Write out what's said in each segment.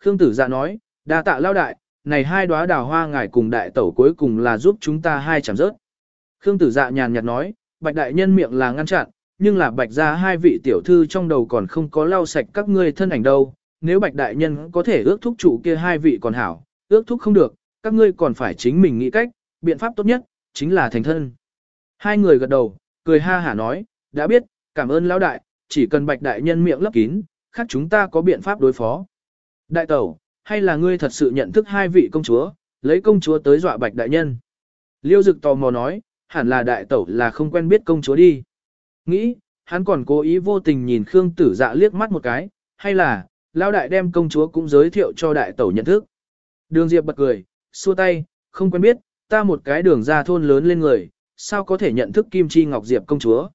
Khương tử dạ nói, đa tạ lao đại, này hai đóa đào hoa ngài cùng đại tẩu cuối cùng là giúp chúng ta hai chạm rớt. Khương tử dạ nhàn nhạt nói, bạch đại nhân miệng là ngăn chặn, nhưng là bạch ra hai vị tiểu thư trong đầu còn không có lau sạch các ngươi thân ảnh đâu. Nếu bạch đại nhân có thể ước thúc chủ kia hai vị còn hảo, ước thúc không được, các ngươi còn phải chính mình nghĩ cách, biện pháp tốt nhất, chính là thành thân. Hai người gật đầu, cười ha hả nói, đã biết, cảm ơn lão đại, chỉ cần bạch đại nhân miệng lấp kín, khác chúng ta có biện pháp đối phó. Đại tẩu, hay là ngươi thật sự nhận thức hai vị công chúa, lấy công chúa tới dọa bạch đại nhân. Liêu dực tò mò nói, hẳn là đại tẩu là không quen biết công chúa đi. Nghĩ, hắn còn cố ý vô tình nhìn Khương tử dạ liếc mắt một cái, hay là, lão đại đem công chúa cũng giới thiệu cho đại tẩu nhận thức. Đường Diệp bật cười, xua tay, không quen biết, ta một cái đường ra thôn lớn lên người, sao có thể nhận thức Kim Chi Ngọc Diệp công chúa.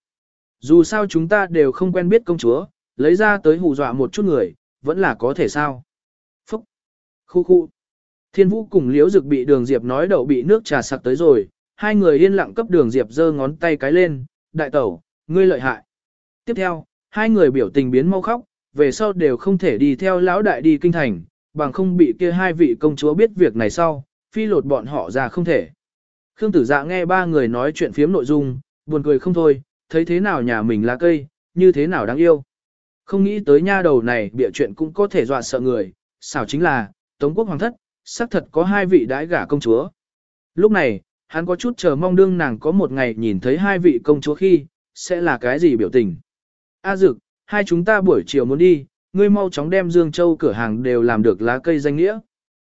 Dù sao chúng ta đều không quen biết công chúa, lấy ra tới hù dọa một chút người, vẫn là có thể sao. Khu khu! Thiên vũ cùng liễu dực bị đường Diệp nói đậu bị nước trà sặc tới rồi, hai người yên lặng cấp đường Diệp giơ ngón tay cái lên, đại tẩu, ngươi lợi hại. Tiếp theo, hai người biểu tình biến mau khóc, về sau đều không thể đi theo lão đại đi kinh thành, bằng không bị kia hai vị công chúa biết việc này sau, phi lột bọn họ ra không thể. Khương tử dạ nghe ba người nói chuyện phiếm nội dung, buồn cười không thôi, thấy thế nào nhà mình là cây, như thế nào đáng yêu. Không nghĩ tới nha đầu này bịa chuyện cũng có thể dọa sợ người, xảo chính là, Tống quốc hoàng thất, xác thật có hai vị đãi gả công chúa. Lúc này, hắn có chút chờ mong đương nàng có một ngày nhìn thấy hai vị công chúa khi, sẽ là cái gì biểu tình. A dực, hai chúng ta buổi chiều muốn đi, ngươi mau chóng đem Dương Châu cửa hàng đều làm được lá cây danh nghĩa.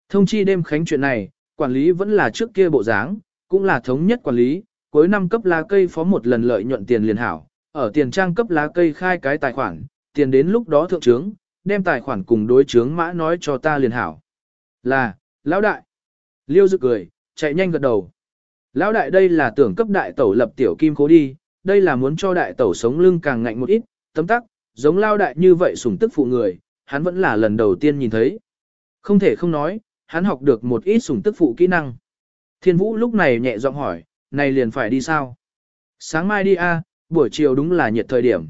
Thông chi đêm khánh chuyện này, quản lý vẫn là trước kia bộ dáng, cũng là thống nhất quản lý, cuối năm cấp lá cây phó một lần lợi nhuận tiền liền hảo, ở tiền trang cấp lá cây khai cái tài khoản, tiền đến lúc đó thượng trướng, đem tài khoản cùng đối trướng mã nói cho ta liền hảo. Là, lão đại. Liêu dự cười, chạy nhanh gật đầu. Lão đại đây là tưởng cấp đại tẩu lập tiểu kim cố đi, đây là muốn cho đại tẩu sống lưng càng ngạnh một ít, tấm tắc, giống lao đại như vậy sủng tức phụ người, hắn vẫn là lần đầu tiên nhìn thấy. Không thể không nói, hắn học được một ít sủng tức phụ kỹ năng. Thiên Vũ lúc này nhẹ giọng hỏi, này liền phải đi sao? Sáng mai đi a, buổi chiều đúng là nhiệt thời điểm.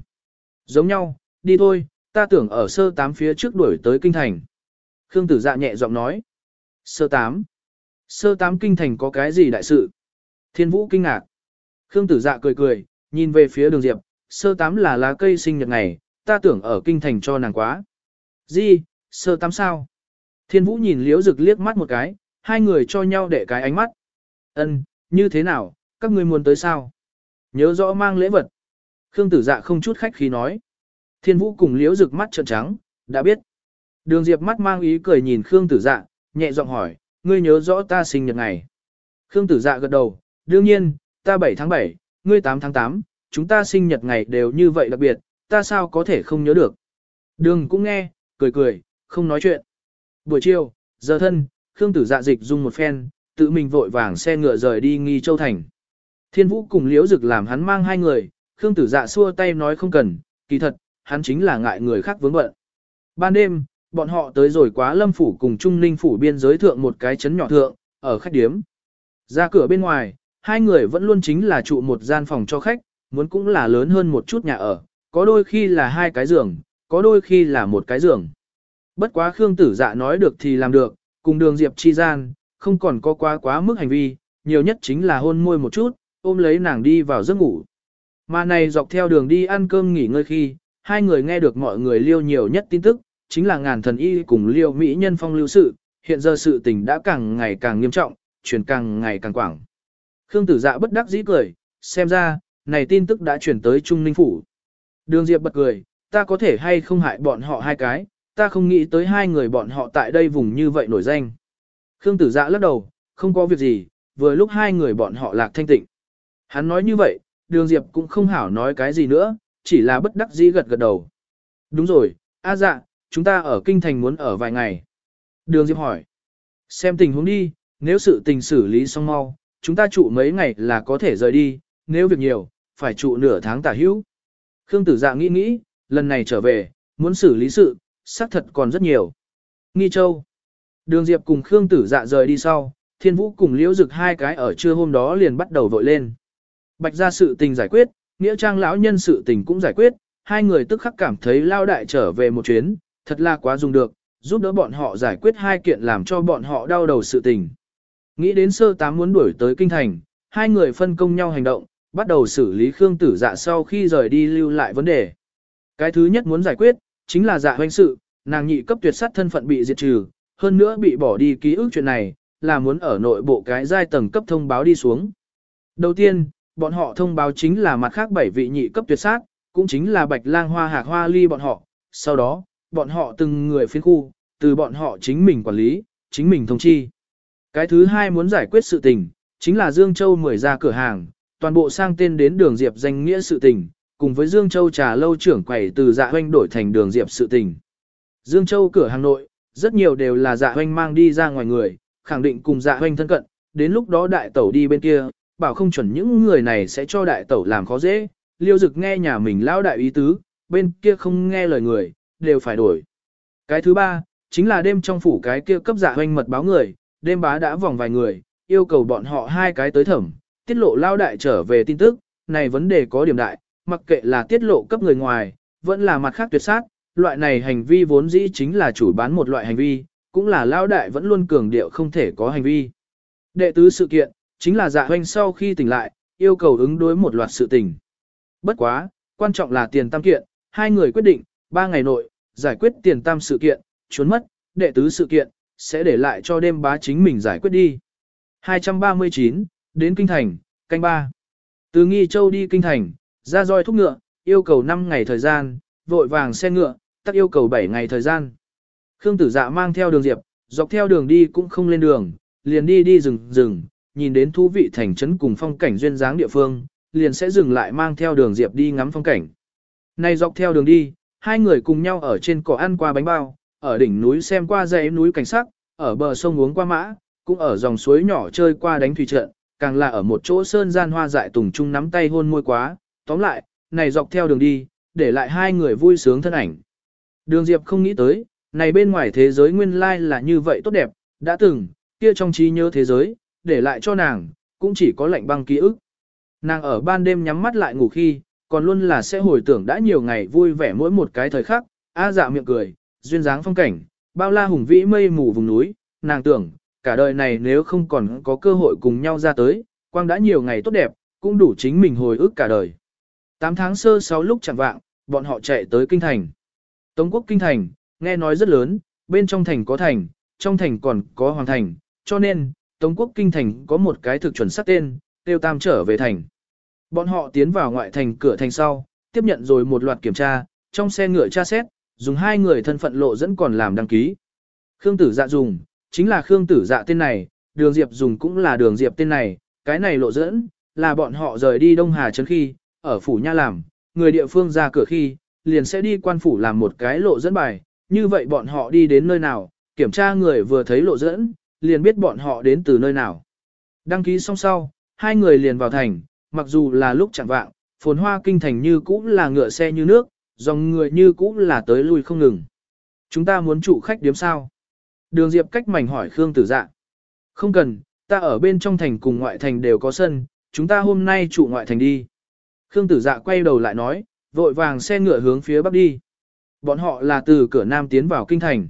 Giống nhau, đi thôi, ta tưởng ở sơ tám phía trước đuổi tới kinh thành. Khương tử dạ nhẹ giọng nói. Sơ tám. Sơ tám kinh thành có cái gì đại sự? Thiên Vũ kinh ngạc. Khương tử dạ cười cười, nhìn về phía đường diệp, sơ tám là lá cây sinh nhật ngày, ta tưởng ở kinh thành cho nàng quá. Gì, sơ tám sao? Thiên Vũ nhìn Liễu Dực liếc mắt một cái, hai người cho nhau để cái ánh mắt. Ân, như thế nào, các ngươi muốn tới sao? Nhớ rõ mang lễ vật. Khương tử dạ không chút khách khí nói. Thiên Vũ cùng Liễu Dực mắt trợn trắng, đã biết. Đường Diệp mắt mang ý cười nhìn Khương tử dạ, nhẹ giọng hỏi, ngươi nhớ rõ ta sinh nhật ngày. Khương tử dạ gật đầu, đương nhiên, ta 7 tháng 7, ngươi 8 tháng 8, chúng ta sinh nhật ngày đều như vậy đặc biệt, ta sao có thể không nhớ được. Đường cũng nghe, cười cười, không nói chuyện. Buổi chiều, giờ thân, Khương Tử dạ dịch dung một phen, tự mình vội vàng xe ngựa rời đi nghi châu thành. Thiên Vũ cùng Liễu Dực làm hắn mang hai người, Khương Tử dạ xua tay nói không cần, kỳ thật, hắn chính là ngại người khác vướng bận. Ban đêm, bọn họ tới rồi quá lâm phủ cùng Trung Ninh phủ biên giới thượng một cái trấn nhỏ thượng, ở khách điếm. Ra cửa bên ngoài, hai người vẫn luôn chính là trụ một gian phòng cho khách, muốn cũng là lớn hơn một chút nhà ở, có đôi khi là hai cái giường, có đôi khi là một cái giường. Bất quá Khương Tử Dạ nói được thì làm được, cùng đường Diệp chi gian, không còn có quá quá mức hành vi, nhiều nhất chính là hôn môi một chút, ôm lấy nàng đi vào giấc ngủ. Mà này dọc theo đường đi ăn cơm nghỉ ngơi khi, hai người nghe được mọi người liêu nhiều nhất tin tức, chính là ngàn thần y cùng liêu mỹ nhân phong lưu sự, hiện giờ sự tình đã càng ngày càng nghiêm trọng, truyền càng ngày càng quảng. Khương tử dạ bất đắc dĩ cười, xem ra, này tin tức đã chuyển tới Trung Ninh Phủ. Đường Diệp bật cười, ta có thể hay không hại bọn họ hai cái, ta không nghĩ tới hai người bọn họ tại đây vùng như vậy nổi danh. Khương tử dạ lắc đầu, không có việc gì, vừa lúc hai người bọn họ lạc thanh tịnh. Hắn nói như vậy, đường Diệp cũng không hảo nói cái gì nữa, chỉ là bất đắc dĩ gật gật đầu. Đúng rồi, a dạ, chúng ta ở kinh thành muốn ở vài ngày. Đường Diệp hỏi, xem tình huống đi, nếu sự tình xử lý xong mau, chúng ta trụ mấy ngày là có thể rời đi, nếu việc nhiều, phải trụ nửa tháng tả hữu. Khương tử dạ nghĩ nghĩ, lần này trở về, muốn xử lý sự, xác thật còn rất nhiều. Nghi Châu. Đường Diệp cùng Khương tử dạ rời đi sau, Thiên Vũ cùng Liễu Dực hai cái ở trưa hôm đó liền bắt đầu vội lên. Bạch ra sự tình giải quyết, Nghĩa Trang lão nhân sự tình cũng giải quyết, hai người tức khắc cảm thấy lao đại trở về một chuyến, thật là quá dùng được, giúp đỡ bọn họ giải quyết hai kiện làm cho bọn họ đau đầu sự tình. Nghĩ đến sơ tám muốn đuổi tới kinh thành, hai người phân công nhau hành động, bắt đầu xử lý Khương Tử Dạ sau khi rời đi lưu lại vấn đề. Cái thứ nhất muốn giải quyết, chính là dạ hoanh sự, nàng nhị cấp tuyệt sát thân phận bị diệt trừ, hơn nữa bị bỏ đi ký ức chuyện này, là muốn ở nội bộ cái giai tầng cấp thông báo đi xuống. Đầu tiên, bọn họ thông báo chính là mặt khác bảy vị nhị cấp tuyệt sát, cũng chính là bạch lang hoa hạc hoa ly bọn họ. Sau đó, bọn họ từng người phiên khu, từ bọn họ chính mình quản lý, chính mình thông chi. Cái thứ hai muốn giải quyết sự tình, chính là Dương Châu mời ra cửa hàng, toàn bộ sang tên đến đường Diệp danh nghĩa sự tình, cùng với Dương Châu trà lâu trưởng quầy từ dạ hoanh đổi thành đường Diệp sự tình. Dương Châu cửa hàng nội, rất nhiều đều là dạ hoanh mang đi ra ngoài người, khẳng định cùng dạ hoanh thân cận, đến lúc đó đại tẩu đi bên kia, bảo không chuẩn những người này sẽ cho đại tẩu làm khó dễ, liêu dực nghe nhà mình lao đại ý tứ, bên kia không nghe lời người, đều phải đổi. Cái thứ ba, chính là đêm trong phủ cái kia cấp giả hoanh mật báo người, đêm bá đã vòng vài người, yêu cầu bọn họ hai cái tới thẩm, tiết lộ lao đại trở về tin tức, này vấn đề có điểm đại, mặc kệ là tiết lộ cấp người ngoài, vẫn là mặt khác tuyệt sát, loại này hành vi vốn dĩ chính là chủ bán một loại hành vi, cũng là lao đại vẫn luôn cường điệu không thể có hành vi. Đệ tứ sự kiện, chính là dạ hoanh sau khi tỉnh lại, yêu cầu ứng đối một loạt sự tình. Bất quá, quan trọng là tiền tam kiện, hai người quyết định, ba ngày nội, giải quyết tiền tam sự kiện, trốn mất, đệ tứ sự kiện, sẽ để lại cho đêm bá chính mình giải quyết đi. 239, đến Kinh Thành, canh ba. Từ Nghi Châu đi Kinh Thành, ra roi thúc ngựa, yêu cầu 5 ngày thời gian, vội vàng xe ngựa, tắc yêu cầu 7 ngày thời gian. Khương tử dạ mang theo đường diệp, dọc theo đường đi cũng không lên đường, liền đi đi rừng rừng, nhìn đến thú vị thành trấn cùng phong cảnh duyên dáng địa phương, liền sẽ dừng lại mang theo đường diệp đi ngắm phong cảnh. Này dọc theo đường đi, hai người cùng nhau ở trên cỏ ăn qua bánh bao, ở đỉnh núi xem qua dãy núi cảnh sắc, ở bờ sông uống qua mã, cũng ở dòng suối nhỏ chơi qua đánh thủy trận, càng là ở một chỗ sơn gian hoa dại tùng chung nắm tay hôn môi quá, tóm lại, này dọc theo đường đi, để lại hai người vui sướng thân ảnh. Đường Diệp không nghĩ tới, này bên ngoài thế giới nguyên lai là như vậy tốt đẹp, đã từng, kia trong trí nhớ thế giới, để lại cho nàng, cũng chỉ có lạnh băng ký ức. Nàng ở ban đêm nhắm mắt lại ngủ khi, còn luôn là sẽ hồi tưởng đã nhiều ngày vui vẻ mỗi một cái thời khắc, a dạ miệng cười, duyên dáng phong cảnh, bao la hùng vĩ mây mù vùng núi, nàng tưởng, cả đời này nếu không còn có cơ hội cùng nhau ra tới, quang đã nhiều ngày tốt đẹp, cũng đủ chính mình hồi ức cả đời. 8 tháng sơ 6 lúc chẳng vạng, bọn họ chạy tới Kinh Thành. Tống quốc Kinh Thành, nghe nói rất lớn, bên trong thành có thành, trong thành còn có hoàng thành, cho nên, Tống quốc Kinh Thành có một cái thực chuẩn sắc tên, tiêu tam trở về thành. Bọn họ tiến vào ngoại thành cửa thành sau, tiếp nhận rồi một loạt kiểm tra, trong xe ngựa tra xét, dùng hai người thân phận lộ dẫn còn làm đăng ký. Khương tử dạ dùng, chính là Khương tử dạ tên này, đường diệp dùng cũng là đường diệp tên này, cái này lộ dẫn, là bọn họ rời đi Đông Hà Trấn khi, ở phủ nha làm, người địa phương ra cửa khi, liền sẽ đi quan phủ làm một cái lộ dẫn bài, như vậy bọn họ đi đến nơi nào, kiểm tra người vừa thấy lộ dẫn, liền biết bọn họ đến từ nơi nào. Đăng ký xong sau, hai người liền vào thành, mặc dù là lúc chẳng vạng, phồn hoa kinh thành như cũ là ngựa xe như nước, dòng người như cũ là tới lui không ngừng. Chúng ta muốn chủ khách điếm sao? Đường Diệp cách mảnh hỏi Khương Tử Dạ. Không cần, ta ở bên trong thành cùng ngoại thành đều có sân, chúng ta hôm nay trụ ngoại thành đi. Khương Tử Dạ quay đầu lại nói, vội vàng xe ngựa hướng phía bắc đi. Bọn họ là từ cửa nam tiến vào kinh thành.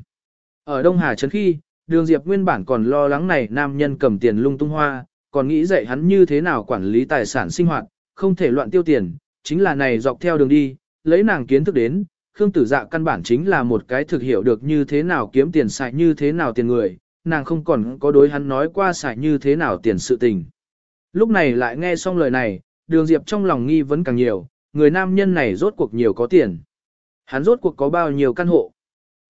Ở Đông Hà Trấn khi, đường Diệp nguyên bản còn lo lắng này nam nhân cầm tiền lung tung hoa, còn nghĩ dạy hắn như thế nào quản lý tài sản sinh hoạt, không thể loạn tiêu tiền, chính là này dọc theo đường đi, lấy nàng kiến thức đến, Khương Tử Dạ căn bản chính là một cái thực hiểu được như thế nào kiếm tiền xài như thế nào tiền người, nàng không còn có đối hắn nói qua xài như thế nào tiền sự tình. Lúc này lại nghe xong lời này, đường Diệp trong lòng nghi vấn càng nhiều, người nam nhân này rốt cuộc nhiều có tiền. Hắn rốt cuộc có bao nhiêu căn hộ,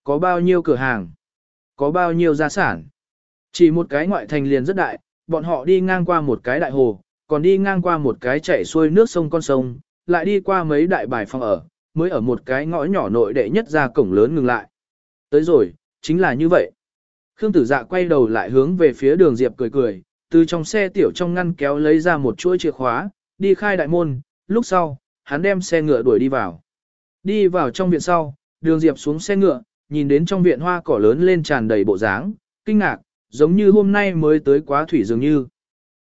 có bao nhiêu cửa hàng, có bao nhiêu gia sản. Chỉ một cái ngoại thành liền rất đại, bọn họ đi ngang qua một cái đại hồ, còn đi ngang qua một cái chảy xuôi nước sông con sông, lại đi qua mấy đại bài phòng ở, mới ở một cái ngõ nhỏ nội đệ nhất ra cổng lớn ngừng lại. Tới rồi, chính là như vậy. Khương tử dạ quay đầu lại hướng về phía đường Diệp cười cười, từ trong xe tiểu trong ngăn kéo lấy ra một chuỗi chìa khóa, đi khai đại môn, lúc sau, hắn đem xe ngựa đuổi đi vào. Đi vào trong viện sau, đường Diệp xuống xe ngựa, nhìn đến trong viện hoa cỏ lớn lên tràn đầy bộ dáng, kinh ngạc, giống như hôm nay mới tới quá thủy dường như.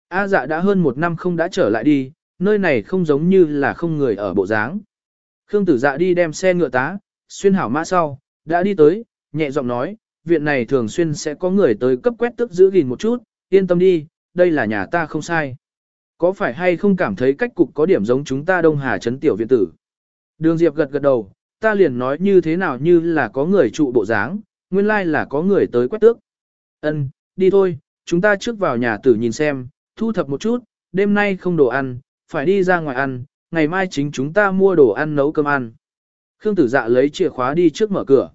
A dạ đã hơn một năm không đã trở lại đi, nơi này không giống như là không người ở bộ dáng. Khương tử dạ đi đem xe ngựa tá, xuyên hảo mã sau, đã đi tới, nhẹ giọng nói, viện này thường xuyên sẽ có người tới cấp quét tức giữ gìn một chút, yên tâm đi, đây là nhà ta không sai. Có phải hay không cảm thấy cách cục có điểm giống chúng ta Đông Hà Trấn Tiểu Viện Tử? Đường Diệp gật gật đầu, ta liền nói như thế nào như là có người trụ bộ dáng, nguyên lai là có người tới quét tước. Ân, đi thôi, chúng ta trước vào nhà tử nhìn xem, thu thập một chút, đêm nay không đồ ăn, phải đi ra ngoài ăn, ngày mai chính chúng ta mua đồ ăn nấu cơm ăn. Khương tử dạ lấy chìa khóa đi trước mở cửa.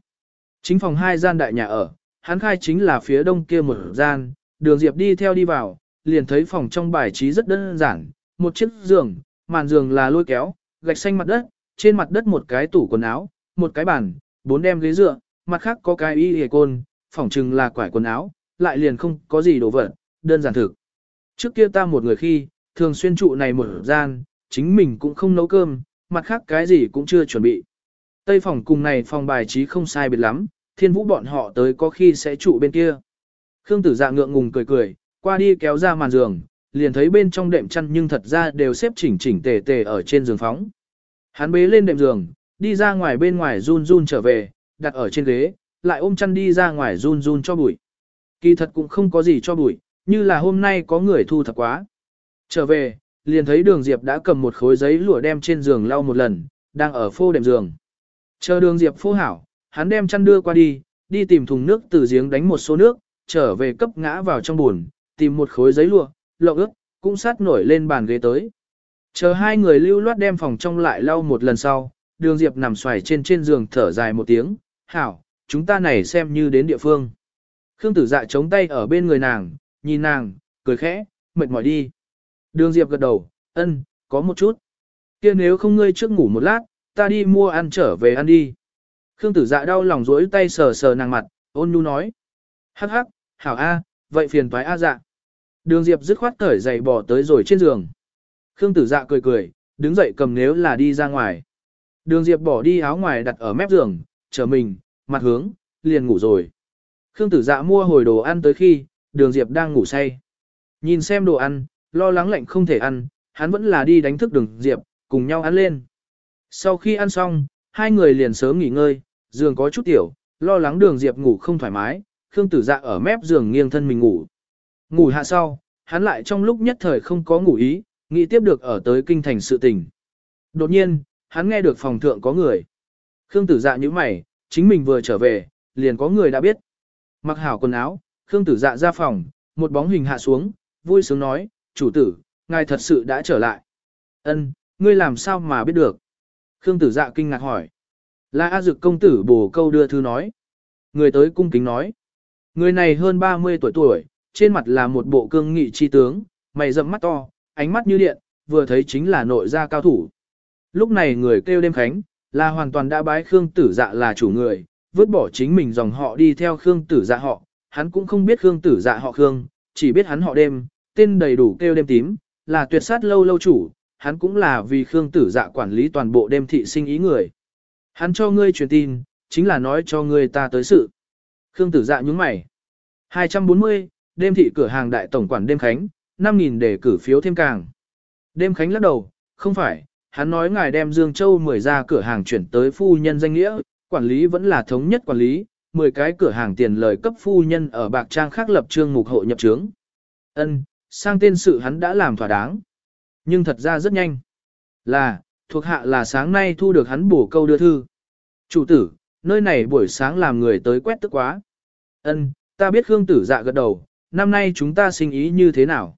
Chính phòng hai gian đại nhà ở, hắn khai chính là phía đông kia một gian, đường Diệp đi theo đi vào, liền thấy phòng trong bài trí rất đơn giản, một chiếc giường, màn giường là lôi kéo, gạch xanh mặt đất, trên mặt đất một cái tủ quần áo, một cái bàn, bốn đem ghế dựa, mặt khác có cái y hề côn, phòng trừng là quải quần áo, lại liền không có gì đồ vật, đơn giản thực. Trước kia ta một người khi, thường xuyên trụ này một gian, chính mình cũng không nấu cơm, mặt khác cái gì cũng chưa chuẩn bị. Tây phòng cùng này phòng bài trí không sai biệt lắm, thiên vũ bọn họ tới có khi sẽ trụ bên kia. Khương tử dạ ngượng ngùng cười cười, qua đi kéo ra màn giường, liền thấy bên trong đệm chăn nhưng thật ra đều xếp chỉnh chỉnh tề tề ở trên giường phóng. Hắn bế lên đệm giường, đi ra ngoài bên ngoài run run trở về, đặt ở trên ghế, lại ôm chăn đi ra ngoài run run cho bụi. Kỳ thật cũng không có gì cho bụi, như là hôm nay có người thu thập quá. Trở về, liền thấy đường Diệp đã cầm một khối giấy lụa đem trên giường lau một lần, đang ở phô đệm giường. Chờ đường Diệp phô hảo, hắn đem chăn đưa qua đi, đi tìm thùng nước từ giếng đánh một số nước, trở về cấp ngã vào trong buồn, tìm một khối giấy lụa, lộng ướt, cũng sát nổi lên bàn ghế tới. Chờ hai người lưu loát đem phòng trong lại lau một lần sau, đường Diệp nằm xoài trên trên giường thở dài một tiếng, hảo, chúng ta này xem như đến địa phương. Khương tử dạ chống tay ở bên người nàng, nhìn nàng, cười khẽ, mệt mỏi đi. Đường Diệp gật đầu, ân, có một chút. kia nếu không ngươi trước ngủ một lát, ta đi mua ăn trở về ăn đi. Khương tử dạ đau lòng rỗi tay sờ sờ nàng mặt, ôn nhu nói. Hắc hắc, hảo a, vậy phiền toái a dạ. Đường Diệp dứt khoát cởi giày bỏ tới rồi trên giường. Khương tử dạ cười cười, đứng dậy cầm nếu là đi ra ngoài. Đường Diệp bỏ đi áo ngoài đặt ở mép giường, chờ mình, mặt hướng, liền ngủ rồi. Khương tử dạ mua hồi đồ ăn tới khi, đường Diệp đang ngủ say. Nhìn xem đồ ăn, lo lắng lạnh không thể ăn, hắn vẫn là đi đánh thức đường Diệp, cùng nhau ăn lên. Sau khi ăn xong, hai người liền sớm nghỉ ngơi, giường có chút tiểu, lo lắng đường Diệp ngủ không thoải mái, Khương tử dạ ở mép giường nghiêng thân mình ngủ. Ngủ hạ sau, hắn lại trong lúc nhất thời không có ngủ ý, nghĩ tiếp được ở tới kinh thành sự tình. Đột nhiên, hắn nghe được phòng thượng có người. Khương tử dạ như mày, chính mình vừa trở về, liền có người đã biết. Mặc hảo quần áo, Khương tử dạ ra phòng, một bóng hình hạ xuống, vui sướng nói, chủ tử, ngài thật sự đã trở lại. Ân, ngươi làm sao mà biết được? Khương tử dạ kinh ngạc hỏi. Là A Dực công tử bổ câu đưa thư nói. Người tới cung kính nói. Người này hơn 30 tuổi tuổi, trên mặt là một bộ cương nghị chi tướng, mày rậm mắt to, ánh mắt như điện, vừa thấy chính là nội gia cao thủ. Lúc này người kêu đêm khánh, là hoàn toàn đã bái Khương tử dạ là chủ người, vứt bỏ chính mình dòng họ đi theo Khương tử dạ họ, hắn cũng không biết Khương tử dạ họ Khương, chỉ biết hắn họ đêm, tên đầy đủ kêu đêm tím, là tuyệt sát lâu lâu chủ, hắn cũng là vì Khương tử dạ quản lý toàn bộ đêm thị sinh ý người. Hắn cho ngươi truyền tin, chính là nói cho ngươi ta tới sự. Khương tử dạ nhúng mày. 240, đêm thị cửa hàng đại tổng quản đêm khánh, 5.000 để cử phiếu thêm càng. Đêm khánh lắc đầu, không phải, hắn nói ngài đem Dương Châu mời ra cửa hàng chuyển tới phu nhân danh nghĩa, quản lý vẫn là thống nhất quản lý, 10 cái cửa hàng tiền lời cấp phu nhân ở bạc trang khác lập trương mục hộ nhập trướng. Ân, sang tên sự hắn đã làm thỏa đáng. Nhưng thật ra rất nhanh. Là, thuộc hạ là sáng nay thu được hắn bổ câu đưa thư. Chủ tử, nơi này buổi sáng làm người tới quét tức quá. Ân, ta biết Khương tử dạ gật đầu, năm nay chúng ta sinh ý như thế nào.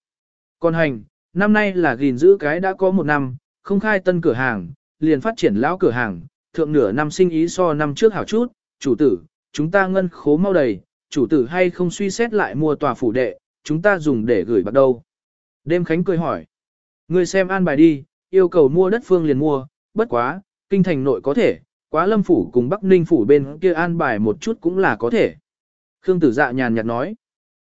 Còn hành, năm nay là gìn giữ cái đã có một năm, không khai tân cửa hàng, liền phát triển lão cửa hàng, thượng nửa năm sinh ý so năm trước hảo chút, chủ tử, chúng ta ngân khố mau đầy, chủ tử hay không suy xét lại mua tòa phủ đệ, chúng ta dùng để gửi bắt đầu. Đêm Khánh cười hỏi, người xem an bài đi, yêu cầu mua đất phương liền mua, bất quá, kinh thành nội có thể, quá lâm phủ cùng Bắc Ninh phủ bên kia an bài một chút cũng là có thể. Khương tử dạ nhàn nhạt nói,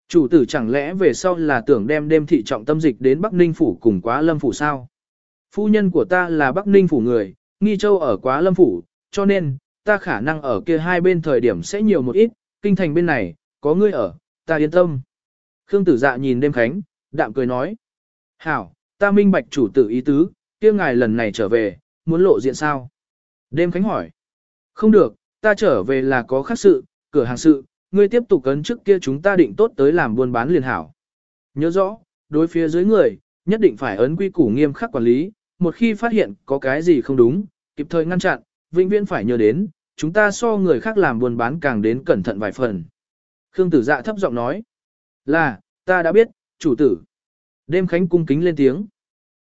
chủ tử chẳng lẽ về sau là tưởng đem đêm thị trọng tâm dịch đến Bắc Ninh phủ cùng quá lâm phủ sao? Phu nhân của ta là Bắc Ninh phủ người, nghi châu ở quá lâm phủ, cho nên, ta khả năng ở kia hai bên thời điểm sẽ nhiều một ít, kinh thành bên này, có ngươi ở, ta yên tâm. Khương tử dạ nhìn đêm khánh, đạm cười nói. Hảo, ta minh bạch chủ tử ý tứ, kia ngài lần này trở về, muốn lộ diện sao? Đêm khánh hỏi. Không được, ta trở về là có khác sự, cửa hàng sự, ngươi tiếp tục cấn trước kia chúng ta định tốt tới làm buôn bán liền hảo. Nhớ rõ, đối phía dưới người, nhất định phải ấn quy củ nghiêm khắc quản lý, một khi phát hiện có cái gì không đúng, kịp thời ngăn chặn, vĩnh viễn phải nhớ đến, chúng ta so người khác làm buôn bán càng đến cẩn thận vài phần. Khương tử dạ thấp giọng nói, là, ta đã biết, chủ tử. Đêm khánh cung kính lên tiếng.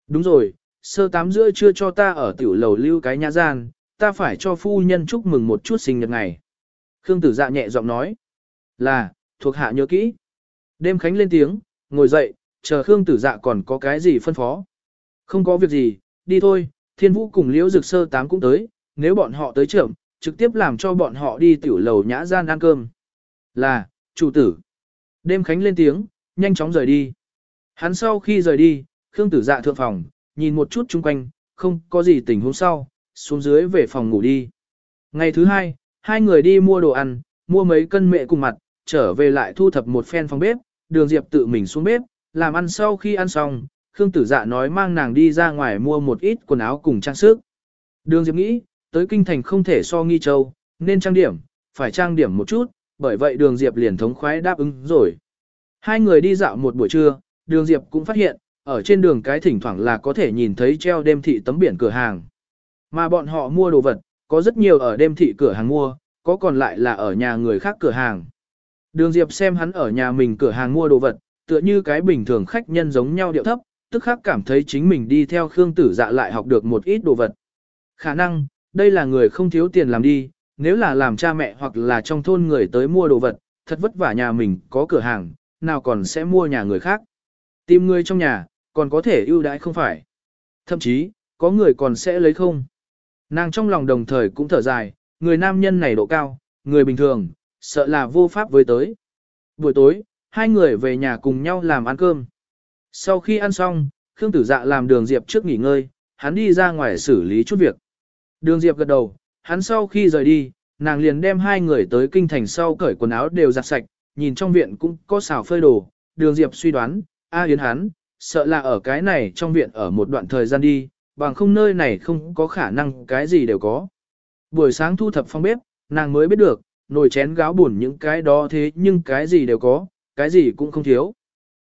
Đúng rồi, sơ tám rưỡi chưa cho ta ở tiểu lầu lưu cái nhã gian, ta phải cho phu nhân chúc mừng một chút sinh nhật ngày. Khương tử dạ nhẹ giọng nói, là, thuộc hạ nhớ kỹ. Đêm khánh lên tiếng, ngồi dậy, chờ Khương tử dạ còn có cái gì phân phó. Không có việc gì, đi thôi, thiên vũ cùng liễu dực sơ tám cũng tới, nếu bọn họ tới trưởng, trực tiếp làm cho bọn họ đi tiểu lầu nhã gian ăn cơm. Là, chủ tử. Đêm khánh lên tiếng, nhanh chóng rời đi. Hắn sau khi rời đi, Khương tử dạ thượng phòng, nhìn một chút chung quanh, không có gì tình huống sau, xuống dưới về phòng ngủ đi. Ngày thứ hai, hai người đi mua đồ ăn, mua mấy cân mẹ cùng mặt, trở về lại thu thập một phen phòng bếp, đường Diệp tự mình xuống bếp, làm ăn sau khi ăn xong, Khương tử dạ nói mang nàng đi ra ngoài mua một ít quần áo cùng trang sức. Đường Diệp nghĩ, tới kinh thành không thể so nghi châu, nên trang điểm, phải trang điểm một chút, bởi vậy đường Diệp liền thống khoái đáp ứng rồi. Hai người đi dạo một buổi trưa, đường Diệp cũng phát hiện, ở trên đường cái thỉnh thoảng là có thể nhìn thấy treo đêm thị tấm biển cửa hàng. Mà bọn họ mua đồ vật, có rất nhiều ở đêm thị cửa hàng mua, có còn lại là ở nhà người khác cửa hàng. Đường Diệp xem hắn ở nhà mình cửa hàng mua đồ vật, tựa như cái bình thường khách nhân giống nhau điệu thấp, tức khắc cảm thấy chính mình đi theo Khương Tử Dạ lại học được một ít đồ vật. Khả năng, đây là người không thiếu tiền làm đi, nếu là làm cha mẹ hoặc là trong thôn người tới mua đồ vật, thật vất vả nhà mình có cửa hàng, nào còn sẽ mua nhà người khác. Tìm người trong nhà, còn có thể ưu đãi không phải. Thậm chí, có người còn sẽ lấy không. Nàng trong lòng đồng thời cũng thở dài, người nam nhân này độ cao, người bình thường, sợ là vô pháp với tới. Buổi tối, hai người về nhà cùng nhau làm ăn cơm. Sau khi ăn xong, Khương Tử Dạ làm Đường Diệp trước nghỉ ngơi, hắn đi ra ngoài xử lý chút việc. Đường Diệp gật đầu, hắn sau khi rời đi, nàng liền đem hai người tới kinh thành sau cởi quần áo đều giặt sạch, nhìn trong viện cũng có xào phơi đồ. Đường Diệp suy đoán, A Yến hắn, sợ là ở cái này trong viện ở một đoạn thời gian đi, bằng không nơi này không có khả năng cái gì đều có. Buổi sáng thu thập phòng bếp, nàng mới biết được, nồi chén gáo buồn những cái đó thế nhưng cái gì đều có, cái gì cũng không thiếu.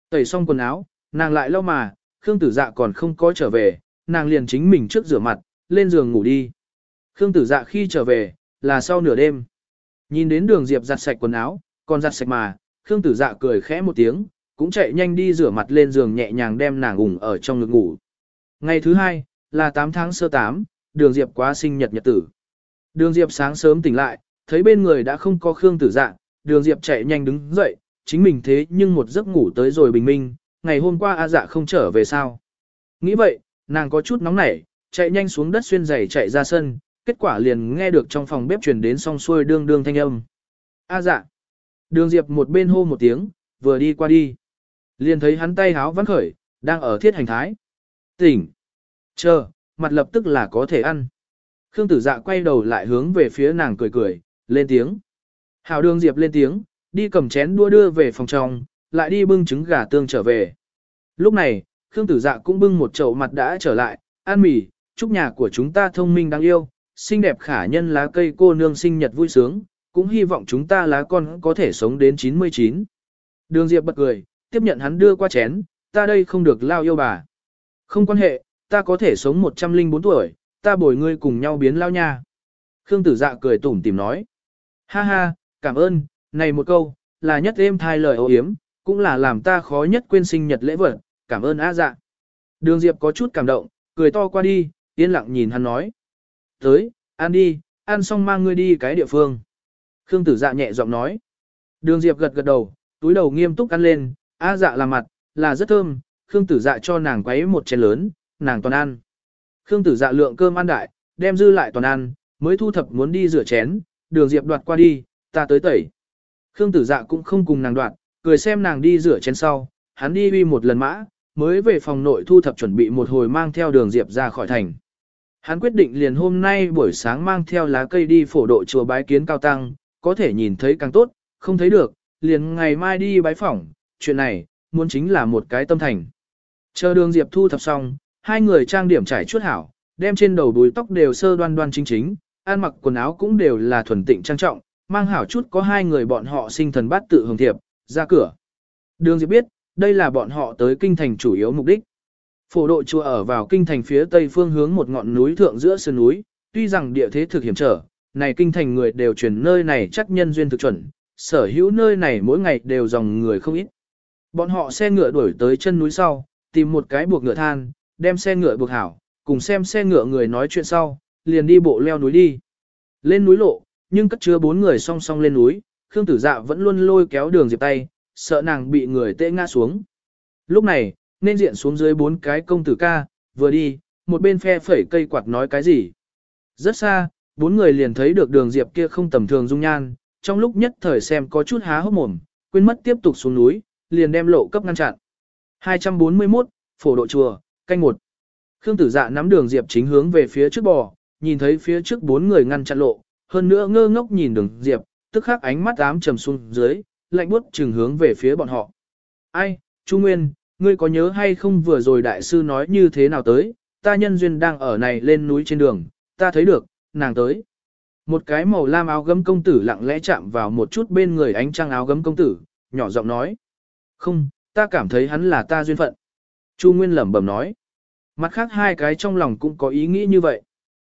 Tẩy xong quần áo, nàng lại lau mà, Khương Tử Dạ còn không có trở về, nàng liền chính mình trước rửa mặt, lên giường ngủ đi. Khương Tử Dạ khi trở về, là sau nửa đêm. Nhìn đến đường Diệp giặt sạch quần áo, còn giặt sạch mà, Khương Tử Dạ cười khẽ một tiếng, cũng chạy nhanh đi rửa mặt lên giường nhẹ nhàng đem nàng ủng ở trong ngực ngủ. Ngày thứ hai, là 8 tháng sơ 8, đường Diệp quá sinh nhật nhật tử. Đường Diệp sáng sớm tỉnh lại, thấy bên người đã không có Khương Tử Dạ, đường Diệp chạy nhanh đứng dậy, chính mình thế nhưng một giấc ngủ tới rồi bình minh, ngày hôm qua A Dạ không trở về sao. Nghĩ vậy, nàng có chút nóng nảy, chạy nhanh xuống đất xuyên giày chạy ra sân, kết quả liền nghe được trong phòng bếp truyền đến song xuôi đương đương thanh âm. A dạ. Đường Diệp một bên hô một tiếng, vừa đi qua đi. Liền thấy hắn tay háo vắn khởi, đang ở thiết hành thái. Tỉnh. Chờ, mặt lập tức là có thể ăn. Khương tử dạ quay đầu lại hướng về phía nàng cười cười, lên tiếng. Hảo đường Diệp lên tiếng, đi cầm chén đua đưa về phòng trong, lại đi bưng trứng gà tương trở về. Lúc này, Khương tử dạ cũng bưng một chậu mặt đã trở lại, ăn mì, chúc nhà của chúng ta thông minh đáng yêu, xinh đẹp khả nhân lá cây cô nương sinh nhật vui sướng, cũng hy vọng chúng ta lá con có thể sống đến 99. Đường Diệp bật cười, tiếp nhận hắn đưa qua chén, ta đây không được lao yêu bà. Không quan hệ, ta có thể sống 104 tuổi, ta bồi ngươi cùng nhau biến lao nha. Khương tử dạ cười tủm tìm nói. Ha ha, cảm ơn, này một câu, là nhất êm thai lời ấu hiếm, cũng là làm ta khó nhất quên sinh nhật lễ vật, cảm ơn a dạ. Đường Diệp có chút cảm động, cười to qua đi, yên lặng nhìn hắn nói. Tới, ăn đi, ăn xong mang ngươi đi cái địa phương. Khương tử dạ nhẹ giọng nói. Đường Diệp gật gật đầu, túi đầu nghiêm túc ăn lên, a dạ là mặt, là rất thơm, Khương tử dạ cho nàng quấy một chén lớn, nàng toàn ăn. Khương tử dạ lượng cơm ăn đại, đem dư lại toàn ăn, mới thu thập muốn đi rửa chén, đường Diệp đoạt qua đi, ta tới tẩy. Khương tử dạ cũng không cùng nàng đoạt, cười xem nàng đi rửa chén sau, hắn đi uy một lần mã, mới về phòng nội thu thập chuẩn bị một hồi mang theo đường Diệp ra khỏi thành. Hắn quyết định liền hôm nay buổi sáng mang theo lá cây đi phổ độ chùa bái kiến cao tăng, có thể nhìn thấy càng tốt, không thấy được, liền ngày mai đi bái phỏng, chuyện này, muốn chính là một cái tâm thành. Chờ đường Diệp thu thập xong, hai người trang điểm trải chuốt hảo, đem trên đầu đuôi tóc đều sơ đoan đoan chính chính, ăn mặc quần áo cũng đều là thuần tịnh trang trọng, mang hảo chút có hai người bọn họ sinh thần bát tự hồng thiệp, ra cửa. Đường Diệp biết, đây là bọn họ tới kinh thành chủ yếu mục đích. Phổ độ chùa ở vào kinh thành phía tây phương hướng một ngọn núi thượng giữa sơn núi, tuy rằng địa thế thực hiểm trở, này kinh thành người đều truyền nơi này chắc nhân duyên thực chuẩn, sở hữu nơi này mỗi ngày đều dòng người không ít. Bọn họ xe ngựa đuổi tới chân núi sau, tìm một cái buộc ngựa than, đem xe ngựa buộc hảo, cùng xem xe ngựa người nói chuyện sau, liền đi bộ leo núi đi. Lên núi lộ, nhưng cất chứa bốn người song song lên núi, Khương Tử Dạ vẫn luôn lôi kéo đường Diệp tay, sợ nàng bị người tệ ngã xuống. Lúc này, nên diện xuống dưới bốn cái công tử ca, vừa đi, một bên phe phẩy cây quạt nói cái gì. Rất xa, bốn người liền thấy được đường Diệp kia không tầm thường dung nhan, trong lúc nhất thời xem có chút há hốc mồm, quên mất tiếp tục xuống núi, liền đem lộ cấp ngăn chặn. 241, phổ độ chùa, canh một. Khương Tử Dạ nắm đường Diệp chính hướng về phía trước bò, nhìn thấy phía trước bốn người ngăn chặn lộ, hơn nữa ngơ ngốc nhìn đường Diệp, tức khắc ánh mắt ám trầm xuống dưới, lạnh buốt chừng hướng về phía bọn họ. Ai, Chu Nguyên, ngươi có nhớ hay không vừa rồi đại sư nói như thế nào tới, ta nhân duyên đang ở này lên núi trên đường, ta thấy được, nàng tới. Một cái màu lam áo gấm công tử lặng lẽ chạm vào một chút bên người ánh trăng áo gấm công tử, nhỏ giọng nói. Không, ta cảm thấy hắn là ta duyên phận. Chu Nguyên lẩm bẩm nói. Mặt khác hai cái trong lòng cũng có ý nghĩ như vậy.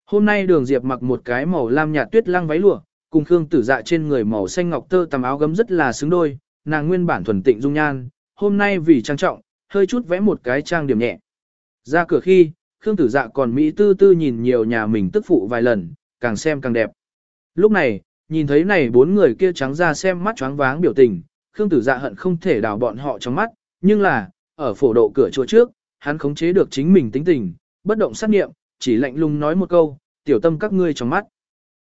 Hôm nay đường Diệp mặc một cái màu lam nhạt tuyết lăng váy lụa, cùng Khương Tử Dạ trên người màu xanh ngọc tơ tầm áo gấm rất là xứng đôi, nàng nguyên bản thuần tịnh dung nhan, hôm nay vì trang trọng, hơi chút vẽ một cái trang điểm nhẹ. Ra cửa khi, Khương Tử Dạ còn mỹ tư tư nhìn nhiều nhà mình tức phụ vài lần, càng xem càng đẹp. Lúc này, nhìn thấy này bốn người kia trắng ra xem mắt choáng váng biểu tình, Khương Tử Dạ hận không thể đào bọn họ trong mắt, nhưng là, ở phổ độ cửa chỗ trước, hắn khống chế được chính mình tính tình, bất động sát nghiệm, chỉ lạnh lùng nói một câu, tiểu tâm các ngươi trong mắt.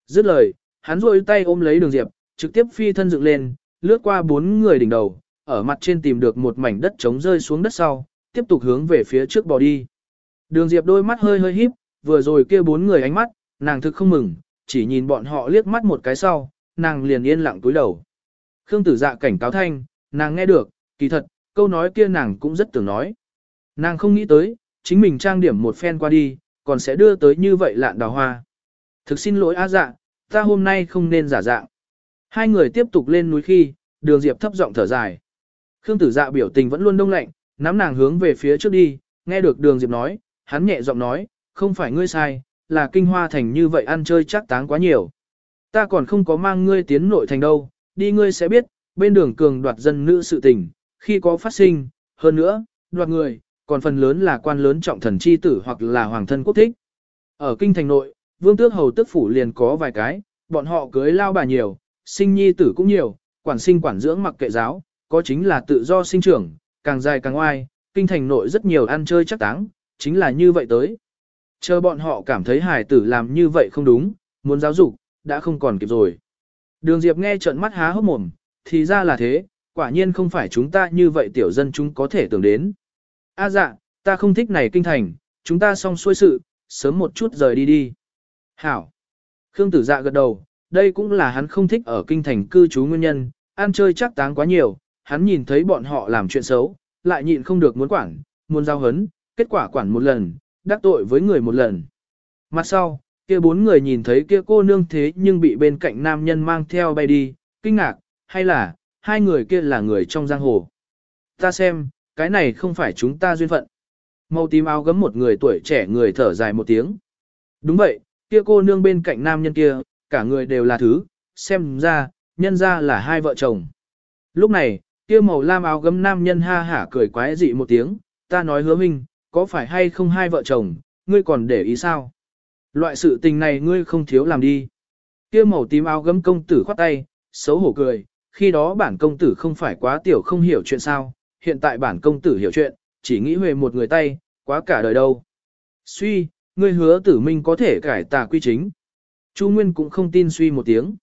Dứt lời, hắn rôi tay ôm lấy đường diệp, trực tiếp phi thân dựng lên, lướt qua bốn người đỉnh đầu, ở mặt trên tìm được một mảnh đất trống rơi xuống đất sau, tiếp tục hướng về phía trước bò đi. Đường diệp đôi mắt hơi hơi híp, vừa rồi kia bốn người ánh mắt, nàng thực không mừng, chỉ nhìn bọn họ liếc mắt một cái sau, nàng liền yên lặng túi đầu. Khương tử dạ cảnh cáo thanh, nàng nghe được, kỳ thật, câu nói kia nàng cũng rất tưởng nói. Nàng không nghĩ tới, chính mình trang điểm một phen qua đi, còn sẽ đưa tới như vậy lạn đào hoa. Thực xin lỗi á dạ, ta hôm nay không nên giả dạng. Hai người tiếp tục lên núi khi, đường diệp thấp giọng thở dài. Khương tử dạ biểu tình vẫn luôn đông lạnh, nắm nàng hướng về phía trước đi, nghe được đường diệp nói, hắn nhẹ giọng nói, không phải ngươi sai, là kinh hoa thành như vậy ăn chơi chắc táng quá nhiều. Ta còn không có mang ngươi tiến nội thành đâu, đi ngươi sẽ biết, bên đường cường đoạt dân nữ sự tình, khi có phát sinh, hơn nữa, đoạt người, còn phần lớn là quan lớn trọng thần chi tử hoặc là hoàng thân quốc thích. Ở kinh thành nội, vương tước hầu tức phủ liền có vài cái, bọn họ cưới lao bà nhiều, sinh nhi tử cũng nhiều, quản sinh quản dưỡng mặc kệ giáo, có chính là tự do sinh trưởng, càng dài càng oai, kinh thành nội rất nhiều ăn chơi chắc táng, chính là như vậy tới. Chờ bọn họ cảm thấy hài tử làm như vậy không đúng, muốn giáo dục, đã không còn kịp rồi. Đường Diệp nghe trợn mắt há hốc mồm, thì ra là thế, quả nhiên không phải chúng ta như vậy tiểu dân chúng có thể tưởng đến. A dạ, ta không thích này kinh thành, chúng ta xong xuôi sự, sớm một chút rời đi đi. Hảo. Khương tử dạ gật đầu, đây cũng là hắn không thích ở kinh thành cư trú nguyên nhân, ăn chơi chắc táng quá nhiều, hắn nhìn thấy bọn họ làm chuyện xấu, lại nhịn không được muốn quản, muốn giao hấn, kết quả quản một lần, đắc tội với người một lần. Mặt sau, kia bốn người nhìn thấy kia cô nương thế nhưng bị bên cạnh nam nhân mang theo bay đi, kinh ngạc, hay là, hai người kia là người trong giang hồ. Ta xem, cái này không phải chúng ta duyên phận. Màu tím áo gấm một người tuổi trẻ người thở dài một tiếng. Đúng vậy, kia cô nương bên cạnh nam nhân kia, cả người đều là thứ, xem ra, nhân ra là hai vợ chồng. Lúc này, kia màu lam áo gấm nam nhân ha hả cười quái dị một tiếng, ta nói hứa minh, có phải hay không hai vợ chồng, ngươi còn để ý sao? Loại sự tình này ngươi không thiếu làm đi. Kia màu tím áo gấm công tử khoát tay, xấu hổ cười, khi đó bản công tử không phải quá tiểu không hiểu chuyện sao, hiện tại bản công tử hiểu chuyện, chỉ nghĩ về một người tay, quá cả đời đâu. Suy, ngươi hứa tử minh có thể cải tà quy chính. Chu Nguyên cũng không tin suy một tiếng.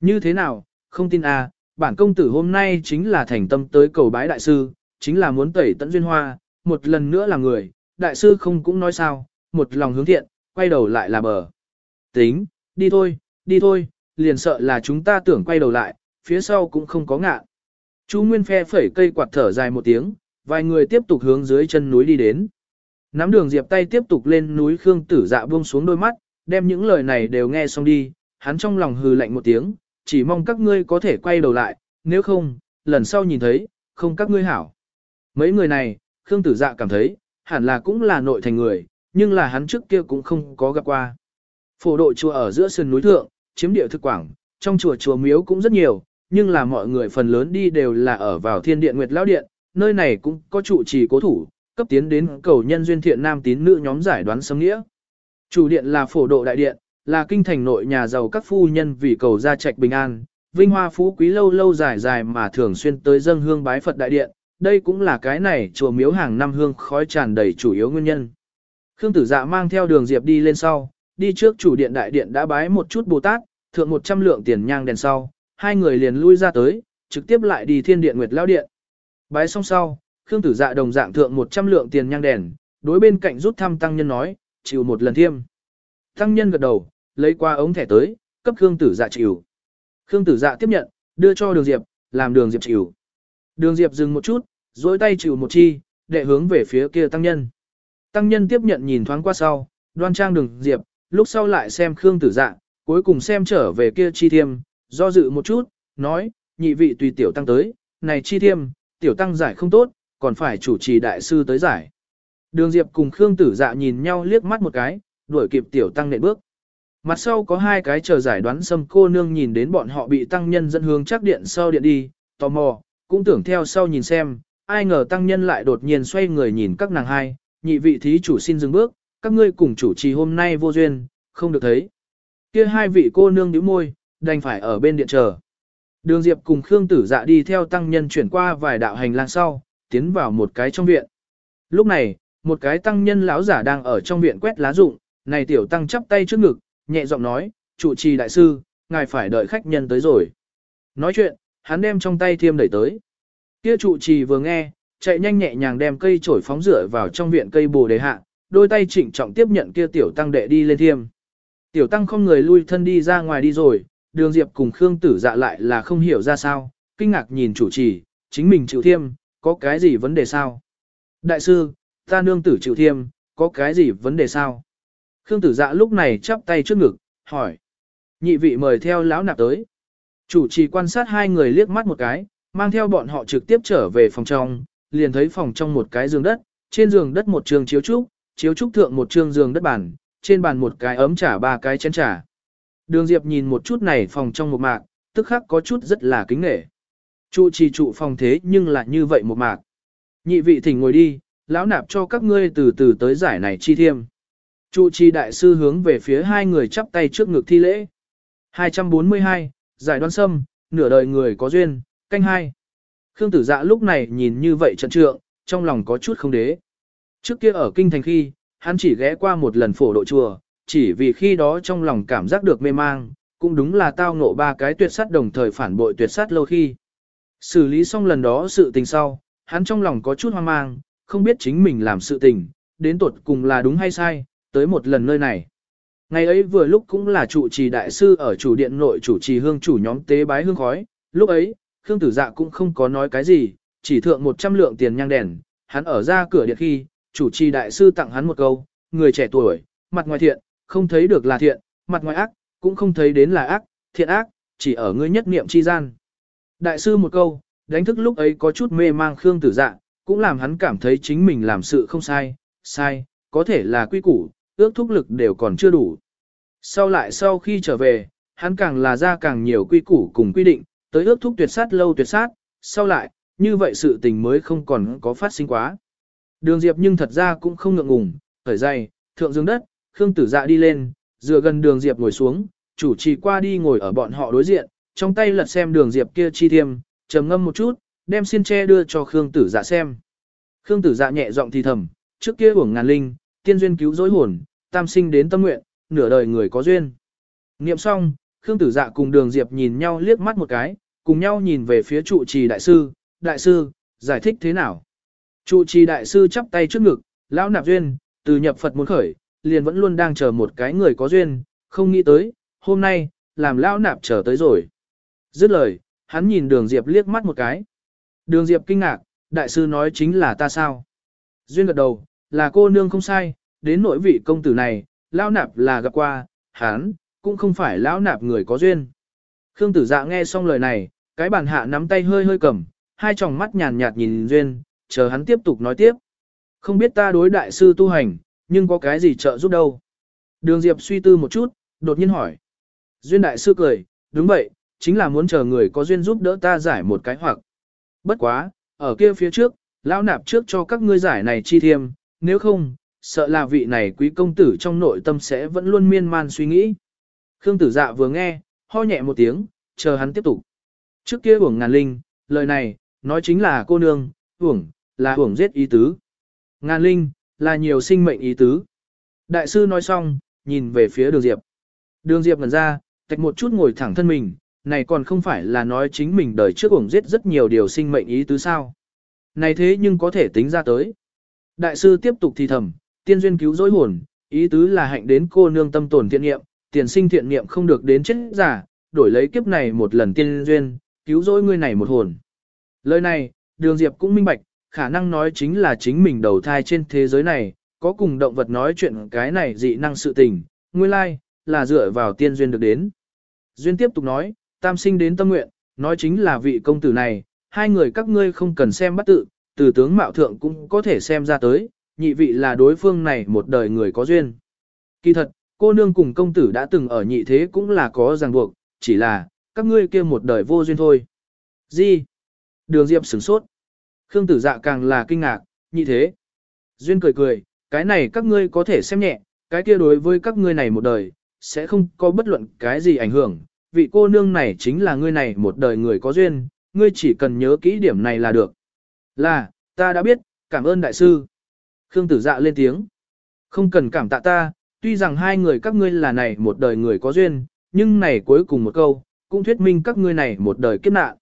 Như thế nào, không tin à, bản công tử hôm nay chính là thành tâm tới cầu bái đại sư, chính là muốn tẩy tận duyên hoa, một lần nữa là người, đại sư không cũng nói sao, một lòng hướng thiện, quay đầu lại là bờ. Tính, đi thôi, đi thôi, liền sợ là chúng ta tưởng quay đầu lại, phía sau cũng không có ngạ. Chu Nguyên phe phẩy cây quạt thở dài một tiếng, vài người tiếp tục hướng dưới chân núi đi đến. Nắm đường diệp tay tiếp tục lên núi Khương Tử Dạ buông xuống đôi mắt, đem những lời này đều nghe xong đi, hắn trong lòng hừ lạnh một tiếng, chỉ mong các ngươi có thể quay đầu lại, nếu không, lần sau nhìn thấy, không các ngươi hảo. Mấy người này, Khương Tử Dạ cảm thấy, hẳn là cũng là nội thành người, nhưng là hắn trước kia cũng không có gặp qua. Phổ độ chùa ở giữa sườn núi thượng, chiếm địa thực quảng, trong chùa chùa miếu cũng rất nhiều, nhưng là mọi người phần lớn đi đều là ở vào thiên điện Nguyệt Lão Điện, nơi này cũng có trụ trì cố thủ, cấp tiến đến cầu nhân duyên thiện nam tín nữ nhóm giải đoán sấm nghĩa. Chủ điện là phổ độ đại điện, là kinh thành nội nhà giàu các phu nhân vì cầu gia trạch bình an, vinh hoa phú quý lâu lâu dài dài mà thường xuyên tới dâng hương bái Phật đại điện, đây cũng là cái này chùa miếu hàng năm hương khói tràn đầy chủ yếu nguyên nhân. Khương Tử Dạ mang theo đường Diệp đi lên sau, đi trước chủ điện đại điện đã bái một chút Bồ Tát, thượng 100 lượng tiền nhang đèn sau, hai người liền lui ra tới, trực tiếp lại đi thiên điện Nguyệt Lao Điện. Bái xong sau, Khương Tử Dạ đồng dạng thượng 100 lượng tiền nhang đèn, đối bên cạnh rút thăm tăng nhân nói, chịu một lần thiêm. Tăng nhân gật đầu, lấy qua ống thẻ tới, cấp Khương Tử Dạ chịu. Khương Tử Dạ tiếp nhận, đưa cho Đường Diệp, làm Đường Diệp chịu. Đường Diệp dừng một chút, dối tay chịu một chi, để hướng về phía kia tăng nhân. Tăng nhân tiếp nhận nhìn thoáng qua sau, đoan trang Đường Diệp, lúc sau lại xem Khương Tử Dạ, cuối cùng xem trở về kia chi thiêm, do dự một chút, nói, nhị vị tùy tiểu tăng tới, này chi thiêm, tiểu tăng giải không tốt, còn phải chủ trì đại sư tới giải. Đường Diệp cùng Khương Tử Dạ nhìn nhau liếc mắt một cái, đuổi kịp tiểu tăng nện bước. Mặt sau có hai cái chờ giải đoán xâm cô nương nhìn đến bọn họ bị tăng nhân dẫn hướng chắc điện sau điện đi, tò mò, cũng tưởng theo sau nhìn xem, ai ngờ tăng nhân lại đột nhiên xoay người nhìn các nàng hai, nhị vị thí chủ xin dừng bước, các ngươi cùng chủ trì hôm nay vô duyên, không được thấy. Kia hai vị cô nương nhíu môi, đành phải ở bên điện chờ. Đường Diệp cùng Khương Tử Dạ đi theo tăng nhân chuyển qua vài đạo hành lang sau, tiến vào một cái trong viện. Lúc này, một cái tăng nhân lão giả đang ở trong viện quét lá rụng, này tiểu tăng chắp tay trước ngực, nhẹ giọng nói, chủ trì đại sư, ngài phải đợi khách nhân tới rồi. Nói chuyện, hắn đem trong tay thiêm đẩy tới. Kia trụ trì vừa nghe, chạy nhanh nhẹ nhàng đem cây chổi phóng rửa vào trong viện cây bồ đề hạ, đôi tay chỉnh trọng tiếp nhận kia tiểu tăng đệ đi lên thiêm. Tiểu tăng không người lui thân đi ra ngoài đi rồi, đường diệp cùng Khương tử dạ lại là không hiểu ra sao, kinh ngạc nhìn chủ trì, chính mình chịu thiêm, có cái gì vấn đề sao? Đại sư, ta nương tử chịu thiêm, có cái gì vấn đề sao? Khương tử dạ lúc này chắp tay trước ngực, hỏi. Nhị vị mời theo lão nạp tới. Chủ trì quan sát hai người liếc mắt một cái, mang theo bọn họ trực tiếp trở về phòng trong, liền thấy phòng trong một cái giường đất, trên giường đất một trường chiếu trúc, chiếu trúc thượng một trường giường đất bàn, trên bàn một cái ấm trà ba cái chén trà. Đường Diệp nhìn một chút này phòng trong một mạc, tức khắc có chút rất là kính nể. Trụ trì trụ phòng thế nhưng lại như vậy một mạc. Nhị vị thỉnh ngồi đi, lão nạp cho các ngươi từ từ tới giải này chi thiêm. Trụ trì đại sư hướng về phía hai người chắp tay trước ngực thi lễ. 242, giải đoan sâm, nửa đời người có duyên, canh hai. Khương tử dạ lúc này nhìn như vậy trận trượng, trong lòng có chút không đế. Trước kia ở kinh thành khi, hắn chỉ ghé qua một lần phổ độ chùa, chỉ vì khi đó trong lòng cảm giác được mê mang, cũng đúng là tao ngộ ba cái tuyệt sát đồng thời phản bội tuyệt sát lâu khi. Xử lý xong lần đó sự tình sau, hắn trong lòng có chút hoang mang, không biết chính mình làm sự tình, đến tuột cùng là đúng hay sai, tới một lần nơi này. Ngày ấy vừa lúc cũng là trụ trì đại sư ở chủ điện nội chủ trì hương chủ nhóm tế bái hương khói, lúc ấy, Khương Tử Dạ cũng không có nói cái gì, chỉ thượng 100 lượng tiền nhang đèn, hắn ở ra cửa điện khi, chủ trì đại sư tặng hắn một câu, người trẻ tuổi, mặt ngoài thiện, không thấy được là thiện, mặt ngoài ác, cũng không thấy đến là ác, thiện ác, chỉ ở ngươi nhất niệm chi gian. Đại sư một câu, đánh thức lúc ấy có chút mê mang Khương Tử Dạ, cũng làm hắn cảm thấy chính mình làm sự không sai, sai, có thể là quy củ, ước thúc lực đều còn chưa đủ. Sau lại sau khi trở về, hắn càng là ra càng nhiều quy củ cùng quy định, tới ước thúc tuyệt sát lâu tuyệt sát, sau lại, như vậy sự tình mới không còn có phát sinh quá. Đường Diệp nhưng thật ra cũng không ngượng ngùng, khởi dày, thượng dương đất, Khương Tử Dạ đi lên, dựa gần đường Diệp ngồi xuống, chủ trì qua đi ngồi ở bọn họ đối diện, trong tay lật xem đường Diệp kia chi thiêm, trầm ngâm một chút, đem xiên tre đưa cho Khương Tử Dạ xem. Khương Tử Dạ nhẹ giọng thì thầm, trước kia uổng ngàn linh, tiên duyên cứu rối hồn, tam sinh đến tâm nguyện, nửa đời người có duyên. Niệm xong, Khương Tử Dạ cùng Đường Diệp nhìn nhau liếc mắt một cái, cùng nhau nhìn về phía trụ trì đại sư, đại sư, giải thích thế nào? Trụ trì đại sư chắp tay trước ngực, lão nạp duyên, từ nhập Phật muốn khởi, liền vẫn luôn đang chờ một cái người có duyên, không nghĩ tới, hôm nay, làm lão nạp chờ tới rồi. Dứt lời, hắn nhìn đường Diệp liếc mắt một cái. Đường Diệp kinh ngạc, đại sư nói chính là ta sao? Duyên gật đầu, là cô nương không sai, đến nội vị công tử này, lão nạp là gặp qua, hắn, cũng không phải lão nạp người có duyên. Khương tử dạ nghe xong lời này, cái bàn hạ nắm tay hơi hơi cầm, hai tròng mắt nhàn nhạt nhìn Duyên, chờ hắn tiếp tục nói tiếp. Không biết ta đối đại sư tu hành, nhưng có cái gì trợ giúp đâu. Đường Diệp suy tư một chút, đột nhiên hỏi. Duyên đại sư cười, đúng vậy, chính là muốn chờ người có duyên giúp đỡ ta giải một cái hoặc. Bất quá, ở kia phía trước, lão nạp trước cho các ngươi giải này chi thiêm, nếu không, sợ là vị này quý công tử trong nội tâm sẽ vẫn luôn miên man suy nghĩ. Khương tử dạ vừa nghe, ho nhẹ một tiếng, chờ hắn tiếp tục. Trước kia uổng ngàn linh, lời này, nói chính là cô nương, uổng, là uổng giết ý tứ. Ngàn linh, là nhiều sinh mệnh ý tứ. Đại sư nói xong, nhìn về phía đường diệp. Đường diệp ngần ra, tạch một chút ngồi thẳng thân mình, này còn không phải là nói chính mình đời trước uổng giết rất nhiều điều sinh mệnh ý tứ sao. Này thế nhưng có thể tính ra tới. Đại sư tiếp tục thì thầm, tiên duyên cứu dối hồn, ý tứ là hạnh đến cô nương tâm tổn thiện nghiệm, tiền sinh thiện nghiệm không được đến chết giả, đổi lấy kiếp này một lần tiên duyên, cứu dối ngươi này một hồn. Lời này, đường diệp cũng minh bạch, khả năng nói chính là chính mình đầu thai trên thế giới này, có cùng động vật nói chuyện cái này dị năng sự tình, nguyên lai, là dựa vào tiên duyên được đến. Duyên tiếp tục nói, tam sinh đến tâm nguyện, nói chính là vị công tử này, hai người các ngươi không cần xem bắt tự, từ tướng mạo thượng cũng có thể xem ra tới, nhị vị là đối phương này một đời người có duyên. Kỳ thật, cô nương cùng công tử đã từng ở nhị thế cũng là có ràng buộc, chỉ là, các ngươi kia một đời vô duyên thôi. Gì? Đường Diệp sửng sốt. Khương tử dạ càng là kinh ngạc, nhị thế. Duyên cười cười, cái này các ngươi có thể xem nhẹ, cái kia đối với các ngươi này một đời, sẽ không có bất luận cái gì ảnh hưởng. Vị cô nương này chính là ngươi này một đời người có duyên, ngươi chỉ cần nhớ kỹ điểm này là được. Là, ta đã biết, cảm ơn đại sư. Khương tử dạ lên tiếng. Không cần cảm tạ ta, tuy rằng hai người các ngươi là này một đời người có duyên, nhưng này cuối cùng một câu, cũng thuyết minh các ngươi này một đời kiếp nạn.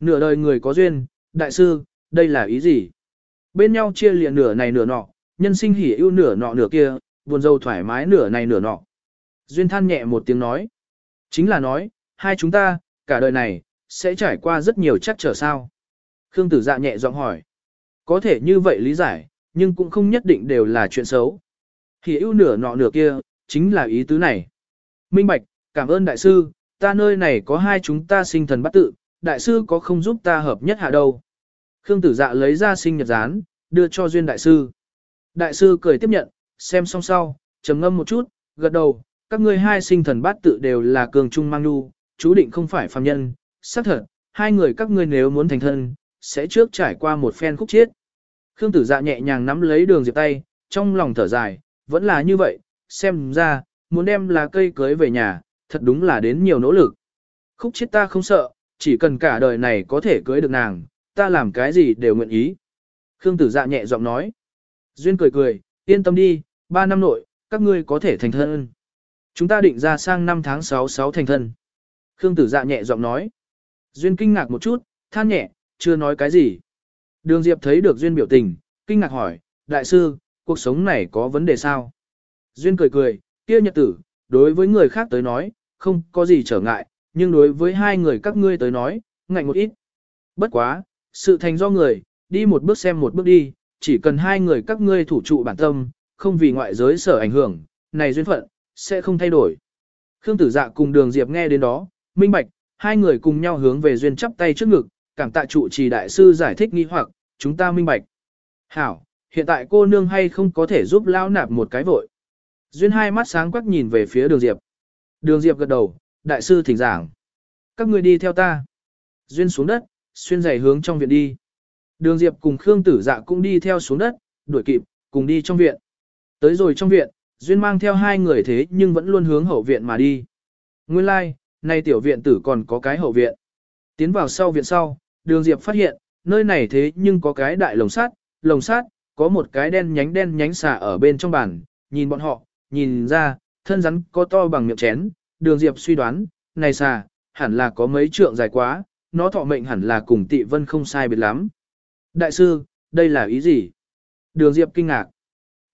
Nửa đời người có duyên, đại sư, đây là ý gì? Bên nhau chia liền nửa này nửa nọ, nhân sinh hỉ ưu nửa nọ nửa kia, buồn rầu thoải mái nửa này nửa nọ. Duyên than nhẹ một tiếng nói. Chính là nói, hai chúng ta, cả đời này, sẽ trải qua rất nhiều chắc trở sao. Khương tử dạ nhẹ giọng hỏi. Có thể như vậy lý giải, nhưng cũng không nhất định đều là chuyện xấu. thì ưu nửa nọ nửa kia, chính là ý tứ này. Minh Bạch, cảm ơn đại sư, ta nơi này có hai chúng ta sinh thần bắt tự, đại sư có không giúp ta hợp nhất hạ đâu. Khương tử dạ lấy ra sinh nhật gián, đưa cho duyên đại sư. Đại sư cười tiếp nhận, xem xong sau, trầm ngâm một chút, gật đầu, các ngươi hai sinh thần bát tự đều là cường trung mang nu, chú định không phải phàm nhân, xác thật, hai người các ngươi nếu muốn thành thân, sẽ trước trải qua một phen khúc chiết. Khương tử dạ nhẹ nhàng nắm lấy đường diệp tay, trong lòng thở dài, vẫn là như vậy, xem ra, muốn đem là cây cưới về nhà, thật đúng là đến nhiều nỗ lực. Khúc chiết ta không sợ, chỉ cần cả đời này có thể cưới được nàng, ta làm cái gì đều nguyện ý. Khương tử dạ nhẹ giọng nói. Duyên cười cười, yên tâm đi, ba năm nội, các ngươi có thể thành thân. Chúng ta định ra sang năm tháng 6 6 thành thân. Khương tử dạ nhẹ giọng nói. Duyên kinh ngạc một chút, than nhẹ, chưa nói cái gì. Đường Diệp thấy được Duyên biểu tình, kinh ngạc hỏi, đại sư, cuộc sống này có vấn đề sao? Duyên cười cười, kia nhật tử, đối với người khác tới nói, không có gì trở ngại, nhưng đối với hai người các ngươi tới nói, ngạnh một ít. Bất quá, sự thành do người, đi một bước xem một bước đi, chỉ cần hai người các ngươi thủ trụ bản tâm, không vì ngoại giới sở ảnh hưởng, này duyên phận, sẽ không thay đổi. Khương tử dạ cùng đường Diệp nghe đến đó, minh bạch, hai người cùng nhau hướng về duyên chắp tay trước ngực, cảm tạ trụ trì đại sư giải thích nghi hoặc, chúng ta minh bạch. Hảo, hiện tại cô nương hay không có thể giúp lao nạp một cái vội. Duyên hai mắt sáng quắc nhìn về phía đường Diệp. Đường Diệp gật đầu, đại sư thỉnh giảng. Các người đi theo ta. Duyên xuống đất, xuyên giày hướng trong viện đi. Đường Diệp cùng Khương Tử Dạ cũng đi theo xuống đất, đuổi kịp, cùng đi trong viện. Tới rồi trong viện, Duyên mang theo hai người thế nhưng vẫn luôn hướng hậu viện mà đi. Nguyên lai, like, nay tiểu viện tử còn có cái hậu viện. Tiến vào sau viện sau, đường Diệp phát hiện, nơi này thế nhưng có cái đại lồng sắt, lồng sắt, có một cái đen nhánh đen nhánh xà ở bên trong bàn, nhìn bọn họ, nhìn ra, thân rắn có to bằng miệng chén, đường Diệp suy đoán, này xà, hẳn là có mấy trượng dài quá, nó thọ mệnh hẳn là cùng tị vân không sai biệt lắm. Đại sư, đây là ý gì? Đường Diệp kinh ngạc.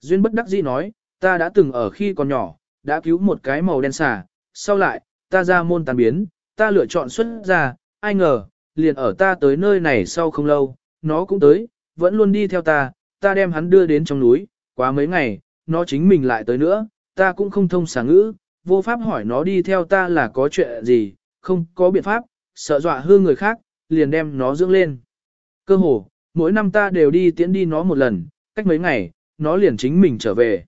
Duyên bất đắc dĩ nói, ta đã từng ở khi còn nhỏ, đã cứu một cái màu đen xà, sau lại, ta ra môn tàn biến, ta lựa chọn xuất ra, ai ngờ, liền ở ta tới nơi này sau không lâu, nó cũng tới, vẫn luôn đi theo ta, ta đem hắn đưa đến trong núi, quá mấy ngày, nó chính mình lại tới nữa, ta cũng không thông xà ngữ, vô pháp hỏi nó đi theo ta là có chuyện gì, không có biện pháp, sợ dọa hư người khác, liền đem nó dưỡng lên. Cơ hồ, mỗi năm ta đều đi tiễn đi nó một lần, cách mấy ngày, nó liền chính mình trở về.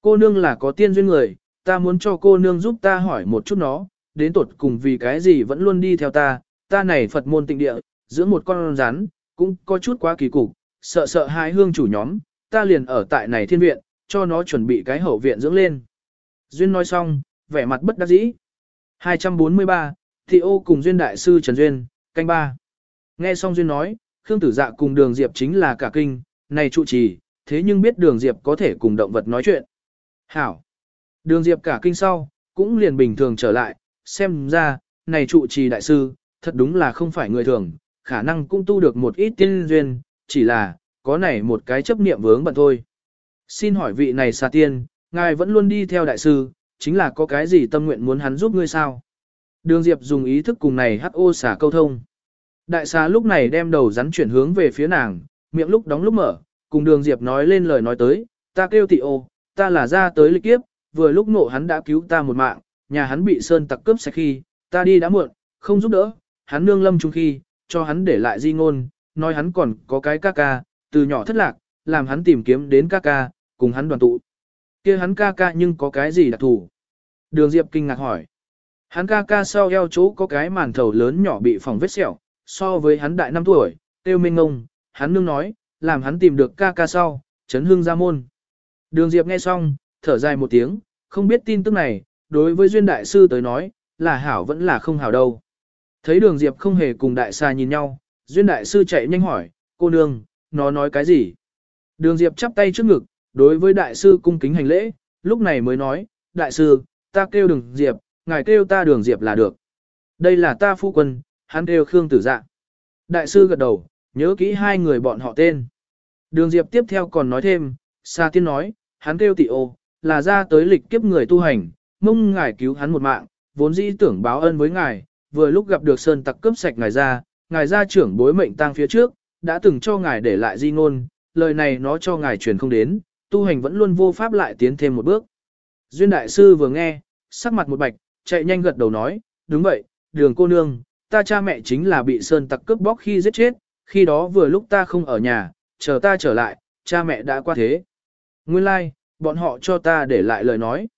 Cô nương là có tiên duyên người, ta muốn cho cô nương giúp ta hỏi một chút nó, đến tột cùng vì cái gì vẫn luôn đi theo ta, ta này Phật môn tịnh địa, dưỡng một con rắn, cũng có chút quá kỳ cục, sợ sợ hai hương chủ nhóm, ta liền ở tại này thiên viện, cho nó chuẩn bị cái hậu viện dưỡng lên. Duyên nói xong, vẻ mặt bất đắc dĩ. 243, Thị ô cùng Duyên Đại sư Trần Duyên, canh ba. Nghe xong Duyên nói, Khương Tử Dạ cùng Đường Diệp chính là cả kinh, này trụ trì, thế nhưng biết Đường Diệp có thể cùng động vật nói chuyện. Hảo. Đường Diệp cả kinh sau, cũng liền bình thường trở lại, xem ra, này trụ trì đại sư, thật đúng là không phải người thường, khả năng cũng tu được một ít tiên duyên, chỉ là, có này một cái chấp niệm vướng bận thôi. Xin hỏi vị này xa tiên, ngài vẫn luôn đi theo đại sư, chính là có cái gì tâm nguyện muốn hắn giúp ngươi sao? Đường Diệp dùng ý thức cùng này hắc ô xả câu thông. Đại xà lúc này đem đầu rắn chuyển hướng về phía nàng, miệng lúc đóng lúc mở, cùng đường Diệp nói lên lời nói tới, ta kêu tị ô, ta là ra tới lịch kiếp, vừa lúc nộ hắn đã cứu ta một mạng, nhà hắn bị sơn tặc cướp sạch khi, ta đi đã muộn, không giúp đỡ, hắn nương lâm chung khi, cho hắn để lại di ngôn, nói hắn còn có cái ca ca, từ nhỏ thất lạc, làm hắn tìm kiếm đến ca ca, cùng hắn đoàn tụ. kia hắn ca ca nhưng có cái gì đặc thù? Đường Diệp kinh ngạc hỏi. Hắn ca ca sau eo chỗ có cái màn thầu lớn nhỏ bị phòng vết sẹo, so với hắn đại năm tuổi, tiêu minh ngông, hắn nương nói, làm hắn tìm được ca ca sau, chấn hương ra môn. Đường Diệp nghe xong, thở dài một tiếng, không biết tin tức này, đối với duyên đại sư tới nói, là hảo vẫn là không hảo đâu. Thấy đường Diệp không hề cùng đại xa nhìn nhau, duyên đại sư chạy nhanh hỏi, cô nương, nó nói cái gì? Đường Diệp chắp tay trước ngực, đối với đại sư cung kính hành lễ, lúc này mới nói, đại sư, ta kêu đường Diệp, ngài kêu ta đường Diệp là được. Đây là ta phu quân, hắn kêu Khương Tử Dạ. Đại sư gật đầu, nhớ kỹ hai người bọn họ tên. Đường Diệp tiếp theo còn nói thêm, Sa Tiên nói, hắn kêu Tị Ô, là ra tới lịch kiếp người tu hành, mong ngài cứu hắn một mạng, vốn dĩ tưởng báo ân với ngài, vừa lúc gặp được sơn tặc cướp sạch ngài ra, ngài ra trưởng bối mệnh tang phía trước, đã từng cho ngài để lại di ngôn, lời này nó cho ngài truyền không đến, tu hành vẫn luôn vô pháp lại tiến thêm một bước. Duyên đại sư vừa nghe, sắc mặt một bạch, chạy nhanh gật đầu nói, đúng vậy, đường cô nương, ta cha mẹ chính là bị sơn tặc cướp bóc khi giết chết, khi đó vừa lúc ta không ở nhà, chờ ta trở lại, cha mẹ đã qua thế. Nguyên lai, like, bọn họ cho ta để lại lời nói.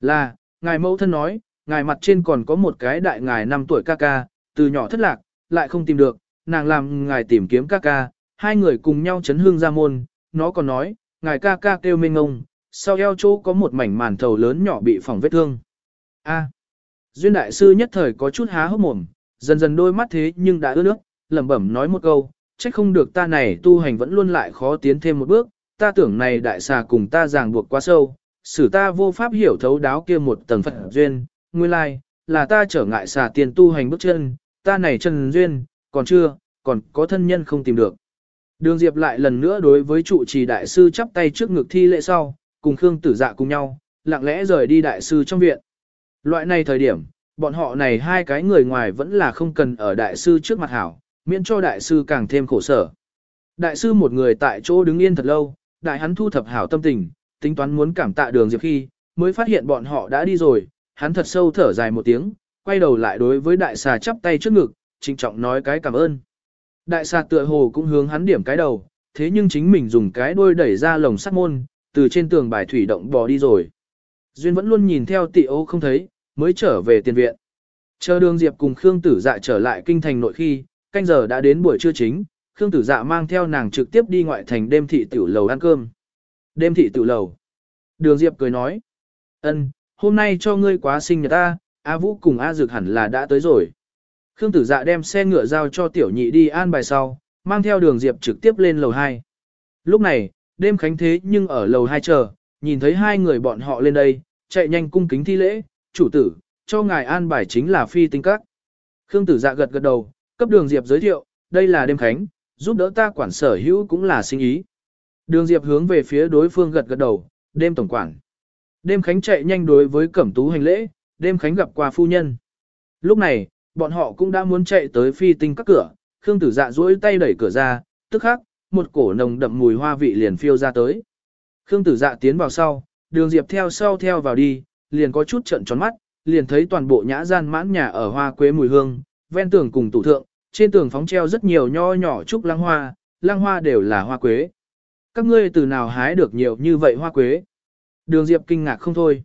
Là, ngài mẫu thân nói, ngài mặt trên còn có một cái đại ngài năm tuổi ca ca, từ nhỏ thất lạc, lại không tìm được, nàng làm ngài tìm kiếm ca ca, hai người cùng nhau chấn hương ra môn, nó còn nói, ngài ca ca kêu mênh ngông, sau eo chỗ có một mảnh màn thầu lớn nhỏ bị phỏng vết thương. A. Duyên đại sư nhất thời có chút há hốc mồm, dần dần đôi mắt thế nhưng đã ướt nước, lẩm bẩm nói một câu, trách không được ta này tu hành vẫn luôn lại khó tiến thêm một bước, ta tưởng này đại xà cùng ta ràng buộc quá sâu, xử ta vô pháp hiểu thấu đáo kia một tầng phật duyên, nguyên lai, là ta trở ngại xà tiền tu hành bước chân, ta này chân duyên, còn chưa, còn có thân nhân không tìm được. Đường Diệp lại lần nữa đối với trụ trì đại sư chắp tay trước ngực thi lễ sau, cùng Khương Tử Dạ cùng nhau, lặng lẽ rời đi đại sư trong viện. Loại này thời điểm, bọn họ này hai cái người ngoài vẫn là không cần ở đại sư trước mặt hảo, miễn cho đại sư càng thêm khổ sở. Đại sư một người tại chỗ đứng yên thật lâu, đại hắn thu thập hảo tâm tình, tính toán muốn cảm tạ đường Diệp khi, mới phát hiện bọn họ đã đi rồi, hắn thật sâu thở dài một tiếng, quay đầu lại đối với đại xà chắp tay trước ngực, trịnh trọng nói cái cảm ơn. Đại xà tựa hồ cũng hướng hắn điểm cái đầu, thế nhưng chính mình dùng cái đuôi đẩy ra lồng sắt môn, từ trên tường bài thủy động bò đi rồi. Duyên vẫn luôn nhìn theo tị ô không thấy, mới trở về tiền viện. Chờ đường Diệp cùng Khương Tử Dạ trở lại kinh thành nội khi, canh giờ đã đến buổi trưa chính, Khương Tử Dạ mang theo nàng trực tiếp đi ngoại thành đêm thị tiểu lầu ăn cơm. Đêm thị tiểu lầu. Đường Diệp cười nói. ân, hôm nay cho ngươi quá sinh nhật ta, A Vũ cùng A Dược hẳn là đã tới rồi. Khương Tử Dạ đem xe ngựa giao cho tiểu nhị đi an bài sau, mang theo đường Diệp trực tiếp lên lầu 2. Lúc này, đêm khánh thế nhưng ở lầu 2 chờ, nhìn thấy hai người bọn họ lên đây, chạy nhanh cung kính thi lễ, chủ tử, cho ngài an bài chính là phi tinh các. Khương Tử Dạ gật gật đầu, cấp đường Diệp giới thiệu, đây là đêm khánh, giúp đỡ ta quản sở hữu cũng là sinh ý. Đường Diệp hướng về phía đối phương gật gật đầu, đêm tổng quản. Đêm Khánh chạy nhanh đối với Cẩm Tú hành lễ, đêm Khánh gặp qua phu nhân. Lúc này, bọn họ cũng đã muốn chạy tới phi tinh các cửa, Khương Tử Dạ duỗi tay đẩy cửa ra, tức khắc, một cổ nồng đậm mùi hoa vị liền phiêu ra tới. Khương Tử Dạ tiến vào sau, Đường Diệp theo sau theo vào đi, liền có chút trợn tròn mắt, liền thấy toàn bộ nhã gian mãn nhà ở hoa quế mùi hương, ven tường cùng tủ thượng, trên tường phóng treo rất nhiều nho nhỏ trúc lăng hoa, lăng hoa đều là hoa quế. Các ngươi từ nào hái được nhiều như vậy hoa quế? Đường Diệp kinh ngạc không thôi.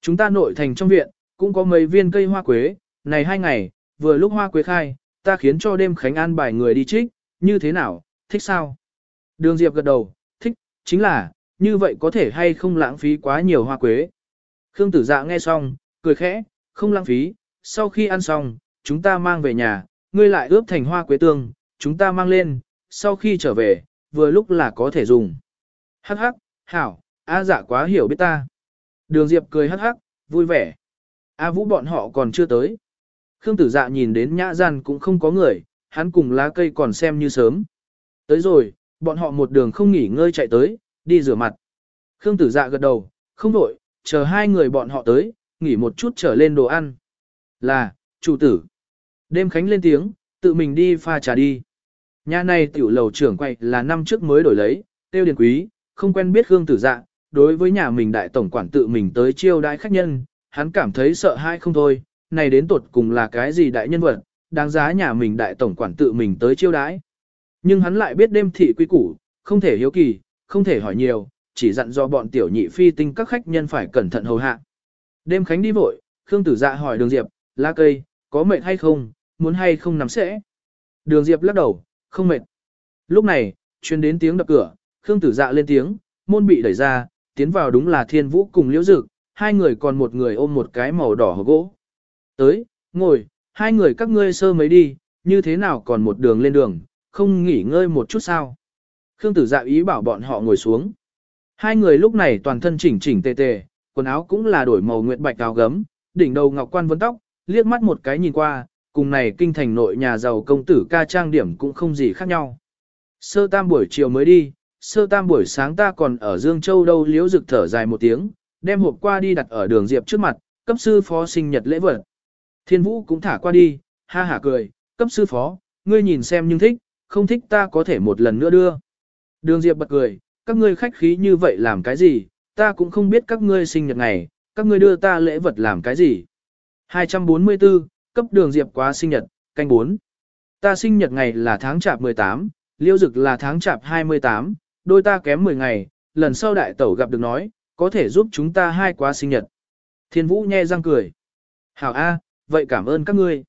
Chúng ta nội thành trong viện, cũng có mấy viên cây hoa quế, này hai ngày, vừa lúc hoa quế khai, ta khiến cho đêm khánh an bài người đi trích, như thế nào, thích sao? Đường Diệp gật đầu, thích, chính là, như vậy có thể hay không lãng phí quá nhiều hoa quế. Khương tử dạ nghe xong, cười khẽ, không lãng phí, sau khi ăn xong, chúng ta mang về nhà, ngươi lại ướp thành hoa quế tương, chúng ta mang lên, sau khi trở về, vừa lúc là có thể dùng. Hắc hắc, hảo, A dạ quá hiểu biết ta. Đường Diệp cười hắc hắc, vui vẻ. A vũ bọn họ còn chưa tới. Khương tử dạ nhìn đến nhã gian cũng không có người, hắn cùng lá cây còn xem như sớm. Tới rồi, bọn họ một đường không nghỉ ngơi chạy tới, đi rửa mặt. Khương tử dạ gật đầu, không đổi, chờ hai người bọn họ tới, nghỉ một chút trở lên đồ ăn. Là, chủ tử. Đêm khánh lên tiếng, tự mình đi pha trà đi. Nhà này tiểu lầu trưởng quay là năm trước mới đổi lấy, tiêu điền quý, không quen biết Khương tử dạ, đối với nhà mình đại tổng quản tự mình tới chiêu đãi khách nhân, hắn cảm thấy sợ hãi không thôi, này đến tột cùng là cái gì đại nhân vật, đáng giá nhà mình đại tổng quản tự mình tới chiêu đãi. Nhưng hắn lại biết đêm thị quý củ, không thể hiếu kỳ, không thể hỏi nhiều, chỉ dặn do bọn tiểu nhị phi tinh các khách nhân phải cẩn thận hầu hạ. Đêm khánh đi vội, Khương Tử Dạ hỏi Đường Diệp, lá cây, có mệt hay không, muốn hay không nằm sẽ. Đường Diệp lắc đầu, không mệt. Lúc này, truyền đến tiếng đập cửa, Khương Tử Dạ lên tiếng, môn bị đẩy ra, tiến vào đúng là Thiên Vũ cùng Liễu Dực, hai người còn một người ôm một cái màu đỏ hộp gỗ. Tới, ngồi, hai người các ngươi sơ mấy đi, như thế nào còn một đường lên đường, không nghỉ ngơi một chút sao. Khương Tử Dạ ý bảo bọn họ ngồi xuống. Hai người lúc này toàn thân chỉnh chỉnh tề tề, quần áo cũng là đổi màu nguyệt bạch áo gấm, đỉnh đầu ngọc quan vấn tóc, liếc mắt một cái nhìn qua, cùng này kinh thành nội nhà giàu công tử ca trang điểm cũng không gì khác nhau. Sơ tam buổi chiều mới đi, sơ tam buổi sáng ta còn ở Dương Châu đâu liếu rực thở dài một tiếng, đem hộp qua đi đặt ở đường diệp trước mặt, cấp sư phó sinh nhật lễ vật. Thiên vũ cũng thả qua đi, ha hả cười, cấp sư phó, ngươi nhìn xem nhưng thích, không thích ta có thể một lần nữa đưa. Đường diệp bật cười, các ngươi khách khí như vậy làm cái gì, ta cũng không biết các ngươi sinh nhật ngày, các ngươi đưa ta lễ vật làm cái gì. 244, cấp đường diệp quá sinh nhật, canh 4. Ta sinh nhật ngày là tháng chạp 18, liêu dực là tháng chạp 28, đôi ta kém 10 ngày, lần sau đại tẩu gặp được nói, có thể giúp chúng ta hai quá sinh nhật. Thiên vũ nhe răng cười. Hảo A, vậy cảm ơn các ngươi.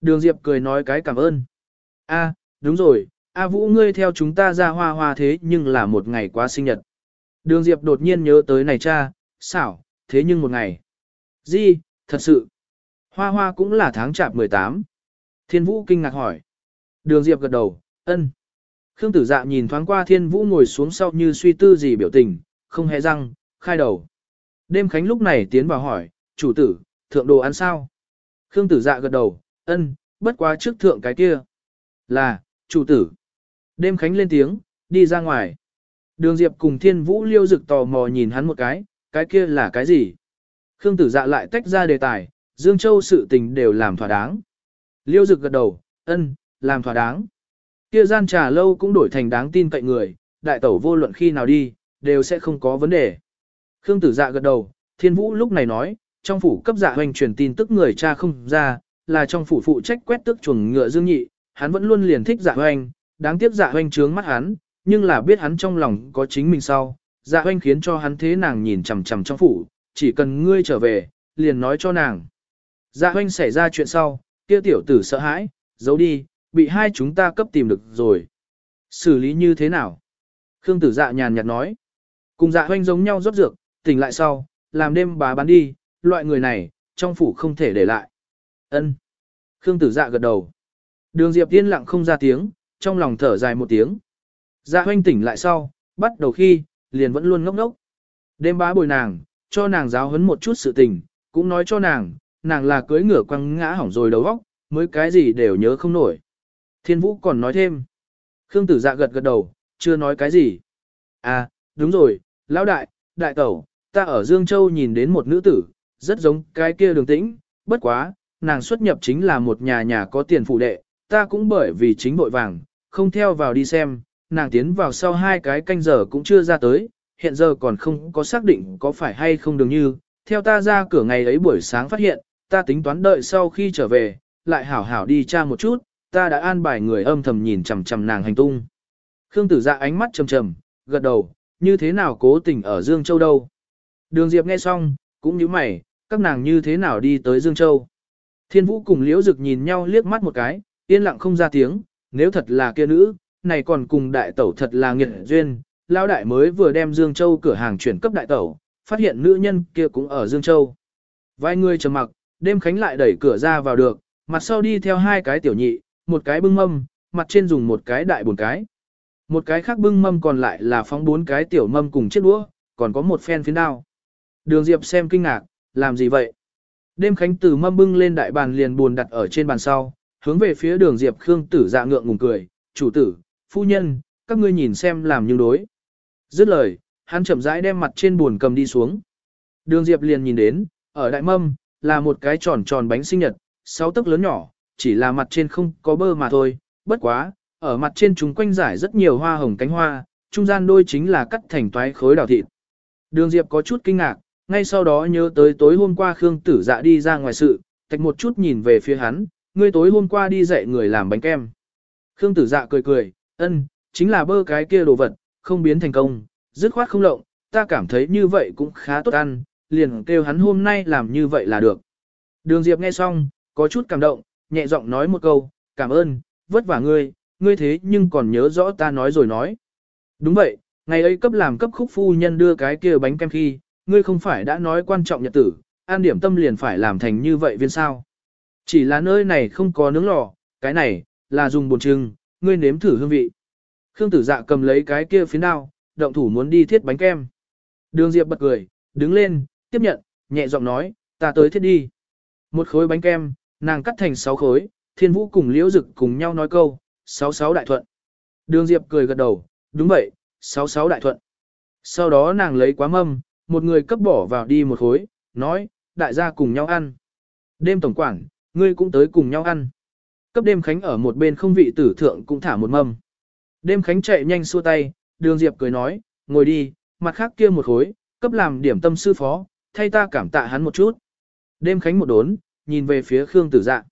Đường diệp cười nói cái cảm ơn. A, đúng rồi, A vũ ngươi theo chúng ta ra hoa hoa thế nhưng là một ngày quá sinh nhật. Đường diệp đột nhiên nhớ tới này cha, xảo, thế nhưng một ngày. Di, thật sự. Hoa hoa cũng là tháng chạp 18. Thiên vũ kinh ngạc hỏi. Đường diệp gật đầu, ân. Khương tử dạ nhìn thoáng qua thiên vũ ngồi xuống sau như suy tư gì biểu tình, không hề răng, khai đầu. Đêm khánh lúc này tiến vào hỏi, chủ tử, thượng đồ ăn sao? Khương tử dạ gật đầu, ân, bất quá trước thượng cái kia. Là, chủ tử. Đêm khánh lên tiếng, đi ra ngoài. Đường Diệp cùng thiên vũ liêu rực tò mò nhìn hắn một cái, cái kia là cái gì? Khương tử dạ lại tách ra đề tài, Dương Châu sự tình đều làm thỏa đáng. Liêu Dực gật đầu, ân, làm thỏa đáng. Kia gian trà lâu cũng đổi thành đáng tin cậy người, đại tẩu vô luận khi nào đi, đều sẽ không có vấn đề. Khương tử dạ gật đầu, thiên vũ lúc này nói, trong phủ cấp dạ hoành truyền tin tức người cha không ra, là trong phủ phụ trách quét tức chuồng ngựa dương nhị, hắn vẫn luôn liền thích dạ hoành, đáng tiếc dạ hoành trướng mắt hắn, nhưng là biết hắn trong lòng có chính mình sau, dạ hoành khiến cho hắn thế nàng nhìn chằm chằm trong phủ, chỉ cần ngươi trở về, liền nói cho nàng. Dạ Hoanh xảy ra chuyện sau, kia tiểu tử sợ hãi, giấu đi, bị hai chúng ta cấp tìm được rồi. Xử lý như thế nào? Khương tử dạ nhàn nhạt nói. Cùng dạ hoanh giống nhau rót dược, tỉnh lại sau, làm đêm bá bán đi, loại người này, trong phủ không thể để lại. ân Khương tử dạ gật đầu. Đường Diệp yên lặng không ra tiếng, trong lòng thở dài một tiếng. Dạ hoanh tỉnh lại sau, bắt đầu khi, liền vẫn luôn ngốc ngốc. Đêm bá bồi nàng, cho nàng giáo huấn một chút sự tình, cũng nói cho nàng, nàng là cưới ngửa quăng ngã hỏng rồi đầu óc, mới cái gì đều nhớ không nổi. Thiên Vũ còn nói thêm. Khương tử dạ gật gật đầu, chưa nói cái gì. À, đúng rồi, lão đại, đại tẩu, ta ở Dương Châu nhìn đến một nữ tử, rất giống cái kia đường tĩnh, bất quá, nàng xuất nhập chính là một nhà nhà có tiền phụ đệ, ta cũng bởi vì chính bội vàng, không theo vào đi xem, nàng tiến vào sau hai cái canh giờ cũng chưa ra tới, hiện giờ còn không có xác định có phải hay không đường như, theo ta ra cửa ngày ấy buổi sáng phát hiện, ta tính toán đợi sau khi trở về, lại hảo hảo đi tra một chút, ta đã an bài người âm thầm nhìn chằm chằm nàng hành tung. Khương tử dạ ánh mắt trầm trầm, gật đầu, như thế nào cố tình ở Dương Châu đâu. Đường Diệp nghe xong, cũng như mày, các nàng như thế nào đi tới Dương Châu. Thiên Vũ cùng Liễu Dực nhìn nhau liếc mắt một cái, yên lặng không ra tiếng, nếu thật là kia nữ, này còn cùng đại tẩu thật là nghiệt duyên, lão đại mới vừa đem Dương Châu cửa hàng chuyển cấp đại tẩu, phát hiện nữ nhân kia cũng ở Dương Châu. Vài người trầm mặc, đêm khánh lại đẩy cửa ra vào được, mặt sau đi theo hai cái tiểu nhị, một cái bưng mâm, mặt trên dùng một cái đại bồn cái. Một cái khác bưng mâm còn lại là phóng bốn cái tiểu mâm cùng chiếc đũa, còn có một phen phiến đao. Đường Diệp xem kinh ngạc, làm gì vậy? Đêm khánh từ mâm bưng lên đại bàn liền buồn đặt ở trên bàn sau, hướng về phía đường Diệp Khương tử dạ ngượng ngùng cười, chủ tử, phu nhân, các ngươi nhìn xem làm như đối. Dứt lời, hắn chậm rãi đem mặt trên buồn cầm đi xuống. Đường Diệp liền nhìn đến, ở đại mâm, là một cái tròn tròn bánh sinh nhật, sáu tấc lớn nhỏ, chỉ là mặt trên không có bơ mà thôi, bất quá, ở mặt trên chúng quanh giải rất nhiều hoa hồng cánh hoa, trung gian đôi chính là cắt thành toái khối đào thịt. Đường Diệp có chút kinh ngạc, ngay sau đó nhớ tới tối hôm qua Khương Tử Dạ đi ra ngoài sự, tạch một chút nhìn về phía hắn, ngươi tối hôm qua đi dạy người làm bánh kem. Khương Tử Dạ cười cười, ân, chính là bơ cái kia đồ vật, không biến thành công, dứt khoát không lộng, ta cảm thấy như vậy cũng khá tốt ăn, liền kêu hắn hôm nay làm như vậy là được. Đường Diệp nghe xong, có chút cảm động, nhẹ giọng nói một câu, cảm ơn, vất vả ngươi, ngươi thế nhưng còn nhớ rõ ta nói rồi nói. Đúng vậy, ngày ấy cấp làm cấp khúc phu nhân đưa cái kia bánh kem khi, ngươi không phải đã nói quan trọng nhật tử, an điểm tâm liền phải làm thành như vậy viên sao. Chỉ là nơi này không có nướng lò, cái này, là dùng bồn trưng, ngươi nếm thử hương vị. Khương tử dạ cầm lấy cái kia phiến đao, động thủ muốn đi thiết bánh kem. Đường Diệp bật cười, đứng lên, tiếp nhận, nhẹ giọng nói, ta tới thiết đi. Một khối bánh kem, nàng cắt thành sáu khối, thiên vũ cùng liễu dực cùng nhau nói câu, sáu sáu đại thuận. Đường Diệp cười gật đầu, đúng vậy, sáu sáu đại thuận. Sau đó nàng lấy quá mâm, một người cấp bỏ vào đi một khối, nói, đại gia cùng nhau ăn. Đêm tổng quản, ngươi cũng tới cùng nhau ăn. Cấp đêm khánh ở một bên không vị tử thượng cũng thả một mâm. Đêm khánh chạy nhanh xua tay, đường Diệp cười nói, ngồi đi, mặt khác kia một khối, cấp làm điểm tâm sư phó, thay ta cảm tạ hắn một chút. Đêm khánh một đốn, nhìn về phía Khương tử dạ.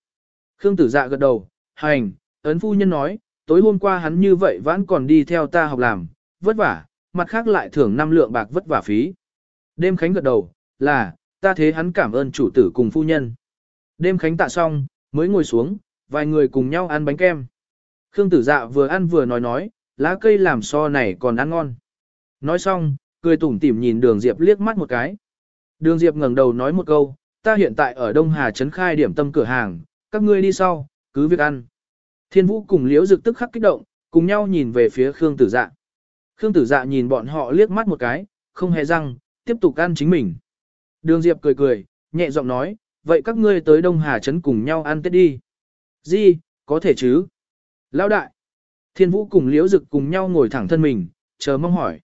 Khương tử dạ gật đầu, hành, ấn phu nhân nói, tối hôm qua hắn như vậy vẫn còn đi theo ta học làm, vất vả, mặt khác lại thưởng năm lượng bạc vất vả phí. Đêm khánh gật đầu, là, ta thế hắn cảm ơn chủ tử cùng phu nhân. Đêm khánh tạ xong, mới ngồi xuống, vài người cùng nhau ăn bánh kem. Khương tử dạ vừa ăn vừa nói nói, lá cây làm so này còn ăn ngon. Nói xong, cười tủm tỉm nhìn đường Diệp liếc mắt một cái. Đường Diệp ngẩng đầu nói một câu, ta hiện tại ở Đông Hà Trấn khai điểm tâm cửa hàng, các ngươi đi sau, cứ việc ăn. Thiên Vũ cùng Liễu Dực tức khắc kích động, cùng nhau nhìn về phía Khương Tử Dạ. Khương Tử Dạ nhìn bọn họ liếc mắt một cái, không hề răng, tiếp tục ăn chính mình. Đường Diệp cười cười, nhẹ giọng nói, vậy các ngươi tới Đông Hà Trấn cùng nhau ăn Tết đi. Gì, có thể chứ? Lão đại. Thiên Vũ cùng Liễu Dực cùng nhau ngồi thẳng thân mình, chờ mong hỏi.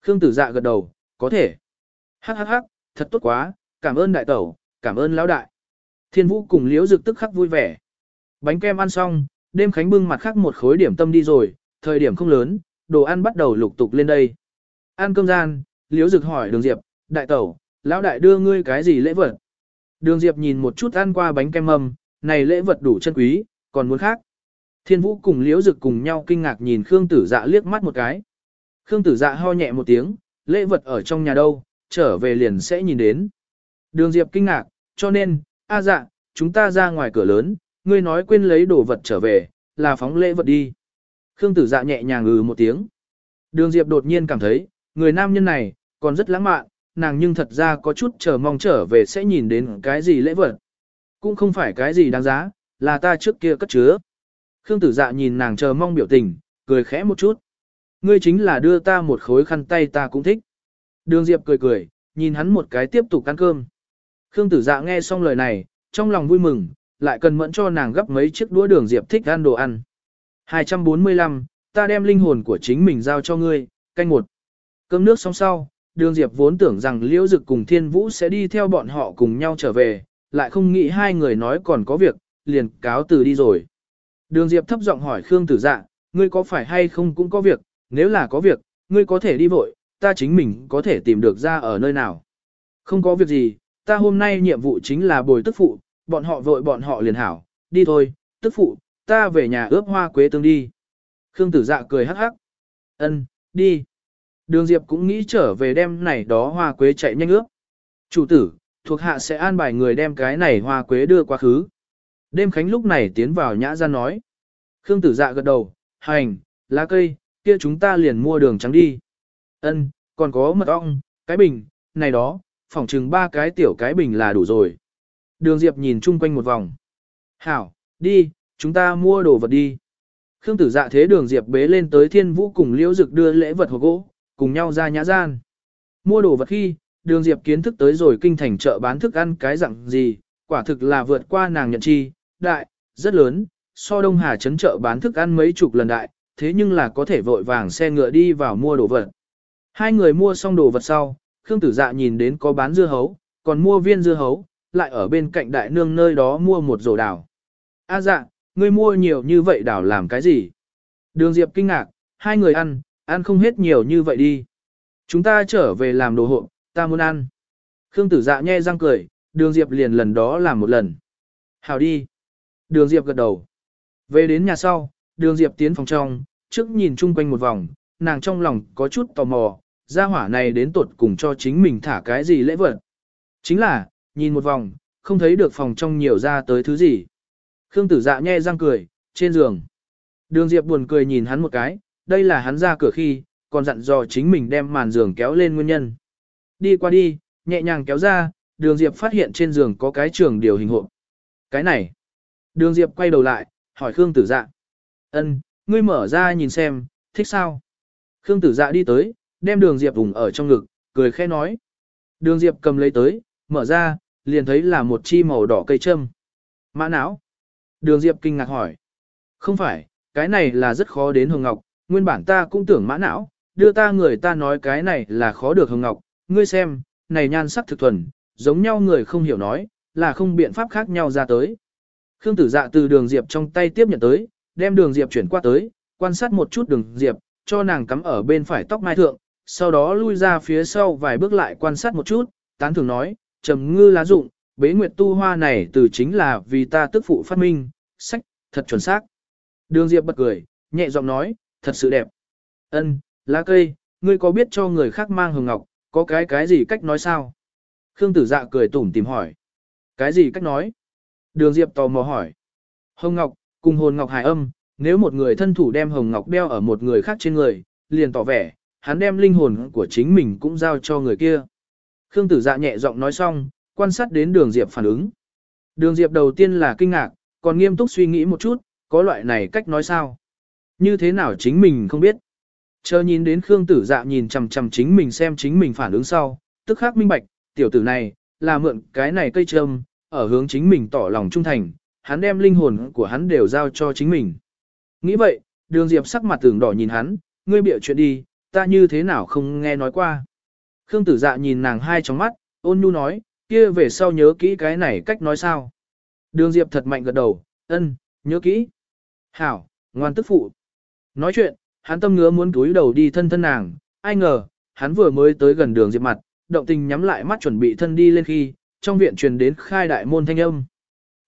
Khương Tử Dạ gật đầu, có thể. Hắc hắc hắc, thật tốt quá, cảm ơn đại tẩu, cảm ơn lão đại. Thiên Vũ cùng Liễu Dực tức khắc vui vẻ. Bánh kem ăn xong, đêm khánh bưng mặt khác một khối điểm tâm đi rồi, thời điểm không lớn, đồ ăn bắt đầu lục tục lên đây. Ăn cơm gian, Liễu Dực hỏi Đường Diệp, đại tẩu, lão đại đưa ngươi cái gì lễ vật? Đường Diệp nhìn một chút ăn qua bánh kem mâm, này lễ vật đủ chân quý, còn muốn khác. Thiên Vũ cùng Liễu Dực cùng nhau kinh ngạc nhìn Khương Tử Dạ liếc mắt một cái. Khương Tử Dạ ho nhẹ một tiếng, lễ vật ở trong nhà đâu, trở về liền sẽ nhìn đến. Đường Diệp kinh ngạc, cho nên, a dạ, chúng ta ra ngoài cửa lớn, ngươi nói quên lấy đồ vật trở về, là phóng lễ vật đi. Khương Tử Dạ nhẹ nhàng ừ một tiếng. Đường Diệp đột nhiên cảm thấy, người nam nhân này, còn rất lãng mạn, nàng nhưng thật ra có chút chờ mong trở về sẽ nhìn đến cái gì lễ vật. Cũng không phải cái gì đáng giá, là ta trước kia cất chứa. Khương tử dạ nhìn nàng chờ mong biểu tình, cười khẽ một chút. Ngươi chính là đưa ta một khối khăn tay ta cũng thích. Đường Diệp cười cười, nhìn hắn một cái tiếp tục ăn cơm. Khương tử dạ nghe xong lời này, trong lòng vui mừng, lại cần mẫn cho nàng gấp mấy chiếc đũa đường Diệp thích ăn đồ ăn. 245, ta đem linh hồn của chính mình giao cho ngươi, canh một. Cơm nước xong sau, đường Diệp vốn tưởng rằng Liễu Dực cùng Thiên Vũ sẽ đi theo bọn họ cùng nhau trở về, lại không nghĩ hai người nói còn có việc, liền cáo từ đi rồi. Đường Diệp thấp giọng hỏi Khương Tử Dạ, ngươi có phải hay không cũng có việc, nếu là có việc, ngươi có thể đi vội, ta chính mình có thể tìm được ra ở nơi nào. Không có việc gì, ta hôm nay nhiệm vụ chính là bồi tức phụ, bọn họ vội bọn họ liền hảo, đi thôi, tức phụ, ta về nhà ướp hoa quế tương đi. Khương tử dạ cười hắc hắc. Ân, đi. Đường Diệp cũng nghĩ trở về đem này đó hoa quế chạy nhanh ướp. Chủ tử, thuộc hạ sẽ an bài người đem cái này hoa quế đưa quá khứ. Đêm khánh lúc này tiến vào nhã gian nói. Khương tử dạ gật đầu, hành, lá cây, kia chúng ta liền mua đường trắng đi. Ân, còn có mật ong, cái bình, này đó, phỏng chừng ba cái tiểu cái bình là đủ rồi. Đường Diệp nhìn chung quanh một vòng. Hảo, đi, chúng ta mua đồ vật đi. Khương tử dạ thế đường Diệp bế lên tới thiên vũ cùng liễu dực đưa lễ vật hộp gỗ, cùng nhau ra nhã gian. Mua đồ vật khi, đường Diệp kiến thức tới rồi kinh thành chợ bán thức ăn cái dạng gì, quả thực là vượt qua nàng nhận chi, đại, rất lớn, so Đông Hà chấn chợ bán thức ăn mấy chục lần đại, thế nhưng là có thể vội vàng xe ngựa đi vào mua đồ vật. Hai người mua xong đồ vật sau, Khương Tử Dạ nhìn đến có bán dưa hấu, còn mua viên dưa hấu, lại ở bên cạnh đại nương nơi đó mua một rổ đào. A dạ, ngươi mua nhiều như vậy đào làm cái gì? Đường Diệp kinh ngạc, hai người ăn, ăn không hết nhiều như vậy đi. Chúng ta trở về làm đồ hộ, ta muốn ăn. Khương Tử Dạ nhe răng cười, đường Diệp liền lần đó làm một lần. Hào đi. Đường Diệp gật đầu. Về đến nhà sau, đường Diệp tiến phòng trong, trước nhìn chung quanh một vòng, nàng trong lòng có chút tò mò, gia hỏa này đến tuột cùng cho chính mình thả cái gì lễ vật. Chính là, nhìn một vòng, không thấy được phòng trong nhiều ra tới thứ gì. Khương tử dạ nhe răng cười, trên giường. Đường Diệp buồn cười nhìn hắn một cái, đây là hắn ra cửa khi, còn dặn dò chính mình đem màn giường kéo lên nguyên nhân. Đi qua đi, nhẹ nhàng kéo ra, đường Diệp phát hiện trên giường có cái trường điều hình hộp. Cái này. Đường Diệp quay đầu lại, hỏi Khương tử dạ. ân ngươi mở ra nhìn xem, thích sao? Khương tử dạ đi tới, đem đường Diệp vùng ở trong ngực, cười khẽ nói. Đường Diệp cầm lấy tới, mở ra, liền thấy là một chi màu đỏ cây châm. Mã não. Đường Diệp kinh ngạc hỏi. Không phải, cái này là rất khó đến hồng ngọc, nguyên bản ta cũng tưởng mã não, đưa ta người ta nói cái này là khó được hồng ngọc, ngươi xem, này nhan sắc thực thuần, giống nhau người không hiểu nói, là không biện pháp khác nhau ra tới. Khương tử dạ từ đường Diệp trong tay tiếp nhận tới, đem đường Diệp chuyển qua tới, quan sát một chút đường Diệp, cho nàng cắm ở bên phải tóc mai thượng, sau đó lui ra phía sau vài bước lại quan sát một chút, tán thường nói, trầm ngư lá dụng, bế nguyệt tu hoa này từ chính là vì ta tức phụ phát minh, sách, thật chuẩn xác. Đường Diệp bật cười, nhẹ giọng nói, thật sự đẹp. Ân, lá cây, ngươi có biết cho người khác mang hồng ngọc, có cái cái gì cách nói sao? Khương tử dạ cười tủm tìm hỏi. Cái gì cách nói? Đường Diệp tò mò hỏi. Hồng ngọc, cùng hồn ngọc hài âm, nếu một người thân thủ đem hồng ngọc đeo ở một người khác trên người, liền tỏ vẻ, hắn đem linh hồn của chính mình cũng giao cho người kia. Khương tử dạ nhẹ giọng nói xong, quan sát đến đường Diệp phản ứng. Đường Diệp đầu tiên là kinh ngạc, còn nghiêm túc suy nghĩ một chút, có loại này cách nói sao? Như thế nào chính mình không biết. Chờ nhìn đến Khương tử dạ nhìn chằm chằm chính mình xem chính mình phản ứng sau, tức khắc minh bạch, tiểu tử này, là mượn cái này cây trâm, ở hướng chính mình tỏ lòng trung thành, hắn đem linh hồn của hắn đều giao cho chính mình. Nghĩ vậy, đường Diệp sắc mặt tưởng đỏ nhìn hắn, ngươi bịa chuyện đi, ta như thế nào không nghe nói qua. Khương tử dạ nhìn nàng hai trong mắt, ôn nhu nói, kia về sau nhớ kỹ cái này cách nói sao. Đường Diệp thật mạnh gật đầu, ân, nhớ kỹ. Hảo, ngoan tức phụ. Nói chuyện, hắn tâm ngứa muốn túi đầu đi thân thân nàng, ai ngờ, hắn vừa mới tới gần đường Diệp mặt, động tình nhắm lại mắt chuẩn bị thân đi lên khi, trong viện truyền đến khai đại môn thanh âm.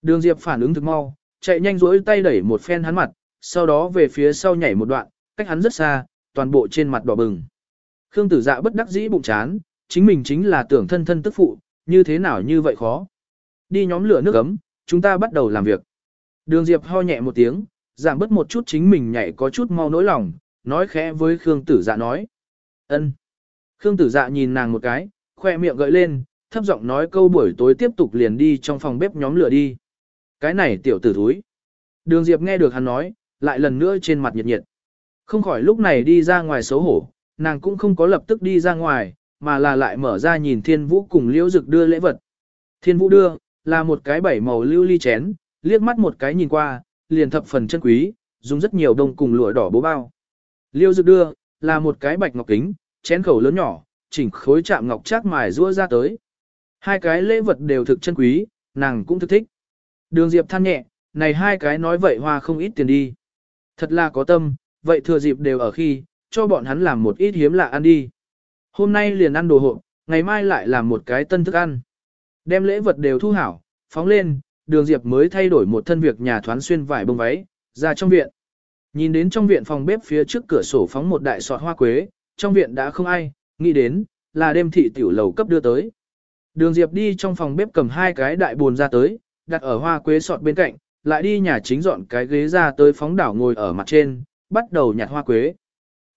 Đường Diệp phản ứng thực mau, chạy nhanh rỗi tay đẩy một phen hắn mặt, sau đó về phía sau nhảy một đoạn, cách hắn rất xa, toàn bộ trên mặt đỏ bừng. Khương tử dạ bất đắc dĩ bụng chán, chính mình chính là tưởng thân thân tức phụ, như thế nào như vậy khó. Đi nhóm lửa nước ấm, chúng ta bắt đầu làm việc. Đường Diệp ho nhẹ một tiếng, giảm bớt một chút chính mình nhảy có chút mau nỗi lòng, nói khẽ với Khương tử dạ nói. ân. Khương tử dạ nhìn nàng một cái, khoe miệng gợi lên, thấp giọng nói câu buổi tối tiếp tục liền đi trong phòng bếp nhóm lửa đi. Cái này tiểu tử thúi. Đường Diệp nghe được hắn nói, lại lần nữa trên mặt nhiệt nhiệt. Không khỏi lúc này đi ra ngoài xấu hổ, nàng cũng không có lập tức đi ra ngoài, mà là lại mở ra nhìn thiên vũ cùng liễu dực đưa lễ vật. Thiên vũ đưa, là một cái bảy màu lưu ly chén, liếc mắt một cái nhìn qua, liền thập phần chân quý, dùng rất nhiều đồng cùng lụa đỏ bố bao. Liêu dực đưa, là một cái bạch ngọc kính, chén khẩu lớn nhỏ, chỉnh khối chạm ngọc chắc mài rua ra tới. Hai cái lễ vật đều thực chân quý, nàng cũng thực thích. Đường Diệp than nhẹ, này hai cái nói vậy hoa không ít tiền đi. Thật là có tâm, vậy thừa dịp đều ở khi, cho bọn hắn làm một ít hiếm lạ ăn đi. Hôm nay liền ăn đồ hộp ngày mai lại làm một cái tân thức ăn. Đem lễ vật đều thu hảo, phóng lên, đường Diệp mới thay đổi một thân việc nhà thoán xuyên vải bông váy, ra trong viện. Nhìn đến trong viện phòng bếp phía trước cửa sổ phóng một đại sọt hoa quế, trong viện đã không ai, nghĩ đến, là đêm thị tiểu lầu cấp đưa tới. Đường Diệp đi trong phòng bếp cầm hai cái đại buồn ra tới, đặt ở hoa quế sọt bên cạnh, lại đi nhà chính dọn cái ghế ra tới phóng đảo ngồi ở mặt trên, bắt đầu nhặt hoa quế.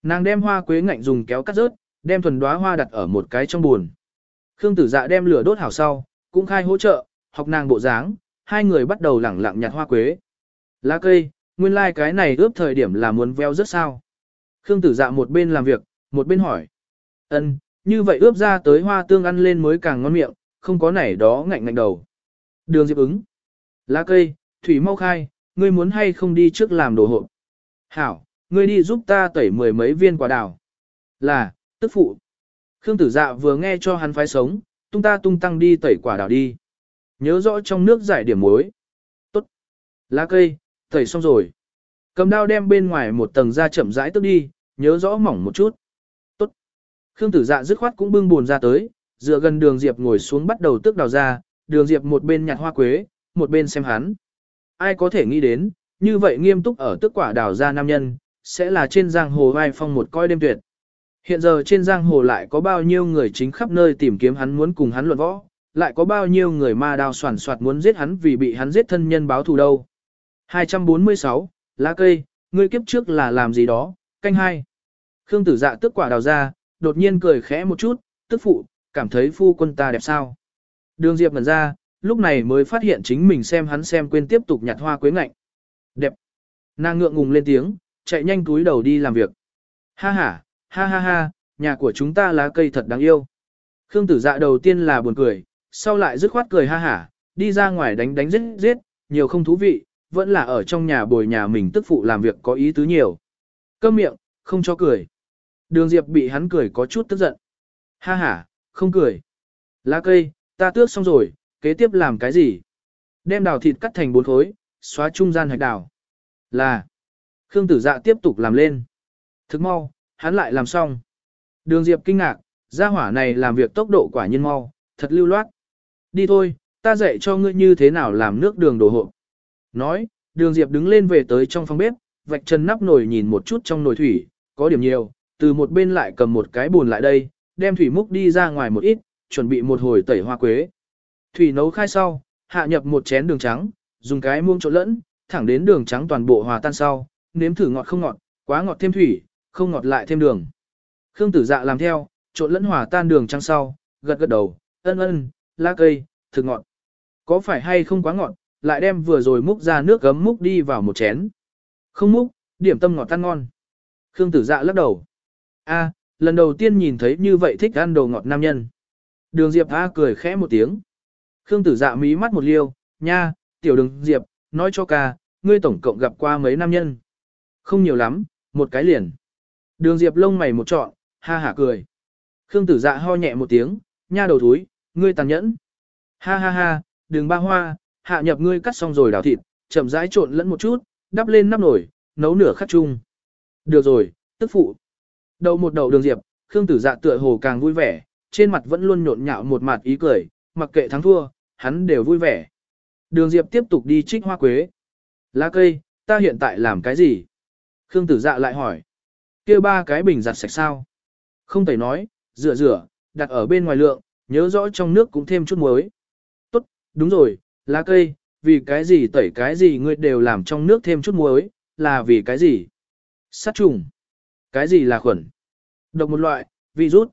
Nàng đem hoa quế ngạnh dùng kéo cắt rớt, đem thuần đóa hoa đặt ở một cái trong buồn. Khương Tử Dạ đem lửa đốt hảo sau, cũng khai hỗ trợ, học nàng bộ dáng, hai người bắt đầu lẳng lặng nhặt hoa quế. Lá cây, nguyên lai like cái này ướp thời điểm là muốn veo rất sao. Khương Tử Dạ một bên làm việc, một bên hỏi. Ân, như vậy ướp ra tới hoa tương ăn lên mới càng ngon miệng, không có nảy đó ngạnh ngạnh đầu. Đường Diệp ứng. Lá cây, thủy mau khai, ngươi muốn hay không đi trước làm đồ hộp. Hảo, ngươi đi giúp ta tẩy mười mấy viên quả đào. Là, tức phụ. Khương tử dạ vừa nghe cho hắn phái sống, tung ta tung tăng đi tẩy quả đào đi. Nhớ rõ trong nước giải điểm muối. Tốt. Lá cây, tẩy xong rồi. Cầm đao đem bên ngoài một tầng da chậm rãi tức đi, nhớ rõ mỏng một chút. Tốt. Khương tử dạ dứt khoát cũng bưng buồn ra tới, dựa gần đường Diệp ngồi xuống bắt đầu tước đào ra, đường Diệp một bên nhặt hoa quế, một bên xem hắn. Ai có thể nghĩ đến, như vậy nghiêm túc ở tước quả đào ra nam nhân, sẽ là trên giang hồ vai phong một coi đêm tuyệt. Hiện giờ trên giang hồ lại có bao nhiêu người chính khắp nơi tìm kiếm hắn muốn cùng hắn luận võ, lại có bao nhiêu người ma đao soàn soạt muốn giết hắn vì bị hắn giết thân nhân báo thù đâu. 246, lá cây, ngươi kiếp trước là làm gì đó, canh hai. Khương tử dạ tức quả đào ra, đột nhiên cười khẽ một chút, tức phụ, cảm thấy phu quân ta đẹp sao. Đường Diệp ngẩn ra, lúc này mới phát hiện chính mình xem hắn xem quên tiếp tục nhặt hoa quế ngạnh. Đẹp. Nàng ngượng ngùng lên tiếng, chạy nhanh túi đầu đi làm việc. Ha ha, ha ha ha, nhà của chúng ta lá cây thật đáng yêu. Khương tử dạ đầu tiên là buồn cười, sau lại dứt khoát cười ha hả, đi ra ngoài đánh đánh giết giết, nhiều không thú vị, vẫn là ở trong nhà bồi nhà mình tức phụ làm việc có ý tứ nhiều. Câm miệng, không cho cười. Đường Diệp bị hắn cười có chút tức giận. Ha ha, không cười. Lá cây, ta tước xong rồi, kế tiếp làm cái gì? Đem đào thịt cắt thành bốn khối, xóa trung gian hạch đảo Là. Khương tử dạ tiếp tục làm lên. Thức mau, hắn lại làm xong. Đường Diệp kinh ngạc, gia hỏa này làm việc tốc độ quả nhiên mau, thật lưu loát. Đi thôi, ta dạy cho ngươi như thế nào làm nước đường đồ hộp. Nói, đường Diệp đứng lên về tới trong phòng bếp, vạch chân nắp nồi nhìn một chút trong nồi thủy, có điểm nhiều, từ một bên lại cầm một cái bùn lại đây, đem thủy múc đi ra ngoài một ít, chuẩn bị một hồi tẩy hoa quế. Thủy nấu khai sau, hạ nhập một chén đường trắng, dùng cái muông trộn lẫn, thẳng đến đường trắng toàn bộ hòa tan sau, nếm thử ngọt không ngọt, quá ngọt thêm thủy, không ngọt lại thêm đường. Khương tử dạ làm theo, trộn lẫn hòa tan đường trắng sau, gật gật đầu, ân ân, lá cây, thực ngọt. Có phải hay không quá ngọt, lại đem vừa rồi múc ra nước gấm múc đi vào một chén. Không múc, điểm tâm ngọt tan ngon. Khương tử dạ lắc đầu. A, lần đầu tiên nhìn thấy như vậy thích ăn đồ ngọt nam nhân. Đường Diệp A cười khẽ một tiếng. Khương tử dạ mí mắt một liêu, nha, tiểu đường Diệp, nói cho ca, ngươi tổng cộng gặp qua mấy nam nhân. Không nhiều lắm, một cái liền. Đường Diệp lông mày một trọn, ha hả cười. Khương tử dạ ho nhẹ một tiếng, nha đầu thúi, ngươi tàn nhẫn. Ha ha ha, Đường ba hoa, hạ nhập ngươi cắt xong rồi đào thịt, chậm rãi trộn lẫn một chút, đắp lên nắp nổi, nấu nửa khắc chung. Được rồi, tức phụ. Đầu một đầu đường Diệp, Khương tử dạ tựa hồ càng vui vẻ, trên mặt vẫn luôn nhộn nhạo một mặt ý cười, mặc kệ thắng thua, hắn đều vui vẻ. Đường Diệp tiếp tục đi trích hoa quế. Lá cây, ta hiện tại làm cái gì? Khương tử dạ lại hỏi. kia ba cái bình giặt sạch sao? Không thể nói, rửa rửa, đặt ở bên ngoài lượng, nhớ rõ trong nước cũng thêm chút muối. Tốt, đúng rồi, lá cây, vì cái gì tẩy cái gì ngươi đều làm trong nước thêm chút muối, là vì cái gì? Sát trùng. Cái gì là khuẩn? Độc một loại, virus.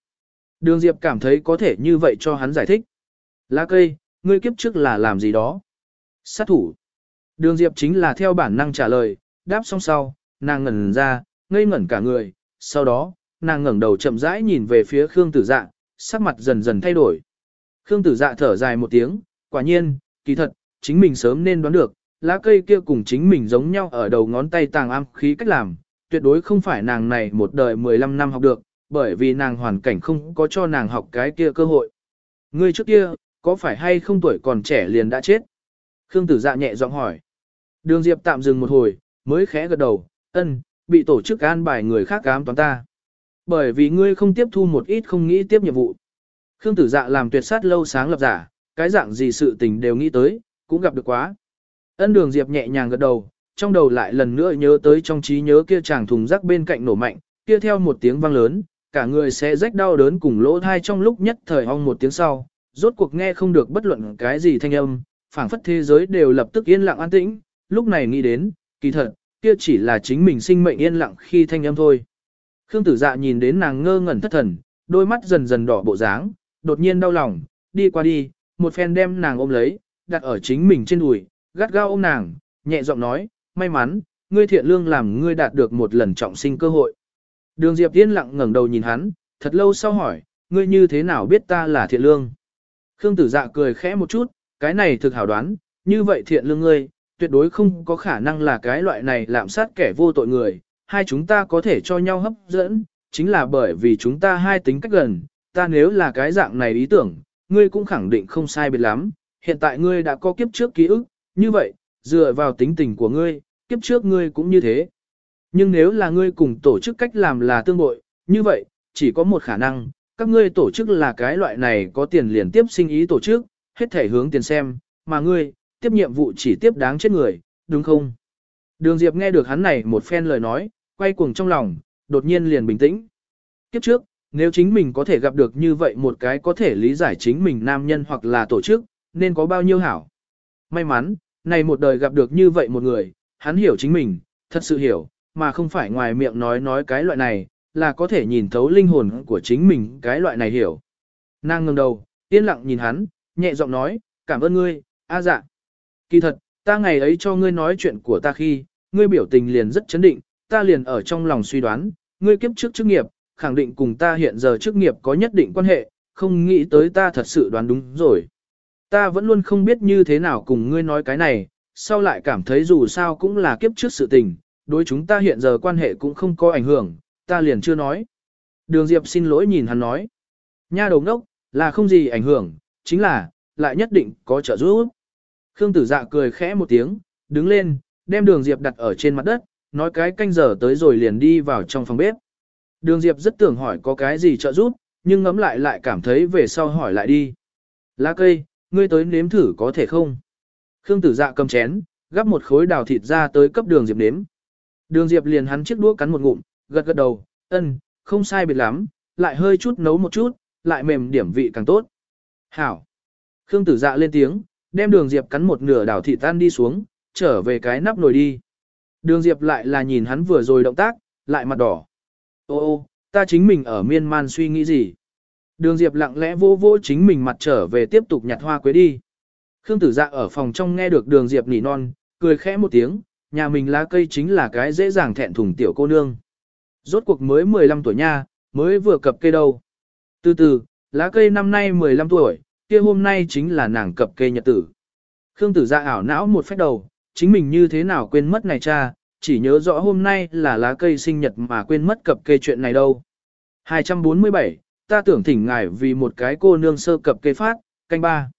Đường Diệp cảm thấy có thể như vậy cho hắn giải thích. Lá cây, ngươi kiếp trước là làm gì đó? Sát thủ. Đường Diệp chính là theo bản năng trả lời, đáp xong sau, nàng ngẩn ra, ngây ngẩn cả người, sau đó, nàng ngẩng đầu chậm rãi nhìn về phía Khương Tử Dạ, sắc mặt dần dần thay đổi. Khương Tử Dạ thở dài một tiếng, quả nhiên, kỳ thật, chính mình sớm nên đoán được, lá cây kia cùng chính mình giống nhau ở đầu ngón tay tàng am khí cách làm, tuyệt đối không phải nàng này một đời 15 năm học được, bởi vì nàng hoàn cảnh không có cho nàng học cái kia cơ hội. Ngươi trước kia, có phải hay không tuổi còn trẻ liền đã chết? Khương tử dạ nhẹ giọng hỏi. Đường Diệp tạm dừng một hồi, mới khẽ gật đầu, ân, bị tổ chức an bài người khác cám toán ta. Bởi vì ngươi không tiếp thu một ít không nghĩ tiếp nhiệm vụ. Khương tử dạ làm tuyệt sát lâu sáng lập giả, cái dạng gì sự tình đều nghĩ tới, cũng gặp được quá. Ân đường Diệp nhẹ nhàng gật đầu, trong đầu lại lần nữa nhớ tới trong trí nhớ kia chàng thùng rác bên cạnh nổ mạnh, kia theo một tiếng vang lớn, cả người sẽ rách đau đớn cùng lỗ thai trong lúc nhất thời ong một tiếng sau, rốt cuộc nghe không được bất luận cái gì thanh âm, phảng phất thế giới đều lập tức yên lặng an tĩnh, lúc này nghĩ đến, kỳ thật, kia chỉ là chính mình sinh mệnh yên lặng khi thanh âm thôi. Khương tử dạ nhìn đến nàng ngơ ngẩn thất thần, đôi mắt dần dần đỏ bộ dáng, đột nhiên đau lòng, đi qua đi, một phen đem nàng ôm lấy, đặt ở chính mình trên đùi, gắt gao ôm nàng, nhẹ giọng nói, may mắn, ngươi thiện lương làm ngươi đạt được một lần trọng sinh cơ hội. Đường Diệp yên lặng ngẩng đầu nhìn hắn, thật lâu sau hỏi, ngươi như thế nào biết ta là thiện lương? Khương tử dạ cười khẽ một chút, cái này thực hảo đoán, như vậy thiện lương ngươi, tuyệt đối không có khả năng là cái loại này lạm sát kẻ vô tội người, hai chúng ta có thể cho nhau hấp dẫn, chính là bởi vì chúng ta hai tính cách gần, ta nếu là cái dạng này ý tưởng, ngươi cũng khẳng định không sai biệt lắm, hiện tại ngươi đã có kiếp trước ký ức, như vậy, dựa vào tính tình của ngươi, kiếp trước ngươi cũng như thế. Nhưng nếu là ngươi cùng tổ chức cách làm là tương bội, như vậy, chỉ có một khả năng, các ngươi tổ chức là cái loại này có tiền liền tiếp sinh ý tổ chức, hết thể hướng tiền xem, mà ngươi, tiếp nhiệm vụ chỉ tiếp đáng chết người, đúng không? Đường Diệp nghe được hắn này một phen lời nói, quay cuồng trong lòng, đột nhiên liền bình tĩnh. Kiếp trước, nếu chính mình có thể gặp được như vậy một cái có thể lý giải chính mình nam nhân hoặc là tổ chức, nên có bao nhiêu hảo. May mắn, này một đời gặp được như vậy một người, hắn hiểu chính mình, thật sự hiểu, mà không phải ngoài miệng nói nói cái loại này, là có thể nhìn thấu linh hồn của chính mình cái loại này hiểu. Nàng ngẩng đầu, yên lặng nhìn hắn, nhẹ giọng nói, cảm ơn ngươi, a dạ. Kỳ thật, ta ngày ấy cho ngươi nói chuyện của ta khi, ngươi biểu tình liền rất chấn định, ta liền ở trong lòng suy đoán, ngươi kiếp trước chức nghiệp, khẳng định cùng ta hiện giờ chức nghiệp có nhất định quan hệ, không nghĩ tới ta thật sự đoán đúng rồi. Ta vẫn luôn không biết như thế nào cùng ngươi nói cái này, sau lại cảm thấy dù sao cũng là kiếp trước sự tình, đối chúng ta hiện giờ quan hệ cũng không có ảnh hưởng, ta liền chưa nói. Đường Diệp xin lỗi nhìn hắn nói. Nha đầu ngốc, là không gì ảnh hưởng, chính là, lại nhất định có trợ giúp. Khương tử dạ cười khẽ một tiếng, đứng lên, đem đường Diệp đặt ở trên mặt đất, nói cái canh giờ tới rồi liền đi vào trong phòng bếp. Đường Diệp rất tưởng hỏi có cái gì trợ giúp, nhưng ngấm lại lại cảm thấy về sau hỏi lại đi. Lá cây, ngươi tới nếm thử có thể không? Khương tử dạ cầm chén, gắp một khối đào thịt ra tới cấp đường Diệp nếm. Đường Diệp liền hắn chiếc đũa cắn một ngụm, gật gật đầu, ân, không sai biệt lắm, lại hơi chút nấu một chút, lại mềm điểm vị càng tốt. Hảo. Khương tử dạ lên tiếng, đem đường Diệp cắn một nửa đào thị tan đi xuống, trở về cái nắp nồi đi. Đường Diệp lại là nhìn hắn vừa rồi động tác, lại mặt đỏ. Ô ô, ta chính mình ở miên man suy nghĩ gì? Đường Diệp lặng lẽ vô vô chính mình mặt trở về tiếp tục nhặt hoa quế đi. Khương tử dạ ở phòng trong nghe được đường Diệp nỉ non, cười khẽ một tiếng, nhà mình lá cây chính là cái dễ dàng thẹn thùng tiểu cô nương. Rốt cuộc mới 15 tuổi nha, mới vừa cập cây đâu. Từ từ, lá cây năm nay 15 tuổi, kia hôm nay chính là nàng cập cây nhật tử. Khương tử dạ ảo não một phép đầu, chính mình như thế nào quên mất này cha, chỉ nhớ rõ hôm nay là lá cây sinh nhật mà quên mất cập cây chuyện này đâu. 247, ta tưởng thỉnh ngài vì một cái cô nương sơ cập cây phát, canh ba.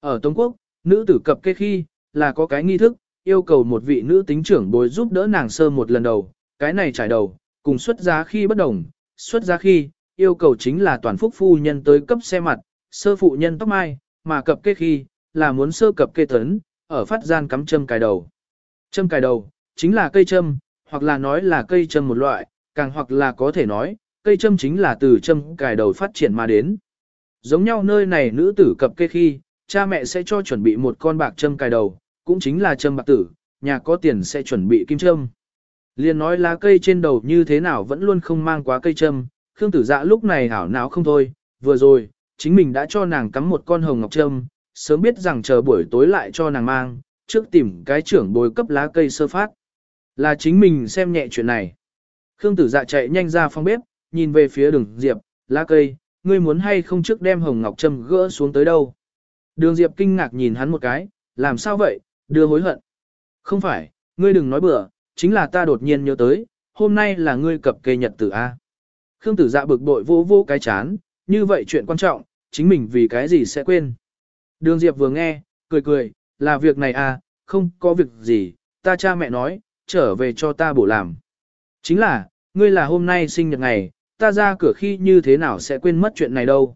Ở Tống Quốc, nữ tử cập cây khi, là có cái nghi thức, yêu cầu một vị nữ tính trưởng bồi giúp đỡ nàng sơ một lần đầu, cái này trải đầu, cùng xuất giá khi bất đồng, xuất giá khi, yêu cầu chính là toàn phúc phu nhân tới cấp xe mặt, sơ phụ nhân tóc mai, mà cập kê khi, là muốn sơ cập kê tấn, ở phát gian cắm châm cài đầu. Châm cài đầu, chính là cây châm, hoặc là nói là cây châm một loại, càng hoặc là có thể nói, cây châm chính là từ châm cài đầu phát triển mà đến. Giống nhau nơi này nữ tử cập kê khi, cha mẹ sẽ cho chuẩn bị một con bạc châm cài đầu, cũng chính là châm bạc tử, nhà có tiền sẽ chuẩn bị kim châm. Liên nói lá cây trên đầu như thế nào vẫn luôn không mang quá cây châm, Khương tử dạ lúc này hảo não không thôi, vừa rồi, chính mình đã cho nàng cắm một con hồng ngọc trâm, sớm biết rằng chờ buổi tối lại cho nàng mang, trước tìm cái trưởng bồi cấp lá cây sơ phát. Là chính mình xem nhẹ chuyện này. Khương tử dạ chạy nhanh ra phòng bếp, nhìn về phía đường Diệp, lá cây, ngươi muốn hay không trước đem hồng ngọc trâm gỡ xuống tới đâu. Đường Diệp kinh ngạc nhìn hắn một cái, làm sao vậy, đưa hối hận. Không phải, ngươi đừng nói bừa, chính là ta đột nhiên nhớ tới, hôm nay là ngươi cập kê nhật tử A. Khương tử dạ bực bội vô vô cái chán, như vậy chuyện quan trọng, chính mình vì cái gì sẽ quên. Đường Diệp vừa nghe, cười cười, là việc này à, không có việc gì, ta cha mẹ nói, trở về cho ta bổ làm. Chính là, ngươi là hôm nay sinh nhật ngày, ta ra cửa khi như thế nào sẽ quên mất chuyện này đâu.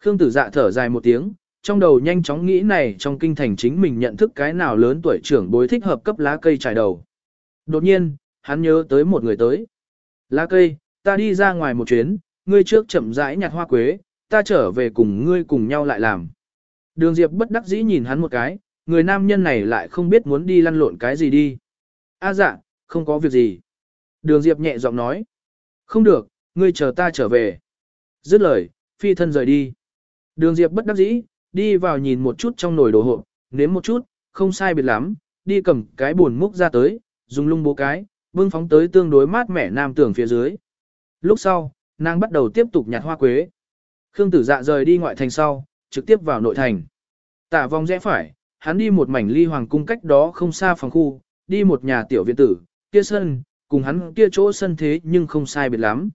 Khương tử dạ thở dài một tiếng, trong đầu nhanh chóng nghĩ này trong kinh thành chính mình nhận thức cái nào lớn tuổi trưởng bối thích hợp cấp lá cây trải đầu. Đột nhiên, hắn nhớ tới một người tới. Lá cây, ta đi ra ngoài một chuyến, ngươi trước chậm rãi nhặt hoa quế, ta trở về cùng ngươi cùng nhau lại làm. Đường Diệp bất đắc dĩ nhìn hắn một cái, người nam nhân này lại không biết muốn đi lăn lộn cái gì đi. A à dạ, không có việc gì. Đường Diệp nhẹ giọng nói. Không được, ngươi chờ ta trở về. Dứt lời, phi thân rời đi. Đường Diệp bất đắc dĩ, đi vào nhìn một chút trong nồi đồ hộp, nếm một chút, không sai biệt lắm, đi cầm cái buồn múc ra tới, dùng lung bố cái, bưng phóng tới tương đối mát mẻ nam tường phía dưới. Lúc sau, nàng bắt đầu tiếp tục nhặt hoa quế. Khương tử dạ rời đi ngoại thành sau, trực tiếp vào nội thành. Tả vòng rẽ phải, hắn đi một mảnh ly hoàng cung cách đó không xa phòng khu, đi một nhà tiểu viện tử, kia sân, cùng hắn kia chỗ sân thế nhưng không sai biệt lắm.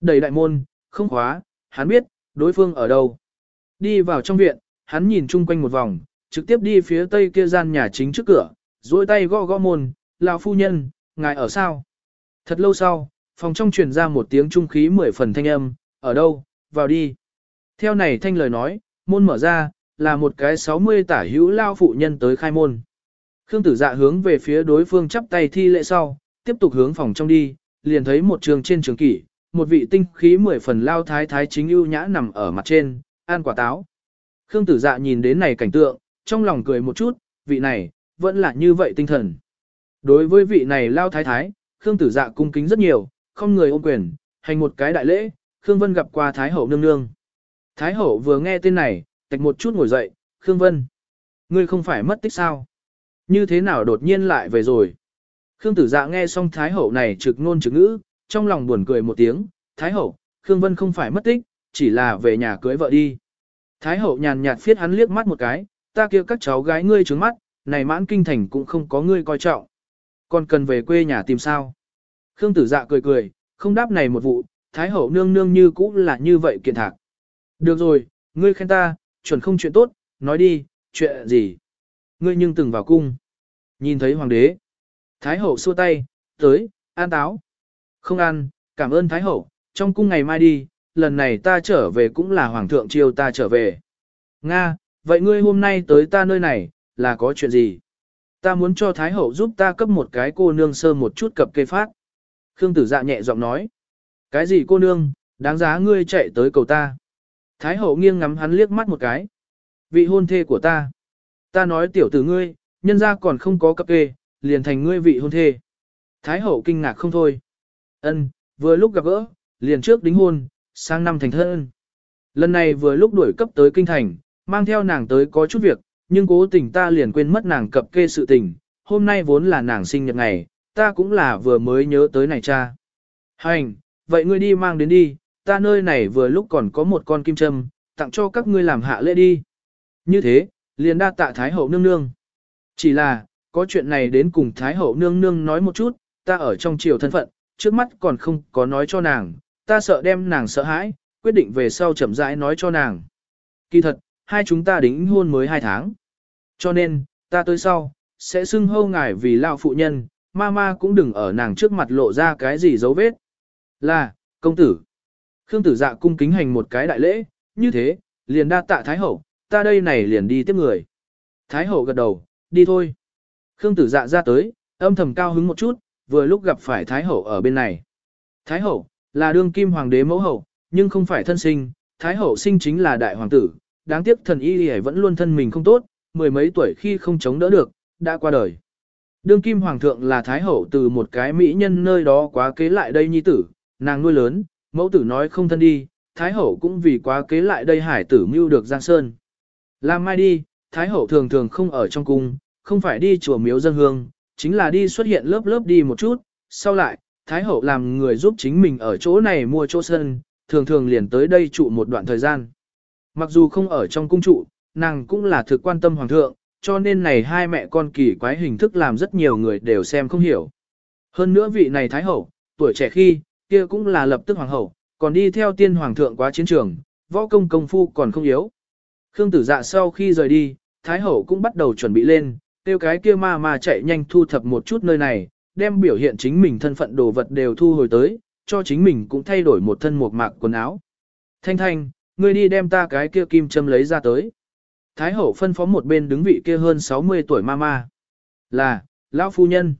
Đẩy đại môn, không khóa, hắn biết, đối phương ở đâu. Đi vào trong viện, hắn nhìn chung quanh một vòng, trực tiếp đi phía tây kia gian nhà chính trước cửa, duỗi tay gõ gõ môn, lão phu nhân, ngài ở sao? Thật lâu sau, phòng trong truyền ra một tiếng trung khí mười phần thanh âm, ở đâu, vào đi. Theo này thanh lời nói, môn mở ra, là một cái 60 tả hữu lao phụ nhân tới khai môn. Khương tử dạ hướng về phía đối phương chắp tay thi lễ sau, tiếp tục hướng phòng trong đi, liền thấy một trường trên trường kỷ, một vị tinh khí mười phần lao thái thái chính ưu nhã nằm ở mặt trên, ăn quả táo. Khương tử dạ nhìn đến này cảnh tượng, trong lòng cười một chút, vị này, vẫn là như vậy tinh thần. Đối với vị này lao thái thái, Khương tử dạ cung kính rất nhiều, không người ôm quyền, hành một cái đại lễ, Khương Vân gặp qua Thái Hậu nương nương. Thái Hậu vừa nghe tên này, tạch một chút ngồi dậy, Khương Vân. Ngươi không phải mất tích sao? Như thế nào đột nhiên lại về rồi? Khương tử dạ nghe xong Thái Hậu này trực ngôn trực ngữ, trong lòng buồn cười một tiếng, Thái Hậu, Khương Vân không phải mất tích, chỉ là về nhà cưới vợ đi. Thái Hậu nhàn nhạt phiết hắn liếc mắt một cái, ta kia các cháu gái ngươi trướng mắt, này mãn kinh thành cũng không có ngươi coi trọng. Còn cần về quê nhà tìm sao? Khương tử dạ cười cười, không đáp này một vụ, Thái Hậu nương nương như cũ là như vậy kiện thạc. Được rồi, ngươi khen ta, chuẩn không chuyện tốt, nói đi, chuyện gì? Ngươi nhưng từng vào cung. Nhìn thấy hoàng đế. Thái hậu xua tay, tới, an táo. Không ăn, cảm ơn Thái hậu, trong cung ngày mai đi, lần này ta trở về cũng là hoàng thượng chiêu ta trở về. Nga, vậy ngươi hôm nay tới ta nơi này, là có chuyện gì? Ta muốn cho Thái hậu giúp ta cấp một cái cô nương sơ một chút cập kê phát. Khương tử dạ nhẹ giọng nói. Cái gì cô nương, đáng giá ngươi chạy tới cầu ta. Thái hậu nghiêng ngắm hắn liếc mắt một cái. Vị hôn thê của ta. Ta nói tiểu tử ngươi, nhân ra còn không có cặp kê, liền thành ngươi vị hôn thê. Thái hậu kinh ngạc không thôi. Ân, vừa lúc gặp gỡ, liền trước đính hôn, sang năm thành thân. Lần này vừa lúc đuổi cấp tới kinh thành, mang theo nàng tới có chút việc, nhưng cố tình ta liền quên mất nàng cập kê sự tình, hôm nay vốn là nàng sinh nhật ngày, ta cũng là vừa mới nhớ tới này cha. Hành, vậy ngươi đi mang đến đi, ta nơi này vừa lúc còn có một con kim châm, tặng cho các ngươi làm hạ lễ đi. Như thế, liền đa tạ Thái Hậu nương nương. Chỉ là, có chuyện này đến cùng Thái Hậu nương nương nói một chút, ta ở trong triều thân phận, trước mắt còn không có nói cho nàng, ta sợ đem nàng sợ hãi, quyết định về sau chậm rãi nói cho nàng. Kỳ thật, hai chúng ta đính hôn mới hai tháng. Cho nên, ta tới sau, sẽ xưng hâu ngài vì lão phụ nhân, ma ma cũng đừng ở nàng trước mặt lộ ra cái gì dấu vết. Là, công tử. Khương tử dạ cung kính hành một cái đại lễ, như thế, liền đa tạ Thái Hậu, ta đây này liền đi tiếp người. Thái Hậu gật đầu, đi thôi. Khương tử dạ ra tới, âm thầm cao hứng một chút, vừa lúc gặp phải Thái Hậu ở bên này. Thái Hậu, là đương kim hoàng đế mẫu hậu, nhưng không phải thân sinh, Thái Hậu sinh chính là đại hoàng tử, đáng tiếc thần y vẫn luôn thân mình không tốt, mười mấy tuổi khi không chống đỡ được, đã qua đời. Đương kim hoàng thượng là Thái Hậu từ một cái mỹ nhân nơi đó quá kế lại đây nhi tử, nàng nuôi lớn, mẫu tử nói không thân đi, Thái Hậu cũng vì quá kế lại đây hải tử mưu được Giang Sơn. Làm mai đi, Thái Hậu thường thường không ở trong cung, không phải đi chùa miếu dân hương, chính là đi xuất hiện lớp lớp đi một chút, sau lại, Thái Hậu làm người giúp chính mình ở chỗ này mua chỗ sân, thường thường liền tới đây trụ một đoạn thời gian. Mặc dù không ở trong cung trụ, nàng cũng là thực quan tâm hoàng thượng, cho nên này hai mẹ con kỳ quái hình thức làm rất nhiều người đều xem không hiểu. Hơn nữa vị này Thái Hậu, tuổi trẻ khi, kia cũng là lập tức hoàng hậu, còn đi theo tiên hoàng thượng quá chiến trường, võ công công phu còn không yếu. Khương tử dạ sau khi rời đi, Thái hậu cũng bắt đầu chuẩn bị lên, tiêu cái kia ma ma chạy nhanh thu thập một chút nơi này, đem biểu hiện chính mình thân phận đồ vật đều thu hồi tới, cho chính mình cũng thay đổi một thân một mạc quần áo. Thanh thanh, ngươi đi đem ta cái kia kim châm lấy ra tới. Thái hậu phân phó một bên đứng vị kia hơn 60 tuổi mama. Là, lão phu nhân.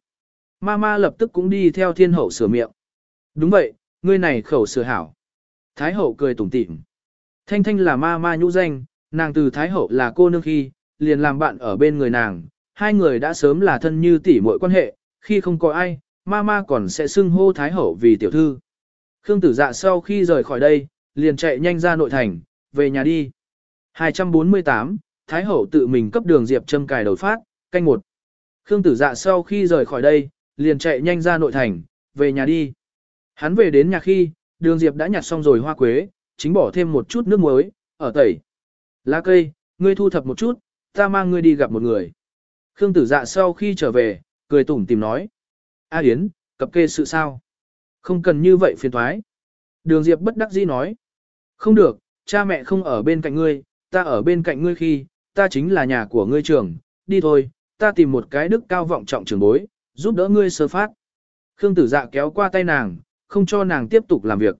Mama lập tức cũng đi theo thiên hậu sửa miệng. Đúng vậy, ngươi này khẩu sửa hảo. Thái hậu cười tủm tỉm. Thanh thanh là mama nhũ danh, nàng từ Thái hậu là cô nương khi, liền làm bạn ở bên người nàng. Hai người đã sớm là thân như tỷ muội quan hệ, khi không có ai, mama còn sẽ xưng hô Thái hậu vì tiểu thư. Khương tử dạ sau khi rời khỏi đây, liền chạy nhanh ra nội thành, về nhà đi. 248, Thái hậu tự mình cấp đường Diệp châm cài đầu phát, canh một. Khương tử dạ sau khi rời khỏi đây, liền chạy nhanh ra nội thành, về nhà đi. Hắn về đến nhà khi, đường Diệp đã nhặt xong rồi hoa quế, chính bỏ thêm một chút nước muối, ở tẩy. Lá cây, ngươi thu thập một chút, ta mang ngươi đi gặp một người. Khương tử dạ sau khi trở về, cười tủm tìm nói. A Yến, cập kê sự sao? Không cần như vậy phiền thoái. Đường Diệp bất đắc dĩ nói. Không được, cha mẹ không ở bên cạnh ngươi, ta ở bên cạnh ngươi khi, ta chính là nhà của ngươi trưởng, đi thôi, ta tìm một cái đức cao vọng trọng trưởng bối, giúp đỡ ngươi sơ phát. Khương tử dạ kéo qua tay nàng, không cho nàng tiếp tục làm việc.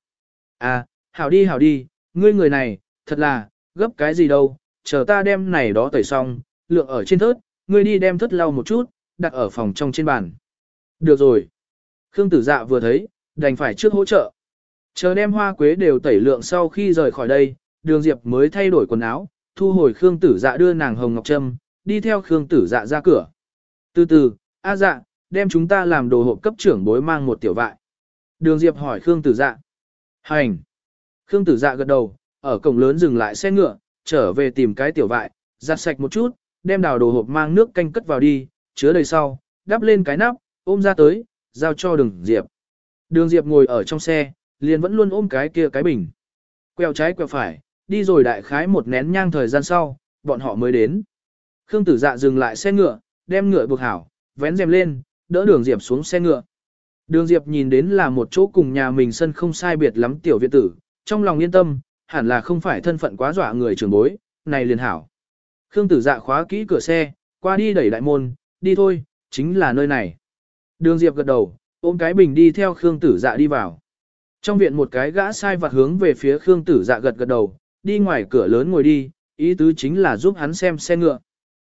À, hảo đi hảo đi, ngươi người này, thật là, gấp cái gì đâu, chờ ta đem này đó tẩy xong, lượng ở trên thớt, ngươi đi đem thớt lau một chút, đặt ở phòng trong trên bàn. Được rồi. Khương tử dạ vừa thấy, đành phải trước hỗ trợ. Chờ đem hoa quế đều tẩy lượng sau khi rời khỏi đây, đường diệp mới thay đổi quần áo, thu hồi Khương tử dạ đưa nàng hồng ngọc trâm, đi theo Khương tử dạ ra cửa. Từ từ, a dạ, đem chúng ta làm đồ hộp cấp trưởng bối mang một tiểu vại. Đường diệp hỏi Khương tử dạ. Hành. Khương tử dạ gật đầu, ở cổng lớn dừng lại xe ngựa, trở về tìm cái tiểu vại, giặt sạch một chút, đem đào đồ hộp mang nước canh cất vào đi, chứa đầy sau, đắp lên cái nắp, ôm ra tới, giao cho đường diệp. Đường diệp ngồi ở trong xe, liền vẫn luôn ôm cái kia cái bình. Quẹo trái quẹo phải, đi rồi đại khái một nén nhang thời gian sau, bọn họ mới đến. Khương tử dạ dừng lại xe ngựa, đem ngựa buộc hảo, vén rèm lên, đỡ đường Diệp xuống xe ngựa. Đường Diệp nhìn đến là một chỗ cùng nhà mình sân không sai biệt lắm tiểu viện tử, trong lòng yên tâm, hẳn là không phải thân phận quá dọa người trưởng bối, này liền hảo. Khương tử dạ khóa kỹ cửa xe, qua đi đẩy đại môn, đi thôi, chính là nơi này. Đường Diệp gật đầu, ôm cái bình đi theo Khương tử dạ đi vào. Trong viện một cái gã sai vặt hướng về phía Khương tử dạ gật gật đầu, đi ngoài cửa lớn ngồi đi, ý tứ chính là giúp hắn xem xe ngựa.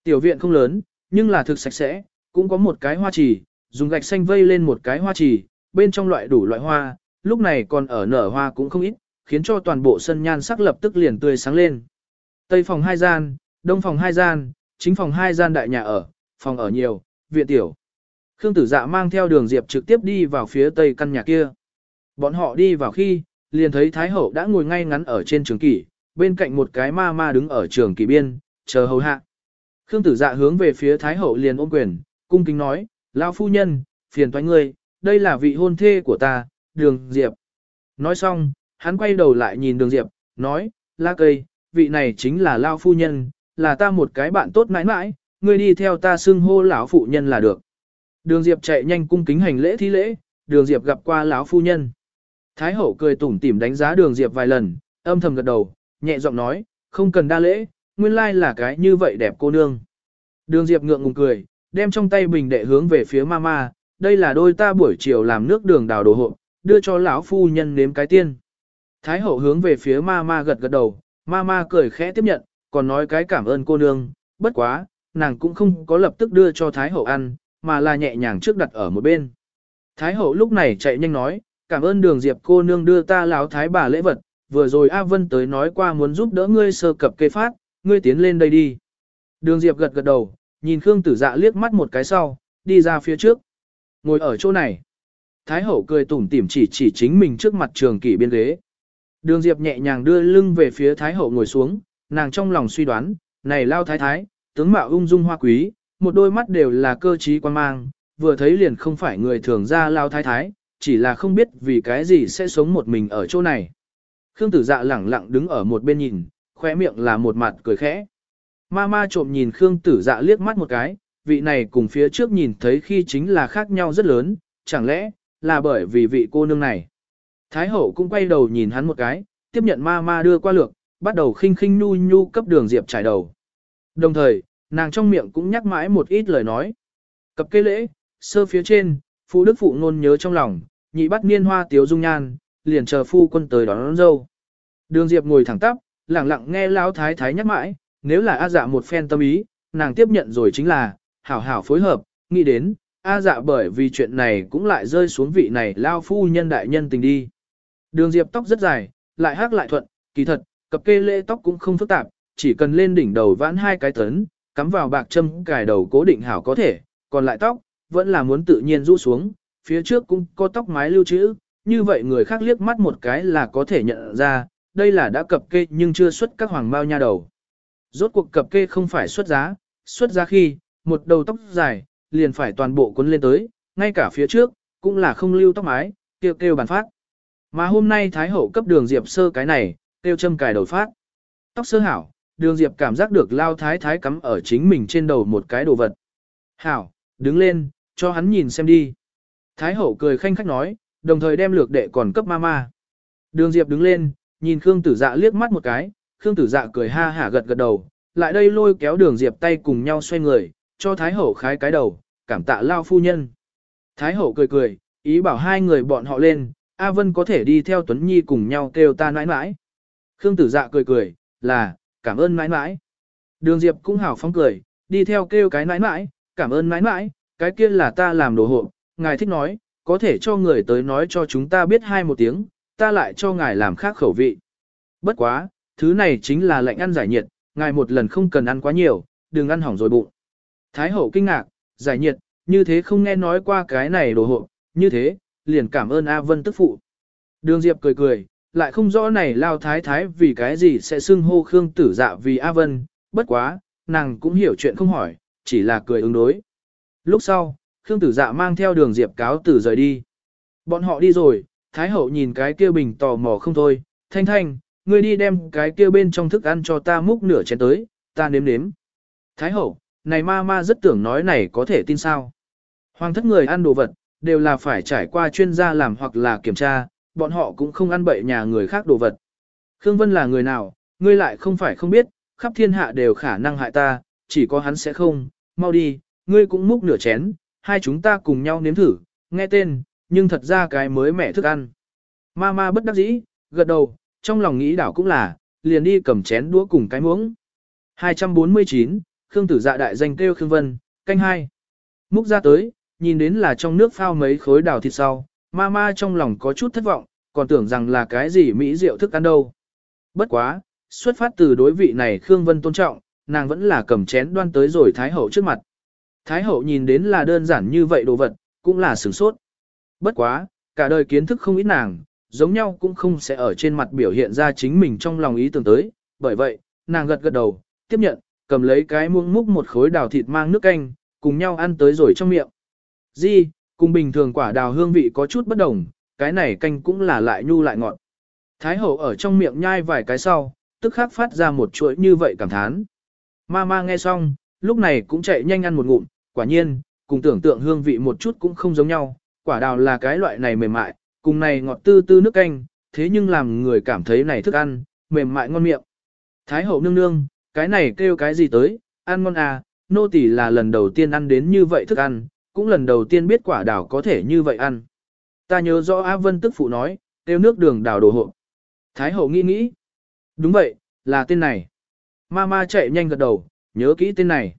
Tiểu viện không lớn, nhưng là thực sạch sẽ, cũng có một cái hoa trì, dùng gạch xanh vây lên một cái hoa trì, bên trong loại đủ loại hoa, lúc này còn ở nở hoa cũng không ít, khiến cho toàn bộ sân nhan sắc lập tức liền tươi sáng lên. Tây phòng hai gian, đông phòng hai gian, chính phòng hai gian đại nhà ở, phòng ở nhiều, viện tiểu. Khương tử dạ mang theo đường diệp trực tiếp đi vào phía tây căn nhà kia. Bọn họ đi vào khi, liền thấy Thái Hậu đã ngồi ngay ngắn ở trên trường kỷ, bên cạnh một cái ma ma đứng ở trường kỳ biên, chờ hầu hạ. Khương tử dạ hướng về phía Thái Hậu liền ôm quyền, cung kính nói, lão phu nhân, phiền toái ngươi, đây là vị hôn thê của ta, đường Diệp. Nói xong, hắn quay đầu lại nhìn đường Diệp, nói, la cây, vị này chính là lão phu nhân, là ta một cái bạn tốt mãi mãi, ngươi đi theo ta xưng hô lão phụ nhân là được. Đường Diệp chạy nhanh cung kính hành lễ thi lễ, đường Diệp gặp qua lão phu nhân. Thái hậu cười tủm tỉm đánh giá đường Diệp vài lần, âm thầm gật đầu, nhẹ giọng nói, không cần đa lễ, nguyên lai là cái như vậy đẹp cô nương. Đường Diệp ngượng ngùng cười, đem trong tay bình đệ hướng về phía mama, đây là đôi ta buổi chiều làm nước đường đào đồ hộ, đưa cho lão phu nhân nếm cái tiên. Thái hậu hướng về phía mama gật gật đầu, mama cười khẽ tiếp nhận, còn nói cái cảm ơn cô nương, bất quá, nàng cũng không có lập tức đưa cho Thái hậu ăn, mà là nhẹ nhàng trước đặt ở một bên. Thái hậu lúc này chạy nhanh nói, cảm ơn đường diệp cô nương đưa ta lão thái bà lễ vật, vừa rồi A Vân tới nói qua muốn giúp đỡ ngươi sơ cập cây phát, ngươi tiến lên đây đi. Đường diệp gật gật đầu, nhìn Khương tử dạ liếc mắt một cái sau, đi ra phía trước. Ngồi ở chỗ này. Thái hậu cười tủm tỉm chỉ chỉ chính mình trước mặt trường kỷ biên ghế. Đường diệp nhẹ nhàng đưa lưng về phía Thái hậu ngồi xuống, nàng trong lòng suy đoán, này lao thái thái, tướng mạo ung dung hoa quý, một đôi mắt đều là cơ trí quan mang, vừa thấy liền không phải người thường ra lao thái thái, chỉ là không biết vì cái gì sẽ sống một mình ở chỗ này. Khương tử dạ lẳng lặng đứng ở một bên nhìn, khóe miệng là một mặt cười khẽ. Ma ma trộm nhìn Khương tử dạ liếc mắt một cái, vị này cùng phía trước nhìn thấy khi chính là khác nhau rất lớn, chẳng lẽ, là bởi vì vị cô nương này. Thái hậu cũng quay đầu nhìn hắn một cái, tiếp nhận ma ma đưa qua lược, bắt đầu khinh khinh nhu nhu cấp đường diệp trải đầu. Đồng thời, nàng trong miệng cũng nhắc mãi một ít lời nói. Cập cây lễ, sơ phía trên, Phu đức phụ ngôn nhớ trong lòng, nhị bắt niên hoa tiếu dung nhan, liền chờ phu quân tới đón, đón dâu. Đường Diệp ngồi thẳng tắp, lặng lặng nghe lão thái thái nhắc mãi, nếu là A dạ một phen tâm ý, nàng tiếp nhận rồi chính là, hảo hảo phối hợp, nghĩ đến, A dạ bởi vì chuyện này cũng lại rơi xuống vị này lao phu nhân đại nhân tình đi. Đường Diệp tóc rất dài, lại hắc lại thuận, kỳ thật, cặp kê lễ tóc cũng không phức tạp, chỉ cần lên đỉnh đầu vãn hai cái tấn, cắm vào bạc châm cài đầu cố định hảo có thể, còn lại tóc, vẫn là muốn tự nhiên rũ xuống, phía trước cũng có tóc mái lưu trữ, như vậy người khác liếc mắt một cái là có thể nhận ra, đây là đã cập kê nhưng chưa xuất các hoàng bao nha đầu. Rốt cuộc cập kê không phải xuất giá, xuất giá khi, một đầu tóc dài, liền phải toàn bộ cuốn lên tới, ngay cả phía trước, cũng là không lưu tóc mái, kêu kêu bàn phát. Mà hôm nay Thái Hậu cấp đường Diệp sơ cái này, kêu châm cài đầu phát. Tóc sơ hảo, đường Diệp cảm giác được lao thái thái cắm ở chính mình trên đầu một cái đồ vật. Hảo, đứng lên, cho hắn nhìn xem đi. Thái Hậu cười khanh khách nói, đồng thời đem lược đệ còn cấp mama. Đường Diệp đứng lên, nhìn Khương Tử Dạ liếc mắt một cái, Khương Tử Dạ cười ha hả gật gật đầu, lại đây lôi kéo Đường Diệp tay cùng nhau xoay người, cho Thái Hậu khái cái đầu, cảm tạ lao phu nhân. Thái Hậu cười cười, ý bảo hai người bọn họ lên, A Vân có thể đi theo Tuấn Nhi cùng nhau kêu ta nãi nãi. Khương Tử Dạ cười cười, là, cảm ơn nãi nãi. Đường Diệp cũng hào phóng cười, đi theo kêu cái nãi nãi, cảm ơn nãi nãi, cái kia là ta làm đồ hộ, ngài thích nói, có thể cho người tới nói cho chúng ta biết hai một tiếng, ta lại cho ngài làm khác khẩu vị. Bất quá, thứ này chính là lệnh ăn giải nhiệt, ngài một lần không cần ăn quá nhiều, đừng ăn hỏng rồi bụng. Thái hậu kinh ngạc, giải nhiệt, như thế không nghe nói qua cái này đồ hộ, như thế, liền cảm ơn A Vân tức phụ. Đường Diệp cười cười, lại không rõ này lao thái thái vì cái gì sẽ xưng hô Khương tử dạ vì A Vân, bất quá, nàng cũng hiểu chuyện không hỏi, chỉ là cười ứng đối. Lúc sau, Khương tử dạ mang theo đường Diệp cáo tử rời đi. Bọn họ đi rồi, Thái hậu nhìn cái kia bình tò mò không thôi, thanh thanh, ngươi đi đem cái kia bên trong thức ăn cho ta múc nửa chén tới, ta nếm nếm. Thái hậu, này ma ma rất tưởng nói này có thể tin sao. Hoàng thất người ăn đồ vật, đều là phải trải qua chuyên gia làm hoặc là kiểm tra, bọn họ cũng không ăn bậy nhà người khác đồ vật. Khương Vân là người nào, ngươi lại không phải không biết, khắp thiên hạ đều khả năng hại ta, chỉ có hắn sẽ không, mau đi, ngươi cũng múc nửa chén, hai chúng ta cùng nhau nếm thử, nghe tên, nhưng thật ra cái mới mẻ thức ăn. Ma ma bất đắc dĩ, gật đầu, trong lòng nghĩ đảo cũng là, liền đi cầm chén đũa cùng cái muỗng. 249, Khương tử dạ đại danh kêu Khương Vân, canh hai. Múc ra tới, nhìn đến là trong nước phao mấy khối đào thịt sau, ma ma trong lòng có chút thất vọng, còn tưởng rằng là cái gì mỹ rượu thức ăn đâu. Bất quá, xuất phát từ đối vị này Khương Vân tôn trọng, nàng vẫn là cầm chén đoan tới rồi Thái Hậu trước mặt. Thái Hậu nhìn đến là đơn giản như vậy đồ vật, cũng là sửng sốt. Bất quá, cả đời kiến thức không ít nàng, giống nhau cũng không sẽ ở trên mặt biểu hiện ra chính mình trong lòng ý tưởng tới, bởi vậy, nàng gật gật đầu, tiếp nhận, cầm lấy cái muỗng múc một khối đào thịt mang nước canh, cùng nhau ăn tới rồi trong miệng. Di, cùng bình thường quả đào hương vị có chút bất đồng, cái này canh cũng là lại nhu lại ngọt. Thái hậu ở trong miệng nhai vài cái sau, tức khắc phát ra một chuỗi như vậy cảm thán. Ma ma nghe xong, lúc này cũng chạy nhanh ăn một ngụm, quả nhiên, cùng tưởng tượng hương vị một chút cũng không giống nhau, quả đào là cái loại này mềm mại, cùng này ngọt tư tư nước canh, thế nhưng làm người cảm thấy này thức ăn, mềm mại ngon miệng. Thái hậu nương nương, cái này kêu cái gì tới, ăn ngon à, nô tỳ là lần đầu tiên ăn đến như vậy thức ăn, cũng lần đầu tiên biết quả đào có thể như vậy ăn. Ta nhớ rõ Á Vân tức phụ nói, kêu nước đường đào đồ hộ. Thái hậu nghĩ nghĩ. Đúng vậy, là tên này. Mama chạy nhanh gật đầu, nhớ kỹ tên này.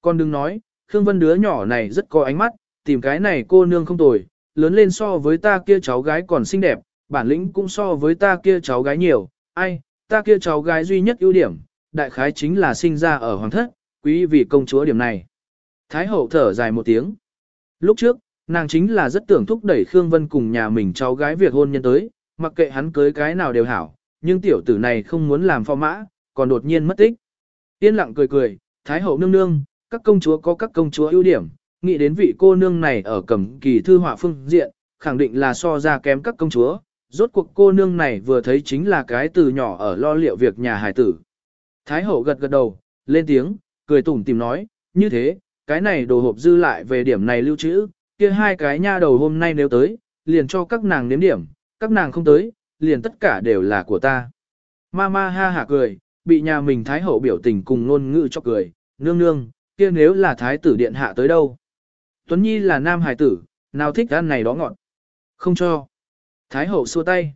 Con đừng nói, Khương Vân đứa nhỏ này rất có ánh mắt, tìm cái này cô nương không tồi, lớn lên so với ta kia cháu gái còn xinh đẹp, bản lĩnh cũng so với ta kia cháu gái nhiều, ai, ta kia cháu gái duy nhất ưu điểm, đại khái chính là sinh ra ở hoàng thất, quý vị công chúa điểm này. Thái hậu thở dài một tiếng. Lúc trước, nàng chính là rất tưởng thúc đẩy Khương Vân cùng nhà mình cháu gái việc hôn nhân tới, mặc kệ hắn cưới cái nào đều hảo, nhưng tiểu tử này không muốn làm phò mã, còn đột nhiên mất tích. Yên lặng cười cười, Thái hậu nương nương, các công chúa có các công chúa ưu điểm, nghĩ đến vị cô nương này ở cầm kỳ thư họa phương diện, khẳng định là so ra kém các công chúa, rốt cuộc cô nương này vừa thấy chính là cái từ nhỏ ở lo liệu việc nhà hài tử. Thái hậu gật gật đầu, lên tiếng, cười tủm tìm nói, như thế, cái này đồ hộp dư lại về điểm này lưu trữ, kia hai cái nha đầu hôm nay nếu tới, liền cho các nàng nếm điểm, các nàng không tới, liền tất cả đều là của ta. Mama ha hả cười, bị nhà mình thái hậu biểu tình cùng ngôn ngữ cho cười, nương nương, kia nếu là thái tử điện hạ tới đâu. Tuấn Nhi là nam hải tử, nào thích ăn này đó ngọn, Không cho. Thái hậu xua tay.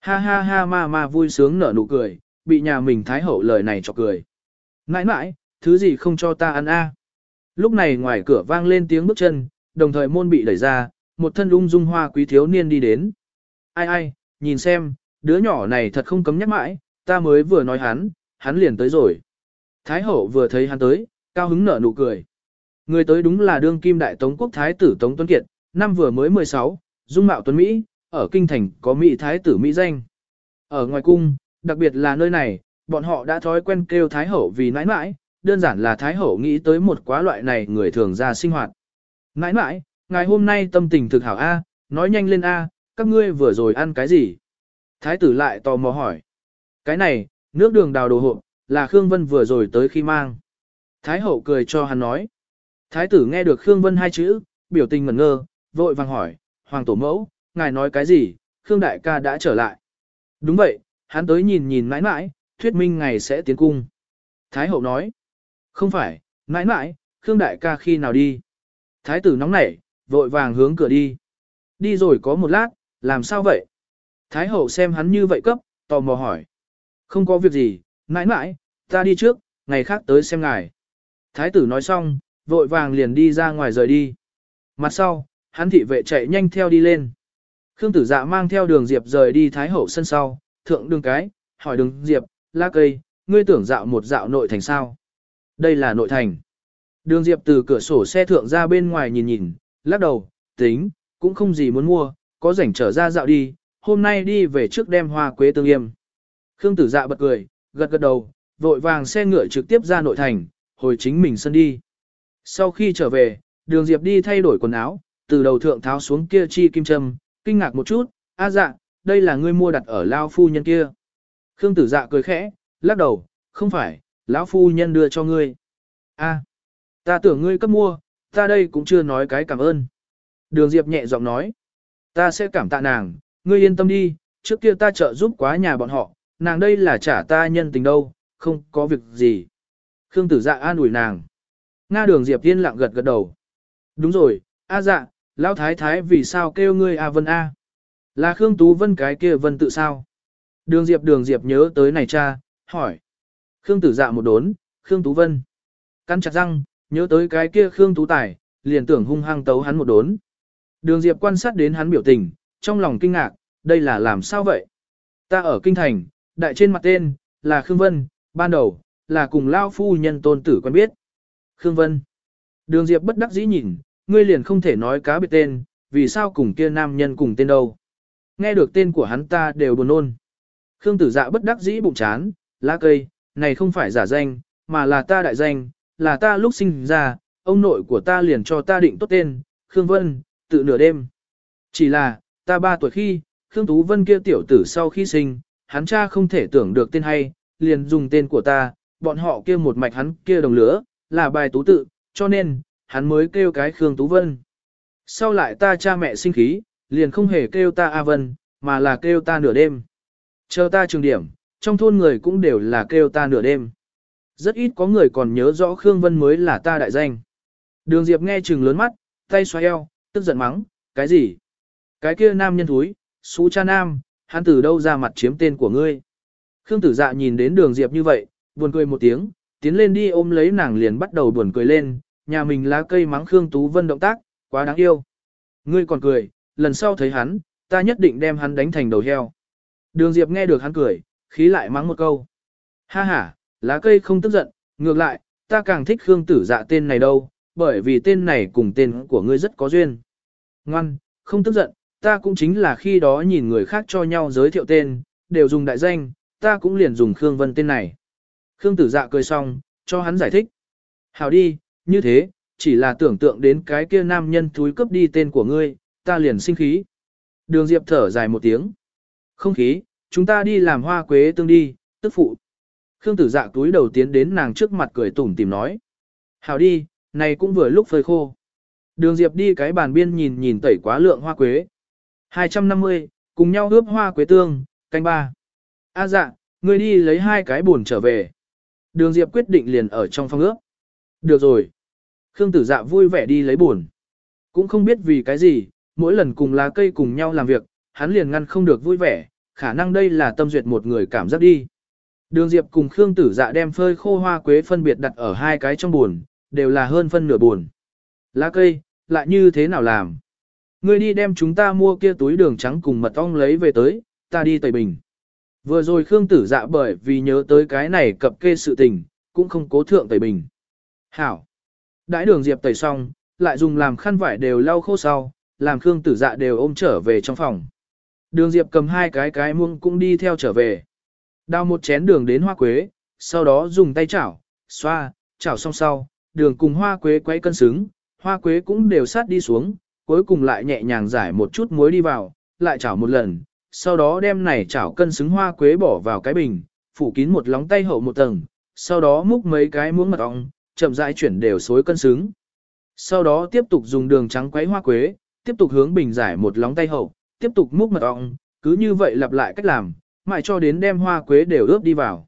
Ha ha ha ma ma vui sướng nở nụ cười, bị nhà mình thái hậu lời này cho cười. Nãi nãi, thứ gì không cho ta ăn a? Lúc này ngoài cửa vang lên tiếng bước chân, đồng thời môn bị đẩy ra, một thân ung dung hoa quý thiếu niên đi đến. Ai ai, nhìn xem, đứa nhỏ này thật không cấm nhắc mãi, ta mới vừa nói hắn, hắn liền tới rồi. Thái hậu vừa thấy hắn tới, cao hứng nở nụ cười. Người tới đúng là đương kim đại tống quốc thái tử Tống Tuấn Kiệt, năm vừa mới 16, dung mạo tuấn Mỹ, ở kinh thành có Mỹ thái tử Mỹ danh. Ở ngoài cung, đặc biệt là nơi này, bọn họ đã thói quen kêu thái hậu vì nãi nãi, đơn giản là thái hậu nghĩ tới một quá loại này người thường ra sinh hoạt. Nãi nãi, ngày hôm nay tâm tình thực hảo A, nói nhanh lên A, các ngươi vừa rồi ăn cái gì? Thái tử lại tò mò hỏi. Cái này, nước đường đào đồ hộp, là Khương Vân vừa rồi tới khi mang. Thái hậu cười cho hắn nói. Thái tử nghe được Khương Vân hai chữ, biểu tình ngẩn ngơ, vội vàng hỏi, Hoàng tổ mẫu, ngài nói cái gì, Khương đại ca đã trở lại. Đúng vậy, hắn tới nhìn nhìn mãi mãi, thuyết minh ngày sẽ tiến cung. Thái hậu nói, không phải, mãi mãi, Khương đại ca khi nào đi. Thái tử nóng nảy, vội vàng hướng cửa đi. Đi rồi có một lát, làm sao vậy? Thái hậu xem hắn như vậy cấp, tò mò hỏi. Không có việc gì, mãi mãi, ta đi trước, ngày khác tới xem ngài. Thái tử nói xong, vội vàng liền đi ra ngoài rời đi. Mặt sau, hắn thị vệ chạy nhanh theo đi lên. Khương tử dạ mang theo đường diệp rời đi thái hậu sân sau, thượng đường cái, hỏi đường diệp, la cây, ngươi tưởng dạo một dạo nội thành sao? Đây là nội thành. Đường diệp từ cửa sổ xe thượng ra bên ngoài nhìn nhìn, lắc đầu, tính, cũng không gì muốn mua, có rảnh trở ra dạo đi, hôm nay đi về trước đem hoa quế tương yêm. Khương tử dạ bật cười, gật gật đầu, vội vàng xe ngựa trực tiếp ra nội thành, hồi chính mình sân đi. Sau khi trở về, đường Diệp đi thay đổi quần áo, từ đầu thượng tháo xuống kia chi kim châm, kinh ngạc một chút, a dạ, đây là ngươi mua đặt ở lao phu nhân kia. Khương tử dạ cười khẽ, lắc đầu, không phải, lão phu nhân đưa cho ngươi. a ta tưởng ngươi cấp mua, ta đây cũng chưa nói cái cảm ơn. Đường Diệp nhẹ giọng nói, ta sẽ cảm tạ nàng, ngươi yên tâm đi, trước kia ta trợ giúp quá nhà bọn họ, nàng đây là trả ta nhân tình đâu, không có việc gì. Khương tử dạ an ủi nàng. Nga đường Diệp Thiên lặng gật gật đầu. Đúng rồi, A dạ, lão thái thái vì sao kêu ngươi A Vân A? Là Khương Tú Vân cái kia Vân tự sao? Đường Diệp đường Diệp nhớ tới này cha, hỏi. Khương tử dạ một đốn, Khương Tú Vân. Căn chặt răng, nhớ tới cái kia Khương Tú Tài, liền tưởng hung hăng tấu hắn một đốn. Đường Diệp quan sát đến hắn biểu tình, trong lòng kinh ngạc, đây là làm sao vậy? Ta ở kinh thành, đại trên mặt tên, là Khương Vân, ban đầu, là cùng Lao Phu nhân tôn tử quen biết. Khương Vân. Đường Diệp bất đắc dĩ nhìn, ngươi liền không thể nói cá biệt tên, vì sao cùng kia nam nhân cùng tên đâu. Nghe được tên của hắn ta đều buồn nôn. Khương tử dạ bất đắc dĩ bụng chán, lá cây, này không phải giả danh, mà là ta đại danh, là ta lúc sinh ra, ông nội của ta liền cho ta định tốt tên, Khương Vân, tự nửa đêm. Chỉ là, ta ba tuổi khi, Khương Tú Vân kia tiểu tử sau khi sinh, hắn cha không thể tưởng được tên hay, liền dùng tên của ta, bọn họ kia một mạch hắn kia đồng lửa, là bài tú tự, cho nên, hắn mới kêu cái Khương Tú Vân. Sau lại ta cha mẹ sinh khí, liền không hề kêu ta A Vân, mà là kêu ta nửa đêm. Chờ ta trường điểm, trong thôn người cũng đều là kêu ta nửa đêm. Rất ít có người còn nhớ rõ Khương Vân mới là ta đại danh. Đường Diệp nghe chừng lớn mắt, tay xoay eo, tức giận mắng, cái gì? Cái kia nam nhân thúi, xú cha nam, hắn từ đâu ra mặt chiếm tên của ngươi? Khương tử dạ nhìn đến đường Diệp như vậy, buồn cười một tiếng, tiến lên đi ôm lấy nàng liền bắt đầu buồn cười lên, nhà mình lá cây mắng Khương Tú Vân động tác, quá đáng yêu. Ngươi còn cười, lần sau thấy hắn, ta nhất định đem hắn đánh thành đầu heo. Đường Diệp nghe được hắn cười, khí lại mắng một câu. Ha ha, lá cây không tức giận, ngược lại, ta càng thích Khương tử dạ tên này đâu, bởi vì tên này cùng tên của ngươi rất có duyên. Ngoan, không tức giận, ta cũng chính là khi đó nhìn người khác cho nhau giới thiệu tên, đều dùng đại danh, ta cũng liền dùng Khương Vân tên này. Khương tử dạ cười xong, cho hắn giải thích. Hảo đi, như thế, chỉ là tưởng tượng đến cái kia nam nhân thúi cướp đi tên của ngươi, ta liền sinh khí. Đường Diệp thở dài một tiếng. Không khí, chúng ta đi làm hoa quế tương đi, tức phụ. Khương tử dạ túi đầu tiến đến nàng trước mặt cười tủm tìm nói. Hảo đi, này cũng vừa lúc phơi khô. Đường Diệp đi cái bàn biên nhìn nhìn tẩy quá lượng hoa quế. 250, cùng nhau ướp hoa quế tương, canh ba. A dạ, ngươi đi lấy hai cái buồn trở về. Đường Diệp quyết định liền ở trong phòng ước. Được rồi. Khương tử dạ vui vẻ đi lấy buồn. Cũng không biết vì cái gì, mỗi lần cùng lá cây cùng nhau làm việc, hắn liền ngăn không được vui vẻ, khả năng đây là tâm duyệt một người cảm giác đi. Đường Diệp cùng Khương Tử Dạ đem phơi khô hoa quế phân biệt đặt ở hai cái trong buồn, đều là hơn phân nửa buồn. Lá cây, lại như thế nào làm? Ngươi đi đem chúng ta mua kia túi đường trắng cùng mật ong lấy về tới, ta đi tẩy bình. Vừa rồi Khương Tử Dạ bởi vì nhớ tới cái này cập kê sự tình, cũng không cố thượng tẩy bình. Hảo. Đãi đường Diệp tẩy xong, lại dùng làm khăn vải đều lau khô sau, làm Khương Tử Dạ đều ôm trở về trong phòng. Đường Diệp cầm hai cái cái muông cũng đi theo trở về. Đào một chén đường đến hoa quế, sau đó dùng tay chảo, xoa, chảo xong sau, đường cùng hoa quế quấy cân xứng, hoa quế cũng đều sát đi xuống, cuối cùng lại nhẹ nhàng giải một chút muối đi vào, lại chảo một lần, sau đó đem này chảo cân xứng hoa quế bỏ vào cái bình, phủ kín một lóng tay hậu một tầng, sau đó múc mấy cái muỗng mật ong, chậm rãi chuyển đều xối cân xứng. Sau đó tiếp tục dùng đường trắng quấy hoa quế, tiếp tục hướng bình giải một lóng tay hậu, tiếp tục múc mật ong, cứ như vậy lặp lại cách làm, mãi cho đến đem hoa quế đều ướp đi vào.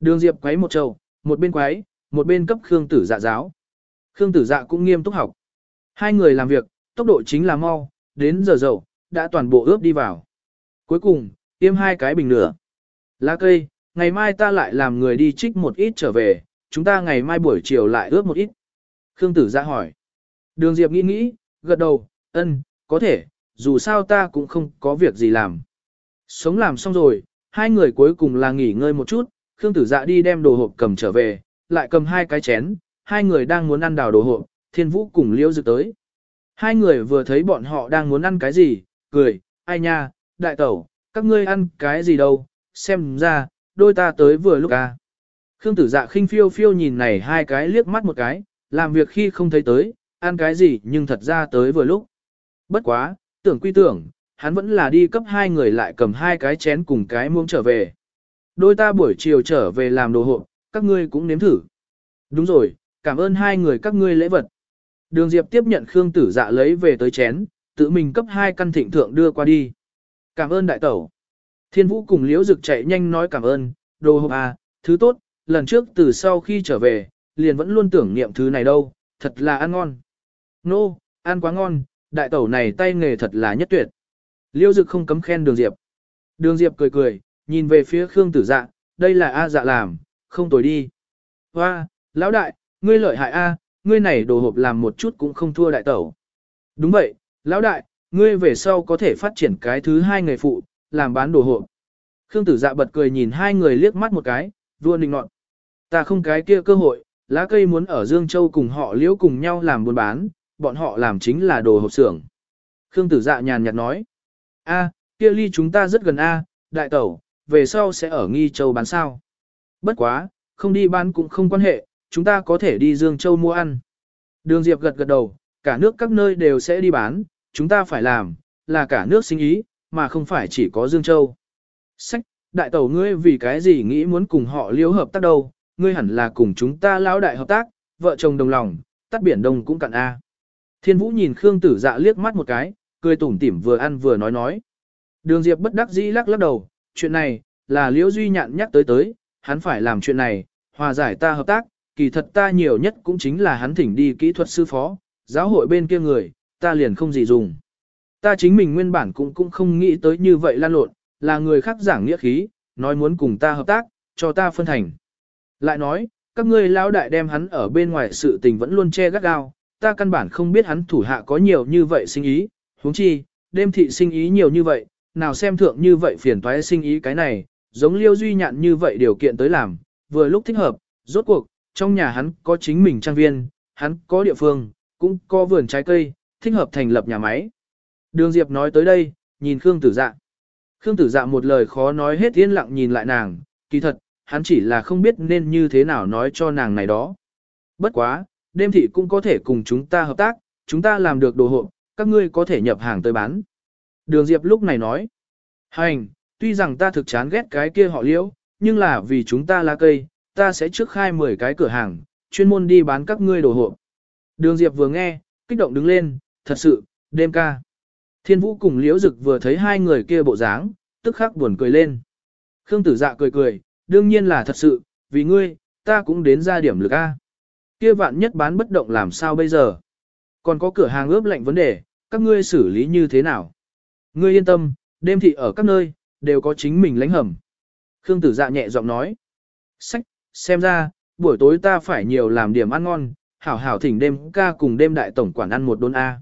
Đường Diệp quấy một trầu, một bên quấy, một bên cấp Khương Tử Dạ giáo. Khương Tử Dạ cũng nghiêm túc học. Hai người làm việc, tốc độ chính là mau, đến giờ dậu, đã toàn bộ ướp đi vào. Cuối cùng, tiêm hai cái bình nửa. Lá cây, ngày mai ta lại làm người đi trích một ít trở về, chúng ta ngày mai buổi chiều lại ướp một ít. Khương Tử Dạ hỏi. Đường Diệp nghĩ nghĩ, gật đầu, ân, có thể, dù sao ta cũng không có việc gì làm. Sống làm xong rồi, hai người cuối cùng là nghỉ ngơi một chút, Khương Tử Dạ đi đem đồ hộp cầm trở về, lại cầm hai cái chén, hai người đang muốn ăn đào đồ hộp, Thiên Vũ cùng Liễu Dực tới. Hai người vừa thấy bọn họ đang muốn ăn cái gì, cười, ai nha, đại tẩu, các ngươi ăn cái gì đâu, xem ra, đôi ta tới vừa lúc à. Khương Tử Dạ khinh phiêu phiêu nhìn này hai cái liếc mắt một cái, làm việc khi không thấy tới, ăn cái gì nhưng thật ra tới vừa lúc. Bất quá, tưởng quy tưởng, hắn vẫn là đi cấp hai người lại cầm hai cái chén cùng cái muỗng trở về. Đôi ta buổi chiều trở về làm đồ hộp, các ngươi cũng nếm thử. Đúng rồi, cảm ơn hai người các ngươi lễ vật. Đường Diệp tiếp nhận Khương Tử Dạ lấy về tới chén, tự mình cấp hai căn thịnh thượng đưa qua đi. Cảm ơn đại tẩu. Thiên Vũ cùng Liễu Dực chạy nhanh nói cảm ơn, đồ hộp à, thứ tốt, lần trước từ sau khi trở về, liền vẫn luôn tưởng niệm thứ này đâu, thật là ăn ngon. Nô, no, ăn quá ngon, đại tẩu này tay nghề thật là nhất tuyệt. Liêu Dực không cấm khen Đường Diệp. Đường Diệp cười cười, nhìn về phía Khương Tử Dạ, đây là A dạ làm, không tồi đi. Hoa, lão đại, ngươi lợi hại A, ngươi này đồ hộp làm một chút cũng không thua đại tẩu. Đúng vậy, lão đại, ngươi về sau có thể phát triển cái thứ hai người phụ, làm bán đồ hộp. Khương Tử Dạ bật cười nhìn hai người liếc mắt một cái, vua nịnh nọt. Ta không cái kia cơ hội, lá cây muốn ở Dương Châu cùng họ liễu cùng nhau làm buôn bán, bọn họ làm chính là đồ hộp xưởng. Khương Tử Dạ nhàn nhạt nói. A, kia ly chúng ta rất gần A, đại tẩu, về sau sẽ ở Nghi Châu bán sao. Bất quá, không đi bán cũng không quan hệ, chúng ta có thể đi Dương Châu mua ăn. Đường Diệp gật gật đầu, cả nước các nơi đều sẽ đi bán, chúng ta phải làm, là cả nước sinh ý, mà không phải chỉ có Dương Châu. Sách, đại tẩu ngươi vì cái gì nghĩ muốn cùng họ liếu hợp tác đâu, ngươi hẳn là cùng chúng ta lão đại hợp tác, vợ chồng đồng lòng, tắt biển đông cũng cạn A. Thiên Vũ nhìn Khương Tử Dạ liếc mắt một cái, cười tủm tỉm vừa ăn vừa nói nói. Đường Diệp bất đắc dĩ lắc lắc đầu, chuyện này, là Liễu Duy Nhạn nhắc tới tới, hắn phải làm chuyện này, hòa giải ta hợp tác, kỳ thật ta nhiều nhất cũng chính là hắn thỉnh đi kỹ thuật sư phó, giáo hội bên kia người, ta liền không gì dùng. Ta chính mình nguyên bản cũng cũng không nghĩ tới như vậy lan lộn, là người khác giảng nghĩa khí, nói muốn cùng ta hợp tác, cho ta phân thành. Lại nói, các ngươi lão đại đem hắn ở bên ngoài sự tình vẫn luôn che gắt gao, ta căn bản không biết hắn thủ hạ có nhiều như vậy sinh ý, huống chi, đêm thị sinh ý nhiều như vậy, nào xem thượng như vậy phiền toái sinh ý cái này, giống liêu duy nhạn như vậy điều kiện tới làm, vừa lúc thích hợp, rốt cuộc, trong nhà hắn có chính mình trang viên, hắn có địa phương, cũng có vườn trái cây, thích hợp thành lập nhà máy. Đường Diệp nói tới đây, nhìn Khương Tử Dạ. Khương Tử Dạ một lời khó nói hết yên lặng nhìn lại nàng, kỳ thật, hắn chỉ là không biết nên như thế nào nói cho nàng này đó. Bất quá, đêm thị cũng có thể cùng chúng ta hợp tác, chúng ta làm được đồ hộ, các ngươi có thể nhập hàng tới bán. Đường Diệp lúc này nói, hành, tuy rằng ta thực chán ghét cái kia họ liễu, nhưng là vì chúng ta là cây, ta sẽ trước khai 10 cái cửa hàng, chuyên môn đi bán các ngươi đồ hộ. Đường Diệp vừa nghe, kích động đứng lên, thật sự, đêm ca. Thiên Vũ cùng Liễu Dực vừa thấy hai người kia bộ dáng, tức khắc buồn cười lên. Khương Tử Dạ cười cười, đương nhiên là thật sự, vì ngươi, ta cũng đến ra điểm lực A. Kia vạn nhất bán bất động làm sao bây giờ? Còn có cửa hàng ướp lạnh vấn đề, các ngươi xử lý như thế nào? Ngươi yên tâm, đêm thị ở các nơi, đều có chính mình lãnh hầm. Khương tử dạ nhẹ giọng nói. sách, xem ra, buổi tối ta phải nhiều làm điểm ăn ngon, hảo hảo thỉnh đêm ca cùng đêm đại tổng quản ăn một đốn A.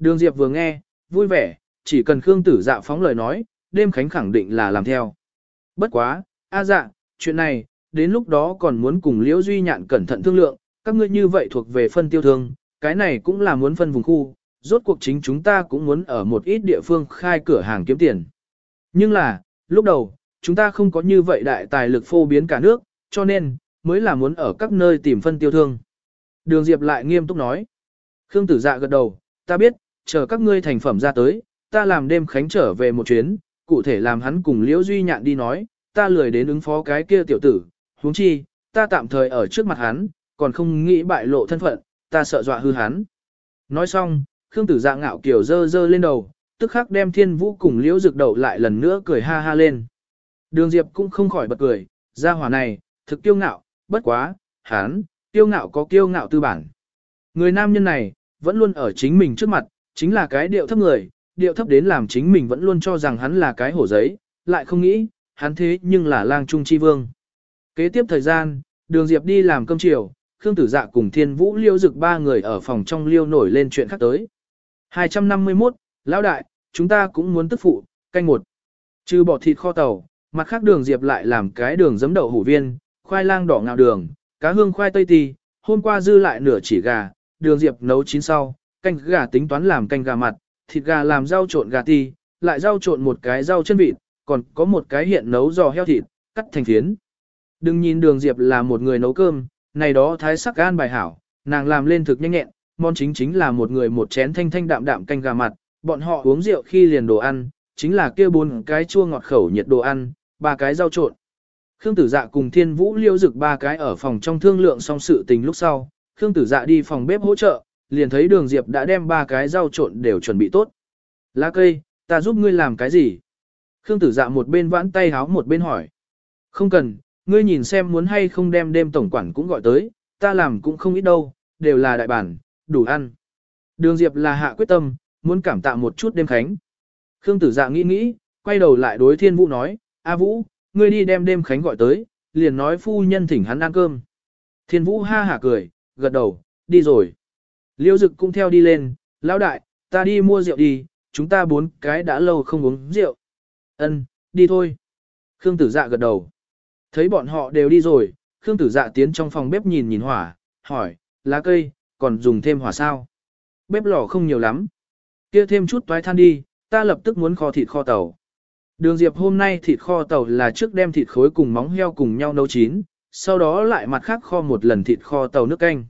Đường Diệp vừa nghe, vui vẻ, chỉ cần Khương Tử Dạ phóng lời nói, đêm khánh khẳng định là làm theo. Bất quá, A dạ, chuyện này, đến lúc đó còn muốn cùng Liễu Duy Nhạn cẩn thận thương lượng, các ngươi như vậy thuộc về phân tiêu thương, cái này cũng là muốn phân vùng khu, rốt cuộc chính chúng ta cũng muốn ở một ít địa phương khai cửa hàng kiếm tiền. Nhưng là, lúc đầu, chúng ta không có như vậy đại tài lực phô biến cả nước, cho nên, mới là muốn ở các nơi tìm phân tiêu thương. Đường Diệp lại nghiêm túc nói. Khương tử dạ gật đầu, ta biết, chờ các ngươi thành phẩm ra tới, ta làm đêm khánh trở về một chuyến, cụ thể làm hắn cùng Liễu Duy Nhạn đi nói, ta lười đến ứng phó cái kia tiểu tử, huống chi, ta tạm thời ở trước mặt hắn, còn không nghĩ bại lộ thân phận, ta sợ dọa hư hắn. Nói xong, Khương tử dạ ngạo kiểu dơ dơ lên đầu, tức khắc đem thiên vũ cùng liễu Dực đầu lại lần nữa cười ha ha lên. Đường Diệp cũng không khỏi bật cười, gia hỏa này, thực kiêu ngạo, bất quá, hắn, kiêu ngạo có kiêu ngạo tư bản. Người nam nhân này, vẫn luôn ở chính mình trước mặt, chính là cái điệu thấp người, điệu thấp đến làm chính mình vẫn luôn cho rằng hắn là cái hổ giấy, lại không nghĩ, hắn thế nhưng là lang trung chi vương. Kế tiếp thời gian, đường Diệp đi làm cơm chiều, Khương Tử Dạ cùng Thiên Vũ Liêu Dực ba người ở phòng trong liêu nổi lên chuyện khác tới. 251, Lão đại, chúng ta cũng muốn tức phụ, canh một. Trừ bỏ thịt kho tàu, mặt khác đường Diệp lại làm cái đường giấm đậu hủ viên, khoai lang đỏ ngạo đường, cá hương khoai tây tì, hôm qua dư lại nửa chỉ gà, đường Diệp nấu chín sau, canh gà tính toán làm canh gà mặt, thịt gà làm rau trộn gà ti, lại rau trộn một cái rau chân vịt, còn có một cái hiện nấu giò heo thịt, cắt thành phiến. Đừng nhìn đường Diệp là một người nấu cơm, này đó thái sắc gan bài hảo, nàng làm lên thực nhanh nhẹn, món chính chính là một người một chén thanh thanh đạm đạm canh gà mặt, bọn họ uống rượu khi liền đồ ăn, chính là kia bốn cái chua ngọt khẩu nhiệt đồ ăn, ba cái rau trộn. Khương Tử Dạ cùng Thiên Vũ Liêu Dực ba cái ở phòng trong thương lượng xong sự tình lúc sau, Khương Tử Dạ đi phòng bếp hỗ trợ, liền thấy Đường Diệp đã đem ba cái rau trộn đều chuẩn bị tốt. Lá cây, ta giúp ngươi làm cái gì? Khương Tử Dạ một bên vãn tay háo một bên hỏi. Không cần, ngươi nhìn xem muốn hay không đem đêm tổng quản cũng gọi tới, ta làm cũng không ít đâu, đều là đại bản, đủ ăn. Đường Diệp là hạ quyết tâm, muốn cảm tạ một chút đêm khánh. Khương tử dạ nghĩ nghĩ, quay đầu lại đối thiên vũ nói, A Vũ, ngươi đi đem đêm khánh gọi tới, liền nói phu nhân thỉnh hắn ăn cơm. Thiên vũ ha hả cười, gật đầu, đi rồi. Liêu dực cũng theo đi lên, lão đại, ta đi mua rượu đi, chúng ta bốn cái đã lâu không uống rượu. Ân, đi thôi. Khương tử dạ gật đầu. Thấy bọn họ đều đi rồi, Khương tử dạ tiến trong phòng bếp nhìn nhìn hỏa, hỏi, lá cây, còn dùng thêm hỏa sao? Bếp lò không nhiều lắm. Kia thêm chút toái than đi, ta lập tức muốn kho thịt kho tàu. Đường Diệp hôm nay thịt kho tàu là trước đem thịt khối cùng móng heo cùng nhau nấu chín, sau đó lại mặt khác kho một lần thịt kho tàu nước canh.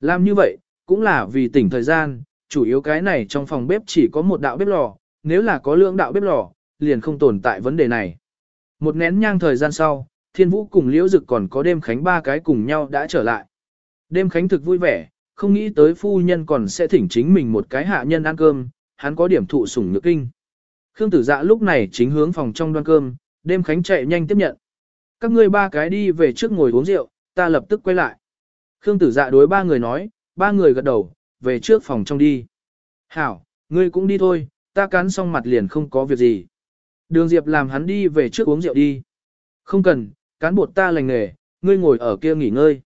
Làm như vậy, cũng là vì tỉnh thời gian, chủ yếu cái này trong phòng bếp chỉ có một đạo bếp lò, nếu là có lượng đạo bếp lò, liền không tồn tại vấn đề này. Một nén nhang thời gian sau, Thiên Vũ cùng Liễu Dực còn có đêm khánh ba cái cùng nhau đã trở lại. Đêm khánh thực vui vẻ, không nghĩ tới phu nhân còn sẽ thỉnh chính mình một cái hạ nhân ăn cơm, hắn có điểm thụ sủng nhược kinh. Khương tử dạ lúc này chính hướng phòng trong đoan cơm, đêm khánh chạy nhanh tiếp nhận. Các ngươi ba cái đi về trước ngồi uống rượu, ta lập tức quay lại. Khương tử dạ đối ba người nói, ba người gật đầu, về trước phòng trong đi. Hảo, ngươi cũng đi thôi, ta cắn xong mặt liền không có việc gì. Đường Diệp làm hắn đi về trước uống rượu đi. Không cần, cán bột ta lành nghề, ngươi ngồi ở kia nghỉ ngơi.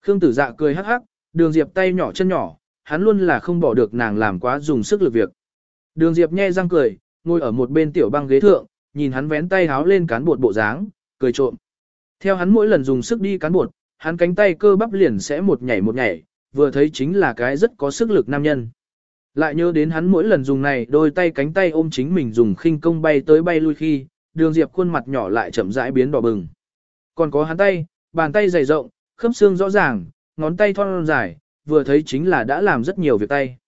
Khương tử dạ cười hắc hắc, đường Diệp tay nhỏ chân nhỏ, hắn luôn là không bỏ được nàng làm quá dùng sức lực việc. Đường Diệp nhe răng cười, ngồi ở một bên tiểu băng ghế thượng, nhìn hắn vén tay háo lên cán bột bộ dáng, cười trộm. Theo hắn mỗi lần dùng sức đi cán bột, hắn cánh tay cơ bắp liền sẽ một nhảy một nhảy, vừa thấy chính là cái rất có sức lực nam nhân. Lại nhớ đến hắn mỗi lần dùng này đôi tay cánh tay ôm chính mình dùng khinh công bay tới bay lui khi, đường Diệp khuôn mặt nhỏ lại chậm rãi biến đỏ bừng. Còn có hắn tay, bàn tay dày rộng, khớp xương rõ ràng, ngón tay thon dài, vừa thấy chính là đã làm rất nhiều việc tay.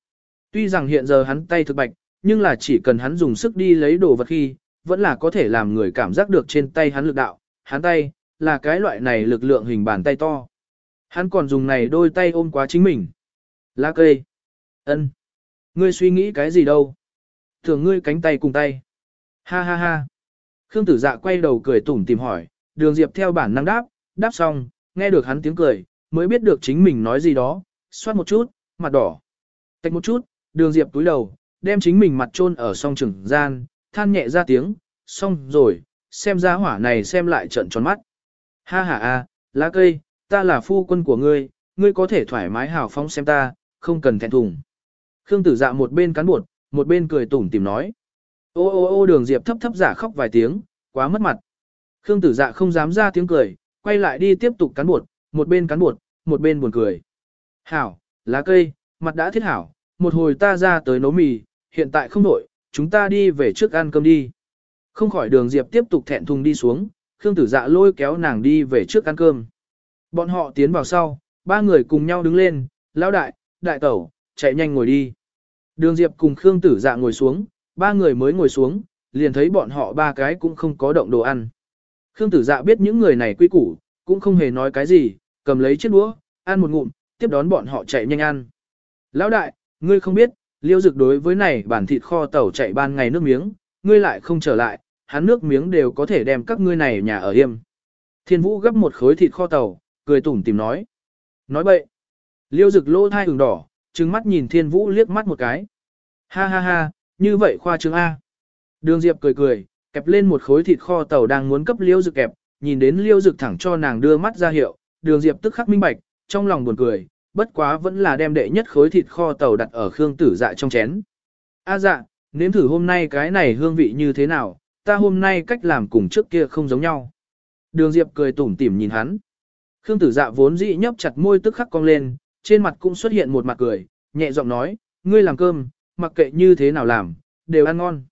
Tuy rằng hiện giờ hắn tay thực bạch, nhưng là chỉ cần hắn dùng sức đi lấy đồ vật khi, vẫn là có thể làm người cảm giác được trên tay hắn lực đạo, hắn tay, là cái loại này lực lượng hình bàn tay to. Hắn còn dùng này đôi tay ôm quá chính mình. Lá cây. ân, Ngươi suy nghĩ cái gì đâu? Thường ngươi cánh tay cùng tay. Ha ha ha. Khương tử dạ quay đầu cười tủm tìm hỏi, đường diệp theo bản năng đáp, đáp xong, nghe được hắn tiếng cười, mới biết được chính mình nói gì đó, xoát một chút, mặt đỏ. Tạch một chút, đường diệp túi đầu, đem chính mình mặt chôn ở song trừng gian, than nhẹ ra tiếng, xong rồi, xem ra hỏa này xem lại trận tròn mắt. Ha ha a, lá cây, ta là phu quân của ngươi, ngươi có thể thoải mái hào phóng xem ta, không cần thẹn thùng. Khương tử dạ một bên cắn bột, một bên cười tủm tìm nói. Ô ô ô đường diệp thấp thấp giả khóc vài tiếng, quá mất mặt. Khương tử dạ không dám ra tiếng cười, quay lại đi tiếp tục cắn bột, một bên cắn bột, một bên buồn cười. Hảo, lá cây, mặt đã thiết hảo, một hồi ta ra tới nấu mì, hiện tại không nổi, chúng ta đi về trước ăn cơm đi. Không khỏi đường diệp tiếp tục thẹn thùng đi xuống, Khương tử dạ lôi kéo nàng đi về trước ăn cơm. Bọn họ tiến vào sau, ba người cùng nhau đứng lên, lão đại, đại tẩu, chạy nhanh ngồi đi. Đường diệp cùng Khương tử dạ ngồi xuống, ba người mới ngồi xuống, liền thấy bọn họ ba cái cũng không có động đồ ăn. Khương tử dạ biết những người này quy củ, cũng không hề nói cái gì, cầm lấy chiếc đũa, ăn một ngụm, tiếp đón bọn họ chạy nhanh ăn. Lão đại, ngươi không biết, liêu dực đối với này bản thịt kho tàu chạy ban ngày nước miếng, ngươi lại không trở lại, hắn nước miếng đều có thể đem các ngươi này nhà ở yêm. Thiên vũ gấp một khối thịt kho tàu, cười tủm tìm nói. Nói bậy. Liêu dực lỗ thai ửng đỏ, trừng mắt nhìn thiên vũ liếc mắt một cái. Ha ha ha, như vậy khoa trương A. Đường Diệp cười cười, kẹp lên một khối thịt kho tàu đang muốn cấp liêu dực kẹp, nhìn đến liêu dực thẳng cho nàng đưa mắt ra hiệu, đường Diệp tức khắc minh bạch, trong lòng buồn cười, bất quá vẫn là đem đệ nhất khối thịt kho tàu đặt ở khương tử dạ trong chén. A dạ, nếm thử hôm nay cái này hương vị như thế nào, ta hôm nay cách làm cùng trước kia không giống nhau. Đường Diệp cười tủm tỉm nhìn hắn. Khương tử dạ vốn dĩ nhấp chặt môi tức khắc cong lên, trên mặt cũng xuất hiện một mặt cười, nhẹ giọng nói, ngươi làm cơm, mặc kệ như thế nào làm, đều ăn ngon.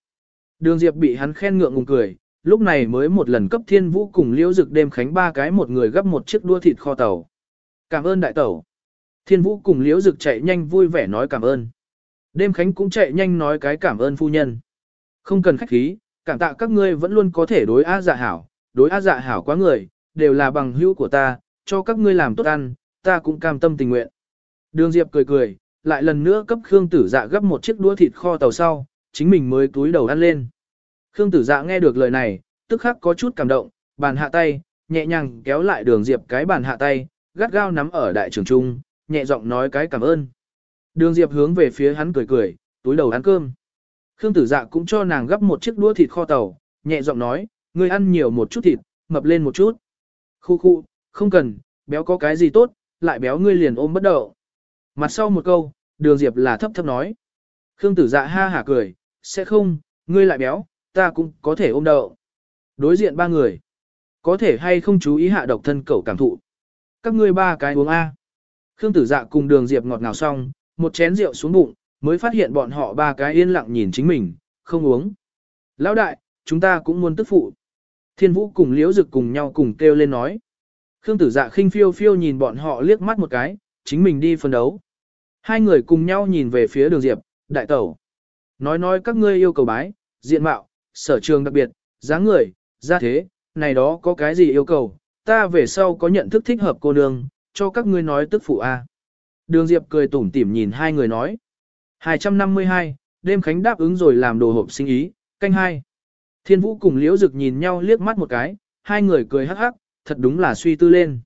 Đường Diệp bị hắn khen ngượng ngùng cười, lúc này mới một lần cấp thiên vũ cùng liễu dực đêm khánh ba cái một người gấp một chiếc đua thịt kho tàu. Cảm ơn đại tẩu. Thiên vũ cùng liễu dực chạy nhanh vui vẻ nói cảm ơn. Đêm khánh cũng chạy nhanh nói cái cảm ơn phu nhân. Không cần khách khí, cảm tạ các ngươi vẫn luôn có thể đối á dạ hảo, đối á dạ hảo quá người, đều là bằng hữu của ta, cho các ngươi làm tốt ăn, ta cũng cam tâm tình nguyện. Đường Diệp cười cười, lại lần nữa cấp Khương Tử Dạ gấp một chiếc đũa thịt kho tàu sau, chính mình mới túi đầu ăn lên. Khương Tử Dạ nghe được lời này, tức khắc có chút cảm động, bàn hạ tay, nhẹ nhàng kéo lại Đường Diệp cái bàn hạ tay, gắt gao nắm ở đại trường trung, nhẹ giọng nói cái cảm ơn. Đường Diệp hướng về phía hắn cười cười, túi đầu ăn cơm. Khương Tử Dạ cũng cho nàng gấp một chiếc đũa thịt kho tàu, nhẹ giọng nói, ngươi ăn nhiều một chút thịt, mập lên một chút. Khu khu, không cần, béo có cái gì tốt, lại béo ngươi liền ôm bất đậu. Mặt sau một câu, đường Diệp là thấp thấp nói. Khương Tử Dạ ha hả cười, sẽ không, ngươi lại béo, ta cũng có thể ôm đậu. Đối diện ba người, có thể hay không chú ý hạ độc thân cẩu cảm thụ. Các ngươi ba cái uống A. Khương Tử Dạ cùng đường Diệp ngọt ngào xong, một chén rượu xuống bụng, mới phát hiện bọn họ ba cái yên lặng nhìn chính mình, không uống. Lão đại, chúng ta cũng muốn tức phụ. Thiên Vũ cùng Liễu Dực cùng nhau cùng kêu lên nói. Khương Tử Dạ khinh phiêu phiêu nhìn bọn họ liếc mắt một cái, chính mình đi phân đấu. Hai người cùng nhau nhìn về phía đường Diệp, đại tẩu. Nói nói các ngươi yêu cầu bái, diện mạo, sở trường đặc biệt, dáng người, gia thế, này đó có cái gì yêu cầu, ta về sau có nhận thức thích hợp cô nương, cho các ngươi nói tức phụ a. Đường Diệp cười tủm tỉm nhìn hai người nói. 252, đêm khánh đáp ứng rồi làm đồ hộp sinh ý, canh hai. Thiên Vũ cùng Liễu Dực nhìn nhau liếc mắt một cái, hai người cười hắc hắc, thật đúng là suy tư lên.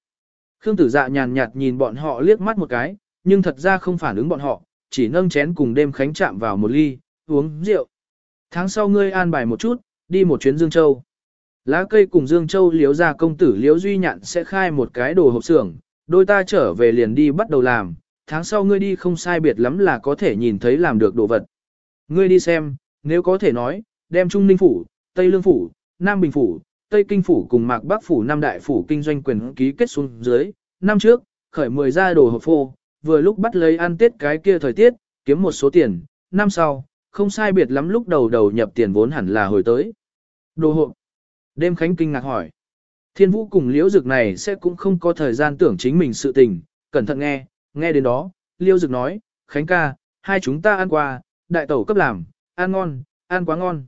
Khương Tử Dạ nhàn nhạt nhìn bọn họ liếc mắt một cái, nhưng thật ra không phản ứng bọn họ, chỉ nâng chén cùng đêm khánh chạm vào một ly, uống rượu. Tháng sau ngươi an bài một chút, đi một chuyến Dương Châu. Lá cây cùng Dương Châu liếu ra công tử liếu duy nhạn sẽ khai một cái đồ hộp xưởng, đôi ta trở về liền đi bắt đầu làm, tháng sau ngươi đi không sai biệt lắm là có thể nhìn thấy làm được đồ vật. Ngươi đi xem, nếu có thể nói, đem Trung Ninh Phủ, Tây Lương Phủ, Nam Bình Phủ, Tây Kinh Phủ cùng Mạc Bắc Phủ Nam Đại Phủ kinh doanh quyền ký kết xuống dưới, năm trước, khởi 10 ra đồ hộp phô, vừa lúc bắt lấy ăn tết cái kia thời tiết, kiếm một số tiền, năm sau, không sai biệt lắm lúc đầu đầu nhập tiền vốn hẳn là hồi tới. Đồ hộp. Đêm Khánh kinh ngạc hỏi. Thiên vũ cùng liễu dực này sẽ cũng không có thời gian tưởng chính mình sự tình, cẩn thận nghe, nghe đến đó, liễu dực nói, Khánh ca, hai chúng ta ăn qua, đại tẩu cấp làm, ăn ngon, ăn quá ngon.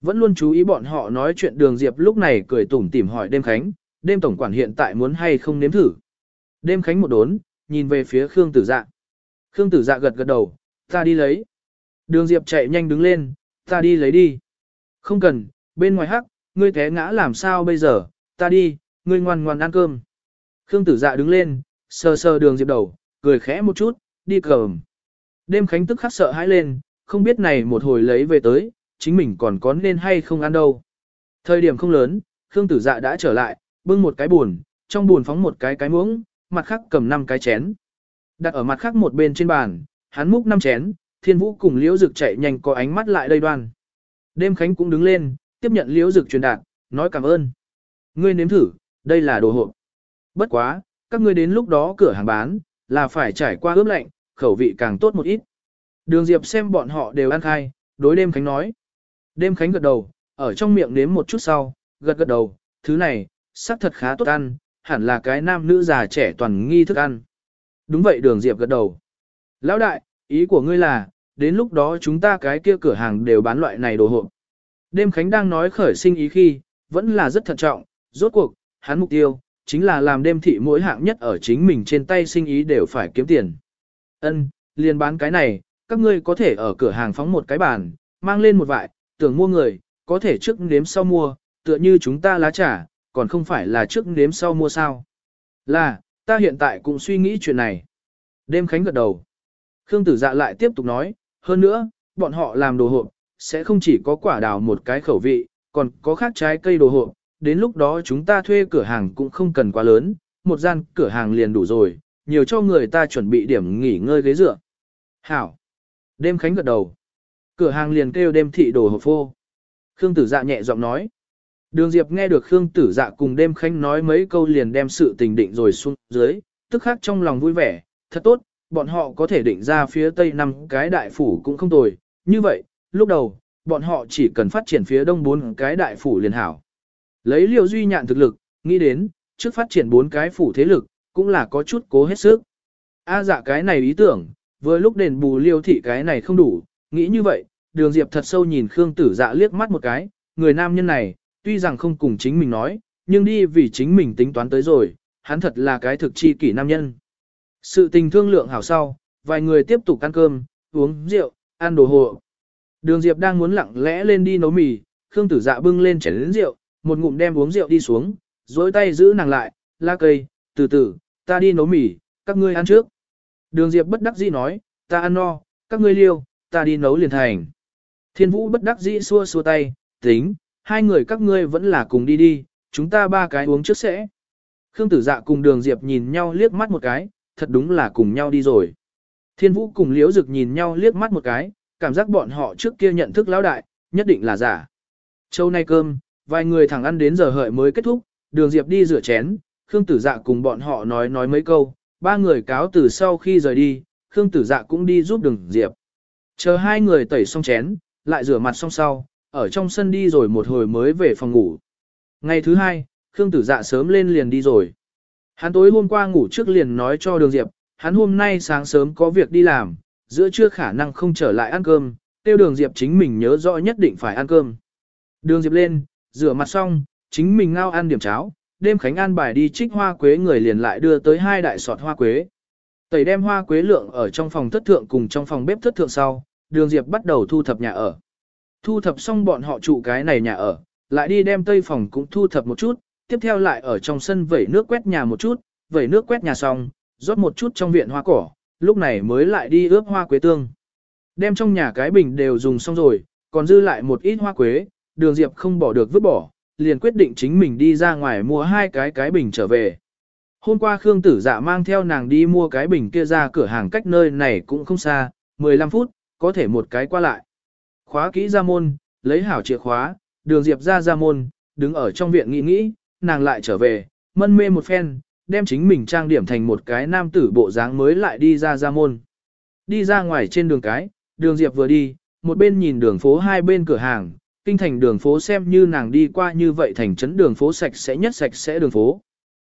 Vẫn luôn chú ý bọn họ nói chuyện đường Diệp lúc này cười tủm tỉm hỏi đêm Khánh, đêm tổng quản hiện tại muốn hay không nếm thử. Đêm Khánh một đốn, nhìn về phía Khương Tử Dạ. Khương Tử Dạ gật gật đầu, ta đi lấy. Đường Diệp chạy nhanh đứng lên, ta đi lấy đi. Không cần, bên ngoài hắc, ngươi té ngã làm sao bây giờ, ta đi, ngươi ngoan ngoan ăn cơm. Khương Tử Dạ đứng lên, sờ sờ đường Diệp đầu, cười khẽ một chút, đi cầm. Đêm Khánh tức khắc sợ hãi lên, không biết này một hồi lấy về tới, chính mình còn có nên hay không ăn đâu. Thời điểm không lớn, Khương Tử Dạ đã trở lại, bưng một cái buồn, trong buồn phóng một cái cái muỗng, mặt khác cầm năm cái chén. Đặt ở mặt khác một bên trên bàn, hắn múc năm chén, thiên vũ cùng liễu dực chạy nhanh có ánh mắt lại đây đoan. Đêm khánh cũng đứng lên, tiếp nhận liễu dực truyền đạt, nói cảm ơn. Ngươi nếm thử, đây là đồ hộp. Bất quá, các ngươi đến lúc đó cửa hàng bán, là phải trải qua ướp lạnh, khẩu vị càng tốt một ít. Đường Diệp xem bọn họ đều ăn khai, đối đêm khánh nói. Đêm khánh gật đầu, ở trong miệng nếm một chút sau, gật gật đầu, thứ này, sắc thật khá tốt ăn, hẳn là cái nam nữ già trẻ toàn nghi thức ăn. Đúng vậy đường Diệp gật đầu. Lão đại, ý của ngươi là, đến lúc đó chúng ta cái kia cửa hàng đều bán loại này đồ hộp. Đêm Khánh đang nói khởi sinh ý khi, vẫn là rất thận trọng, rốt cuộc, hắn mục tiêu, chính là làm đêm thị mỗi hạng nhất ở chính mình trên tay sinh ý đều phải kiếm tiền. Ân, liền bán cái này, các ngươi có thể ở cửa hàng phóng một cái bàn, mang lên một vại, tưởng mua người, có thể trước nếm sau mua, tựa như chúng ta lá trà, còn không phải là trước nếm sau mua sao. Là, ta hiện tại cũng suy nghĩ chuyện này. Đêm Khánh gật đầu. Khương Tử Dạ lại tiếp tục nói, hơn nữa, bọn họ làm đồ hộp, sẽ không chỉ có quả đào một cái khẩu vị, còn có khác trái cây đồ hộp. Đến lúc đó chúng ta thuê cửa hàng cũng không cần quá lớn, một gian cửa hàng liền đủ rồi, nhiều cho người ta chuẩn bị điểm nghỉ ngơi ghế dựa. Hảo. Đêm Khánh gật đầu. Cửa hàng liền kêu đêm thị đồ hộp phô. Khương Tử Dạ nhẹ giọng nói. Đường Diệp nghe được Khương Tử Dạ cùng đêm khanh nói mấy câu liền đem sự tình định rồi xuống dưới, tức khắc trong lòng vui vẻ, thật tốt, bọn họ có thể định ra phía tây năm cái đại phủ cũng không tồi. Như vậy, lúc đầu, bọn họ chỉ cần phát triển phía đông bốn cái đại phủ liền hảo. Lấy liều duy nhạn thực lực, nghĩ đến, trước phát triển bốn cái phủ thế lực, cũng là có chút cố hết sức. A dạ cái này ý tưởng, vừa lúc đền bù liêu thị cái này không đủ, nghĩ như vậy, đường diệp thật sâu nhìn Khương tử dạ liếc mắt một cái, người nam nhân này, tuy rằng không cùng chính mình nói, nhưng đi vì chính mình tính toán tới rồi, hắn thật là cái thực chi kỷ nam nhân. Sự tình thương lượng hảo sau, vài người tiếp tục ăn cơm, uống rượu, ăn đồ hộ. Đường Diệp đang muốn lặng lẽ lên đi nấu mì, Khương Tử Dạ bưng lên chén lớn rượu, một ngụm đem uống rượu đi xuống, dối tay giữ nàng lại, la cây, từ từ, ta đi nấu mì, các ngươi ăn trước. Đường Diệp bất đắc dĩ nói, ta ăn no, các ngươi liêu, ta đi nấu liền thành. Thiên Vũ bất đắc dĩ xua xua tay, tính, hai người các ngươi vẫn là cùng đi đi, chúng ta ba cái uống trước sẽ. Khương Tử Dạ cùng Đường Diệp nhìn nhau liếc mắt một cái, thật đúng là cùng nhau đi rồi. Thiên Vũ cùng Liễu Dực nhìn nhau liếc mắt một cái, cảm giác bọn họ trước kia nhận thức lão đại, nhất định là giả. Châu nay cơm, vài người thẳng ăn đến giờ hợi mới kết thúc, Đường Diệp đi rửa chén, Khương Tử Dạ cùng bọn họ nói nói mấy câu, ba người cáo từ sau khi rời đi, Khương Tử Dạ cũng đi giúp Đường Diệp. Chờ hai người tẩy xong chén, lại rửa mặt xong sau, ở trong sân đi rồi một hồi mới về phòng ngủ. Ngày thứ hai, Khương Tử Dạ sớm lên liền đi rồi. Hắn tối hôm qua ngủ trước liền nói cho Đường Diệp, hắn hôm nay sáng sớm có việc đi làm, giữa trưa khả năng không trở lại ăn cơm, tiêu Đường Diệp chính mình nhớ rõ nhất định phải ăn cơm. Đường Diệp lên, rửa mặt xong, chính mình ngao ăn điểm cháo, đêm khánh an bài đi trích hoa quế người liền lại đưa tới hai đại sọt hoa quế. Tẩy đem hoa quế lượng ở trong phòng thất thượng cùng trong phòng bếp thất thượng sau, Đường Diệp bắt đầu thu thập nhà ở. Thu thập xong bọn họ trụ cái này nhà ở, lại đi đem tây phòng cũng thu thập một chút, tiếp theo lại ở trong sân vẩy nước quét nhà một chút, vẩy nước quét nhà xong, rót một chút trong viện hoa cỏ, lúc này mới lại đi ướp hoa quế tương. Đem trong nhà cái bình đều dùng xong rồi, còn dư lại một ít hoa quế, đường diệp không bỏ được vứt bỏ, liền quyết định chính mình đi ra ngoài mua hai cái cái bình trở về. Hôm qua Khương Tử Dạ mang theo nàng đi mua cái bình kia ra cửa hàng cách nơi này cũng không xa, 15 phút, có thể một cái qua lại. Khóa kỹ ra môn, lấy hảo chìa khóa, đường diệp ra ra môn, đứng ở trong viện nghĩ nghĩ, nàng lại trở về, mân mê một phen, đem chính mình trang điểm thành một cái nam tử bộ dáng mới lại đi ra ra môn. Đi ra ngoài trên đường cái, đường Diệp vừa đi, một bên nhìn đường phố hai bên cửa hàng, kinh thành đường phố xem như nàng đi qua như vậy thành trấn đường phố sạch sẽ nhất sạch sẽ đường phố.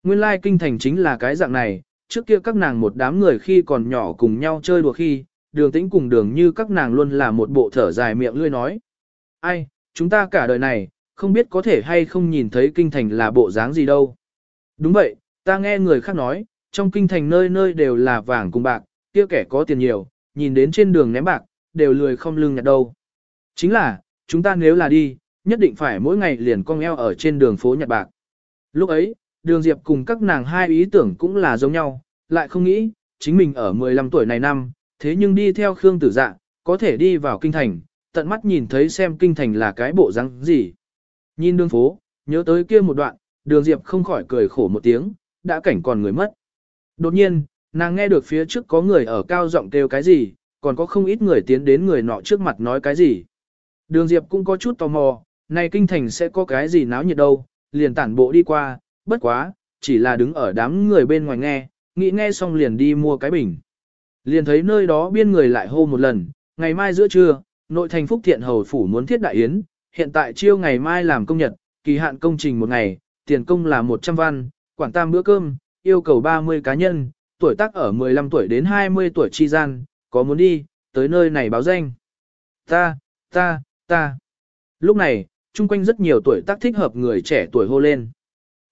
Nguyên lai like kinh thành chính là cái dạng này, trước kia các nàng một đám người khi còn nhỏ cùng nhau chơi đùa khi, đường tĩnh cùng đường như các nàng luôn là một bộ thở dài miệng lươi nói. Ai, chúng ta cả đời này, không biết có thể hay không nhìn thấy kinh thành là bộ dáng gì đâu. Đúng vậy, ta nghe người khác nói, trong kinh thành nơi nơi đều là vàng cùng bạc, kia kẻ có tiền nhiều, nhìn đến trên đường ném bạc, đều lười không lưng nhặt đâu. Chính là, chúng ta nếu là đi, nhất định phải mỗi ngày liền cong eo ở trên đường phố nhặt bạc. Lúc ấy, đường Diệp cùng các nàng hai ý tưởng cũng là giống nhau, lại không nghĩ, chính mình ở 15 tuổi này năm, thế nhưng đi theo Khương Tử Dạ, có thể đi vào kinh thành, tận mắt nhìn thấy xem kinh thành là cái bộ răng gì. Nhìn đường phố, nhớ tới kia một đoạn, đường Diệp không khỏi cười khổ một tiếng, đã cảnh còn người mất. Đột nhiên, nàng nghe được phía trước có người ở cao giọng kêu cái gì, còn có không ít người tiến đến người nọ trước mặt nói cái gì. Đường Diệp cũng có chút tò mò, này kinh thành sẽ có cái gì náo nhiệt đâu, liền tản bộ đi qua, bất quá, chỉ là đứng ở đám người bên ngoài nghe, nghĩ nghe xong liền đi mua cái bình. Liền thấy nơi đó biên người lại hô một lần, ngày mai giữa trưa, nội thành Phúc Thiện Hầu Phủ muốn thiết đại yến, hiện tại chiêu ngày mai làm công nhật, kỳ hạn công trình một ngày, tiền công là 100 văn, quản tam bữa cơm, yêu cầu 30 cá nhân, tuổi tác ở 15 tuổi đến 20 tuổi chi gian, có muốn đi, tới nơi này báo danh. Ta, ta, ta. Lúc này, chung quanh rất nhiều tuổi tác thích hợp người trẻ tuổi hô lên.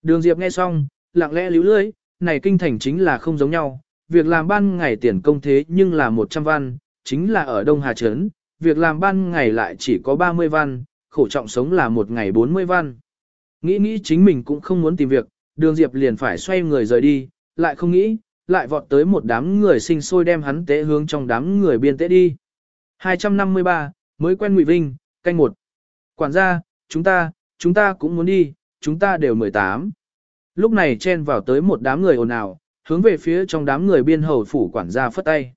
Đường Diệp nghe xong, lặng lẽ líu lưới, này kinh thành chính là không giống nhau, việc làm ban ngày tiền công thế nhưng là 100 văn, chính là ở Đông Hà Trấn, việc làm ban ngày lại chỉ có 30 văn, khổ trọng sống là một ngày 40 văn. Nghĩ nghĩ chính mình cũng không muốn tìm việc, đường Diệp liền phải xoay người rời đi, lại không nghĩ, lại vọt tới một đám người sinh sôi đem hắn tế hướng trong đám người biên tế đi. 253, mới quen Ngụy Vinh, canh một. Quản gia, chúng ta, chúng ta cũng muốn đi, chúng ta đều 18. Lúc này chen vào tới một đám người ồn ào, hướng về phía trong đám người biên hầu phủ quản gia phất tay.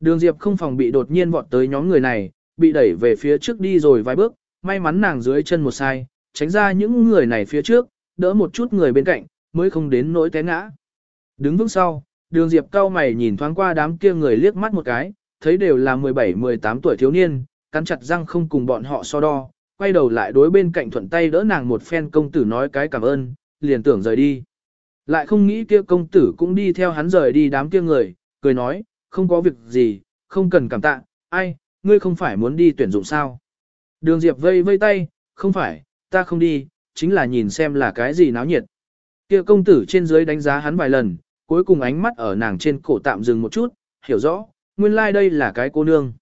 Đường Diệp không phòng bị đột nhiên vọt tới nhóm người này, bị đẩy về phía trước đi rồi vài bước, may mắn nàng dưới chân một sai, tránh ra những người này phía trước, đỡ một chút người bên cạnh, mới không đến nỗi té ngã. Đứng vững sau, đường Diệp cao mày nhìn thoáng qua đám kia người liếc mắt một cái, thấy đều là 17-18 tuổi thiếu niên, cắn chặt răng không cùng bọn họ so đo, quay đầu lại đối bên cạnh thuận tay đỡ nàng một phen công tử nói cái cảm ơn, liền tưởng rời đi. Lại không nghĩ kia công tử cũng đi theo hắn rời đi đám kia người, cười nói, không có việc gì, không cần cảm tạ, ai, ngươi không phải muốn đi tuyển dụng sao. Đường Diệp vây vây tay, không phải, ta không đi, chính là nhìn xem là cái gì náo nhiệt. Kia công tử trên dưới đánh giá hắn vài lần, cuối cùng ánh mắt ở nàng trên cổ tạm dừng một chút, hiểu rõ, nguyên lai like đây là cái cô nương.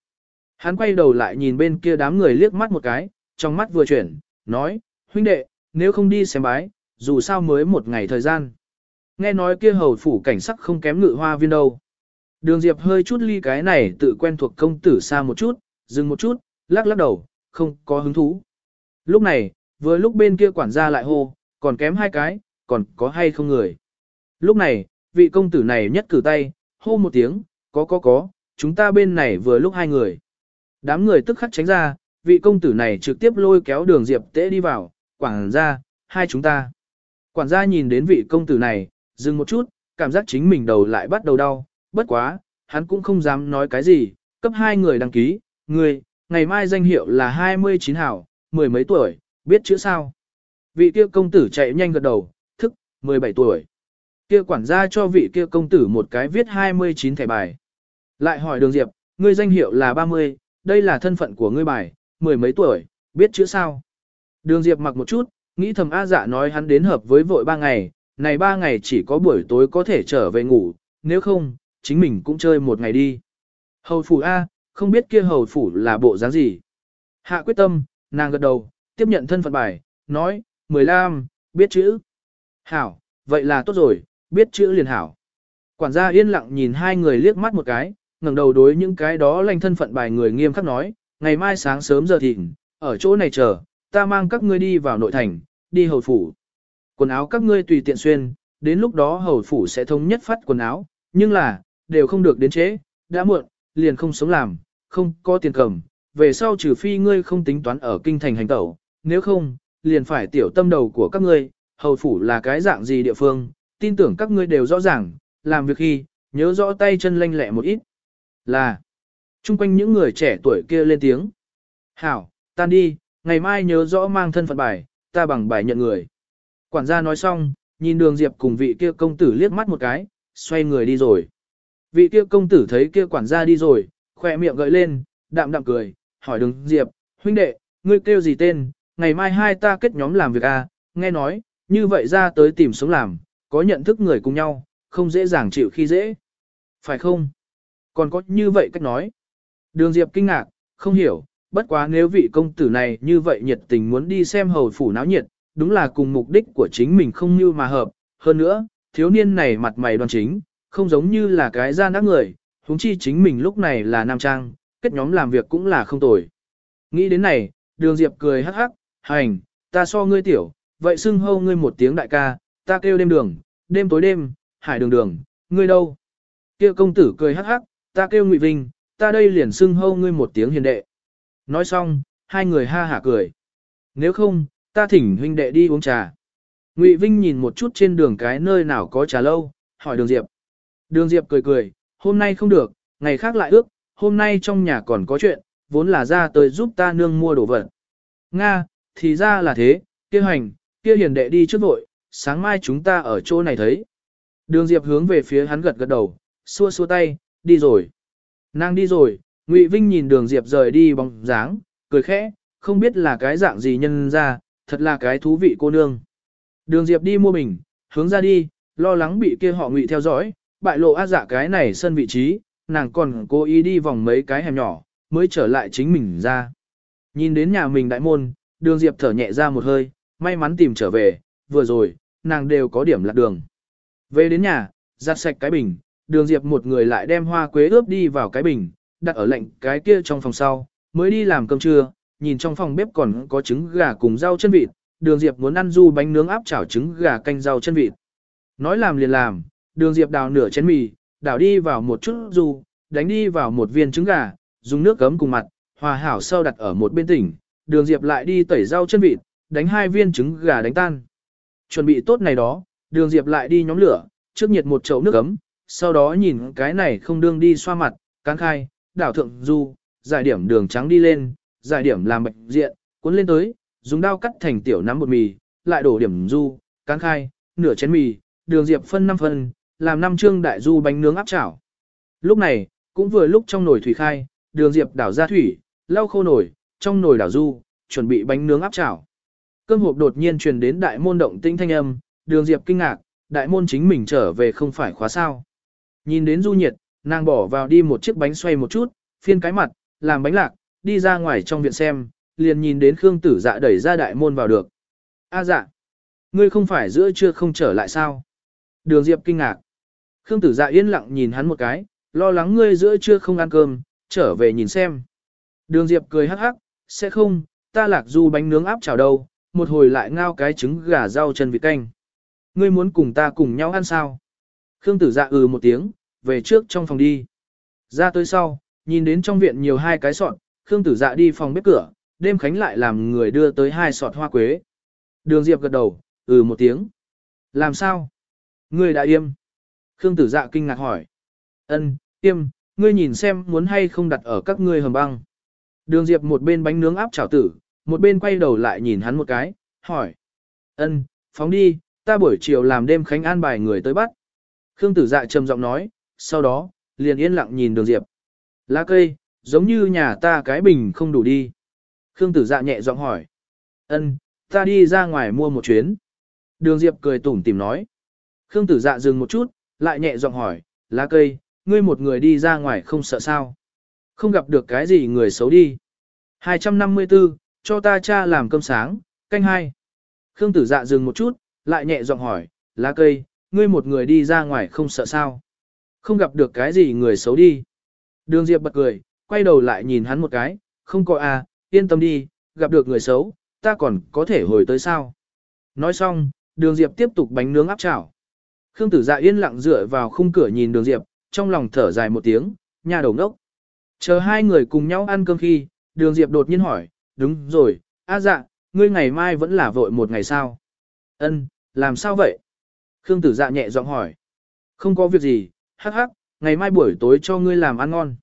Hắn quay đầu lại nhìn bên kia đám người liếc mắt một cái, trong mắt vừa chuyển, nói, huynh đệ, nếu không đi xem bái, dù sao mới một ngày thời gian. Nghe nói kia hầu phủ cảnh sắc không kém ngự hoa viên đâu. Đường Diệp hơi chút ly cái này tự quen thuộc công tử xa một chút, dừng một chút, lắc lắc đầu, không có hứng thú. Lúc này, vừa lúc bên kia quản gia lại hô, còn kém hai cái, còn có hay không người. Lúc này, vị công tử này nhất cử tay, hô một tiếng, có có có, chúng ta bên này vừa lúc hai người. Đám người tức khắc tránh ra, vị công tử này trực tiếp lôi kéo đường Diệp tễ đi vào, quản gia, hai chúng ta. Quản gia nhìn đến vị công tử này, dừng một chút, cảm giác chính mình đầu lại bắt đầu đau, bất quá, hắn cũng không dám nói cái gì, cấp hai người đăng ký, người, ngày mai danh hiệu là 29 hảo, mười mấy tuổi, biết chữ sao. Vị kia công tử chạy nhanh gật đầu, thức, 17 tuổi. Kia quản gia cho vị kia công tử một cái viết 29 thẻ bài. Lại hỏi đường Diệp, ngươi danh hiệu là 30, đây là thân phận của ngươi bài, mười mấy tuổi, biết chữ sao. Đường Diệp mặc một chút, nghĩ thầm A dạ nói hắn đến hợp với vội ba ngày, này ba ngày chỉ có buổi tối có thể trở về ngủ, nếu không, chính mình cũng chơi một ngày đi. Hầu phủ A, không biết kia hầu phủ là bộ dáng gì. Hạ quyết tâm, nàng gật đầu, tiếp nhận thân phận bài, nói, 15, biết chữ. Hảo, vậy là tốt rồi, biết chữ liền hảo. Quản gia yên lặng nhìn hai người liếc mắt một cái, ngẩng đầu đối những cái đó lanh thân phận bài người nghiêm khắc nói, ngày mai sáng sớm giờ thịnh, ở chỗ này chờ, ta mang các ngươi đi vào nội thành, đi hầu phủ. Quần áo các ngươi tùy tiện xuyên, đến lúc đó hầu phủ sẽ thống nhất phát quần áo, nhưng là, đều không được đến chế, đã muộn, liền không sống làm, không có tiền cầm, về sau trừ phi ngươi không tính toán ở kinh thành hành tẩu, nếu không, liền phải tiểu tâm đầu của các ngươi, hầu phủ là cái dạng gì địa phương, tin tưởng các ngươi đều rõ ràng, làm việc khi, nhớ rõ tay chân lanh lẹ một ít. Là, chung quanh những người trẻ tuổi kia lên tiếng. Hảo, tan đi, ngày mai nhớ rõ mang thân phận bài, ta bằng bài nhận người. Quản gia nói xong, nhìn đường Diệp cùng vị kia công tử liếc mắt một cái, xoay người đi rồi. Vị kia công tử thấy kia quản gia đi rồi, khỏe miệng gợi lên, đạm đạm cười, hỏi đường Diệp, huynh đệ, ngươi kêu gì tên, ngày mai hai ta kết nhóm làm việc à, nghe nói, như vậy ra tới tìm sống làm, có nhận thức người cùng nhau, không dễ dàng chịu khi dễ. Phải không? Còn có như vậy cách nói. Đường Diệp kinh ngạc, không hiểu, bất quá nếu vị công tử này như vậy nhiệt tình muốn đi xem hầu phủ náo nhiệt, đúng là cùng mục đích của chính mình không như mà hợp. Hơn nữa, thiếu niên này mặt mày đoan chính, không giống như là cái gian ác người, huống chi chính mình lúc này là nam trang, kết nhóm làm việc cũng là không tồi. Nghĩ đến này, đường Diệp cười hắc hắc, hành, ta so ngươi tiểu, vậy xưng hâu ngươi một tiếng đại ca, ta kêu đêm đường, đêm tối đêm, hải đường đường, ngươi đâu? Kia công tử cười hắc hắc, ta kêu Ngụy Vinh, ta đây liền xưng hâu ngươi một tiếng hiền đệ. Nói xong, hai người ha hả cười. Nếu không, ta thỉnh huynh đệ đi uống trà. Ngụy Vinh nhìn một chút trên đường cái nơi nào có trà lâu, hỏi Đường Diệp. Đường Diệp cười cười, hôm nay không được, ngày khác lại ước, hôm nay trong nhà còn có chuyện, vốn là ra tới giúp ta nương mua đồ vật. Nga, thì ra là thế, kia hành, kia hiền đệ đi trước vội, sáng mai chúng ta ở chỗ này thấy. Đường Diệp hướng về phía hắn gật gật đầu, xua xua tay, đi rồi. Nàng đi rồi, Ngụy Vinh nhìn đường Diệp rời đi bóng dáng, cười khẽ, không biết là cái dạng gì nhân ra, thật là cái thú vị cô nương. Đường Diệp đi mua bình, hướng ra đi, lo lắng bị kia họ Ngụy theo dõi, bại lộ á dạ cái này sân vị trí, nàng còn cố ý đi vòng mấy cái hẻm nhỏ, mới trở lại chính mình ra. Nhìn đến nhà mình đại môn, đường Diệp thở nhẹ ra một hơi, may mắn tìm trở về, vừa rồi, nàng đều có điểm lạc đường. Về đến nhà, giặt sạch cái bình, đường Diệp một người lại đem hoa quế ướp đi vào cái bình, đặt ở lạnh cái kia trong phòng sau, mới đi làm cơm trưa, nhìn trong phòng bếp còn có trứng gà cùng rau chân vịt, đường Diệp muốn ăn du bánh nướng áp chảo trứng gà canh rau chân vịt. Nói làm liền làm, đường Diệp đào nửa chén mì, đảo đi vào một chút du, đánh đi vào một viên trứng gà, dùng nước gấm cùng mặt, hòa hảo sau đặt ở một bên tỉnh, đường Diệp lại đi tẩy rau chân vịt, đánh hai viên trứng gà đánh tan. Chuẩn bị tốt này đó, đường Diệp lại đi nhóm lửa, trước nhiệt một chậu nước ấm, sau đó nhìn cái này không đương đi xoa mặt, cán khai, đảo thượng du, giải điểm đường trắng đi lên, giải điểm làm bạch diện, cuốn lên tới, dùng dao cắt thành tiểu nắm bột mì, lại đổ điểm du, cán khai, nửa chén mì, đường Diệp phân 5 phần, làm năm trương đại du bánh nướng áp chảo. Lúc này, cũng vừa lúc trong nồi thủy khai, đường Diệp đảo ra thủy, lau khô nồi, trong nồi đảo du, chuẩn bị bánh nướng áp chảo. Cơm hộp đột nhiên truyền đến đại môn động tĩnh thanh âm, đường Diệp kinh ngạc, đại môn chính mình trở về không phải khóa sao. Nhìn đến du nhiệt, nàng bỏ vào đi một chiếc bánh xoay một chút, phiên cái mặt, làm bánh lạc, đi ra ngoài trong viện xem, liền nhìn đến Khương tử dạ đẩy ra đại môn vào được. A dạ, ngươi không phải giữa trưa không trở lại sao? Đường Diệp kinh ngạc. Khương tử dạ yên lặng nhìn hắn một cái, lo lắng ngươi giữa trưa không ăn cơm, trở về nhìn xem. Đường Diệp cười hắc hắc, sẽ không, ta lạc du bánh nướng áp chảo đâu, một hồi lại ngao cái trứng gà rau chân vịt canh. Ngươi muốn cùng ta cùng nhau ăn sao? Khương tử dạ ừ một tiếng, về trước trong phòng đi. Ra tới sau, nhìn đến trong viện nhiều hai cái sọt, Khương tử dạ đi phòng bếp cửa, đêm khánh lại làm người đưa tới hai sọt hoa quế. Đường Diệp gật đầu, ừ một tiếng. Làm sao? Ngươi đã yêm. Khương tử dạ kinh ngạc hỏi. Ân, yêm, ngươi nhìn xem muốn hay không đặt ở các ngươi hầm băng. Đường Diệp một bên bánh nướng áp chảo tử, một bên quay đầu lại nhìn hắn một cái, hỏi. Ân, phóng đi, ta buổi chiều làm đêm khánh an bài người tới bắt. Khương tử dạ trầm giọng nói, sau đó, liền yên lặng nhìn đường Diệp. Lá cây, giống như nhà ta cái bình không đủ đi. Khương tử dạ nhẹ giọng hỏi. Ân, ta đi ra ngoài mua một chuyến. Đường Diệp cười tủm tìm nói. Khương tử dạ dừng một chút, lại nhẹ giọng hỏi, lá cây, ngươi một người đi ra ngoài không sợ sao? Không gặp được cái gì người xấu đi. 254, cho ta cha làm cơm sáng, canh hai. Khương tử dạ dừng một chút, lại nhẹ giọng hỏi, lá cây, ngươi một người đi ra ngoài không sợ sao? Không gặp được cái gì người xấu đi. Đường Diệp bật cười, quay đầu lại nhìn hắn một cái, không có à, yên tâm đi, gặp được người xấu, ta còn có thể hồi tới sao? Nói xong, đường Diệp tiếp tục bánh nướng áp chảo. Khương tử dạ yên lặng dựa vào khung cửa nhìn đường Diệp, trong lòng thở dài một tiếng, nhà đầu ngốc. Chờ hai người cùng nhau ăn cơm khi, đường Diệp đột nhiên hỏi, đúng rồi, a dạ, ngươi ngày mai vẫn là vội một ngày sao? Ân, làm sao vậy? Khương tử dạ nhẹ giọng hỏi. Không có việc gì, hắc hắc, ngày mai buổi tối cho ngươi làm ăn ngon.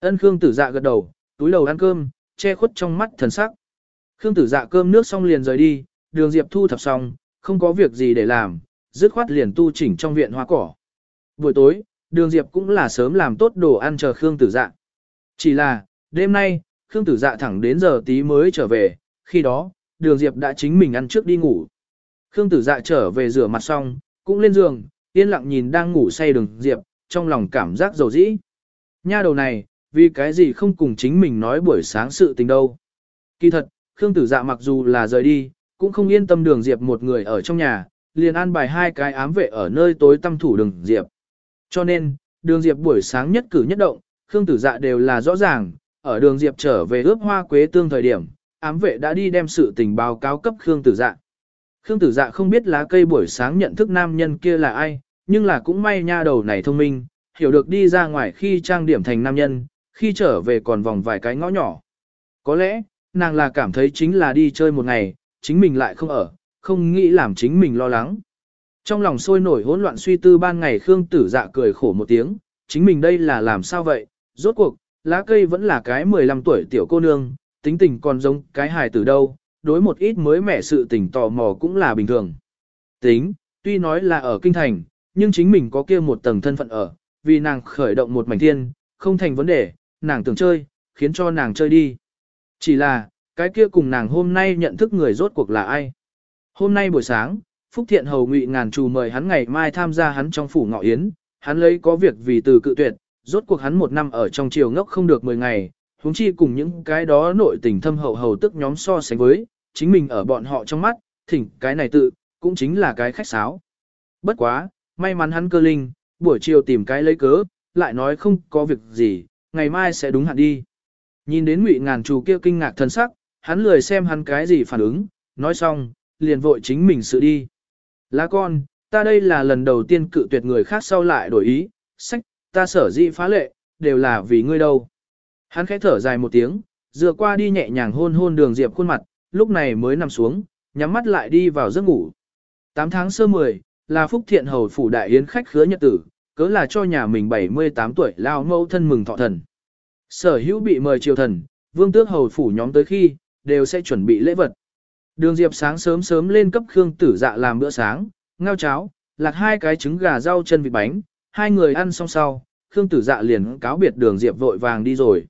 Ân Khương tử dạ gật đầu, túi đầu ăn cơm, che khuất trong mắt thần sắc. Khương tử dạ cơm nước xong liền rời đi, đường Diệp thu thập xong, không có việc gì để làm, dứt khoát liền tu chỉnh trong viện hoa cỏ. Buổi tối, đường Diệp cũng là sớm làm tốt đồ ăn chờ Khương tử dạ. Chỉ là, đêm nay, Khương tử dạ thẳng đến giờ tí mới trở về, khi đó, đường Diệp đã chính mình ăn trước đi ngủ. Khương tử dạ trở về rửa mặt xong, cũng lên giường, yên lặng nhìn đang ngủ say đường Diệp, trong lòng cảm giác dầu dĩ. Nha đầu này, vì cái gì không cùng chính mình nói buổi sáng sự tình đâu. Kỳ thật, Khương tử dạ mặc dù là rời đi, cũng không yên tâm đường Diệp một người ở trong nhà, liền an bài hai cái ám vệ ở nơi tối tăm thủ đường Diệp. Cho nên, đường Diệp buổi sáng nhất cử nhất động, Khương tử dạ đều là rõ ràng, ở đường Diệp trở về ướp hoa quế tương thời điểm, ám vệ đã đi đem sự tình báo cáo cấp Khương tử dạ. Khương tử dạ không biết lá cây buổi sáng nhận thức nam nhân kia là ai, nhưng là cũng may nha đầu này thông minh, hiểu được đi ra ngoài khi trang điểm thành nam nhân, khi trở về còn vòng vài cái ngõ nhỏ. Có lẽ, nàng là cảm thấy chính là đi chơi một ngày, chính mình lại không ở, không nghĩ làm chính mình lo lắng. Trong lòng sôi nổi hỗn loạn suy tư ban ngày Khương tử dạ cười khổ một tiếng, chính mình đây là làm sao vậy, rốt cuộc, lá cây vẫn là cái 15 tuổi tiểu cô nương, tính tình còn giống cái hài từ đâu, đối một ít mới mẻ sự tình tò mò cũng là bình thường. Tính, tuy nói là ở kinh thành, nhưng chính mình có kia một tầng thân phận ở, vì nàng khởi động một mảnh thiên, không thành vấn đề, nàng tưởng chơi, khiến cho nàng chơi đi. Chỉ là, cái kia cùng nàng hôm nay nhận thức người rốt cuộc là ai. Hôm nay buổi sáng, Phúc Thiện Hầu Ngụy Ngàn Trù mời hắn ngày mai tham gia hắn trong phủ ngọ yến, hắn lấy có việc vì từ cự tuyệt, rốt cuộc hắn một năm ở trong triều ngốc không được 10 ngày, huống chi cùng những cái đó nội tình thâm hậu hầu tức nhóm so sánh với, chính mình ở bọn họ trong mắt, thỉnh cái này tự, cũng chính là cái khách sáo. Bất quá, may mắn hắn cơ linh, buổi chiều tìm cái lấy cớ, lại nói không có việc gì, ngày mai sẽ đúng hạn đi. Nhìn đến ngụy ngàn chủ kia kinh ngạc thân sắc, hắn lười xem hắn cái gì phản ứng, nói xong, liền vội chính mình sự đi. Lá con, ta đây là lần đầu tiên cự tuyệt người khác sau lại đổi ý, sách, ta sở dĩ phá lệ, đều là vì ngươi đâu. Hắn khẽ thở dài một tiếng, dựa qua đi nhẹ nhàng hôn hôn đường Diệp khuôn mặt, lúc này mới nằm xuống, nhắm mắt lại đi vào giấc ngủ. 8 tháng sơ 10, là Phúc Thiện Hầu phủ đại yến khách khứa nhật tử, cớ là cho nhà mình 78 tuổi lao mẫu thân mừng thọ thần. Sở hữu bị mời triều thần, vương tước hầu phủ nhóm tới khi, đều sẽ chuẩn bị lễ vật. Đường Diệp sáng sớm sớm lên cấp Khương Tử Dạ làm bữa sáng, ngao cháo, lạc hai cái trứng gà rau chân vịt bánh, hai người ăn xong sau, Khương Tử Dạ liền cáo biệt Đường Diệp vội vàng đi rồi.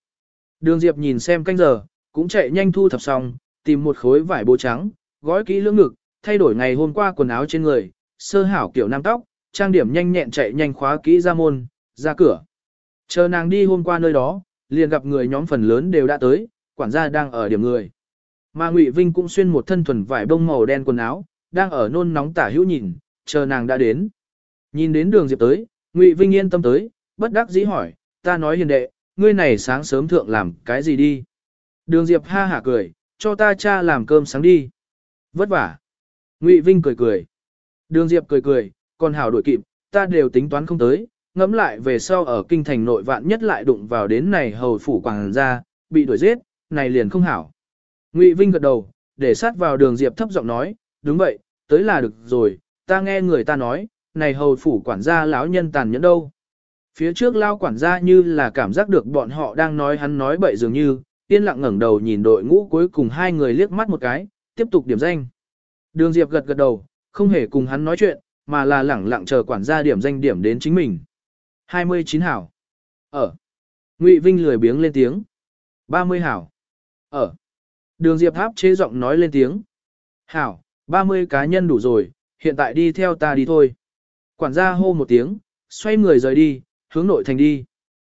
Đường Diệp nhìn xem canh giờ, cũng chạy nhanh thu thập xong, tìm một khối vải bố trắng, gói kỹ lưỡng ngực, thay đổi ngày hôm qua quần áo trên người, sơ hảo kiểu nam tóc, trang điểm nhanh nhẹn chạy nhanh khóa kỹ ra môn, ra cửa. Chờ nàng đi hôm qua nơi đó, liền gặp người nhóm phần lớn đều đã tới, quản gia đang ở điểm người. Mà Ngụy Vinh cũng xuyên một thân thuần vải bông màu đen quần áo, đang ở nôn nóng tả hữu nhìn, chờ nàng đã đến. Nhìn đến đường Diệp tới, Ngụy Vinh yên tâm tới, bất đắc dĩ hỏi, ta nói hiền đệ, ngươi này sáng sớm thượng làm cái gì đi? Đường Diệp ha hả cười, cho ta cha làm cơm sáng đi. Vất vả. Ngụy Vinh cười cười. Đường Diệp cười cười, còn hảo đổi kịp, ta đều tính toán không tới, ngẫm lại về sau ở kinh thành nội vạn nhất lại đụng vào đến này hầu phủ quảng ra, bị đuổi giết, này liền không hảo. Ngụy Vinh gật đầu, để sát vào đường Diệp thấp giọng nói, đúng vậy, tới là được rồi, ta nghe người ta nói, này hầu phủ quản gia lão nhân tàn nhẫn đâu. Phía trước lao quản gia như là cảm giác được bọn họ đang nói hắn nói bậy dường như, yên lặng ngẩng đầu nhìn đội ngũ cuối cùng hai người liếc mắt một cái, tiếp tục điểm danh. Đường Diệp gật gật đầu, không hề cùng hắn nói chuyện, mà là lẳng lặng chờ quản gia điểm danh điểm đến chính mình. 29 hảo. Ở. Ngụy Vinh lười biếng lên tiếng. 30 hảo. Ở. Đường Diệp Tháp chế giọng nói lên tiếng. Hảo, 30 cá nhân đủ rồi, hiện tại đi theo ta đi thôi. Quản gia hô một tiếng, xoay người rời đi, hướng nội thành đi.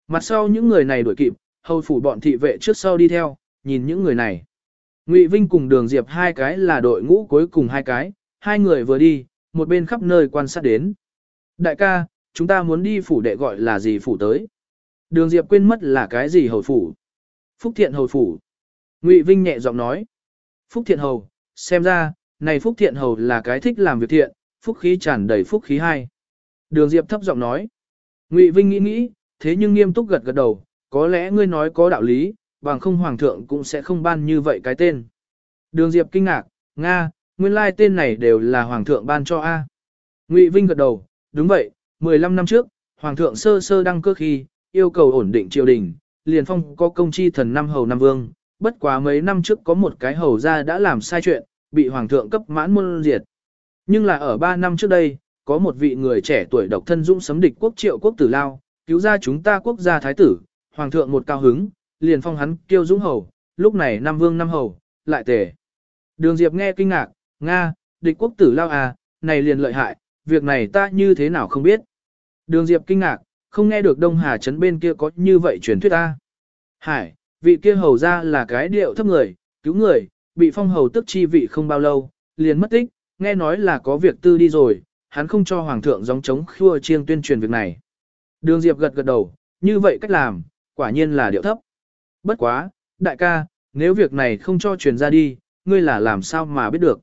Mặt sau những người này đuổi kịp, hầu phủ bọn thị vệ trước sau đi theo, nhìn những người này. Ngụy Vinh cùng Đường Diệp hai cái là đội ngũ cuối cùng hai cái, hai người vừa đi, một bên khắp nơi quan sát đến. Đại ca, chúng ta muốn đi phủ đệ gọi là gì phủ tới? Đường Diệp quên mất là cái gì hầu phủ? Phúc Thiện hầu phủ. Ngụy Vinh nhẹ giọng nói. Phúc Thiện hầu, xem ra, này Phúc Thiện hầu là cái thích làm việc thiện, phúc khí tràn đầy phúc khí hai. Đường Diệp thấp giọng nói. Ngụy Vinh nghĩ nghĩ, thế nhưng nghiêm túc gật gật đầu, có lẽ ngươi nói có đạo lý, bằng không hoàng thượng cũng sẽ không ban như vậy cái tên. Đường Diệp kinh ngạc, Nga, nguyên lai tên này đều là hoàng thượng ban cho A. Ngụy Vinh gật đầu, đúng vậy, 15 năm trước, hoàng thượng sơ sơ đăng cơ khi, yêu cầu ổn định triều đình, liền phong có công chi thần năm hầu năm vương, bất quá mấy năm trước có một cái hầu gia đã làm sai chuyện, bị hoàng thượng cấp mãn môn diệt. Nhưng là ở 3 năm trước đây, có một vị người trẻ tuổi độc thân dũng sấm địch quốc triệu quốc tử lao, cứu ra chúng ta quốc gia thái tử, hoàng thượng một cao hứng, liền phong hắn kêu dũng hầu, lúc này năm vương năm hầu, lại tề. Đường Diệp nghe kinh ngạc, Nga, địch quốc tử lao à, này liền lợi hại, việc này ta như thế nào không biết. Đường Diệp kinh ngạc, không nghe được Đông Hà Trấn bên kia có như vậy truyền thuyết ta. Hải, vị kia hầu ra là cái điệu thấp người, cứu người, bị phong hầu tức chi vị không bao lâu, liền mất tích, nghe nói là có việc tư đi rồi, hắn không cho hoàng thượng giống chống khua chiêng tuyên truyền việc này. Đường Diệp gật gật đầu, như vậy cách làm, quả nhiên là điệu thấp. Bất quá, đại ca, nếu việc này không cho truyền ra đi, ngươi là làm sao mà biết được.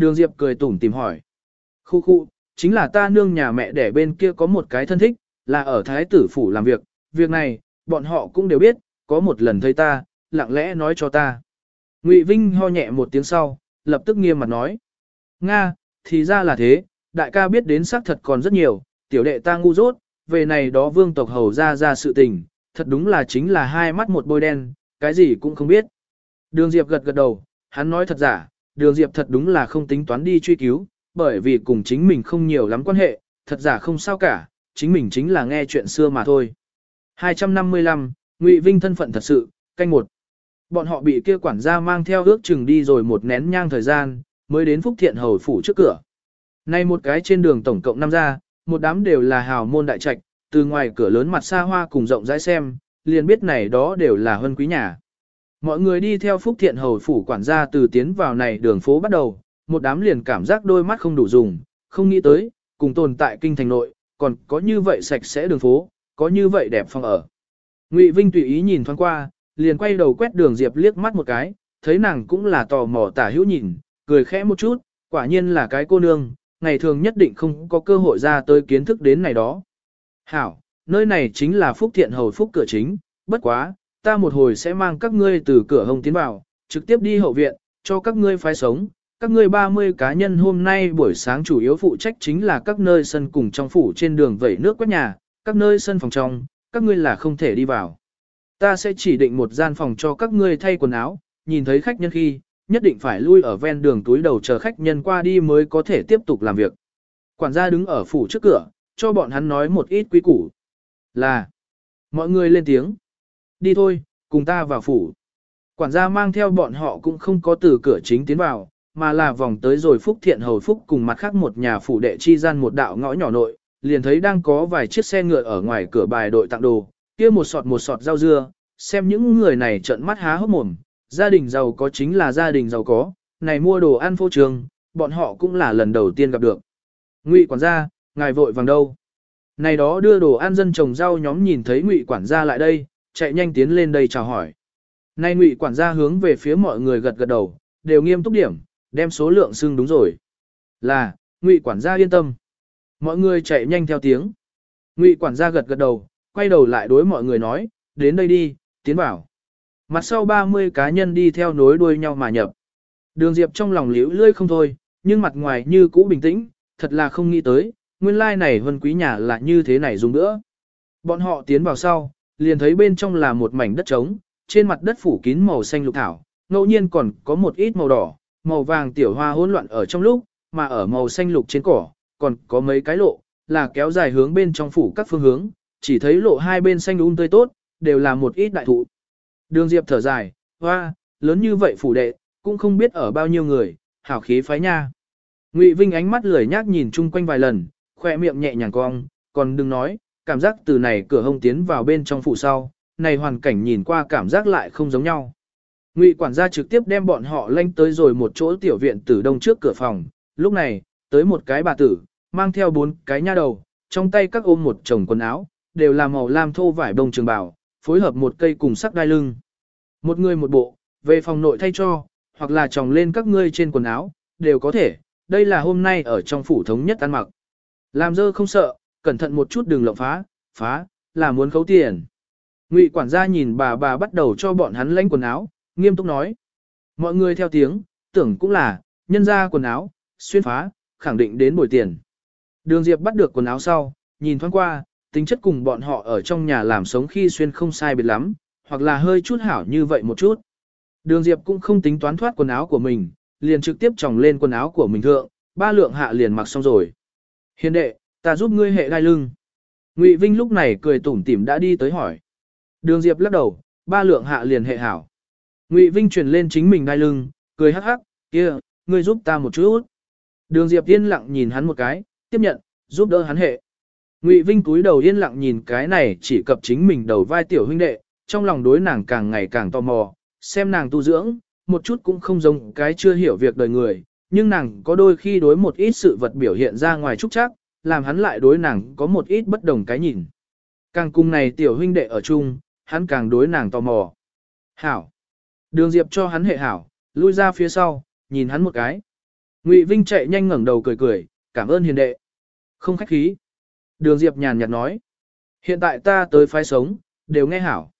Đường Diệp cười tủm tìm hỏi. Khu khu, chính là ta nương nhà mẹ đẻ bên kia có một cái thân thích, là ở Thái tử phủ làm việc, việc này, bọn họ cũng đều biết, có một lần thấy ta, lặng lẽ nói cho ta. Ngụy Vinh ho nhẹ một tiếng sau, lập tức nghiêm mặt nói. Nga, thì ra là thế, đại ca biết đến xác thật còn rất nhiều, tiểu đệ ta ngu dốt, về này đó vương tộc hầu ra ra sự tình, thật đúng là chính là hai mắt một bôi đen, cái gì cũng không biết. Đường Diệp gật gật đầu, hắn nói thật giả, đường Diệp thật đúng là không tính toán đi truy cứu, bởi vì cùng chính mình không nhiều lắm quan hệ, thật giả không sao cả, chính mình chính là nghe chuyện xưa mà thôi. 255, Ngụy Vinh thân phận thật sự, canh một. Bọn họ bị kia quản gia mang theo ước chừng đi rồi một nén nhang thời gian, mới đến Phúc Thiện Hầu phủ trước cửa. Nay một cái trên đường tổng cộng năm ra, một đám đều là hào môn đại trạch, từ ngoài cửa lớn mặt xa hoa cùng rộng rãi xem, liền biết này đó đều là hân quý nhà. Mọi người đi theo Phúc Thiện Hầu phủ quản gia từ tiến vào này đường phố bắt đầu, một đám liền cảm giác đôi mắt không đủ dùng, không nghĩ tới, cùng tồn tại kinh thành nội, còn có như vậy sạch sẽ đường phố, có như vậy đẹp phòng ở. Ngụy Vinh tùy ý nhìn thoáng qua, liền quay đầu quét đường Diệp liếc mắt một cái, thấy nàng cũng là tò mò tả hữu nhìn, cười khẽ một chút, quả nhiên là cái cô nương, ngày thường nhất định không có cơ hội ra tới kiến thức đến này đó. Hảo, nơi này chính là Phúc Thiện Hầu Phúc cửa chính, bất quá, ta một hồi sẽ mang các ngươi từ cửa hồng tiến vào, trực tiếp đi hậu viện, cho các ngươi phái sống. Các ngươi 30 cá nhân hôm nay buổi sáng chủ yếu phụ trách chính là các nơi sân cùng trong phủ trên đường vẩy nước quét nhà, các nơi sân phòng trong, các ngươi là không thể đi vào. Ta sẽ chỉ định một gian phòng cho các ngươi thay quần áo, nhìn thấy khách nhân khi, nhất định phải lui ở ven đường túi đầu chờ khách nhân qua đi mới có thể tiếp tục làm việc. Quản gia đứng ở phủ trước cửa, cho bọn hắn nói một ít quý củ. Là, mọi người lên tiếng. Đi thôi, cùng ta vào phủ. Quản gia mang theo bọn họ cũng không có từ cửa chính tiến vào, mà là vòng tới rồi Phúc Thiện Hầu Phúc cùng mặt khác một nhà phủ đệ chi gian một đạo ngõ nhỏ nội, liền thấy đang có vài chiếc xe ngựa ở ngoài cửa bài đội tặng đồ, kia một sọt một sọt rau dưa, xem những người này trợn mắt há hốc mồm, gia đình giàu có chính là gia đình giàu có, này mua đồ ăn phô trường, bọn họ cũng là lần đầu tiên gặp được. Ngụy quản gia, ngài vội vàng đâu? Này đó đưa đồ ăn dân trồng rau nhóm nhìn thấy Ngụy quản gia lại đây, chạy nhanh tiến lên đây chào hỏi. nay Ngụy quản gia hướng về phía mọi người gật gật đầu, đều nghiêm túc điểm, đem số lượng xưng đúng rồi. Là, Ngụy quản gia yên tâm. Mọi người chạy nhanh theo tiếng. Ngụy quản gia gật gật đầu, quay đầu lại đối mọi người nói, đến đây đi, tiến vào. Mặt sau 30 cá nhân đi theo nối đuôi nhau mà nhập. Đường Diệp trong lòng liễu lươi không thôi, nhưng mặt ngoài như cũ bình tĩnh, thật là không nghĩ tới, nguyên lai like này vân quý nhà là như thế này dùng nữa. Bọn họ tiến vào sau, liền thấy bên trong là một mảnh đất trống, trên mặt đất phủ kín màu xanh lục thảo, ngẫu nhiên còn có một ít màu đỏ, màu vàng tiểu hoa hỗn loạn ở trong lúc, mà ở màu xanh lục trên cỏ, còn có mấy cái lộ, là kéo dài hướng bên trong phủ các phương hướng, chỉ thấy lộ hai bên xanh um tươi tốt, đều là một ít đại thụ. Đường Diệp thở dài, hoa, lớn như vậy phủ đệ, cũng không biết ở bao nhiêu người, hảo khí phái nha. Ngụy Vinh ánh mắt lười nhác nhìn chung quanh vài lần, khoe miệng nhẹ nhàng cong, còn đừng nói, cảm giác từ này cửa hông tiến vào bên trong phủ sau, này hoàn cảnh nhìn qua cảm giác lại không giống nhau. Ngụy quản gia trực tiếp đem bọn họ lanh tới rồi một chỗ tiểu viện tử đông trước cửa phòng, lúc này, tới một cái bà tử, mang theo bốn cái nha đầu, trong tay các ôm một chồng quần áo, đều là màu lam thô vải bông trường bào, phối hợp một cây cùng sắc đai lưng. Một người một bộ, về phòng nội thay cho, hoặc là tròng lên các ngươi trên quần áo, đều có thể, đây là hôm nay ở trong phủ thống nhất ăn mặc. Làm dơ không sợ, cẩn thận một chút đừng lộng phá, phá, là muốn khấu tiền. Ngụy quản gia nhìn bà bà bắt đầu cho bọn hắn lãnh quần áo, nghiêm túc nói. Mọi người theo tiếng, tưởng cũng là, nhân ra quần áo, xuyên phá, khẳng định đến bồi tiền. Đường Diệp bắt được quần áo sau, nhìn thoáng qua, tính chất cùng bọn họ ở trong nhà làm sống khi xuyên không sai biệt lắm, hoặc là hơi chút hảo như vậy một chút. Đường Diệp cũng không tính toán thoát quần áo của mình, liền trực tiếp tròng lên quần áo của mình thượng, ba lượng hạ liền mặc xong rồi. Hiền đệ, ta giúp ngươi hệ đai lưng. Ngụy Vinh lúc này cười tủm tỉm đã đi tới hỏi. Đường Diệp lắc đầu, ba lượng hạ liền hệ hảo. Ngụy Vinh truyền lên chính mình đai lưng, cười hắc hắc, kia, ngươi giúp ta một chút. Đường Diệp yên lặng nhìn hắn một cái, tiếp nhận, giúp đỡ hắn hệ. Ngụy Vinh cúi đầu yên lặng nhìn cái này chỉ cập chính mình đầu vai tiểu huynh đệ, trong lòng đối nàng càng ngày càng tò mò, xem nàng tu dưỡng, một chút cũng không giống cái chưa hiểu việc đời người, nhưng nàng có đôi khi đối một ít sự vật biểu hiện ra ngoài trúc chắc, làm hắn lại đối nàng có một ít bất đồng cái nhìn. Càng cùng này tiểu huynh đệ ở chung, hắn càng đối nàng tò mò. Hảo. Đường Diệp cho hắn hệ hảo, lui ra phía sau, nhìn hắn một cái. Ngụy Vinh chạy nhanh ngẩng đầu cười cười, cảm ơn hiền đệ. Không khách khí. Đường Diệp nhàn nhạt nói. Hiện tại ta tới phái sống, đều nghe hảo.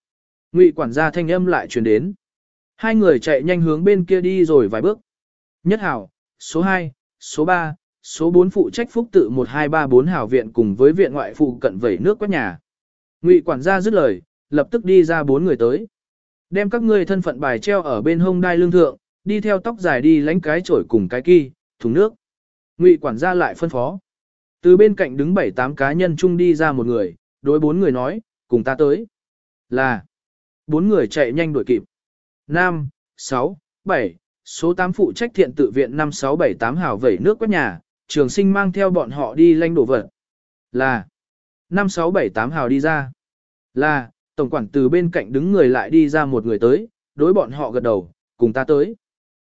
Ngụy quản gia thanh âm lại truyền đến. Hai người chạy nhanh hướng bên kia đi rồi vài bước. Nhất hảo, số 2, số 3, số 4 phụ trách phúc tự 1234 hảo viện cùng với viện ngoại phụ cận vẩy nước quét nhà. Ngụy quản gia dứt lời, lập tức đi ra bốn người tới. Đem các ngươi thân phận bài treo ở bên hông đai lương thượng, đi theo tóc dài đi lánh cái chổi cùng cái kỳ, thùng nước. Ngụy quản gia lại phân phó. Từ bên cạnh đứng bảy tám cá nhân chung đi ra một người, đối bốn người nói, cùng ta tới. Là, bốn người chạy nhanh đuổi kịp. Nam, 6, 7, số 8 phụ trách thiện tự viện 5678 hào vẩy nước quét nhà, trường sinh mang theo bọn họ đi lanh đổ vật. Là, 5678 hào đi ra. Là, tổng quản từ bên cạnh đứng người lại đi ra một người tới, đối bọn họ gật đầu, cùng ta tới.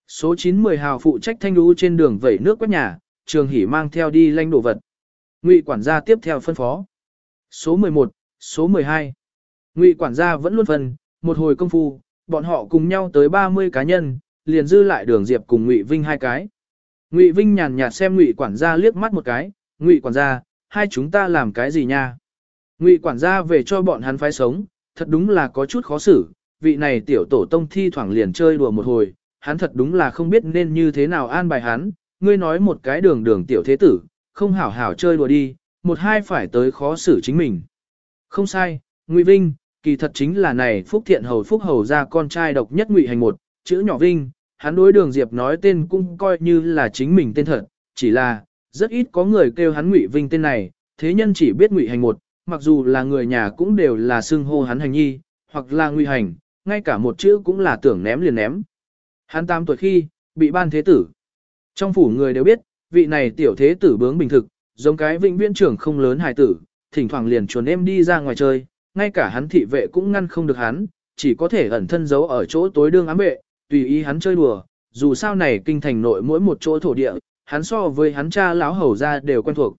Số 910 hào phụ trách thanh lũ trên đường vẩy nước quét nhà, trường hỉ mang theo đi lanh đổ vật. Ngụy quản gia tiếp theo phân phó. Số 11, số 12. Ngụy quản gia vẫn luôn phân, một hồi công phu, bọn họ cùng nhau tới 30 cá nhân, liền dư lại đường Diệp cùng Ngụy Vinh hai cái. Ngụy Vinh nhàn nhạt xem Ngụy quản gia liếc mắt một cái, "Ngụy quản gia, hai chúng ta làm cái gì nha?" Ngụy quản gia về cho bọn hắn phái sống, thật đúng là có chút khó xử, vị này tiểu tổ tông thi thoảng liền chơi đùa một hồi, hắn thật đúng là không biết nên như thế nào an bài hắn, ngươi nói một cái đường đường tiểu thế tử, không hảo hảo chơi đùa đi, một hai phải tới khó xử chính mình. Không sai, Ngụy Vinh, kỳ thật chính là này Phúc Thiện Hầu Phúc Hầu ra con trai độc nhất Ngụy Hành một, chữ nhỏ Vinh, hắn đối đường Diệp nói tên cũng coi như là chính mình tên thật, chỉ là, rất ít có người kêu hắn Ngụy Vinh tên này, thế nhân chỉ biết Ngụy Hành một, mặc dù là người nhà cũng đều là xưng hô hắn hành nhi, hoặc là Ngụy Hành, ngay cả một chữ cũng là tưởng ném liền ném. Hắn tam tuổi khi, bị ban thế tử. Trong phủ người đều biết, vị này tiểu thế tử bướng bình thực, giống cái vĩnh viễn trưởng không lớn hài tử, thỉnh thoảng liền chuồn em đi ra ngoài chơi, ngay cả hắn thị vệ cũng ngăn không được hắn, chỉ có thể ẩn thân giấu ở chỗ tối đương ám vệ, tùy ý hắn chơi đùa, dù sao này kinh thành nội mỗi một chỗ thổ địa, hắn so với hắn cha lão hầu ra đều quen thuộc.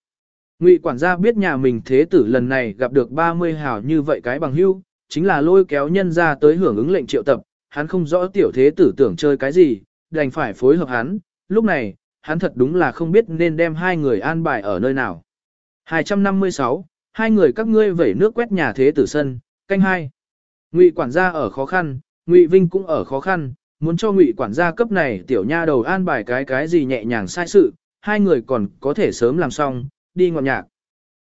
Ngụy quản gia biết nhà mình thế tử lần này gặp được 30 hào như vậy cái bằng hưu, chính là lôi kéo nhân ra tới hưởng ứng lệnh triệu tập, hắn không rõ tiểu thế tử tưởng chơi cái gì, đành phải phối hợp hắn, lúc này, hắn thật đúng là không biết nên đem hai người an bài ở nơi nào. 256, hai người các ngươi vẩy nước quét nhà thế tử sân, canh hai. Ngụy quản gia ở khó khăn, Ngụy Vinh cũng ở khó khăn, muốn cho Ngụy quản gia cấp này tiểu nha đầu an bài cái cái gì nhẹ nhàng sai sự, hai người còn có thể sớm làm xong, đi ngọn nhạc.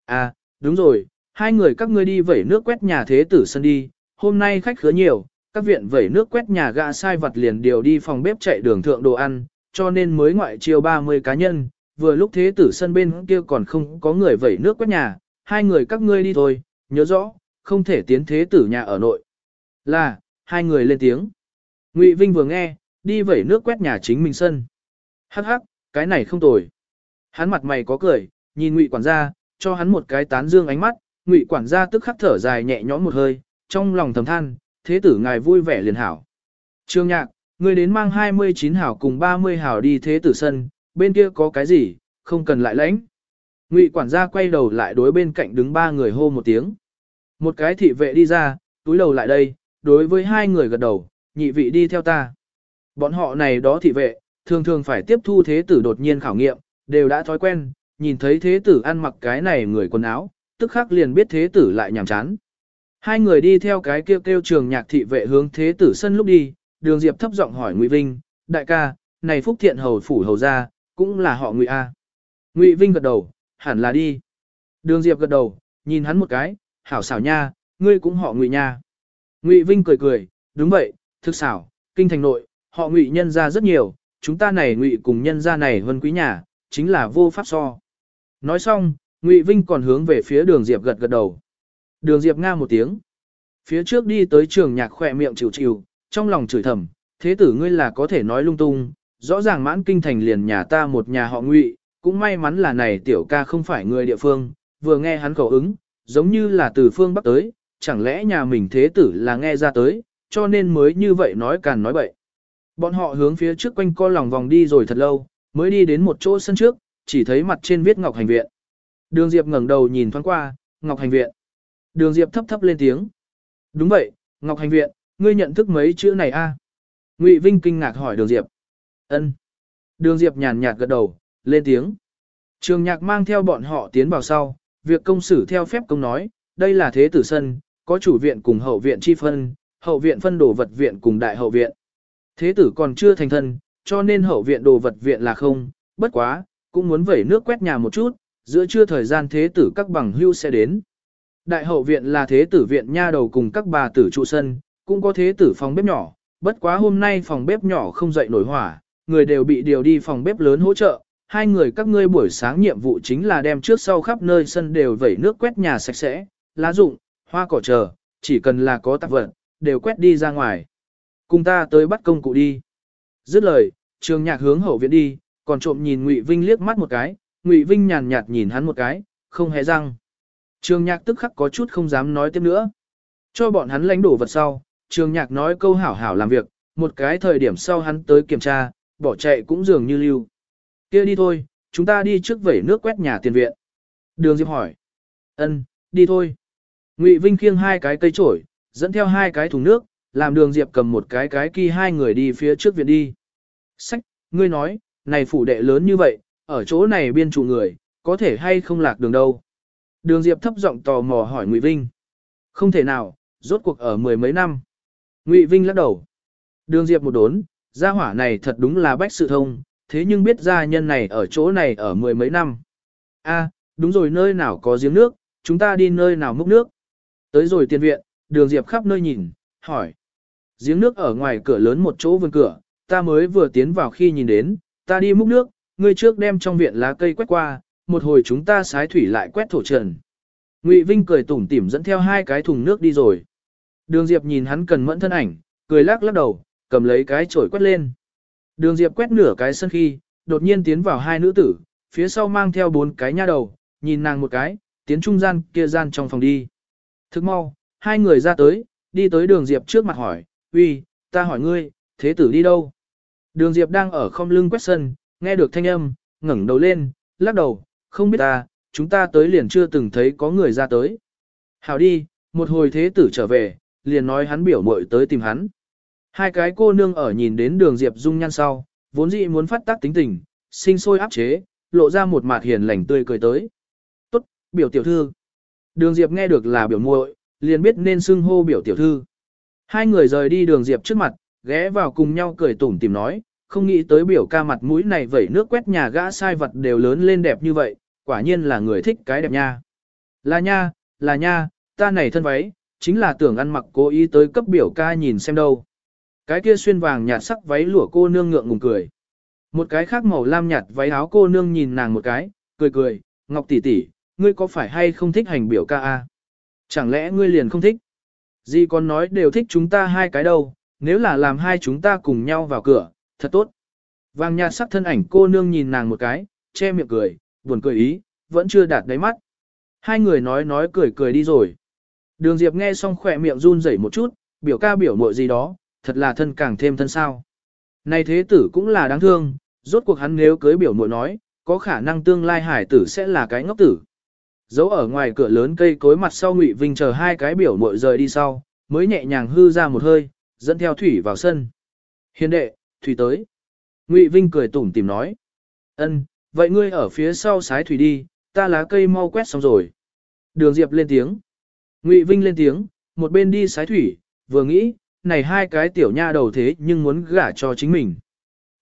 À, đúng rồi, hai người các ngươi đi vẩy nước quét nhà thế tử sân đi, hôm nay khách khứa nhiều, các viện vẩy nước quét nhà gã sai vật liền điều đi phòng bếp chạy đường thượng đồ ăn, cho nên mới ngoại chiêu 30 cá nhân, vừa lúc thế tử sân bên kia còn không có người vẩy nước quét nhà, hai người các ngươi đi thôi, nhớ rõ, không thể tiến thế tử nhà ở nội. Là, hai người lên tiếng. Ngụy Vinh vừa nghe, đi vẩy nước quét nhà chính mình sân. Hắc hắc, cái này không tồi. Hắn mặt mày có cười, nhìn Ngụy quản gia, cho hắn một cái tán dương ánh mắt, Ngụy quản gia tức khắc thở dài nhẹ nhõm một hơi, trong lòng thầm than, thế tử ngài vui vẻ liền hảo. Trương Nhạc, ngươi đến mang 29 hảo cùng 30 hảo đi thế tử sân, bên kia có cái gì, không cần lại lãnh. Ngụy quản gia quay đầu lại đối bên cạnh đứng ba người hô một tiếng. Một cái thị vệ đi ra, túi đầu lại đây, đối với hai người gật đầu, nhị vị đi theo ta. Bọn họ này đó thị vệ, thường thường phải tiếp thu thế tử đột nhiên khảo nghiệm, đều đã thói quen, nhìn thấy thế tử ăn mặc cái này người quần áo, tức khắc liền biết thế tử lại nhàm chán. Hai người đi theo cái kêu kêu trường nhạc thị vệ hướng thế tử sân lúc đi, đường diệp thấp giọng hỏi Ngụy Vinh, đại ca, này phúc thiện hầu phủ hầu ra, cũng là họ Ngụy A. Ngụy Vinh gật đầu, hẳn là đi. Đường diệp gật đầu, nhìn hắn một cái, hảo xảo nha, ngươi cũng họ Ngụy nha. Ngụy Vinh cười cười, đúng vậy, thực xảo, kinh thành nội, họ Ngụy nhân ra rất nhiều, chúng ta này Ngụy cùng nhân ra này hơn quý nhà, chính là vô pháp so. Nói xong, Ngụy Vinh còn hướng về phía đường diệp gật gật đầu. Đường Diệp nga một tiếng. Phía trước đi tới trường nhạc khỏe miệng chịu chịu, trong lòng chửi thầm, thế tử ngươi là có thể nói lung tung, rõ ràng mãn kinh thành liền nhà ta một nhà họ ngụy, cũng may mắn là này tiểu ca không phải người địa phương, vừa nghe hắn khẩu ứng, giống như là từ phương bắc tới, chẳng lẽ nhà mình thế tử là nghe ra tới, cho nên mới như vậy nói càn nói bậy. Bọn họ hướng phía trước quanh co lòng vòng đi rồi thật lâu, mới đi đến một chỗ sân trước, chỉ thấy mặt trên viết Ngọc Hành Viện. Đường Diệp ngẩng đầu nhìn thoáng qua, Ngọc Hành Viện. Đường Diệp thấp thấp lên tiếng. Đúng vậy, Ngọc Hành Viện, ngươi nhận thức mấy chữ này a? Ngụy Vinh kinh ngạc hỏi Đường Diệp. Ân. Đường Diệp nhàn nhạt gật đầu, lên tiếng. Trường nhạc mang theo bọn họ tiến vào sau, việc công xử theo phép công nói, đây là thế tử sân, có chủ viện cùng hậu viện chi phân, hậu viện phân đồ vật viện cùng đại hậu viện. Thế tử còn chưa thành thân, cho nên hậu viện đồ vật viện là không, bất quá, cũng muốn vẩy nước quét nhà một chút, giữa trưa thời gian thế tử các bằng hưu sẽ đến. Đại hậu viện là thế tử viện nha đầu cùng các bà tử trụ sân, cũng có thế tử phòng bếp nhỏ, bất quá hôm nay phòng bếp nhỏ không dậy nổi hỏa, người đều bị điều đi phòng bếp lớn hỗ trợ, hai người các ngươi buổi sáng nhiệm vụ chính là đem trước sau khắp nơi sân đều vẩy nước quét nhà sạch sẽ, lá rụng, hoa cỏ chờ, chỉ cần là có tạp vật, đều quét đi ra ngoài. Cùng ta tới bắt công cụ đi. Dứt lời, trường nhạc hướng hậu viện đi, còn trộm nhìn Ngụy Vinh liếc mắt một cái, Ngụy Vinh nhàn nhạt nhìn hắn một cái, không hề răng. Trường nhạc tức khắc có chút không dám nói tiếp nữa. Cho bọn hắn lãnh đổ vật sau, trường nhạc nói câu hảo hảo làm việc, một cái thời điểm sau hắn tới kiểm tra, bỏ chạy cũng dường như lưu. kia đi thôi, chúng ta đi trước vẩy nước quét nhà tiền viện. Đường Diệp hỏi. ân, đi thôi. Ngụy Vinh khiêng hai cái cây trổi, dẫn theo hai cái thùng nước, làm đường Diệp cầm một cái cái kỳ hai người đi phía trước viện đi. Sách, ngươi nói, này phủ đệ lớn như vậy, ở chỗ này biên trụ người, có thể hay không lạc đường đâu. Đường Diệp thấp giọng tò mò hỏi Ngụy Vinh. Không thể nào, rốt cuộc ở mười mấy năm. Ngụy Vinh lắc đầu. Đường Diệp một đốn, gia hỏa này thật đúng là bách sự thông, thế nhưng biết gia nhân này ở chỗ này ở mười mấy năm. A, đúng rồi nơi nào có giếng nước, chúng ta đi nơi nào múc nước. Tới rồi tiền viện, đường Diệp khắp nơi nhìn, hỏi. Giếng nước ở ngoài cửa lớn một chỗ vườn cửa, ta mới vừa tiến vào khi nhìn đến, ta đi múc nước, ngươi trước đem trong viện lá cây quét qua, một hồi chúng ta sái thủy lại quét thổ trần. Ngụy Vinh cười tủm tỉm dẫn theo hai cái thùng nước đi rồi. Đường Diệp nhìn hắn cần mẫn thân ảnh, cười lắc lắc đầu, cầm lấy cái chổi quét lên. Đường Diệp quét nửa cái sân khi, đột nhiên tiến vào hai nữ tử, phía sau mang theo bốn cái nha đầu, nhìn nàng một cái, tiến trung gian kia gian trong phòng đi. Thức mau, hai người ra tới, đi tới đường Diệp trước mặt hỏi, uy, ta hỏi ngươi, thế tử đi đâu? Đường Diệp đang ở không lưng quét sân, nghe được thanh âm, ngẩng đầu lên, lắc đầu, không biết ta, chúng ta tới liền chưa từng thấy có người ra tới. Hảo đi, một hồi thế tử trở về, liền nói hắn biểu muội tới tìm hắn. Hai cái cô nương ở nhìn đến đường Diệp dung nhan sau, vốn dĩ muốn phát tác tính tình, sinh sôi áp chế, lộ ra một mặt hiền lành tươi cười tới. Tốt, biểu tiểu thư. Đường Diệp nghe được là biểu muội, liền biết nên xưng hô biểu tiểu thư. Hai người rời đi đường Diệp trước mặt, ghé vào cùng nhau cười tủm tìm nói, không nghĩ tới biểu ca mặt mũi này vẩy nước quét nhà gã sai vật đều lớn lên đẹp như vậy, quả nhiên là người thích cái đẹp nha. Là nha, là nha, ta này thân váy, chính là tưởng ăn mặc cố ý tới cấp biểu ca nhìn xem đâu. Cái kia xuyên vàng nhạt sắc váy lụa cô nương ngượng ngùng cười. Một cái khác màu lam nhạt váy áo cô nương nhìn nàng một cái, cười cười, Ngọc tỷ tỷ, ngươi có phải hay không thích hành biểu ca a? Chẳng lẽ ngươi liền không thích? Gì còn nói đều thích chúng ta hai cái đâu, nếu là làm hai chúng ta cùng nhau vào cửa, thật tốt. Vàng nhạt sắc thân ảnh cô nương nhìn nàng một cái, che miệng cười, buồn cười ý, vẫn chưa đạt đáy mắt. Hai người nói nói cười cười đi rồi. Đường Diệp nghe xong khỏe miệng run rẩy một chút, biểu ca biểu mội gì đó, thật là thân càng thêm thân sao. Này thế tử cũng là đáng thương, rốt cuộc hắn nếu cưới biểu mội nói, có khả năng tương lai hải tử sẽ là cái ngốc tử. Giấu ở ngoài cửa lớn cây cối mặt sau Ngụy Vinh chờ hai cái biểu mội rời đi sau, mới nhẹ nhàng hư ra một hơi, dẫn theo thủy vào sân. Hiền đệ, thủy tới. Ngụy Vinh cười tủm tìm nói. Ân, vậy ngươi ở phía sau sái thủy đi, ta lá cây mau quét xong rồi. Đường Diệp lên tiếng. Ngụy Vinh lên tiếng, một bên đi sái thủy, vừa nghĩ, này hai cái tiểu nha đầu thế nhưng muốn gả cho chính mình.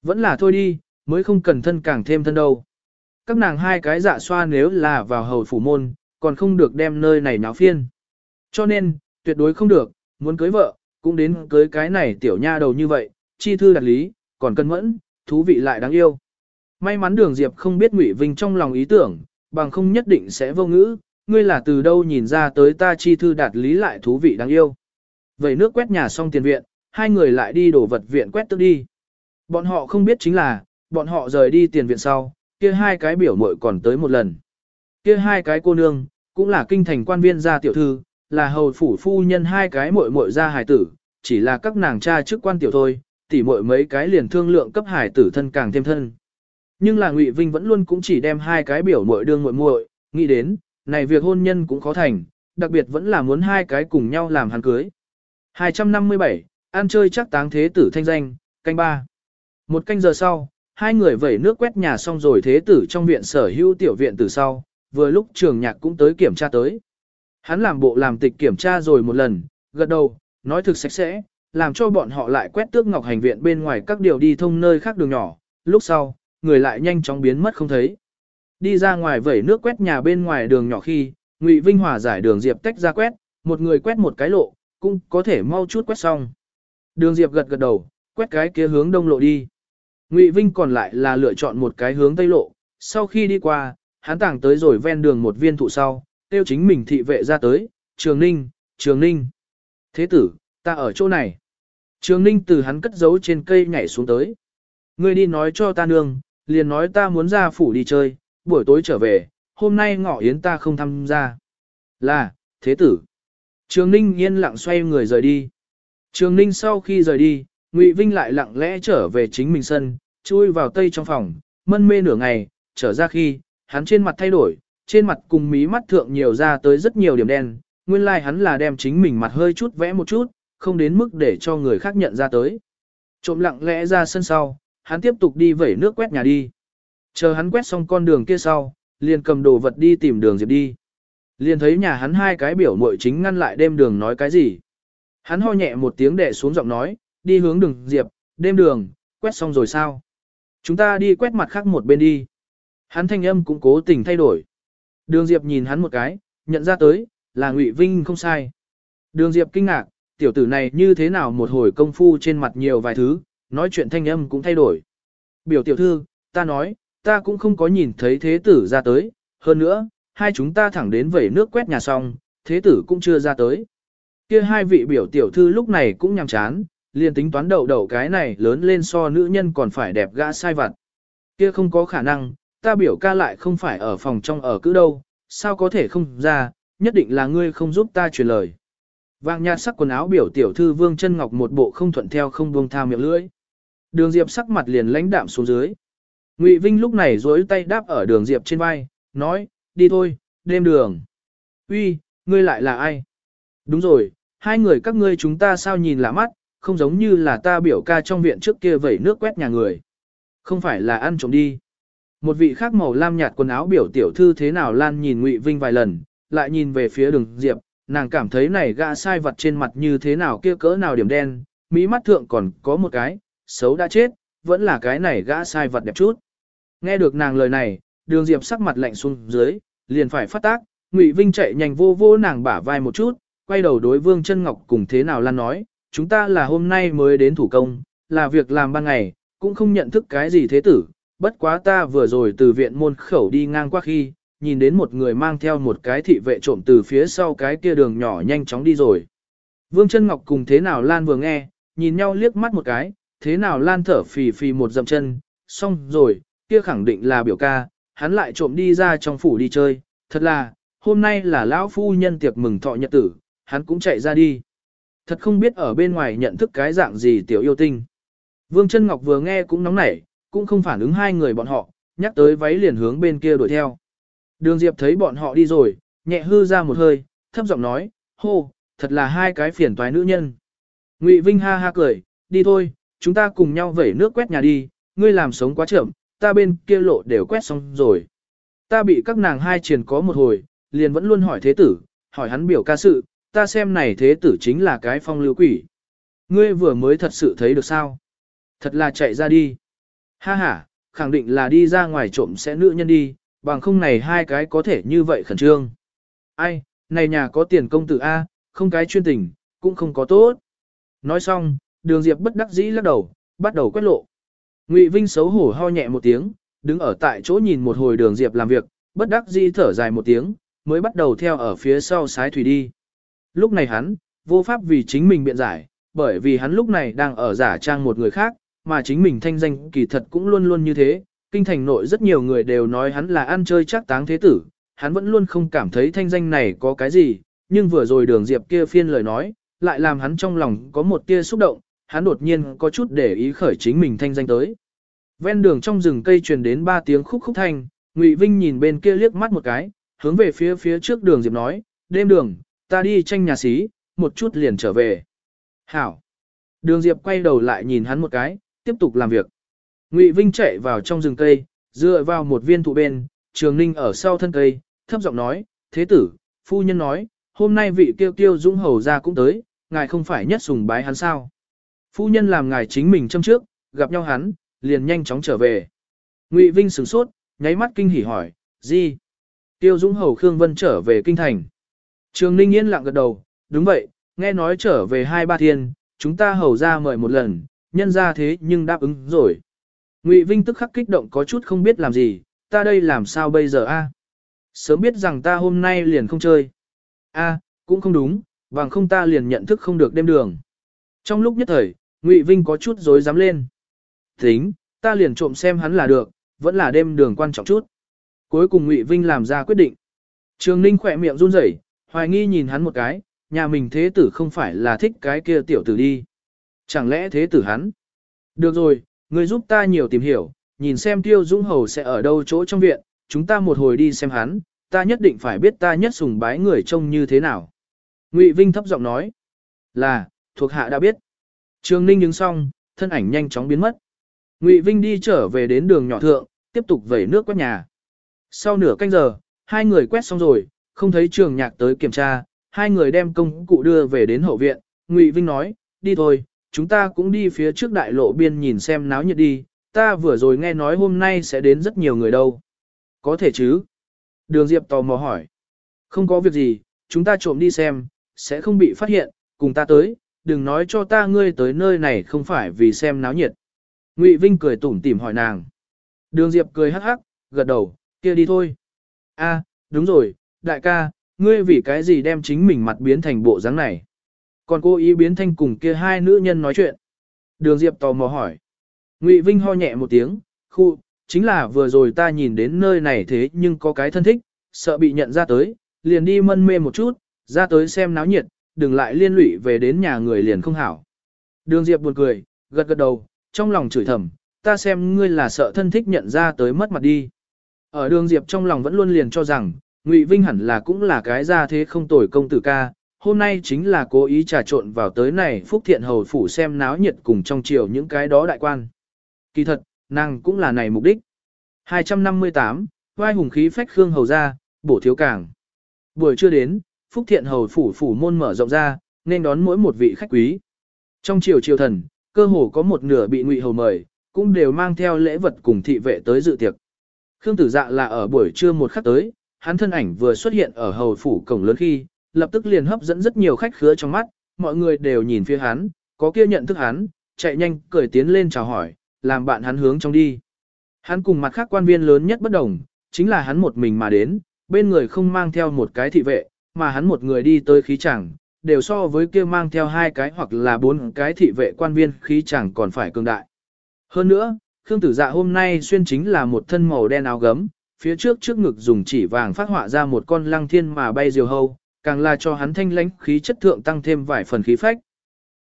Vẫn là thôi đi, mới không cần thân càng thêm thân đâu. Các nàng hai cái dạ xoa nếu là vào hầu phủ môn, còn không được đem nơi này náo phiên. Cho nên, tuyệt đối không được, muốn cưới vợ, cũng đến cưới cái này tiểu nha đầu như vậy, chi thư đặt lý, còn cân mẫn, thú vị lại đáng yêu. May mắn đường Diệp không biết Ngụy Vinh trong lòng ý tưởng, bằng không nhất định sẽ vô ngữ, ngươi là từ đâu nhìn ra tới ta chi thư đạt lý lại thú vị đáng yêu. Vậy nước quét nhà xong tiền viện, hai người lại đi đổ vật viện quét tức đi. Bọn họ không biết chính là, bọn họ rời đi tiền viện sau, kia hai cái biểu muội còn tới một lần. Kia hai cái cô nương, cũng là kinh thành quan viên gia tiểu thư, là hầu phủ phu nhân hai cái muội muội gia hài tử, chỉ là các nàng cha chức quan tiểu thôi, tỉ muội mấy cái liền thương lượng cấp hài tử thân càng thêm thân. Nhưng là Ngụy Vinh vẫn luôn cũng chỉ đem hai cái biểu muội đương muội muội, nghĩ đến, này việc hôn nhân cũng khó thành, đặc biệt vẫn là muốn hai cái cùng nhau làm hắn cưới. 257, ăn chơi chắc táng thế tử thanh danh, canh ba. Một canh giờ sau, hai người vẩy nước quét nhà xong rồi thế tử trong viện sở hữu tiểu viện từ sau, vừa lúc trường nhạc cũng tới kiểm tra tới. Hắn làm bộ làm tịch kiểm tra rồi một lần, gật đầu, nói thực sạch sẽ, làm cho bọn họ lại quét tước ngọc hành viện bên ngoài các điều đi thông nơi khác đường nhỏ, lúc sau, người lại nhanh chóng biến mất không thấy. Đi ra ngoài vẩy nước quét nhà bên ngoài đường nhỏ khi, Ngụy Vinh Hòa giải đường Diệp tách ra quét, một người quét một cái lộ, cũng có thể mau chút quét xong. Đường Diệp gật gật đầu, quét cái kia hướng đông lộ đi. Ngụy Vinh còn lại là lựa chọn một cái hướng tây lộ, sau khi đi qua, hắn tảng tới rồi ven đường một viên thụ sau, tiêu chính mình thị vệ ra tới, Trường Ninh, Trường Ninh. Thế tử, ta ở chỗ này. Trường Ninh từ hắn cất giấu trên cây nhảy xuống tới. Ngươi đi nói cho ta nương, liền nói ta muốn ra phủ đi chơi, buổi tối trở về, hôm nay ngọ yến ta không tham gia. Là, thế tử. Trường Ninh yên lặng xoay người rời đi. Trường Ninh sau khi rời đi, Ngụy Vinh lại lặng lẽ trở về chính mình sân, chui vào tây trong phòng, mân mê nửa ngày, trở ra khi, hắn trên mặt thay đổi, trên mặt cùng mí mắt thượng nhiều ra tới rất nhiều điểm đen, nguyên lai like hắn là đem chính mình mặt hơi chút vẽ một chút, không đến mức để cho người khác nhận ra tới. Trộm lặng lẽ ra sân sau, hắn tiếp tục đi vẩy nước quét nhà đi. Chờ hắn quét xong con đường kia sau, liền cầm đồ vật đi tìm đường Diệp đi. Liền thấy nhà hắn hai cái biểu muội chính ngăn lại đêm đường nói cái gì. Hắn ho nhẹ một tiếng đệ xuống giọng nói, đi hướng đường Diệp, đêm đường, quét xong rồi sao? Chúng ta đi quét mặt khác một bên đi. Hắn thanh âm cũng cố tình thay đổi. Đường Diệp nhìn hắn một cái, nhận ra tới, là Ngụy Vinh không sai. Đường Diệp kinh ngạc, tiểu tử này như thế nào một hồi công phu trên mặt nhiều vài thứ, nói chuyện thanh âm cũng thay đổi. Biểu tiểu thư, ta nói, ta cũng không có nhìn thấy thế tử ra tới, hơn nữa, hai chúng ta thẳng đến vẩy nước quét nhà xong, thế tử cũng chưa ra tới. Kia hai vị biểu tiểu thư lúc này cũng nhằm chán, liền tính toán đậu đậu cái này lớn lên so nữ nhân còn phải đẹp gã sai vặt. Kia không có khả năng, ta biểu ca lại không phải ở phòng trong ở cứ đâu, sao có thể không ra, nhất định là ngươi không giúp ta truyền lời. Vàng nhạt sắc quần áo biểu tiểu thư Vương chân Ngọc một bộ không thuận theo không buông tha miệng lưỡi. Đường Diệp sắc mặt liền lãnh đạm xuống dưới. Ngụy Vinh lúc này duỗi tay đáp ở đường Diệp trên vai, nói, đi thôi, đêm đường. Uy, ngươi lại là ai? Đúng rồi, hai người các ngươi chúng ta sao nhìn lạ mắt, không giống như là ta biểu ca trong viện trước kia vẩy nước quét nhà người. Không phải là ăn trộm đi. Một vị khác màu lam nhạt quần áo biểu tiểu thư thế nào lan nhìn Ngụy Vinh vài lần, lại nhìn về phía đường Diệp, nàng cảm thấy này gã sai vật trên mặt như thế nào kia cỡ nào điểm đen, mỹ mắt thượng còn có một cái, xấu đã chết, vẫn là cái này gã sai vật đẹp chút. Nghe được nàng lời này, đường diệp sắc mặt lạnh xuống dưới, liền phải phát tác, Ngụy Vinh chạy nhanh vô vô nàng bả vai một chút, quay đầu đối Vương Chân Ngọc cùng thế nào lan nói, chúng ta là hôm nay mới đến thủ công, là việc làm ban ngày, cũng không nhận thức cái gì thế tử, bất quá ta vừa rồi từ viện môn khẩu đi ngang qua khi, nhìn đến một người mang theo một cái thị vệ trộm từ phía sau cái kia đường nhỏ nhanh chóng đi rồi. Vương chân Ngọc cùng thế nào Lan vừa nghe, nhìn nhau liếc mắt một cái, thế nào Lan thở phì phì một dậm chân, xong rồi, kia khẳng định là biểu ca, hắn lại trộm đi ra trong phủ đi chơi, thật là, hôm nay là lão phu nhân tiệc mừng thọ nhật tử, hắn cũng chạy ra đi. Thật không biết ở bên ngoài nhận thức cái dạng gì tiểu yêu tinh. Vương chân Ngọc vừa nghe cũng nóng nảy, cũng không phản ứng hai người bọn họ, nhắc tới váy liền hướng bên kia đuổi theo. Đường Diệp thấy bọn họ đi rồi, nhẹ hư ra một hơi, thấp giọng nói, hô, thật là hai cái phiền toái nữ nhân. Ngụy Vinh ha ha cười, đi thôi, chúng ta cùng nhau vẩy nước quét nhà đi, ngươi làm sống quá chậm, ta bên kia lộ đều quét xong rồi. Ta bị các nàng hai triền có một hồi, liền vẫn luôn hỏi thế tử, hỏi hắn biểu ca sự, ta xem này thế tử chính là cái phong lưu quỷ. Ngươi vừa mới thật sự thấy được sao? Thật là chạy ra đi. Ha ha, khẳng định là đi ra ngoài trộm sẽ nữ nhân đi, bằng không này hai cái có thể như vậy khẩn trương. Ai, này nhà có tiền công tử A, không cái chuyên tình, cũng không có tốt. Nói xong, đường diệp bất đắc dĩ lắc đầu, bắt đầu quét lộ. Ngụy Vinh xấu hổ ho nhẹ một tiếng, đứng ở tại chỗ nhìn một hồi đường diệp làm việc, bất đắc dĩ thở dài một tiếng, mới bắt đầu theo ở phía sau sái thủy đi. Lúc này hắn, vô pháp vì chính mình biện giải, bởi vì hắn lúc này đang ở giả trang một người khác, mà chính mình thanh danh kỳ thật cũng luôn luôn như thế, kinh thành nội rất nhiều người đều nói hắn là ăn chơi chắc táng thế tử, hắn vẫn luôn không cảm thấy thanh danh này có cái gì, nhưng vừa rồi đường diệp kia phiên lời nói, lại làm hắn trong lòng có một tia xúc động, hắn đột nhiên có chút để ý khởi chính mình thanh danh tới. Ven đường trong rừng cây truyền đến ba tiếng khúc khúc thanh, Ngụy Vinh nhìn bên kia liếc mắt một cái, hướng về phía phía trước đường Diệp nói, đêm đường, ta đi tranh nhà xí, một chút liền trở về. Hảo. Đường Diệp quay đầu lại nhìn hắn một cái, tiếp tục làm việc. Ngụy Vinh chạy vào trong rừng cây, dựa vào một viên thụ bên, Trường Ninh ở sau thân cây, thấp giọng nói, thế tử, phu nhân nói, hôm nay vị Tiêu Tiêu dũng hầu ra cũng tới, ngài không phải nhất sùng bái hắn sao. Phu nhân làm ngài chính mình châm trước, gặp nhau hắn, liền nhanh chóng trở về. Ngụy Vinh sửng sốt, nháy mắt kinh hỉ hỏi, gì? Tiêu Dũng Hầu Khương Vân trở về kinh thành. Trường Ninh yên lặng gật đầu, đúng vậy, nghe nói trở về hai ba thiên, chúng ta hầu ra mời một lần, nhân ra thế nhưng đáp ứng rồi. Ngụy Vinh tức khắc kích động có chút không biết làm gì, ta đây làm sao bây giờ a? Sớm biết rằng ta hôm nay liền không chơi. A, cũng không đúng, vàng không ta liền nhận thức không được đêm đường. Trong lúc nhất thời, Ngụy Vinh có chút rối dám lên. Tính, ta liền trộm xem hắn là được, vẫn là đêm đường quan trọng chút. Cuối cùng Ngụy Vinh làm ra quyết định. Trường Ninh khỏe miệng run rẩy, hoài nghi nhìn hắn một cái, nhà mình thế tử không phải là thích cái kia tiểu tử đi. Chẳng lẽ thế tử hắn? Được rồi, người giúp ta nhiều tìm hiểu, nhìn xem Tiêu Dũng Hầu sẽ ở đâu chỗ trong viện, chúng ta một hồi đi xem hắn, ta nhất định phải biết ta nhất sùng bái người trông như thế nào. Ngụy Vinh thấp giọng nói, là, thuộc hạ đã biết. Trường Ninh đứng xong, thân ảnh nhanh chóng biến mất. Ngụy Vinh đi trở về đến đường nhỏ thượng, tiếp tục vẩy nước quét nhà. Sau nửa canh giờ, hai người quét xong rồi, không thấy trường nhạc tới kiểm tra, hai người đem công cụ đưa về đến hậu viện. Ngụy Vinh nói, đi thôi, chúng ta cũng đi phía trước đại lộ biên nhìn xem náo nhiệt đi, ta vừa rồi nghe nói hôm nay sẽ đến rất nhiều người đâu. Có thể chứ? Đường Diệp tò mò hỏi. Không có việc gì, chúng ta trộm đi xem, sẽ không bị phát hiện, cùng ta tới, đừng nói cho ta ngươi tới nơi này không phải vì xem náo nhiệt. Ngụy Vinh cười tủm tỉm hỏi nàng. Đường Diệp cười hắc hắc, gật đầu, kia đi thôi. A, đúng rồi, đại ca, ngươi vì cái gì đem chính mình mặt biến thành bộ dáng này? Còn cô ý biến thành cùng kia hai nữ nhân nói chuyện. Đường Diệp tò mò hỏi. Ngụy Vinh ho nhẹ một tiếng, khu, chính là vừa rồi ta nhìn đến nơi này thế nhưng có cái thân thích, sợ bị nhận ra tới, liền đi mân mê một chút, ra tới xem náo nhiệt, đừng lại liên lụy về đến nhà người liền không hảo. Đường Diệp buồn cười, gật gật đầu, trong lòng chửi thầm, ta xem ngươi là sợ thân thích nhận ra tới mất mặt đi. Ở đường Diệp trong lòng vẫn luôn liền cho rằng, Ngụy Vinh hẳn là cũng là cái ra thế không tồi công tử ca, hôm nay chính là cố ý trà trộn vào tới này Phúc Thiện Hầu Phủ xem náo nhiệt cùng trong chiều những cái đó đại quan. Kỳ thật, nàng cũng là này mục đích. 258, vai hùng khí phách Khương Hầu ra, bổ thiếu cảng. Buổi chưa đến, Phúc Thiện Hầu Phủ Phủ môn mở rộng ra, nên đón mỗi một vị khách quý. Trong triều triều thần, cơ hồ có một nửa bị ngụy hầu mời, cũng đều mang theo lễ vật cùng thị vệ tới dự tiệc. Khương Tử Dạ là ở buổi trưa một khắc tới, hắn thân ảnh vừa xuất hiện ở hầu phủ cổng lớn khi, lập tức liền hấp dẫn rất nhiều khách khứa trong mắt, mọi người đều nhìn phía hắn, có kia nhận thức hắn, chạy nhanh cởi tiến lên chào hỏi, làm bạn hắn hướng trong đi. Hắn cùng mặt khác quan viên lớn nhất bất đồng, chính là hắn một mình mà đến, bên người không mang theo một cái thị vệ, mà hắn một người đi tới khí chẳng, đều so với kia mang theo hai cái hoặc là bốn cái thị vệ quan viên khí chẳng còn phải cường đại. Hơn nữa, Khương Tử Dạ hôm nay xuyên chính là một thân màu đen áo gấm, phía trước trước ngực dùng chỉ vàng phát họa ra một con lăng thiên mà bay diều hâu, càng là cho hắn thanh lãnh khí chất thượng tăng thêm vài phần khí phách.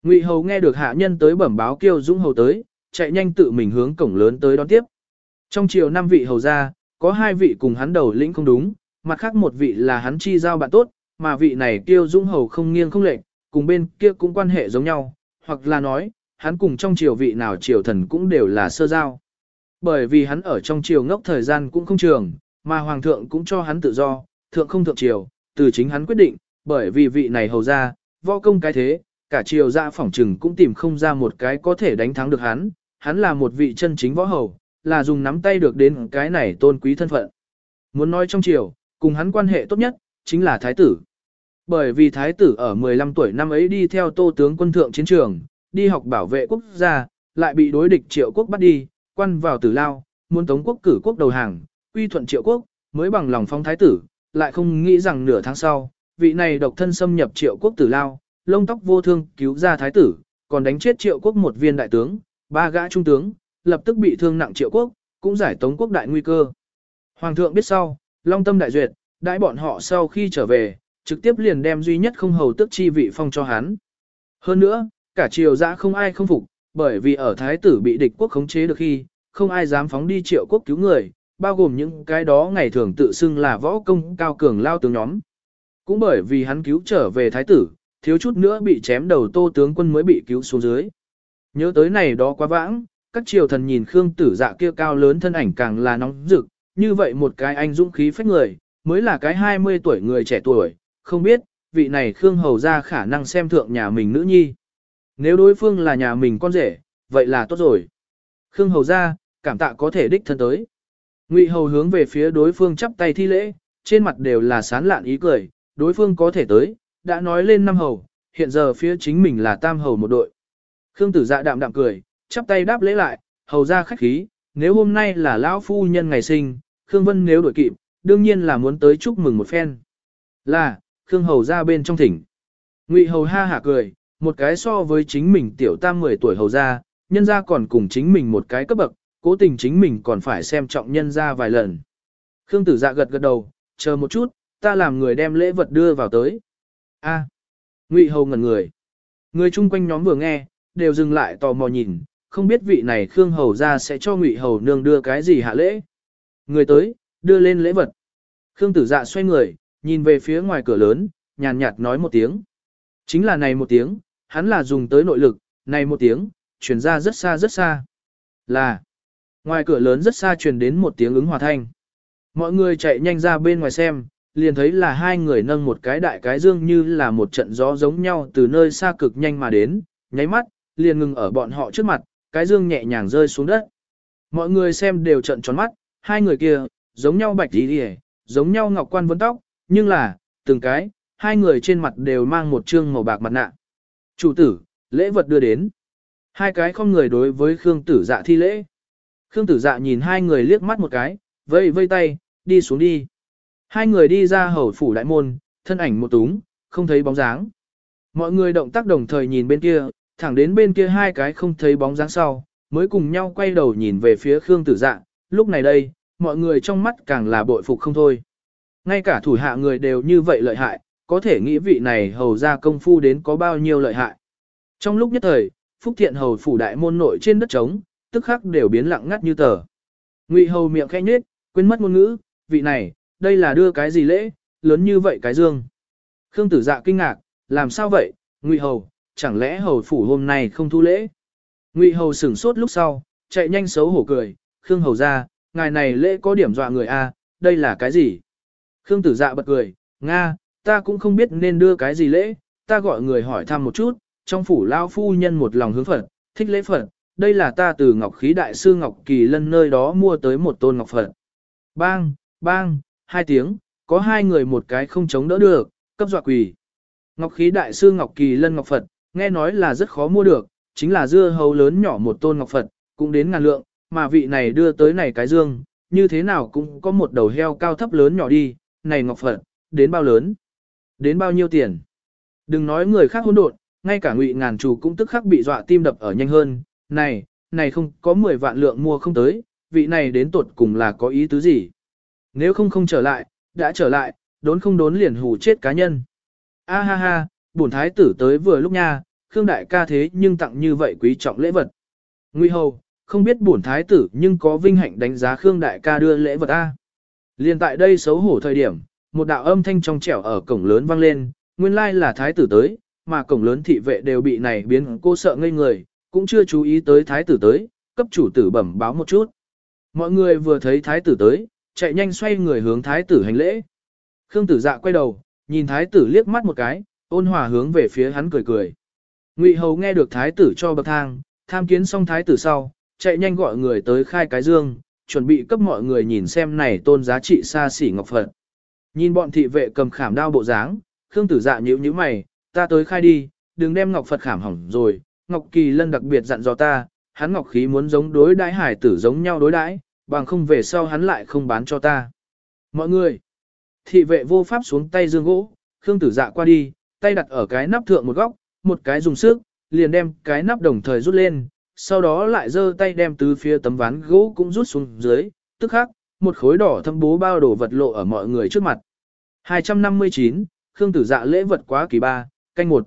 Ngụy Hầu nghe được hạ nhân tới bẩm báo kêu Dũng Hầu tới, chạy nhanh tự mình hướng cổng lớn tới đón tiếp. Trong chiều năm vị hầu ra, có hai vị cùng hắn đầu lĩnh không đúng, mặt khác một vị là hắn chi giao bạn tốt, mà vị này kêu Dũng Hầu không nghiêng không lệch, cùng bên kia cũng quan hệ giống nhau, hoặc là nói, hắn cùng trong triều vị nào triều thần cũng đều là sơ giao. Bởi vì hắn ở trong triều ngốc thời gian cũng không trường, mà hoàng thượng cũng cho hắn tự do, thượng không thượng triều, từ chính hắn quyết định, bởi vì vị này hầu ra, võ công cái thế, cả triều ra phỏng trừng cũng tìm không ra một cái có thể đánh thắng được hắn, hắn là một vị chân chính võ hầu, là dùng nắm tay được đến cái này tôn quý thân phận. Muốn nói trong triều, cùng hắn quan hệ tốt nhất, chính là thái tử. Bởi vì thái tử ở 15 tuổi năm ấy đi theo tô tướng quân thượng chiến trường, đi học bảo vệ quốc gia, lại bị đối địch triệu quốc bắt đi, quan vào tử lao, muốn tống quốc cử quốc đầu hàng, quy thuận triệu quốc, mới bằng lòng phong thái tử, lại không nghĩ rằng nửa tháng sau, vị này độc thân xâm nhập triệu quốc tử lao, lông tóc vô thương cứu ra thái tử, còn đánh chết triệu quốc một viên đại tướng, ba gã trung tướng, lập tức bị thương nặng triệu quốc, cũng giải tống quốc đại nguy cơ. Hoàng thượng biết sau, long tâm đại duyệt, đãi bọn họ sau khi trở về, trực tiếp liền đem duy nhất không hầu tức chi vị phong cho hắn. Hơn nữa, cả triều dã không ai không phục, bởi vì ở thái tử bị địch quốc khống chế được khi, không ai dám phóng đi triệu quốc cứu người, bao gồm những cái đó ngày thường tự xưng là võ công cao cường lao tướng nhóm. Cũng bởi vì hắn cứu trở về thái tử, thiếu chút nữa bị chém đầu tô tướng quân mới bị cứu xuống dưới. Nhớ tới này đó quá vãng, các triều thần nhìn Khương Tử Dạ kia cao lớn thân ảnh càng là nóng rực, như vậy một cái anh dũng khí phách người, mới là cái 20 tuổi người trẻ tuổi, không biết, vị này Khương Hầu ra khả năng xem thượng nhà mình nữ nhi. Nếu đối phương là nhà mình con rể, vậy là tốt rồi. Khương Hầu ra, cảm tạ có thể đích thân tới. Ngụy Hầu hướng về phía đối phương chắp tay thi lễ, trên mặt đều là sán lạn ý cười, đối phương có thể tới, đã nói lên năm hầu, hiện giờ phía chính mình là tam hầu một đội. Khương Tử Dạ đạm đạm cười, chắp tay đáp lễ lại, hầu ra khách khí, nếu hôm nay là lão phu nhân ngày sinh, Khương Vân nếu đổi kịp, đương nhiên là muốn tới chúc mừng một phen. Là, Khương Hầu ra bên trong thỉnh. Ngụy Hầu ha hả cười, một cái so với chính mình tiểu tam 10 tuổi hầu ra, nhân ra còn cùng chính mình một cái cấp bậc, cố tình chính mình còn phải xem trọng nhân ra vài lần. Khương Tử Dạ gật gật đầu, chờ một chút, ta làm người đem lễ vật đưa vào tới. A. Ngụy Hầu ngẩn người. Người chung quanh nhóm vừa nghe, đều dừng lại tò mò nhìn, không biết vị này Khương Hầu ra sẽ cho Ngụy Hầu nương đưa cái gì hạ lễ. Người tới, đưa lên lễ vật. Khương Tử Dạ xoay người, nhìn về phía ngoài cửa lớn, nhàn nhạt nói một tiếng. Chính là này một tiếng, hắn là dùng tới nội lực, này một tiếng, truyền ra rất xa rất xa. Là, ngoài cửa lớn rất xa truyền đến một tiếng ứng hòa thanh. Mọi người chạy nhanh ra bên ngoài xem, liền thấy là hai người nâng một cái đại cái dương như là một trận gió giống nhau từ nơi xa cực nhanh mà đến, nháy mắt, liền ngừng ở bọn họ trước mặt, cái dương nhẹ nhàng rơi xuống đất. Mọi người xem đều trận tròn mắt, hai người kia, giống nhau bạch đi đi giống nhau ngọc quan vấn tóc, nhưng là, từng cái, hai người trên mặt đều mang một trương màu bạc mặt nạ. Chủ tử, lễ vật đưa đến. Hai cái không người đối với Khương tử dạ thi lễ. Khương tử dạ nhìn hai người liếc mắt một cái, vây vây tay, đi xuống đi. Hai người đi ra hầu phủ đại môn, thân ảnh một túng, không thấy bóng dáng. Mọi người động tác đồng thời nhìn bên kia, thẳng đến bên kia hai cái không thấy bóng dáng sau, mới cùng nhau quay đầu nhìn về phía Khương tử dạ. Lúc này đây, mọi người trong mắt càng là bội phục không thôi. Ngay cả thủ hạ người đều như vậy lợi hại, có thể nghĩ vị này hầu ra công phu đến có bao nhiêu lợi hại. Trong lúc nhất thời, Phúc Thiện hầu phủ đại môn nội trên đất trống, tức khắc đều biến lặng ngắt như tờ. Ngụy hầu miệng khẽ nhếch, quên mất ngôn ngữ, vị này, đây là đưa cái gì lễ, lớn như vậy cái dương. Khương tử dạ kinh ngạc, làm sao vậy, Ngụy hầu, chẳng lẽ hầu phủ hôm nay không thu lễ? Ngụy hầu sửng sốt lúc sau, chạy nhanh xấu hổ cười, Khương hầu ra, ngài này lễ có điểm dọa người a, đây là cái gì? Khương tử dạ bật cười, Nga, ta cũng không biết nên đưa cái gì lễ, ta gọi người hỏi thăm một chút, trong phủ lao phu nhân một lòng hướng Phật, thích lễ Phật, đây là ta từ Ngọc Khí Đại Sư Ngọc Kỳ Lân nơi đó mua tới một tôn Ngọc Phật. Bang, bang, hai tiếng, có hai người một cái không chống đỡ được, cấp dọa quỳ. Ngọc Khí Đại Sư Ngọc Kỳ Lân Ngọc Phật, nghe nói là rất khó mua được, chính là dưa hấu lớn nhỏ một tôn Ngọc Phật, cũng đến ngàn lượng, mà vị này đưa tới này cái dương, như thế nào cũng có một đầu heo cao thấp lớn nhỏ đi, này Ngọc Phật, đến bao lớn? Đến bao nhiêu tiền? Đừng nói người khác hỗn độn, ngay cả ngụy ngàn chủ cũng tức khắc bị dọa tim đập ở nhanh hơn, này, này không có 10 vạn lượng mua không tới, vị này đến tột cùng là có ý tứ gì? Nếu không không trở lại, đã trở lại, đốn không đốn liền hù chết cá nhân. A ha ha, bổn thái tử tới vừa lúc nha, Khương đại ca thế nhưng tặng như vậy quý trọng lễ vật. Nguy hầu, không biết bổn thái tử nhưng có vinh hạnh đánh giá Khương đại ca đưa lễ vật A. Liên tại đây xấu hổ thời điểm, một đạo âm thanh trong trẻo ở cổng lớn vang lên, nguyên lai là thái tử tới, mà cổng lớn thị vệ đều bị này biến cô sợ ngây người, cũng chưa chú ý tới thái tử tới, cấp chủ tử bẩm báo một chút. Mọi người vừa thấy thái tử tới, chạy nhanh xoay người hướng thái tử hành lễ. Khương tử dạ quay đầu, nhìn thái tử liếc mắt một cái, ôn hòa hướng về phía hắn cười cười. Ngụy hầu nghe được thái tử cho bậc thang, tham kiến xong thái tử sau, chạy nhanh gọi người tới khai cái dương, chuẩn bị cấp mọi người nhìn xem này tôn giá trị xa xỉ ngọc Phật. Nhìn bọn thị vệ cầm khảm đao bộ dáng, Khương Tử Dạ nhíu nhíu mày, ta tới khai đi, đừng đem ngọc Phật khảm hỏng rồi. Ngọc Kỳ Lân đặc biệt dặn dò ta, hắn ngọc khí muốn giống đối đãi hải tử giống nhau đối đãi, bằng không về sau hắn lại không bán cho ta. Mọi người, thị vệ vô pháp xuống tay dương gỗ, Khương Tử Dạ qua đi, tay đặt ở cái nắp thượng một góc, một cái dùng sức, liền đem cái nắp đồng thời rút lên, sau đó lại giơ tay đem từ phía tấm ván gỗ cũng rút xuống dưới, tức khắc, một khối đỏ thâm bố bao đồ vật lộ ở mọi người trước mặt. 259, Khương Tử Dạ lễ vật quá kỳ ba, canh một.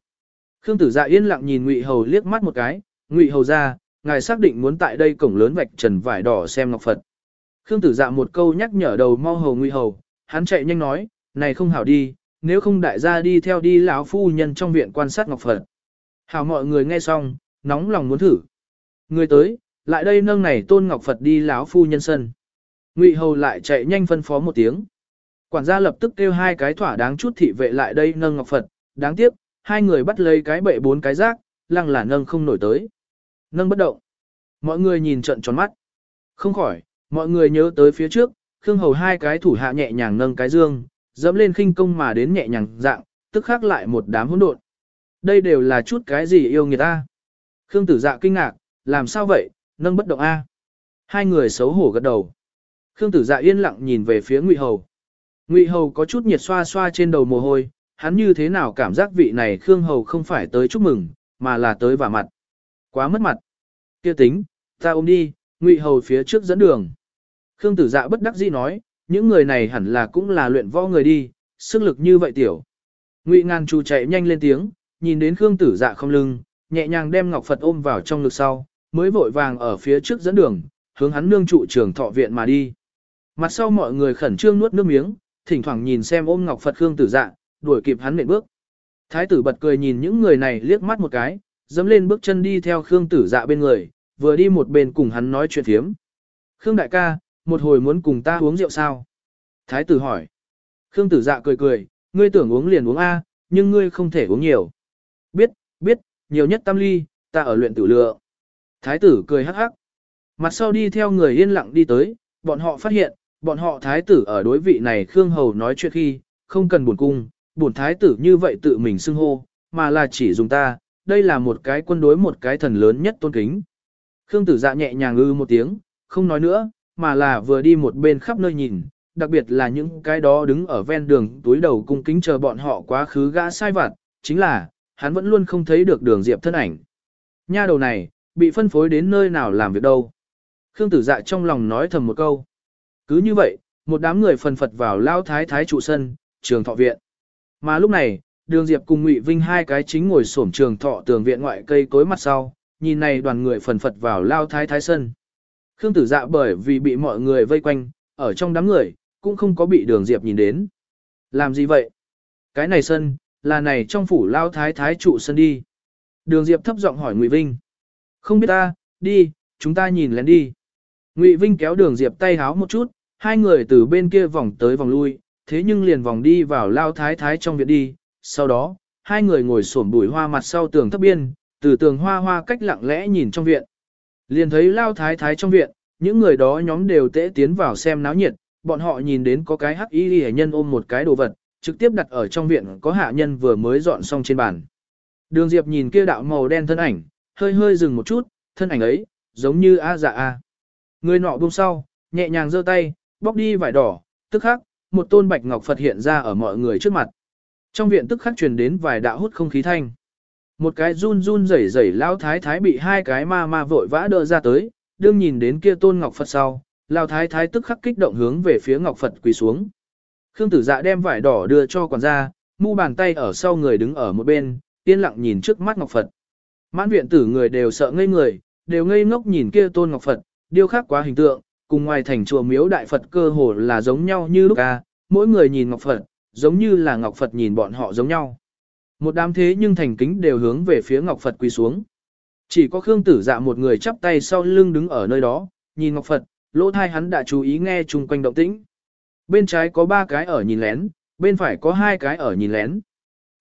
Khương Tử Dạ yên lặng nhìn Ngụy Hầu liếc mắt một cái, Ngụy Hầu ra, ngài xác định muốn tại đây cổng lớn vạch trần vải đỏ xem ngọc Phật. Khương Tử Dạ một câu nhắc nhở đầu mau hầu Ngụy Hầu, hắn chạy nhanh nói, này không hảo đi, nếu không đại gia đi theo đi lão phu nhân trong viện quan sát ngọc Phật. Hảo mọi người nghe xong, nóng lòng muốn thử. Người tới, lại đây nâng này tôn ngọc Phật đi lão phu nhân sân. Ngụy hầu lại chạy nhanh phân phó một tiếng. Quản gia lập tức kêu hai cái thỏa đáng chút thị vệ lại đây nâng ngọc Phật, đáng tiếc, hai người bắt lấy cái bệ bốn cái rác, lăng là nâng không nổi tới. Nâng bất động. Mọi người nhìn trận tròn mắt. Không khỏi, mọi người nhớ tới phía trước, Khương Hầu hai cái thủ hạ nhẹ nhàng nâng cái dương, dẫm lên khinh công mà đến nhẹ nhàng dạng, tức khắc lại một đám hỗn độn. Đây đều là chút cái gì yêu người ta. Khương tử dạ kinh ngạc, làm sao vậy, nâng bất động A. Hai người xấu hổ gật đầu. Khương tử dạ yên lặng nhìn về phía Ngụy Hầu. Ngụy Hầu có chút nhiệt xoa xoa trên đầu mồ hôi, hắn như thế nào cảm giác vị này Khương Hầu không phải tới chúc mừng, mà là tới vả mặt. Quá mất mặt. Kia tính, ta ôm đi, Ngụy Hầu phía trước dẫn đường. Khương tử dạ bất đắc dĩ nói, những người này hẳn là cũng là luyện võ người đi, sức lực như vậy tiểu. Ngụy Ngàn Chu chạy nhanh lên tiếng, nhìn đến Khương tử dạ không lưng, nhẹ nhàng đem Ngọc Phật ôm vào trong ngực sau, mới vội vàng ở phía trước dẫn đường, hướng hắn nương trụ trường thọ viện mà đi. Mặt sau mọi người khẩn trương nuốt nước miếng, thỉnh thoảng nhìn xem ôm Ngọc Phật Khương tử dạ, đuổi kịp hắn nện bước. Thái tử bật cười nhìn những người này liếc mắt một cái, dẫm lên bước chân đi theo Khương tử dạ bên người, vừa đi một bên cùng hắn nói chuyện thiếm. Khương đại ca, một hồi muốn cùng ta uống rượu sao? Thái tử hỏi. Khương tử dạ cười cười, ngươi tưởng uống liền uống A, nhưng ngươi không thể uống nhiều. Biết, biết, nhiều nhất tam ly, ta ở luyện tử lựa. Thái tử cười hắc hắc. Mặt sau đi theo người yên lặng đi tới, bọn họ phát hiện, bọn họ thái tử ở đối vị này Khương Hầu nói chuyện khi, không cần buồn cung, Bổn thái tử như vậy tự mình xưng hô, mà là chỉ dùng ta, đây là một cái quân đối một cái thần lớn nhất tôn kính. Khương tử dạ nhẹ nhàng ư một tiếng, không nói nữa, mà là vừa đi một bên khắp nơi nhìn, đặc biệt là những cái đó đứng ở ven đường túi đầu cung kính chờ bọn họ quá khứ gã sai vặt, chính là, hắn vẫn luôn không thấy được đường diệp thân ảnh. Nha đầu này, bị phân phối đến nơi nào làm việc đâu. Khương tử dạ trong lòng nói thầm một câu. Cứ như vậy, một đám người phần phật vào lao thái thái trụ sân, trường thọ viện. Mà lúc này, đường diệp cùng ngụy Vinh hai cái chính ngồi xổm trường thọ tường viện ngoại cây cối mặt sau, nhìn này đoàn người phần phật vào lao thái thái sân. Khương tử dạ bởi vì bị mọi người vây quanh, ở trong đám người, cũng không có bị đường diệp nhìn đến. Làm gì vậy? Cái này sân, là này trong phủ lao thái thái trụ sân đi. Đường diệp thấp giọng hỏi Ngụy Vinh. Không biết ta, đi, chúng ta nhìn lên đi. Ngụy Vinh kéo đường diệp tay háo một chút, hai người từ bên kia vòng tới vòng lui, thế nhưng liền vòng đi vào lao thái thái trong viện đi. Sau đó, hai người ngồi xổm bụi hoa mặt sau tường thấp biên, từ tường hoa hoa cách lặng lẽ nhìn trong viện. Liền thấy lao thái thái trong viện, những người đó nhóm đều tễ tiến vào xem náo nhiệt, bọn họ nhìn đến có cái hắc y hệ nhân ôm một cái đồ vật, trực tiếp đặt ở trong viện có hạ nhân vừa mới dọn xong trên bàn. Đường Diệp nhìn kia đạo màu đen thân ảnh, hơi hơi dừng một chút, thân ảnh ấy, giống như A dạ A. Người nọ buông sau, nhẹ nhàng giơ tay, bóc đi vải đỏ, tức khắc, một tôn bạch ngọc Phật hiện ra ở mọi người trước mặt. Trong viện tức khắc truyền đến vài đạo hút không khí thanh. Một cái run run rẩy rẩy lao thái thái bị hai cái ma ma vội vã đỡ ra tới, đương nhìn đến kia tôn ngọc Phật sau, lao thái thái tức khắc kích động hướng về phía ngọc Phật quỳ xuống. Khương tử dạ đem vải đỏ đưa cho quản gia, mu bàn tay ở sau người đứng ở một bên, yên lặng nhìn trước mắt ngọc Phật. Mãn viện tử người đều sợ ngây người, đều ngây ngốc nhìn kia tôn ngọc Phật, điêu khắc quá hình tượng, cùng ngoài thành chùa miếu đại Phật cơ hồ là giống nhau như lúc ca, mỗi người nhìn ngọc Phật, giống như là ngọc Phật nhìn bọn họ giống nhau. Một đám thế nhưng thành kính đều hướng về phía Ngọc Phật quỳ xuống. Chỉ có Khương Tử Dạ một người chắp tay sau lưng đứng ở nơi đó, nhìn Ngọc Phật, lỗ thai hắn đã chú ý nghe chung quanh động tĩnh. Bên trái có ba cái ở nhìn lén, bên phải có hai cái ở nhìn lén.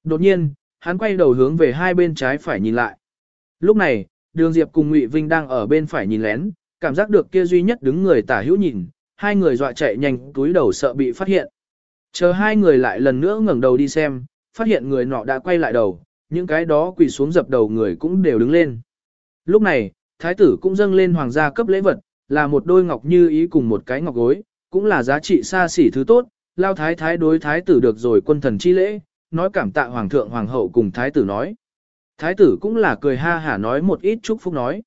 Đột nhiên, hắn quay đầu hướng về hai bên trái phải nhìn lại. Lúc này, Đường Diệp cùng Ngụy Vinh đang ở bên phải nhìn lén, cảm giác được kia duy nhất đứng người tả hữu nhìn, hai người dọa chạy nhanh túi đầu sợ bị phát hiện. Chờ hai người lại lần nữa ngẩng đầu đi xem, phát hiện người nọ đã quay lại đầu, những cái đó quỳ xuống dập đầu người cũng đều đứng lên. Lúc này, thái tử cũng dâng lên hoàng gia cấp lễ vật, là một đôi ngọc như ý cùng một cái ngọc gối, cũng là giá trị xa xỉ thứ tốt, lao thái thái đối thái tử được rồi quân thần chi lễ, nói cảm tạ hoàng thượng hoàng hậu cùng thái tử nói. Thái tử cũng là cười ha hả nói một ít chúc phúc nói.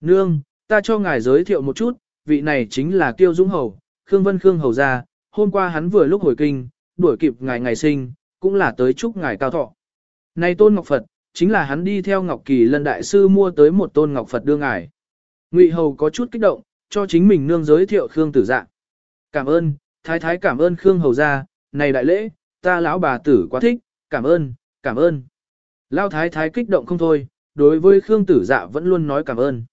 Nương, ta cho ngài giới thiệu một chút, vị này chính là Tiêu Dũng Hầu, Khương Vân Khương Hầu gia, hôm qua hắn vừa lúc hồi kinh, đuổi kịp ngài ngày sinh, cũng là tới chúc ngài cao thọ. Này tôn ngọc Phật, chính là hắn đi theo Ngọc Kỳ lân đại sư mua tới một tôn ngọc Phật đưa ngài. Ngụy Hầu có chút kích động, cho chính mình nương giới thiệu Khương Tử Dạ. Cảm ơn, thái thái cảm ơn Khương Hầu gia, này đại lễ, ta lão bà tử quá thích, cảm ơn, cảm ơn. Lão thái thái kích động không thôi, đối với Khương Tử Dạ vẫn luôn nói cảm ơn.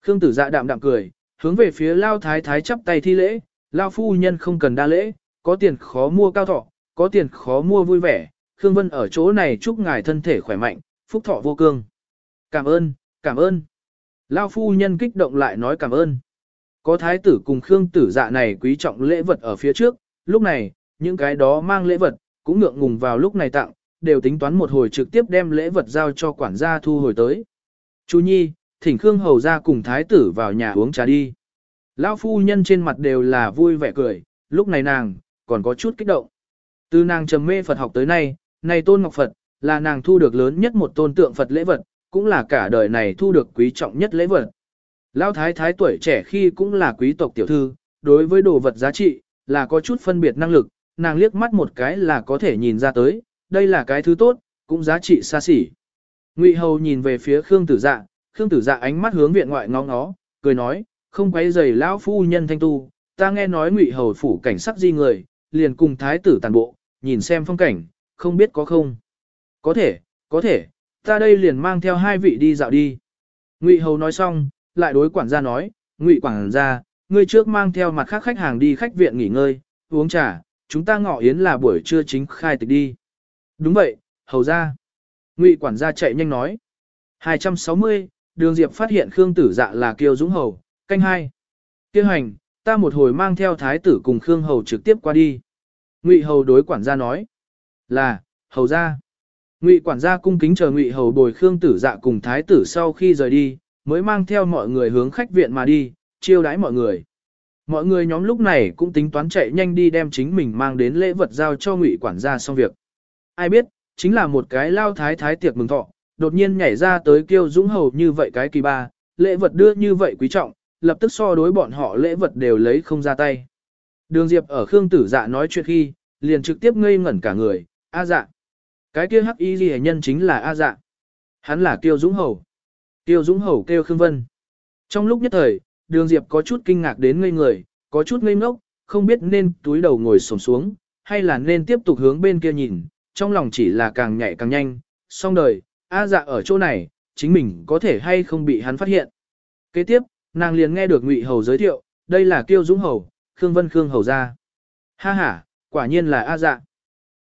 Khương tử dạ đạm đạm cười, hướng về phía lao thái thái chắp tay thi lễ, lao phu nhân không cần đa lễ, có tiền khó mua cao thọ, có tiền khó mua vui vẻ, Khương Vân ở chỗ này chúc ngài thân thể khỏe mạnh, phúc thọ vô cương. Cảm ơn, cảm ơn. Lao phu nhân kích động lại nói cảm ơn. Có thái tử cùng Khương tử dạ này quý trọng lễ vật ở phía trước, lúc này, những cái đó mang lễ vật, cũng ngượng ngùng vào lúc này tặng, đều tính toán một hồi trực tiếp đem lễ vật giao cho quản gia thu hồi tới. Chú Nhi, thỉnh Khương hầu ra cùng thái tử vào nhà uống trà đi. Lão phu nhân trên mặt đều là vui vẻ cười, lúc này nàng, còn có chút kích động. Từ nàng trầm mê Phật học tới nay, này tôn ngọc Phật, là nàng thu được lớn nhất một tôn tượng Phật lễ vật, cũng là cả đời này thu được quý trọng nhất lễ vật. Lão thái thái tuổi trẻ khi cũng là quý tộc tiểu thư, đối với đồ vật giá trị, là có chút phân biệt năng lực, nàng liếc mắt một cái là có thể nhìn ra tới, đây là cái thứ tốt, cũng giá trị xa xỉ. Ngụy Hầu nhìn về phía Khương Tử Dạ, Khương Tử Dạ ánh mắt hướng viện ngoại ngó ngó, cười nói, không quấy rầy lão phu nhân thanh tu, ta nghe nói Ngụy Hầu phủ cảnh sắc di người, liền cùng thái tử tàn bộ, nhìn xem phong cảnh, không biết có không. Có thể, có thể, ta đây liền mang theo hai vị đi dạo đi. Ngụy Hầu nói xong, lại đối quản gia nói, Ngụy quản gia, ngươi trước mang theo mặt khác khách hàng đi khách viện nghỉ ngơi, uống trà, chúng ta ngọ yến là buổi trưa chính khai tịch đi. Đúng vậy, hầu ra. Ngụy quản gia chạy nhanh nói. 260, đường Diệp phát hiện Khương tử dạ là kiêu dũng hầu, canh hai. Kêu hành, ta một hồi mang theo thái tử cùng Khương hầu trực tiếp qua đi. Ngụy hầu đối quản gia nói. Là, hầu ra. Ngụy quản gia cung kính chờ Ngụy hầu bồi Khương tử dạ cùng thái tử sau khi rời đi, mới mang theo mọi người hướng khách viện mà đi, chiêu đãi mọi người. Mọi người nhóm lúc này cũng tính toán chạy nhanh đi đem chính mình mang đến lễ vật giao cho Ngụy quản gia xong việc. Ai biết, chính là một cái lao thái thái tiệc mừng thọ, đột nhiên nhảy ra tới kêu dũng hầu như vậy cái kỳ ba, lễ vật đưa như vậy quý trọng, lập tức so đối bọn họ lễ vật đều lấy không ra tay. Đường Diệp ở Khương Tử Dạ nói chuyện khi, liền trực tiếp ngây ngẩn cả người, A dạ. Cái kia hắc y ghi nhân chính là A dạ. Hắn là Kiêu Dũng Hầu. Kiêu Dũng Hầu kêu Khương Vân. Trong lúc nhất thời, đường Diệp có chút kinh ngạc đến ngây người, có chút ngây ngốc, không biết nên túi đầu ngồi sổng xuống, hay là nên tiếp tục hướng bên kia nhìn, trong lòng chỉ là càng nhảy càng nhanh, xong đời, A dạ ở chỗ này, chính mình có thể hay không bị hắn phát hiện. Kế tiếp, nàng liền nghe được Ngụy Hầu giới thiệu, đây là Kiêu Dũng Hầu, Khương Vân Khương Hầu ra. Ha ha, quả nhiên là A dạ.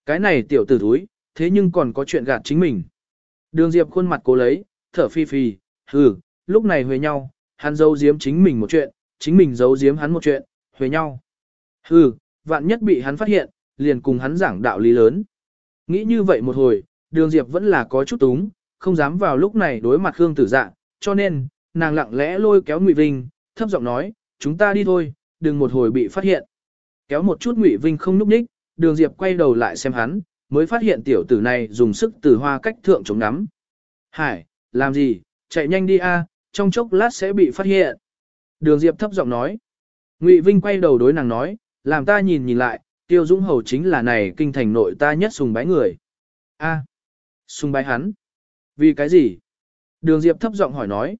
Cái này tiểu tử thúi, thế nhưng còn có chuyện gạt chính mình. Đường Diệp khuôn mặt cố lấy, thở phi phi, hừ, lúc này huề nhau, hắn giấu giếm chính mình một chuyện, chính mình giấu giếm hắn một chuyện, huề nhau. Hừ, vạn nhất bị hắn phát hiện, liền cùng hắn giảng đạo lý lớn. Nghĩ như vậy một hồi, đường Diệp vẫn là có chút túng, không dám vào lúc này đối mặt Khương Tử Dạ, cho nên, nàng lặng lẽ lôi kéo Ngụy Vinh, thấp giọng nói, chúng ta đi thôi, đừng một hồi bị phát hiện. Kéo một chút Ngụy Vinh không núp ních, đường Diệp quay đầu lại xem hắn, mới phát hiện tiểu tử này dùng sức từ hoa cách thượng chống nắm. Hải, làm gì, chạy nhanh đi a, trong chốc lát sẽ bị phát hiện. Đường Diệp thấp giọng nói. Ngụy Vinh quay đầu đối nàng nói, làm ta nhìn nhìn lại, Tiêu Dũng Hầu chính là này kinh thành nội ta nhất sùng bái người. A, à, sùng bái hắn. Vì cái gì? Đường Diệp thấp giọng hỏi nói.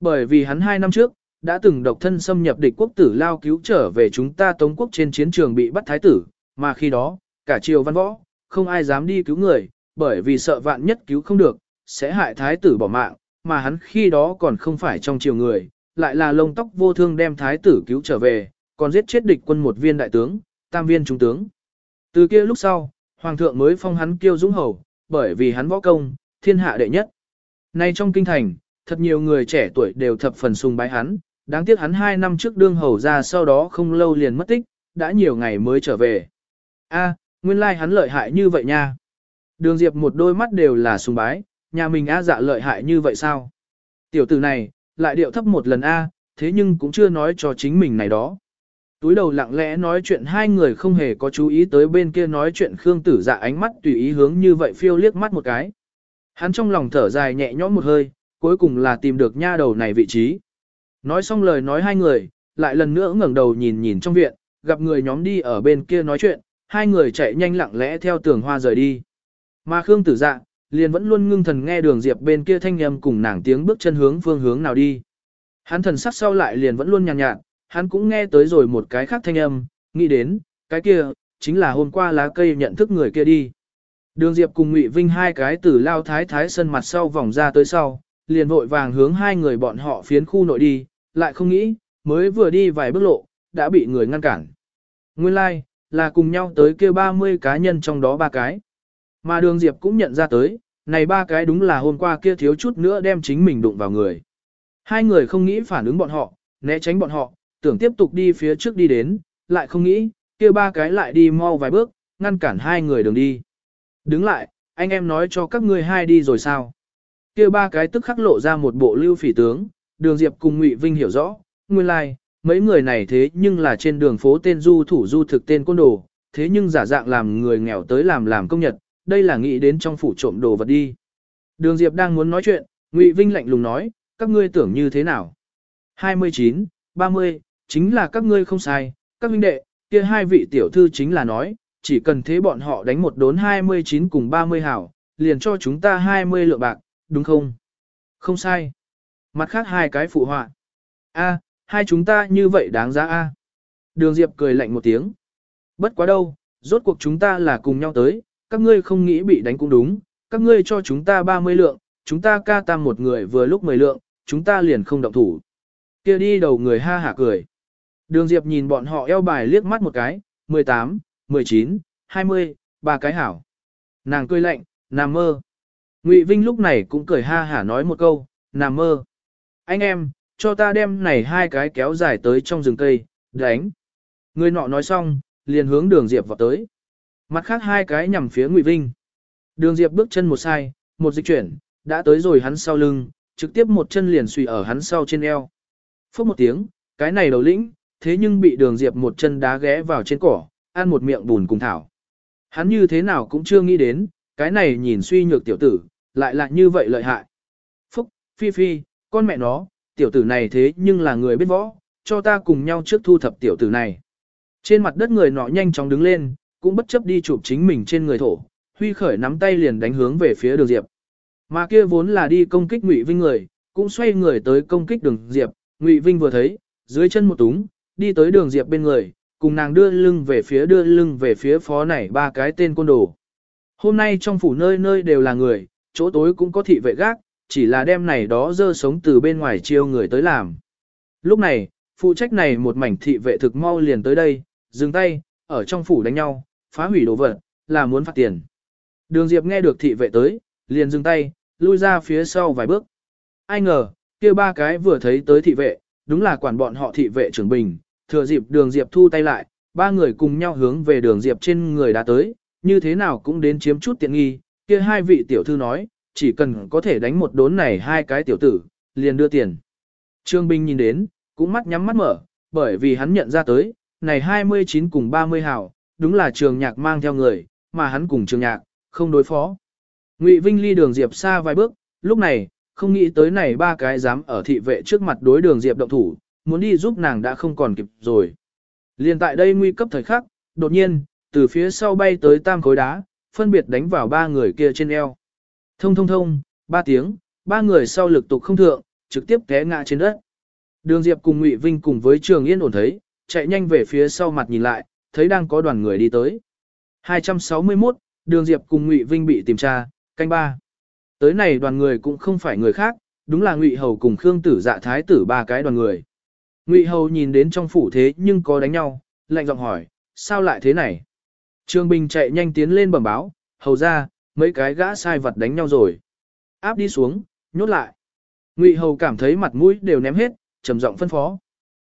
Bởi vì hắn hai năm trước, đã từng độc thân xâm nhập địch quốc tử lao cứu trở về chúng ta Tống quốc trên chiến trường bị bắt thái tử, mà khi đó, cả triều văn võ, không ai dám đi cứu người, bởi vì sợ vạn nhất cứu không được, sẽ hại thái tử bỏ mạng, mà hắn khi đó còn không phải trong triều người, lại là lông tóc vô thương đem thái tử cứu trở về, còn giết chết địch quân một viên đại tướng, tam viên trung tướng. Từ kia lúc sau, hoàng thượng mới phong hắn kiêu dũng hầu, bởi vì hắn võ công, thiên hạ đệ nhất. Nay trong kinh thành, thật nhiều người trẻ tuổi đều thập phần sùng bái hắn, đáng tiếc hắn hai năm trước đương hầu ra sau đó không lâu liền mất tích, đã nhiều ngày mới trở về. A, nguyên lai like hắn lợi hại như vậy nha. Đường Diệp một đôi mắt đều là sùng bái, nhà mình A dạ lợi hại như vậy sao? Tiểu tử này, lại điệu thấp một lần A, thế nhưng cũng chưa nói cho chính mình này đó. Túi đầu lặng lẽ nói chuyện hai người không hề có chú ý tới bên kia nói chuyện Khương tử dạ ánh mắt tùy ý hướng như vậy phiêu liếc mắt một cái. Hắn trong lòng thở dài nhẹ nhõm một hơi, cuối cùng là tìm được nha đầu này vị trí. Nói xong lời nói hai người, lại lần nữa ngẩng đầu nhìn nhìn trong viện, gặp người nhóm đi ở bên kia nói chuyện, hai người chạy nhanh lặng lẽ theo tường hoa rời đi. Mà Khương tử dạ, liền vẫn luôn ngưng thần nghe đường diệp bên kia thanh âm cùng nàng tiếng bước chân hướng phương hướng nào đi. Hắn thần sắc sau lại liền vẫn luôn nhàn nhạt, nhạt, hắn cũng nghe tới rồi một cái khác thanh âm, nghĩ đến, cái kia, chính là hôm qua lá cây nhận thức người kia đi. Đường Diệp cùng Ngụy Vinh hai cái từ lao thái thái sân mặt sau vòng ra tới sau, liền vội vàng hướng hai người bọn họ phiến khu nội đi, lại không nghĩ, mới vừa đi vài bước lộ, đã bị người ngăn cản. Nguyên lai, like, là cùng nhau tới kia 30 cá nhân trong đó ba cái. Mà đường Diệp cũng nhận ra tới, này ba cái đúng là hôm qua kia thiếu chút nữa đem chính mình đụng vào người. Hai người không nghĩ phản ứng bọn họ, né tránh bọn họ, tưởng tiếp tục đi phía trước đi đến, lại không nghĩ, kia ba cái lại đi mau vài bước, ngăn cản hai người đường đi. Đứng lại, anh em nói cho các ngươi hai đi rồi sao? Kia ba cái tức khắc lộ ra một bộ lưu phỉ tướng, đường Diệp cùng Ngụy Vinh hiểu rõ, nguyên lai, like, mấy người này thế nhưng là trên đường phố tên du thủ du thực tên côn đồ, thế nhưng giả dạng làm người nghèo tới làm làm công nhật, đây là nghĩ đến trong phủ trộm đồ vật đi. Đường Diệp đang muốn nói chuyện, Ngụy Vinh lạnh lùng nói, các ngươi tưởng như thế nào? 29, 30, chính là các ngươi không sai, các huynh đệ, kia hai vị tiểu thư chính là nói, chỉ cần thế bọn họ đánh một đốn 29 cùng 30 hảo, liền cho chúng ta 20 lượng bạc, đúng không? Không sai. Mặt khác hai cái phụ họa. A, hai chúng ta như vậy đáng giá a. Đường Diệp cười lạnh một tiếng. Bất quá đâu, rốt cuộc chúng ta là cùng nhau tới, các ngươi không nghĩ bị đánh cũng đúng, các ngươi cho chúng ta 30 lượng, chúng ta ca tam một người vừa lúc 10 lượng, chúng ta liền không động thủ. Kia đi đầu người ha hả cười. Đường Diệp nhìn bọn họ eo bài liếc mắt một cái, 18, 19, 20, ba cái hảo. Nàng cười lạnh, nằm mơ. Ngụy Vinh lúc này cũng cười ha hả nói một câu, nằm mơ. Anh em, cho ta đem này hai cái kéo dài tới trong rừng cây, đánh. Người nọ nói xong, liền hướng đường Diệp vào tới. Mặt khác hai cái nhằm phía Ngụy Vinh. Đường Diệp bước chân một sai, một dịch chuyển, đã tới rồi hắn sau lưng, trực tiếp một chân liền suy ở hắn sau trên eo. Phốc một tiếng, cái này đầu lĩnh, thế nhưng bị đường Diệp một chân đá ghé vào trên cỏ, ăn một miệng bùn cùng thảo. Hắn như thế nào cũng chưa nghĩ đến, cái này nhìn suy nhược tiểu tử, lại là như vậy lợi hại. Phúc, Phi Phi, con mẹ nó, tiểu tử này thế nhưng là người biết võ, cho ta cùng nhau trước thu thập tiểu tử này. Trên mặt đất người nọ nhanh chóng đứng lên, cũng bất chấp đi chụp chính mình trên người thổ, huy khởi nắm tay liền đánh hướng về phía đường Diệp. Mà kia vốn là đi công kích Ngụy Vinh người, cũng xoay người tới công kích đường Diệp, Ngụy Vinh vừa thấy, dưới chân một túng, đi tới đường Diệp bên người, cùng nàng đưa lưng về phía đưa lưng về phía phó này ba cái tên côn đồ. Hôm nay trong phủ nơi nơi đều là người, chỗ tối cũng có thị vệ gác, chỉ là đêm này đó dơ sống từ bên ngoài chiêu người tới làm. Lúc này, phụ trách này một mảnh thị vệ thực mau liền tới đây, dừng tay, ở trong phủ đánh nhau, phá hủy đồ vật, là muốn phạt tiền. Đường Diệp nghe được thị vệ tới, liền dừng tay, lui ra phía sau vài bước. Ai ngờ, kia ba cái vừa thấy tới thị vệ, đúng là quản bọn họ thị vệ trưởng bình, thừa dịp đường Diệp thu tay lại, ba người cùng nhau hướng về đường Diệp trên người đã tới, như thế nào cũng đến chiếm chút tiện nghi, kia hai vị tiểu thư nói, chỉ cần có thể đánh một đốn này hai cái tiểu tử, liền đưa tiền. Trương Bình nhìn đến, cũng mắt nhắm mắt mở, bởi vì hắn nhận ra tới, này 29 cùng 30 hảo, đúng là trường nhạc mang theo người, mà hắn cùng trường nhạc, không đối phó. Ngụy Vinh ly đường Diệp xa vài bước, lúc này, không nghĩ tới này ba cái dám ở thị vệ trước mặt đối đường Diệp động thủ, muốn đi giúp nàng đã không còn kịp rồi. Liên tại đây nguy cấp thời khắc, đột nhiên, từ phía sau bay tới tam khối đá, phân biệt đánh vào ba người kia trên eo. Thông thông thông, ba tiếng, ba người sau lực tục không thượng, trực tiếp té ngã trên đất. Đường Diệp cùng Ngụy Vinh cùng với Trường Yên ổn thấy, chạy nhanh về phía sau mặt nhìn lại, thấy đang có đoàn người đi tới. 261, Đường Diệp cùng Ngụy Vinh bị tìm tra, canh ba. Tới này đoàn người cũng không phải người khác, đúng là Ngụy Hầu cùng Khương Tử Dạ Thái tử ba cái đoàn người. Ngụy Hầu nhìn đến trong phủ thế nhưng có đánh nhau, lạnh giọng hỏi, sao lại thế này? Trương Bình chạy nhanh tiến lên bẩm báo, hầu ra, mấy cái gã sai vật đánh nhau rồi. Áp đi xuống, nhốt lại. Ngụy Hầu cảm thấy mặt mũi đều ném hết, trầm giọng phân phó.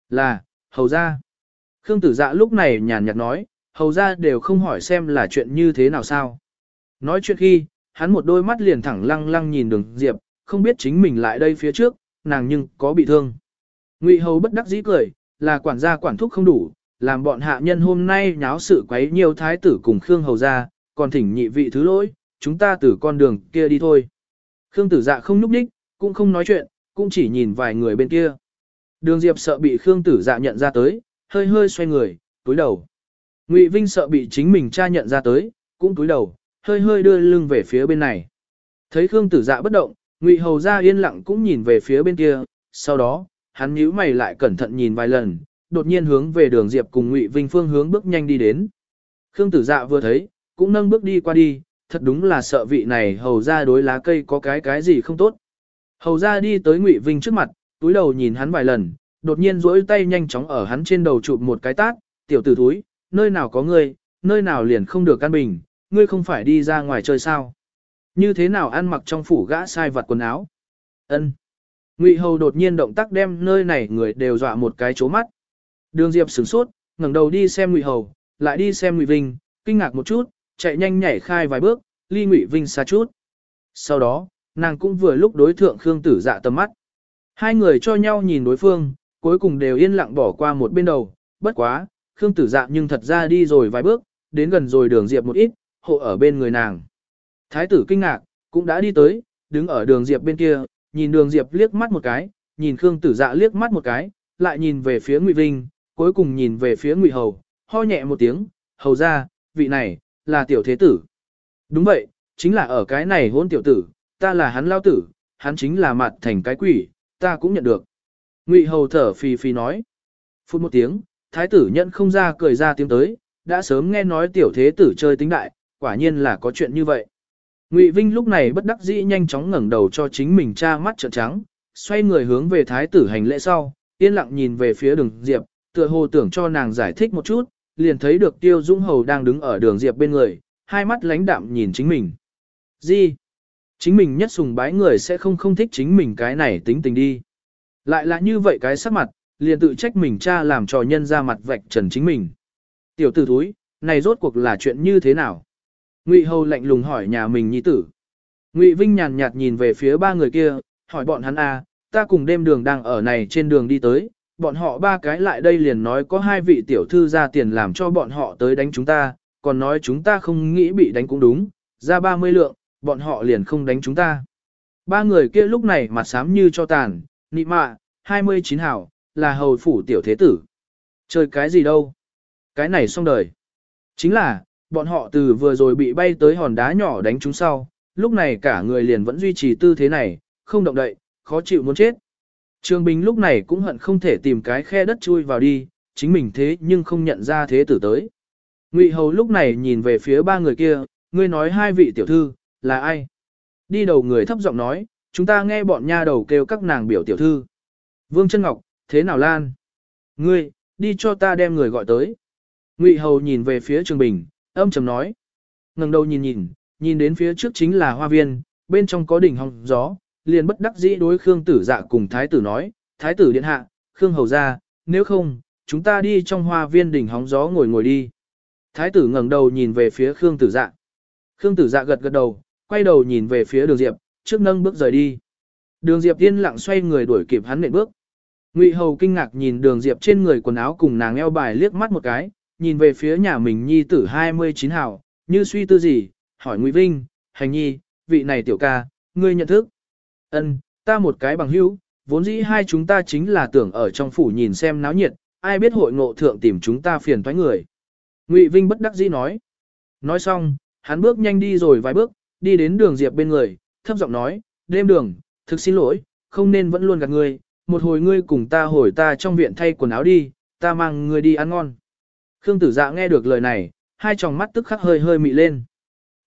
Là, hầu ra. Khương Tử Dạ lúc này nhàn nhạt nói, hầu ra đều không hỏi xem là chuyện như thế nào sao. Nói chuyện khi, hắn một đôi mắt liền thẳng lăng lăng nhìn đường Diệp, không biết chính mình lại đây phía trước, nàng nhưng có bị thương. Ngụy Hầu bất đắc dĩ cười, là quản gia quản thúc không đủ, làm bọn hạ nhân hôm nay nháo sự quấy nhiều thái tử cùng Khương Hầu ra, còn thỉnh nhị vị thứ lỗi, chúng ta từ con đường kia đi thôi. Khương tử dạ không núp đích, cũng không nói chuyện, cũng chỉ nhìn vài người bên kia. Đường Diệp sợ bị Khương tử dạ nhận ra tới, hơi hơi xoay người, túi đầu. Ngụy Vinh sợ bị chính mình cha nhận ra tới, cũng túi đầu, hơi hơi đưa lưng về phía bên này. Thấy Khương tử dạ bất động, Ngụy Hầu ra yên lặng cũng nhìn về phía bên kia, sau đó, hắn nhíu mày lại cẩn thận nhìn vài lần, đột nhiên hướng về đường Diệp cùng Ngụy Vinh phương hướng bước nhanh đi đến. Khương Tử Dạ vừa thấy, cũng nâng bước đi qua đi, thật đúng là sợ vị này hầu ra đối lá cây có cái cái gì không tốt. Hầu ra đi tới Ngụy Vinh trước mặt, túi đầu nhìn hắn vài lần, đột nhiên duỗi tay nhanh chóng ở hắn trên đầu chụp một cái tát, tiểu tử túi, nơi nào có ngươi, nơi nào liền không được căn bình, ngươi không phải đi ra ngoài chơi sao. Như thế nào ăn mặc trong phủ gã sai vặt quần áo. ân Ngụy Hầu đột nhiên động tác đem nơi này người đều dọa một cái chố mắt. Đường Diệp sửng sốt, ngẩng đầu đi xem Ngụy Hầu, lại đi xem Ngụy Vinh, kinh ngạc một chút, chạy nhanh nhảy khai vài bước, ly Ngụy Vinh xa chút. Sau đó, nàng cũng vừa lúc đối thượng Khương Tử Dạ tầm mắt. Hai người cho nhau nhìn đối phương, cuối cùng đều yên lặng bỏ qua một bên đầu, bất quá, Khương Tử Dạ nhưng thật ra đi rồi vài bước, đến gần rồi đường Diệp một ít, hộ ở bên người nàng. Thái tử kinh ngạc, cũng đã đi tới, đứng ở đường Diệp bên kia, nhìn đường Diệp liếc mắt một cái, nhìn Khương Tử Dạ liếc mắt một cái, lại nhìn về phía Ngụy Vinh, cuối cùng nhìn về phía Ngụy Hầu, ho nhẹ một tiếng, hầu ra, vị này, là tiểu thế tử. Đúng vậy, chính là ở cái này hôn tiểu tử, ta là hắn lao tử, hắn chính là mặt thành cái quỷ, ta cũng nhận được. Ngụy Hầu thở phì phì nói. Phút một tiếng, thái tử nhận không ra cười ra tiếng tới, đã sớm nghe nói tiểu thế tử chơi tính đại, quả nhiên là có chuyện như vậy. Ngụy Vinh lúc này bất đắc dĩ nhanh chóng ngẩng đầu cho chính mình cha mắt trợn trắng, xoay người hướng về thái tử hành lễ sau, yên lặng nhìn về phía đường Diệp, tựa hồ tưởng cho nàng giải thích một chút, liền thấy được Tiêu Dung Hầu đang đứng ở đường Diệp bên người, hai mắt lánh đạm nhìn chính mình. Gì? Chính mình nhất sùng bái người sẽ không không thích chính mình cái này tính tình đi. Lại là như vậy cái sắc mặt, liền tự trách mình cha làm trò nhân ra mặt vạch trần chính mình. Tiểu tử thúi, này rốt cuộc là chuyện như thế nào? Ngụy Hầu lạnh lùng hỏi nhà mình nhi tử. Ngụy Vinh nhàn nhạt nhìn về phía ba người kia, hỏi bọn hắn a, à, ta cùng đêm đường đang ở này trên đường đi tới, bọn họ ba cái lại đây liền nói có hai vị tiểu thư ra tiền làm cho bọn họ tới đánh chúng ta, còn nói chúng ta không nghĩ bị đánh cũng đúng, ra 30 lượng, bọn họ liền không đánh chúng ta. Ba người kia lúc này mặt xám như cho tàn, nị mạ, 29 hảo, là hầu phủ tiểu thế tử. Chơi cái gì đâu? Cái này xong đời. Chính là, bọn họ từ vừa rồi bị bay tới hòn đá nhỏ đánh chúng sau, lúc này cả người liền vẫn duy trì tư thế này, không động đậy, khó chịu muốn chết. Trương Bình lúc này cũng hận không thể tìm cái khe đất chui vào đi, chính mình thế nhưng không nhận ra thế tử tới. Ngụy Hầu lúc này nhìn về phía ba người kia, ngươi nói hai vị tiểu thư, là ai? Đi đầu người thấp giọng nói, chúng ta nghe bọn nha đầu kêu các nàng biểu tiểu thư. Vương Trân Ngọc, thế nào Lan? Ngươi, đi cho ta đem người gọi tới. Ngụy Hầu nhìn về phía Trương Bình, âm trầm nói. ngẩng đầu nhìn nhìn, nhìn đến phía trước chính là hoa viên, bên trong có đỉnh hồng gió, liền bất đắc dĩ đối Khương Tử Dạ cùng Thái tử nói, Thái tử điện hạ, Khương Hầu ra, nếu không, chúng ta đi trong hoa viên đỉnh hóng gió ngồi ngồi đi. Thái tử ngẩng đầu nhìn về phía Khương Tử Dạ. Khương Tử Dạ gật gật đầu, quay đầu nhìn về phía Đường Diệp, trước nâng bước rời đi. Đường Diệp yên lặng xoay người đuổi kịp hắn nệm bước. Ngụy Hầu kinh ngạc nhìn Đường Diệp trên người quần áo cùng nàng eo bài liếc mắt một cái, nhìn về phía nhà mình nhi tử 29 hảo, như suy tư gì, hỏi Ngụy Vinh, hành nhi, vị này tiểu ca, ngươi nhận thức. Ân, ta một cái bằng hữu, vốn dĩ hai chúng ta chính là tưởng ở trong phủ nhìn xem náo nhiệt, ai biết hội ngộ thượng tìm chúng ta phiền toái người. Ngụy Vinh bất đắc dĩ nói. Nói xong, hắn bước nhanh đi rồi vài bước, đi đến đường Diệp bên người, thấp giọng nói, đêm đường, thực xin lỗi, không nên vẫn luôn gạt ngươi, một hồi ngươi cùng ta hồi ta trong viện thay quần áo đi, ta mang ngươi đi ăn ngon. Khương tử dạ nghe được lời này, hai tròng mắt tức khắc hơi hơi mị lên.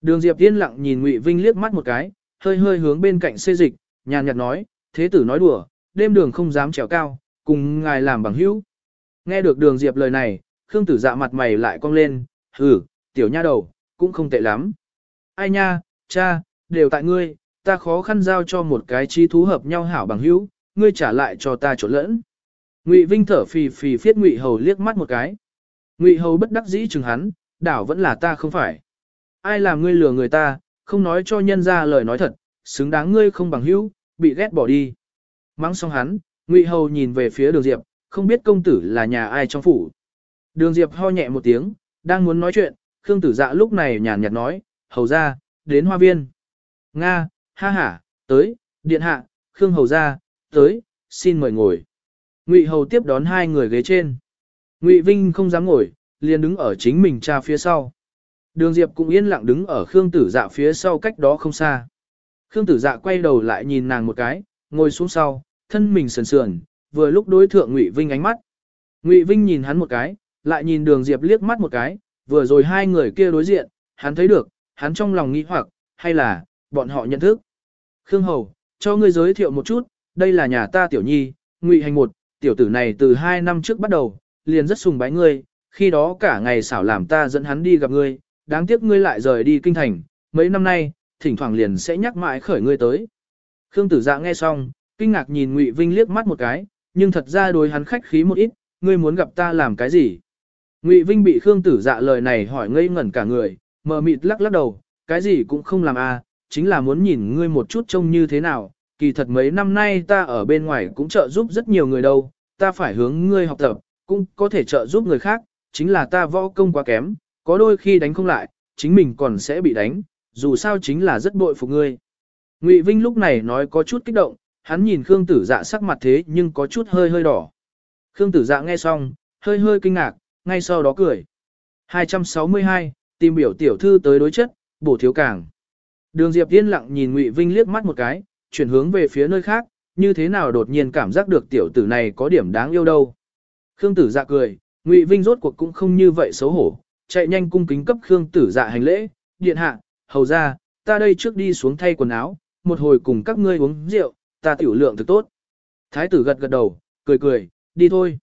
Đường Diệp yên lặng nhìn Ngụy Vinh liếc mắt một cái, hơi hơi hướng bên cạnh xê dịch, nhàn nhạt nói, thế tử nói đùa, đêm đường không dám trèo cao, cùng ngài làm bằng hữu. Nghe được đường Diệp lời này, Khương tử dạ mặt mày lại cong lên, hừ, tiểu nha đầu, cũng không tệ lắm. Ai nha, cha, đều tại ngươi, ta khó khăn giao cho một cái chi thú hợp nhau hảo bằng hữu, ngươi trả lại cho ta chỗ lẫn. Ngụy Vinh thở phì phì phiết Ngụy Hầu liếc mắt một cái. Ngụy Hầu bất đắc dĩ chừng hắn, đảo vẫn là ta không phải. Ai làm ngươi lừa người ta, không nói cho nhân ra lời nói thật, xứng đáng ngươi không bằng hữu, bị ghét bỏ đi. Mắng xong hắn, Ngụy Hầu nhìn về phía Đường Diệp, không biết công tử là nhà ai trong phủ. Đường Diệp ho nhẹ một tiếng, đang muốn nói chuyện, Khương Tử Dạ lúc này nhàn nhạt nói, hầu ra, đến hoa viên. Nga, ha ha, tới, điện hạ, Khương hầu ra, tới, xin mời ngồi. Ngụy hầu tiếp đón hai người ghế trên. Ngụy Vinh không dám ngồi, liền đứng ở chính mình cha phía sau. Đường Diệp cũng yên lặng đứng ở Khương Tử Dạ phía sau cách đó không xa. Khương Tử Dạ quay đầu lại nhìn nàng một cái, ngồi xuống sau, thân mình sườn sườn, vừa lúc đối thượng Ngụy Vinh ánh mắt. Ngụy Vinh nhìn hắn một cái, lại nhìn Đường Diệp liếc mắt một cái, vừa rồi hai người kia đối diện, hắn thấy được, hắn trong lòng nghĩ hoặc, hay là, bọn họ nhận thức. Khương Hầu, cho ngươi giới thiệu một chút, đây là nhà ta tiểu nhi, Ngụy Hành một, tiểu tử này từ hai năm trước bắt đầu, liền rất sùng bái ngươi, khi đó cả ngày xảo làm ta dẫn hắn đi gặp ngươi, đáng tiếc ngươi lại rời đi kinh thành, mấy năm nay, thỉnh thoảng liền sẽ nhắc mãi khởi ngươi tới. Khương tử dạ nghe xong, kinh ngạc nhìn Ngụy Vinh liếc mắt một cái, nhưng thật ra đối hắn khách khí một ít, ngươi muốn gặp ta làm cái gì? Ngụy Vinh bị Khương tử dạ lời này hỏi ngây ngẩn cả người, mờ mịt lắc lắc đầu, cái gì cũng không làm à, chính là muốn nhìn ngươi một chút trông như thế nào, kỳ thật mấy năm nay ta ở bên ngoài cũng trợ giúp rất nhiều người đâu, ta phải hướng ngươi học tập, cũng có thể trợ giúp người khác, chính là ta võ công quá kém, có đôi khi đánh không lại, chính mình còn sẽ bị đánh, dù sao chính là rất bội phục ngươi. Ngụy Vinh lúc này nói có chút kích động, hắn nhìn Khương Tử Dạ sắc mặt thế nhưng có chút hơi hơi đỏ. Khương Tử Dạ nghe xong, hơi hơi kinh ngạc, ngay sau đó cười. 262, tìm biểu tiểu thư tới đối chất, bổ thiếu càng. Đường Diệp yên lặng nhìn Ngụy Vinh liếc mắt một cái, chuyển hướng về phía nơi khác, như thế nào đột nhiên cảm giác được tiểu tử này có điểm đáng yêu đâu. Khương Tử Dạ cười, Ngụy Vinh rốt cuộc cũng không như vậy xấu hổ, chạy nhanh cung kính cấp Khương Tử Dạ hành lễ, điện hạ, hầu ra, ta đây trước đi xuống thay quần áo, một hồi cùng các ngươi uống rượu, ta tiểu lượng thực tốt. Thái tử gật gật đầu, cười cười, đi thôi.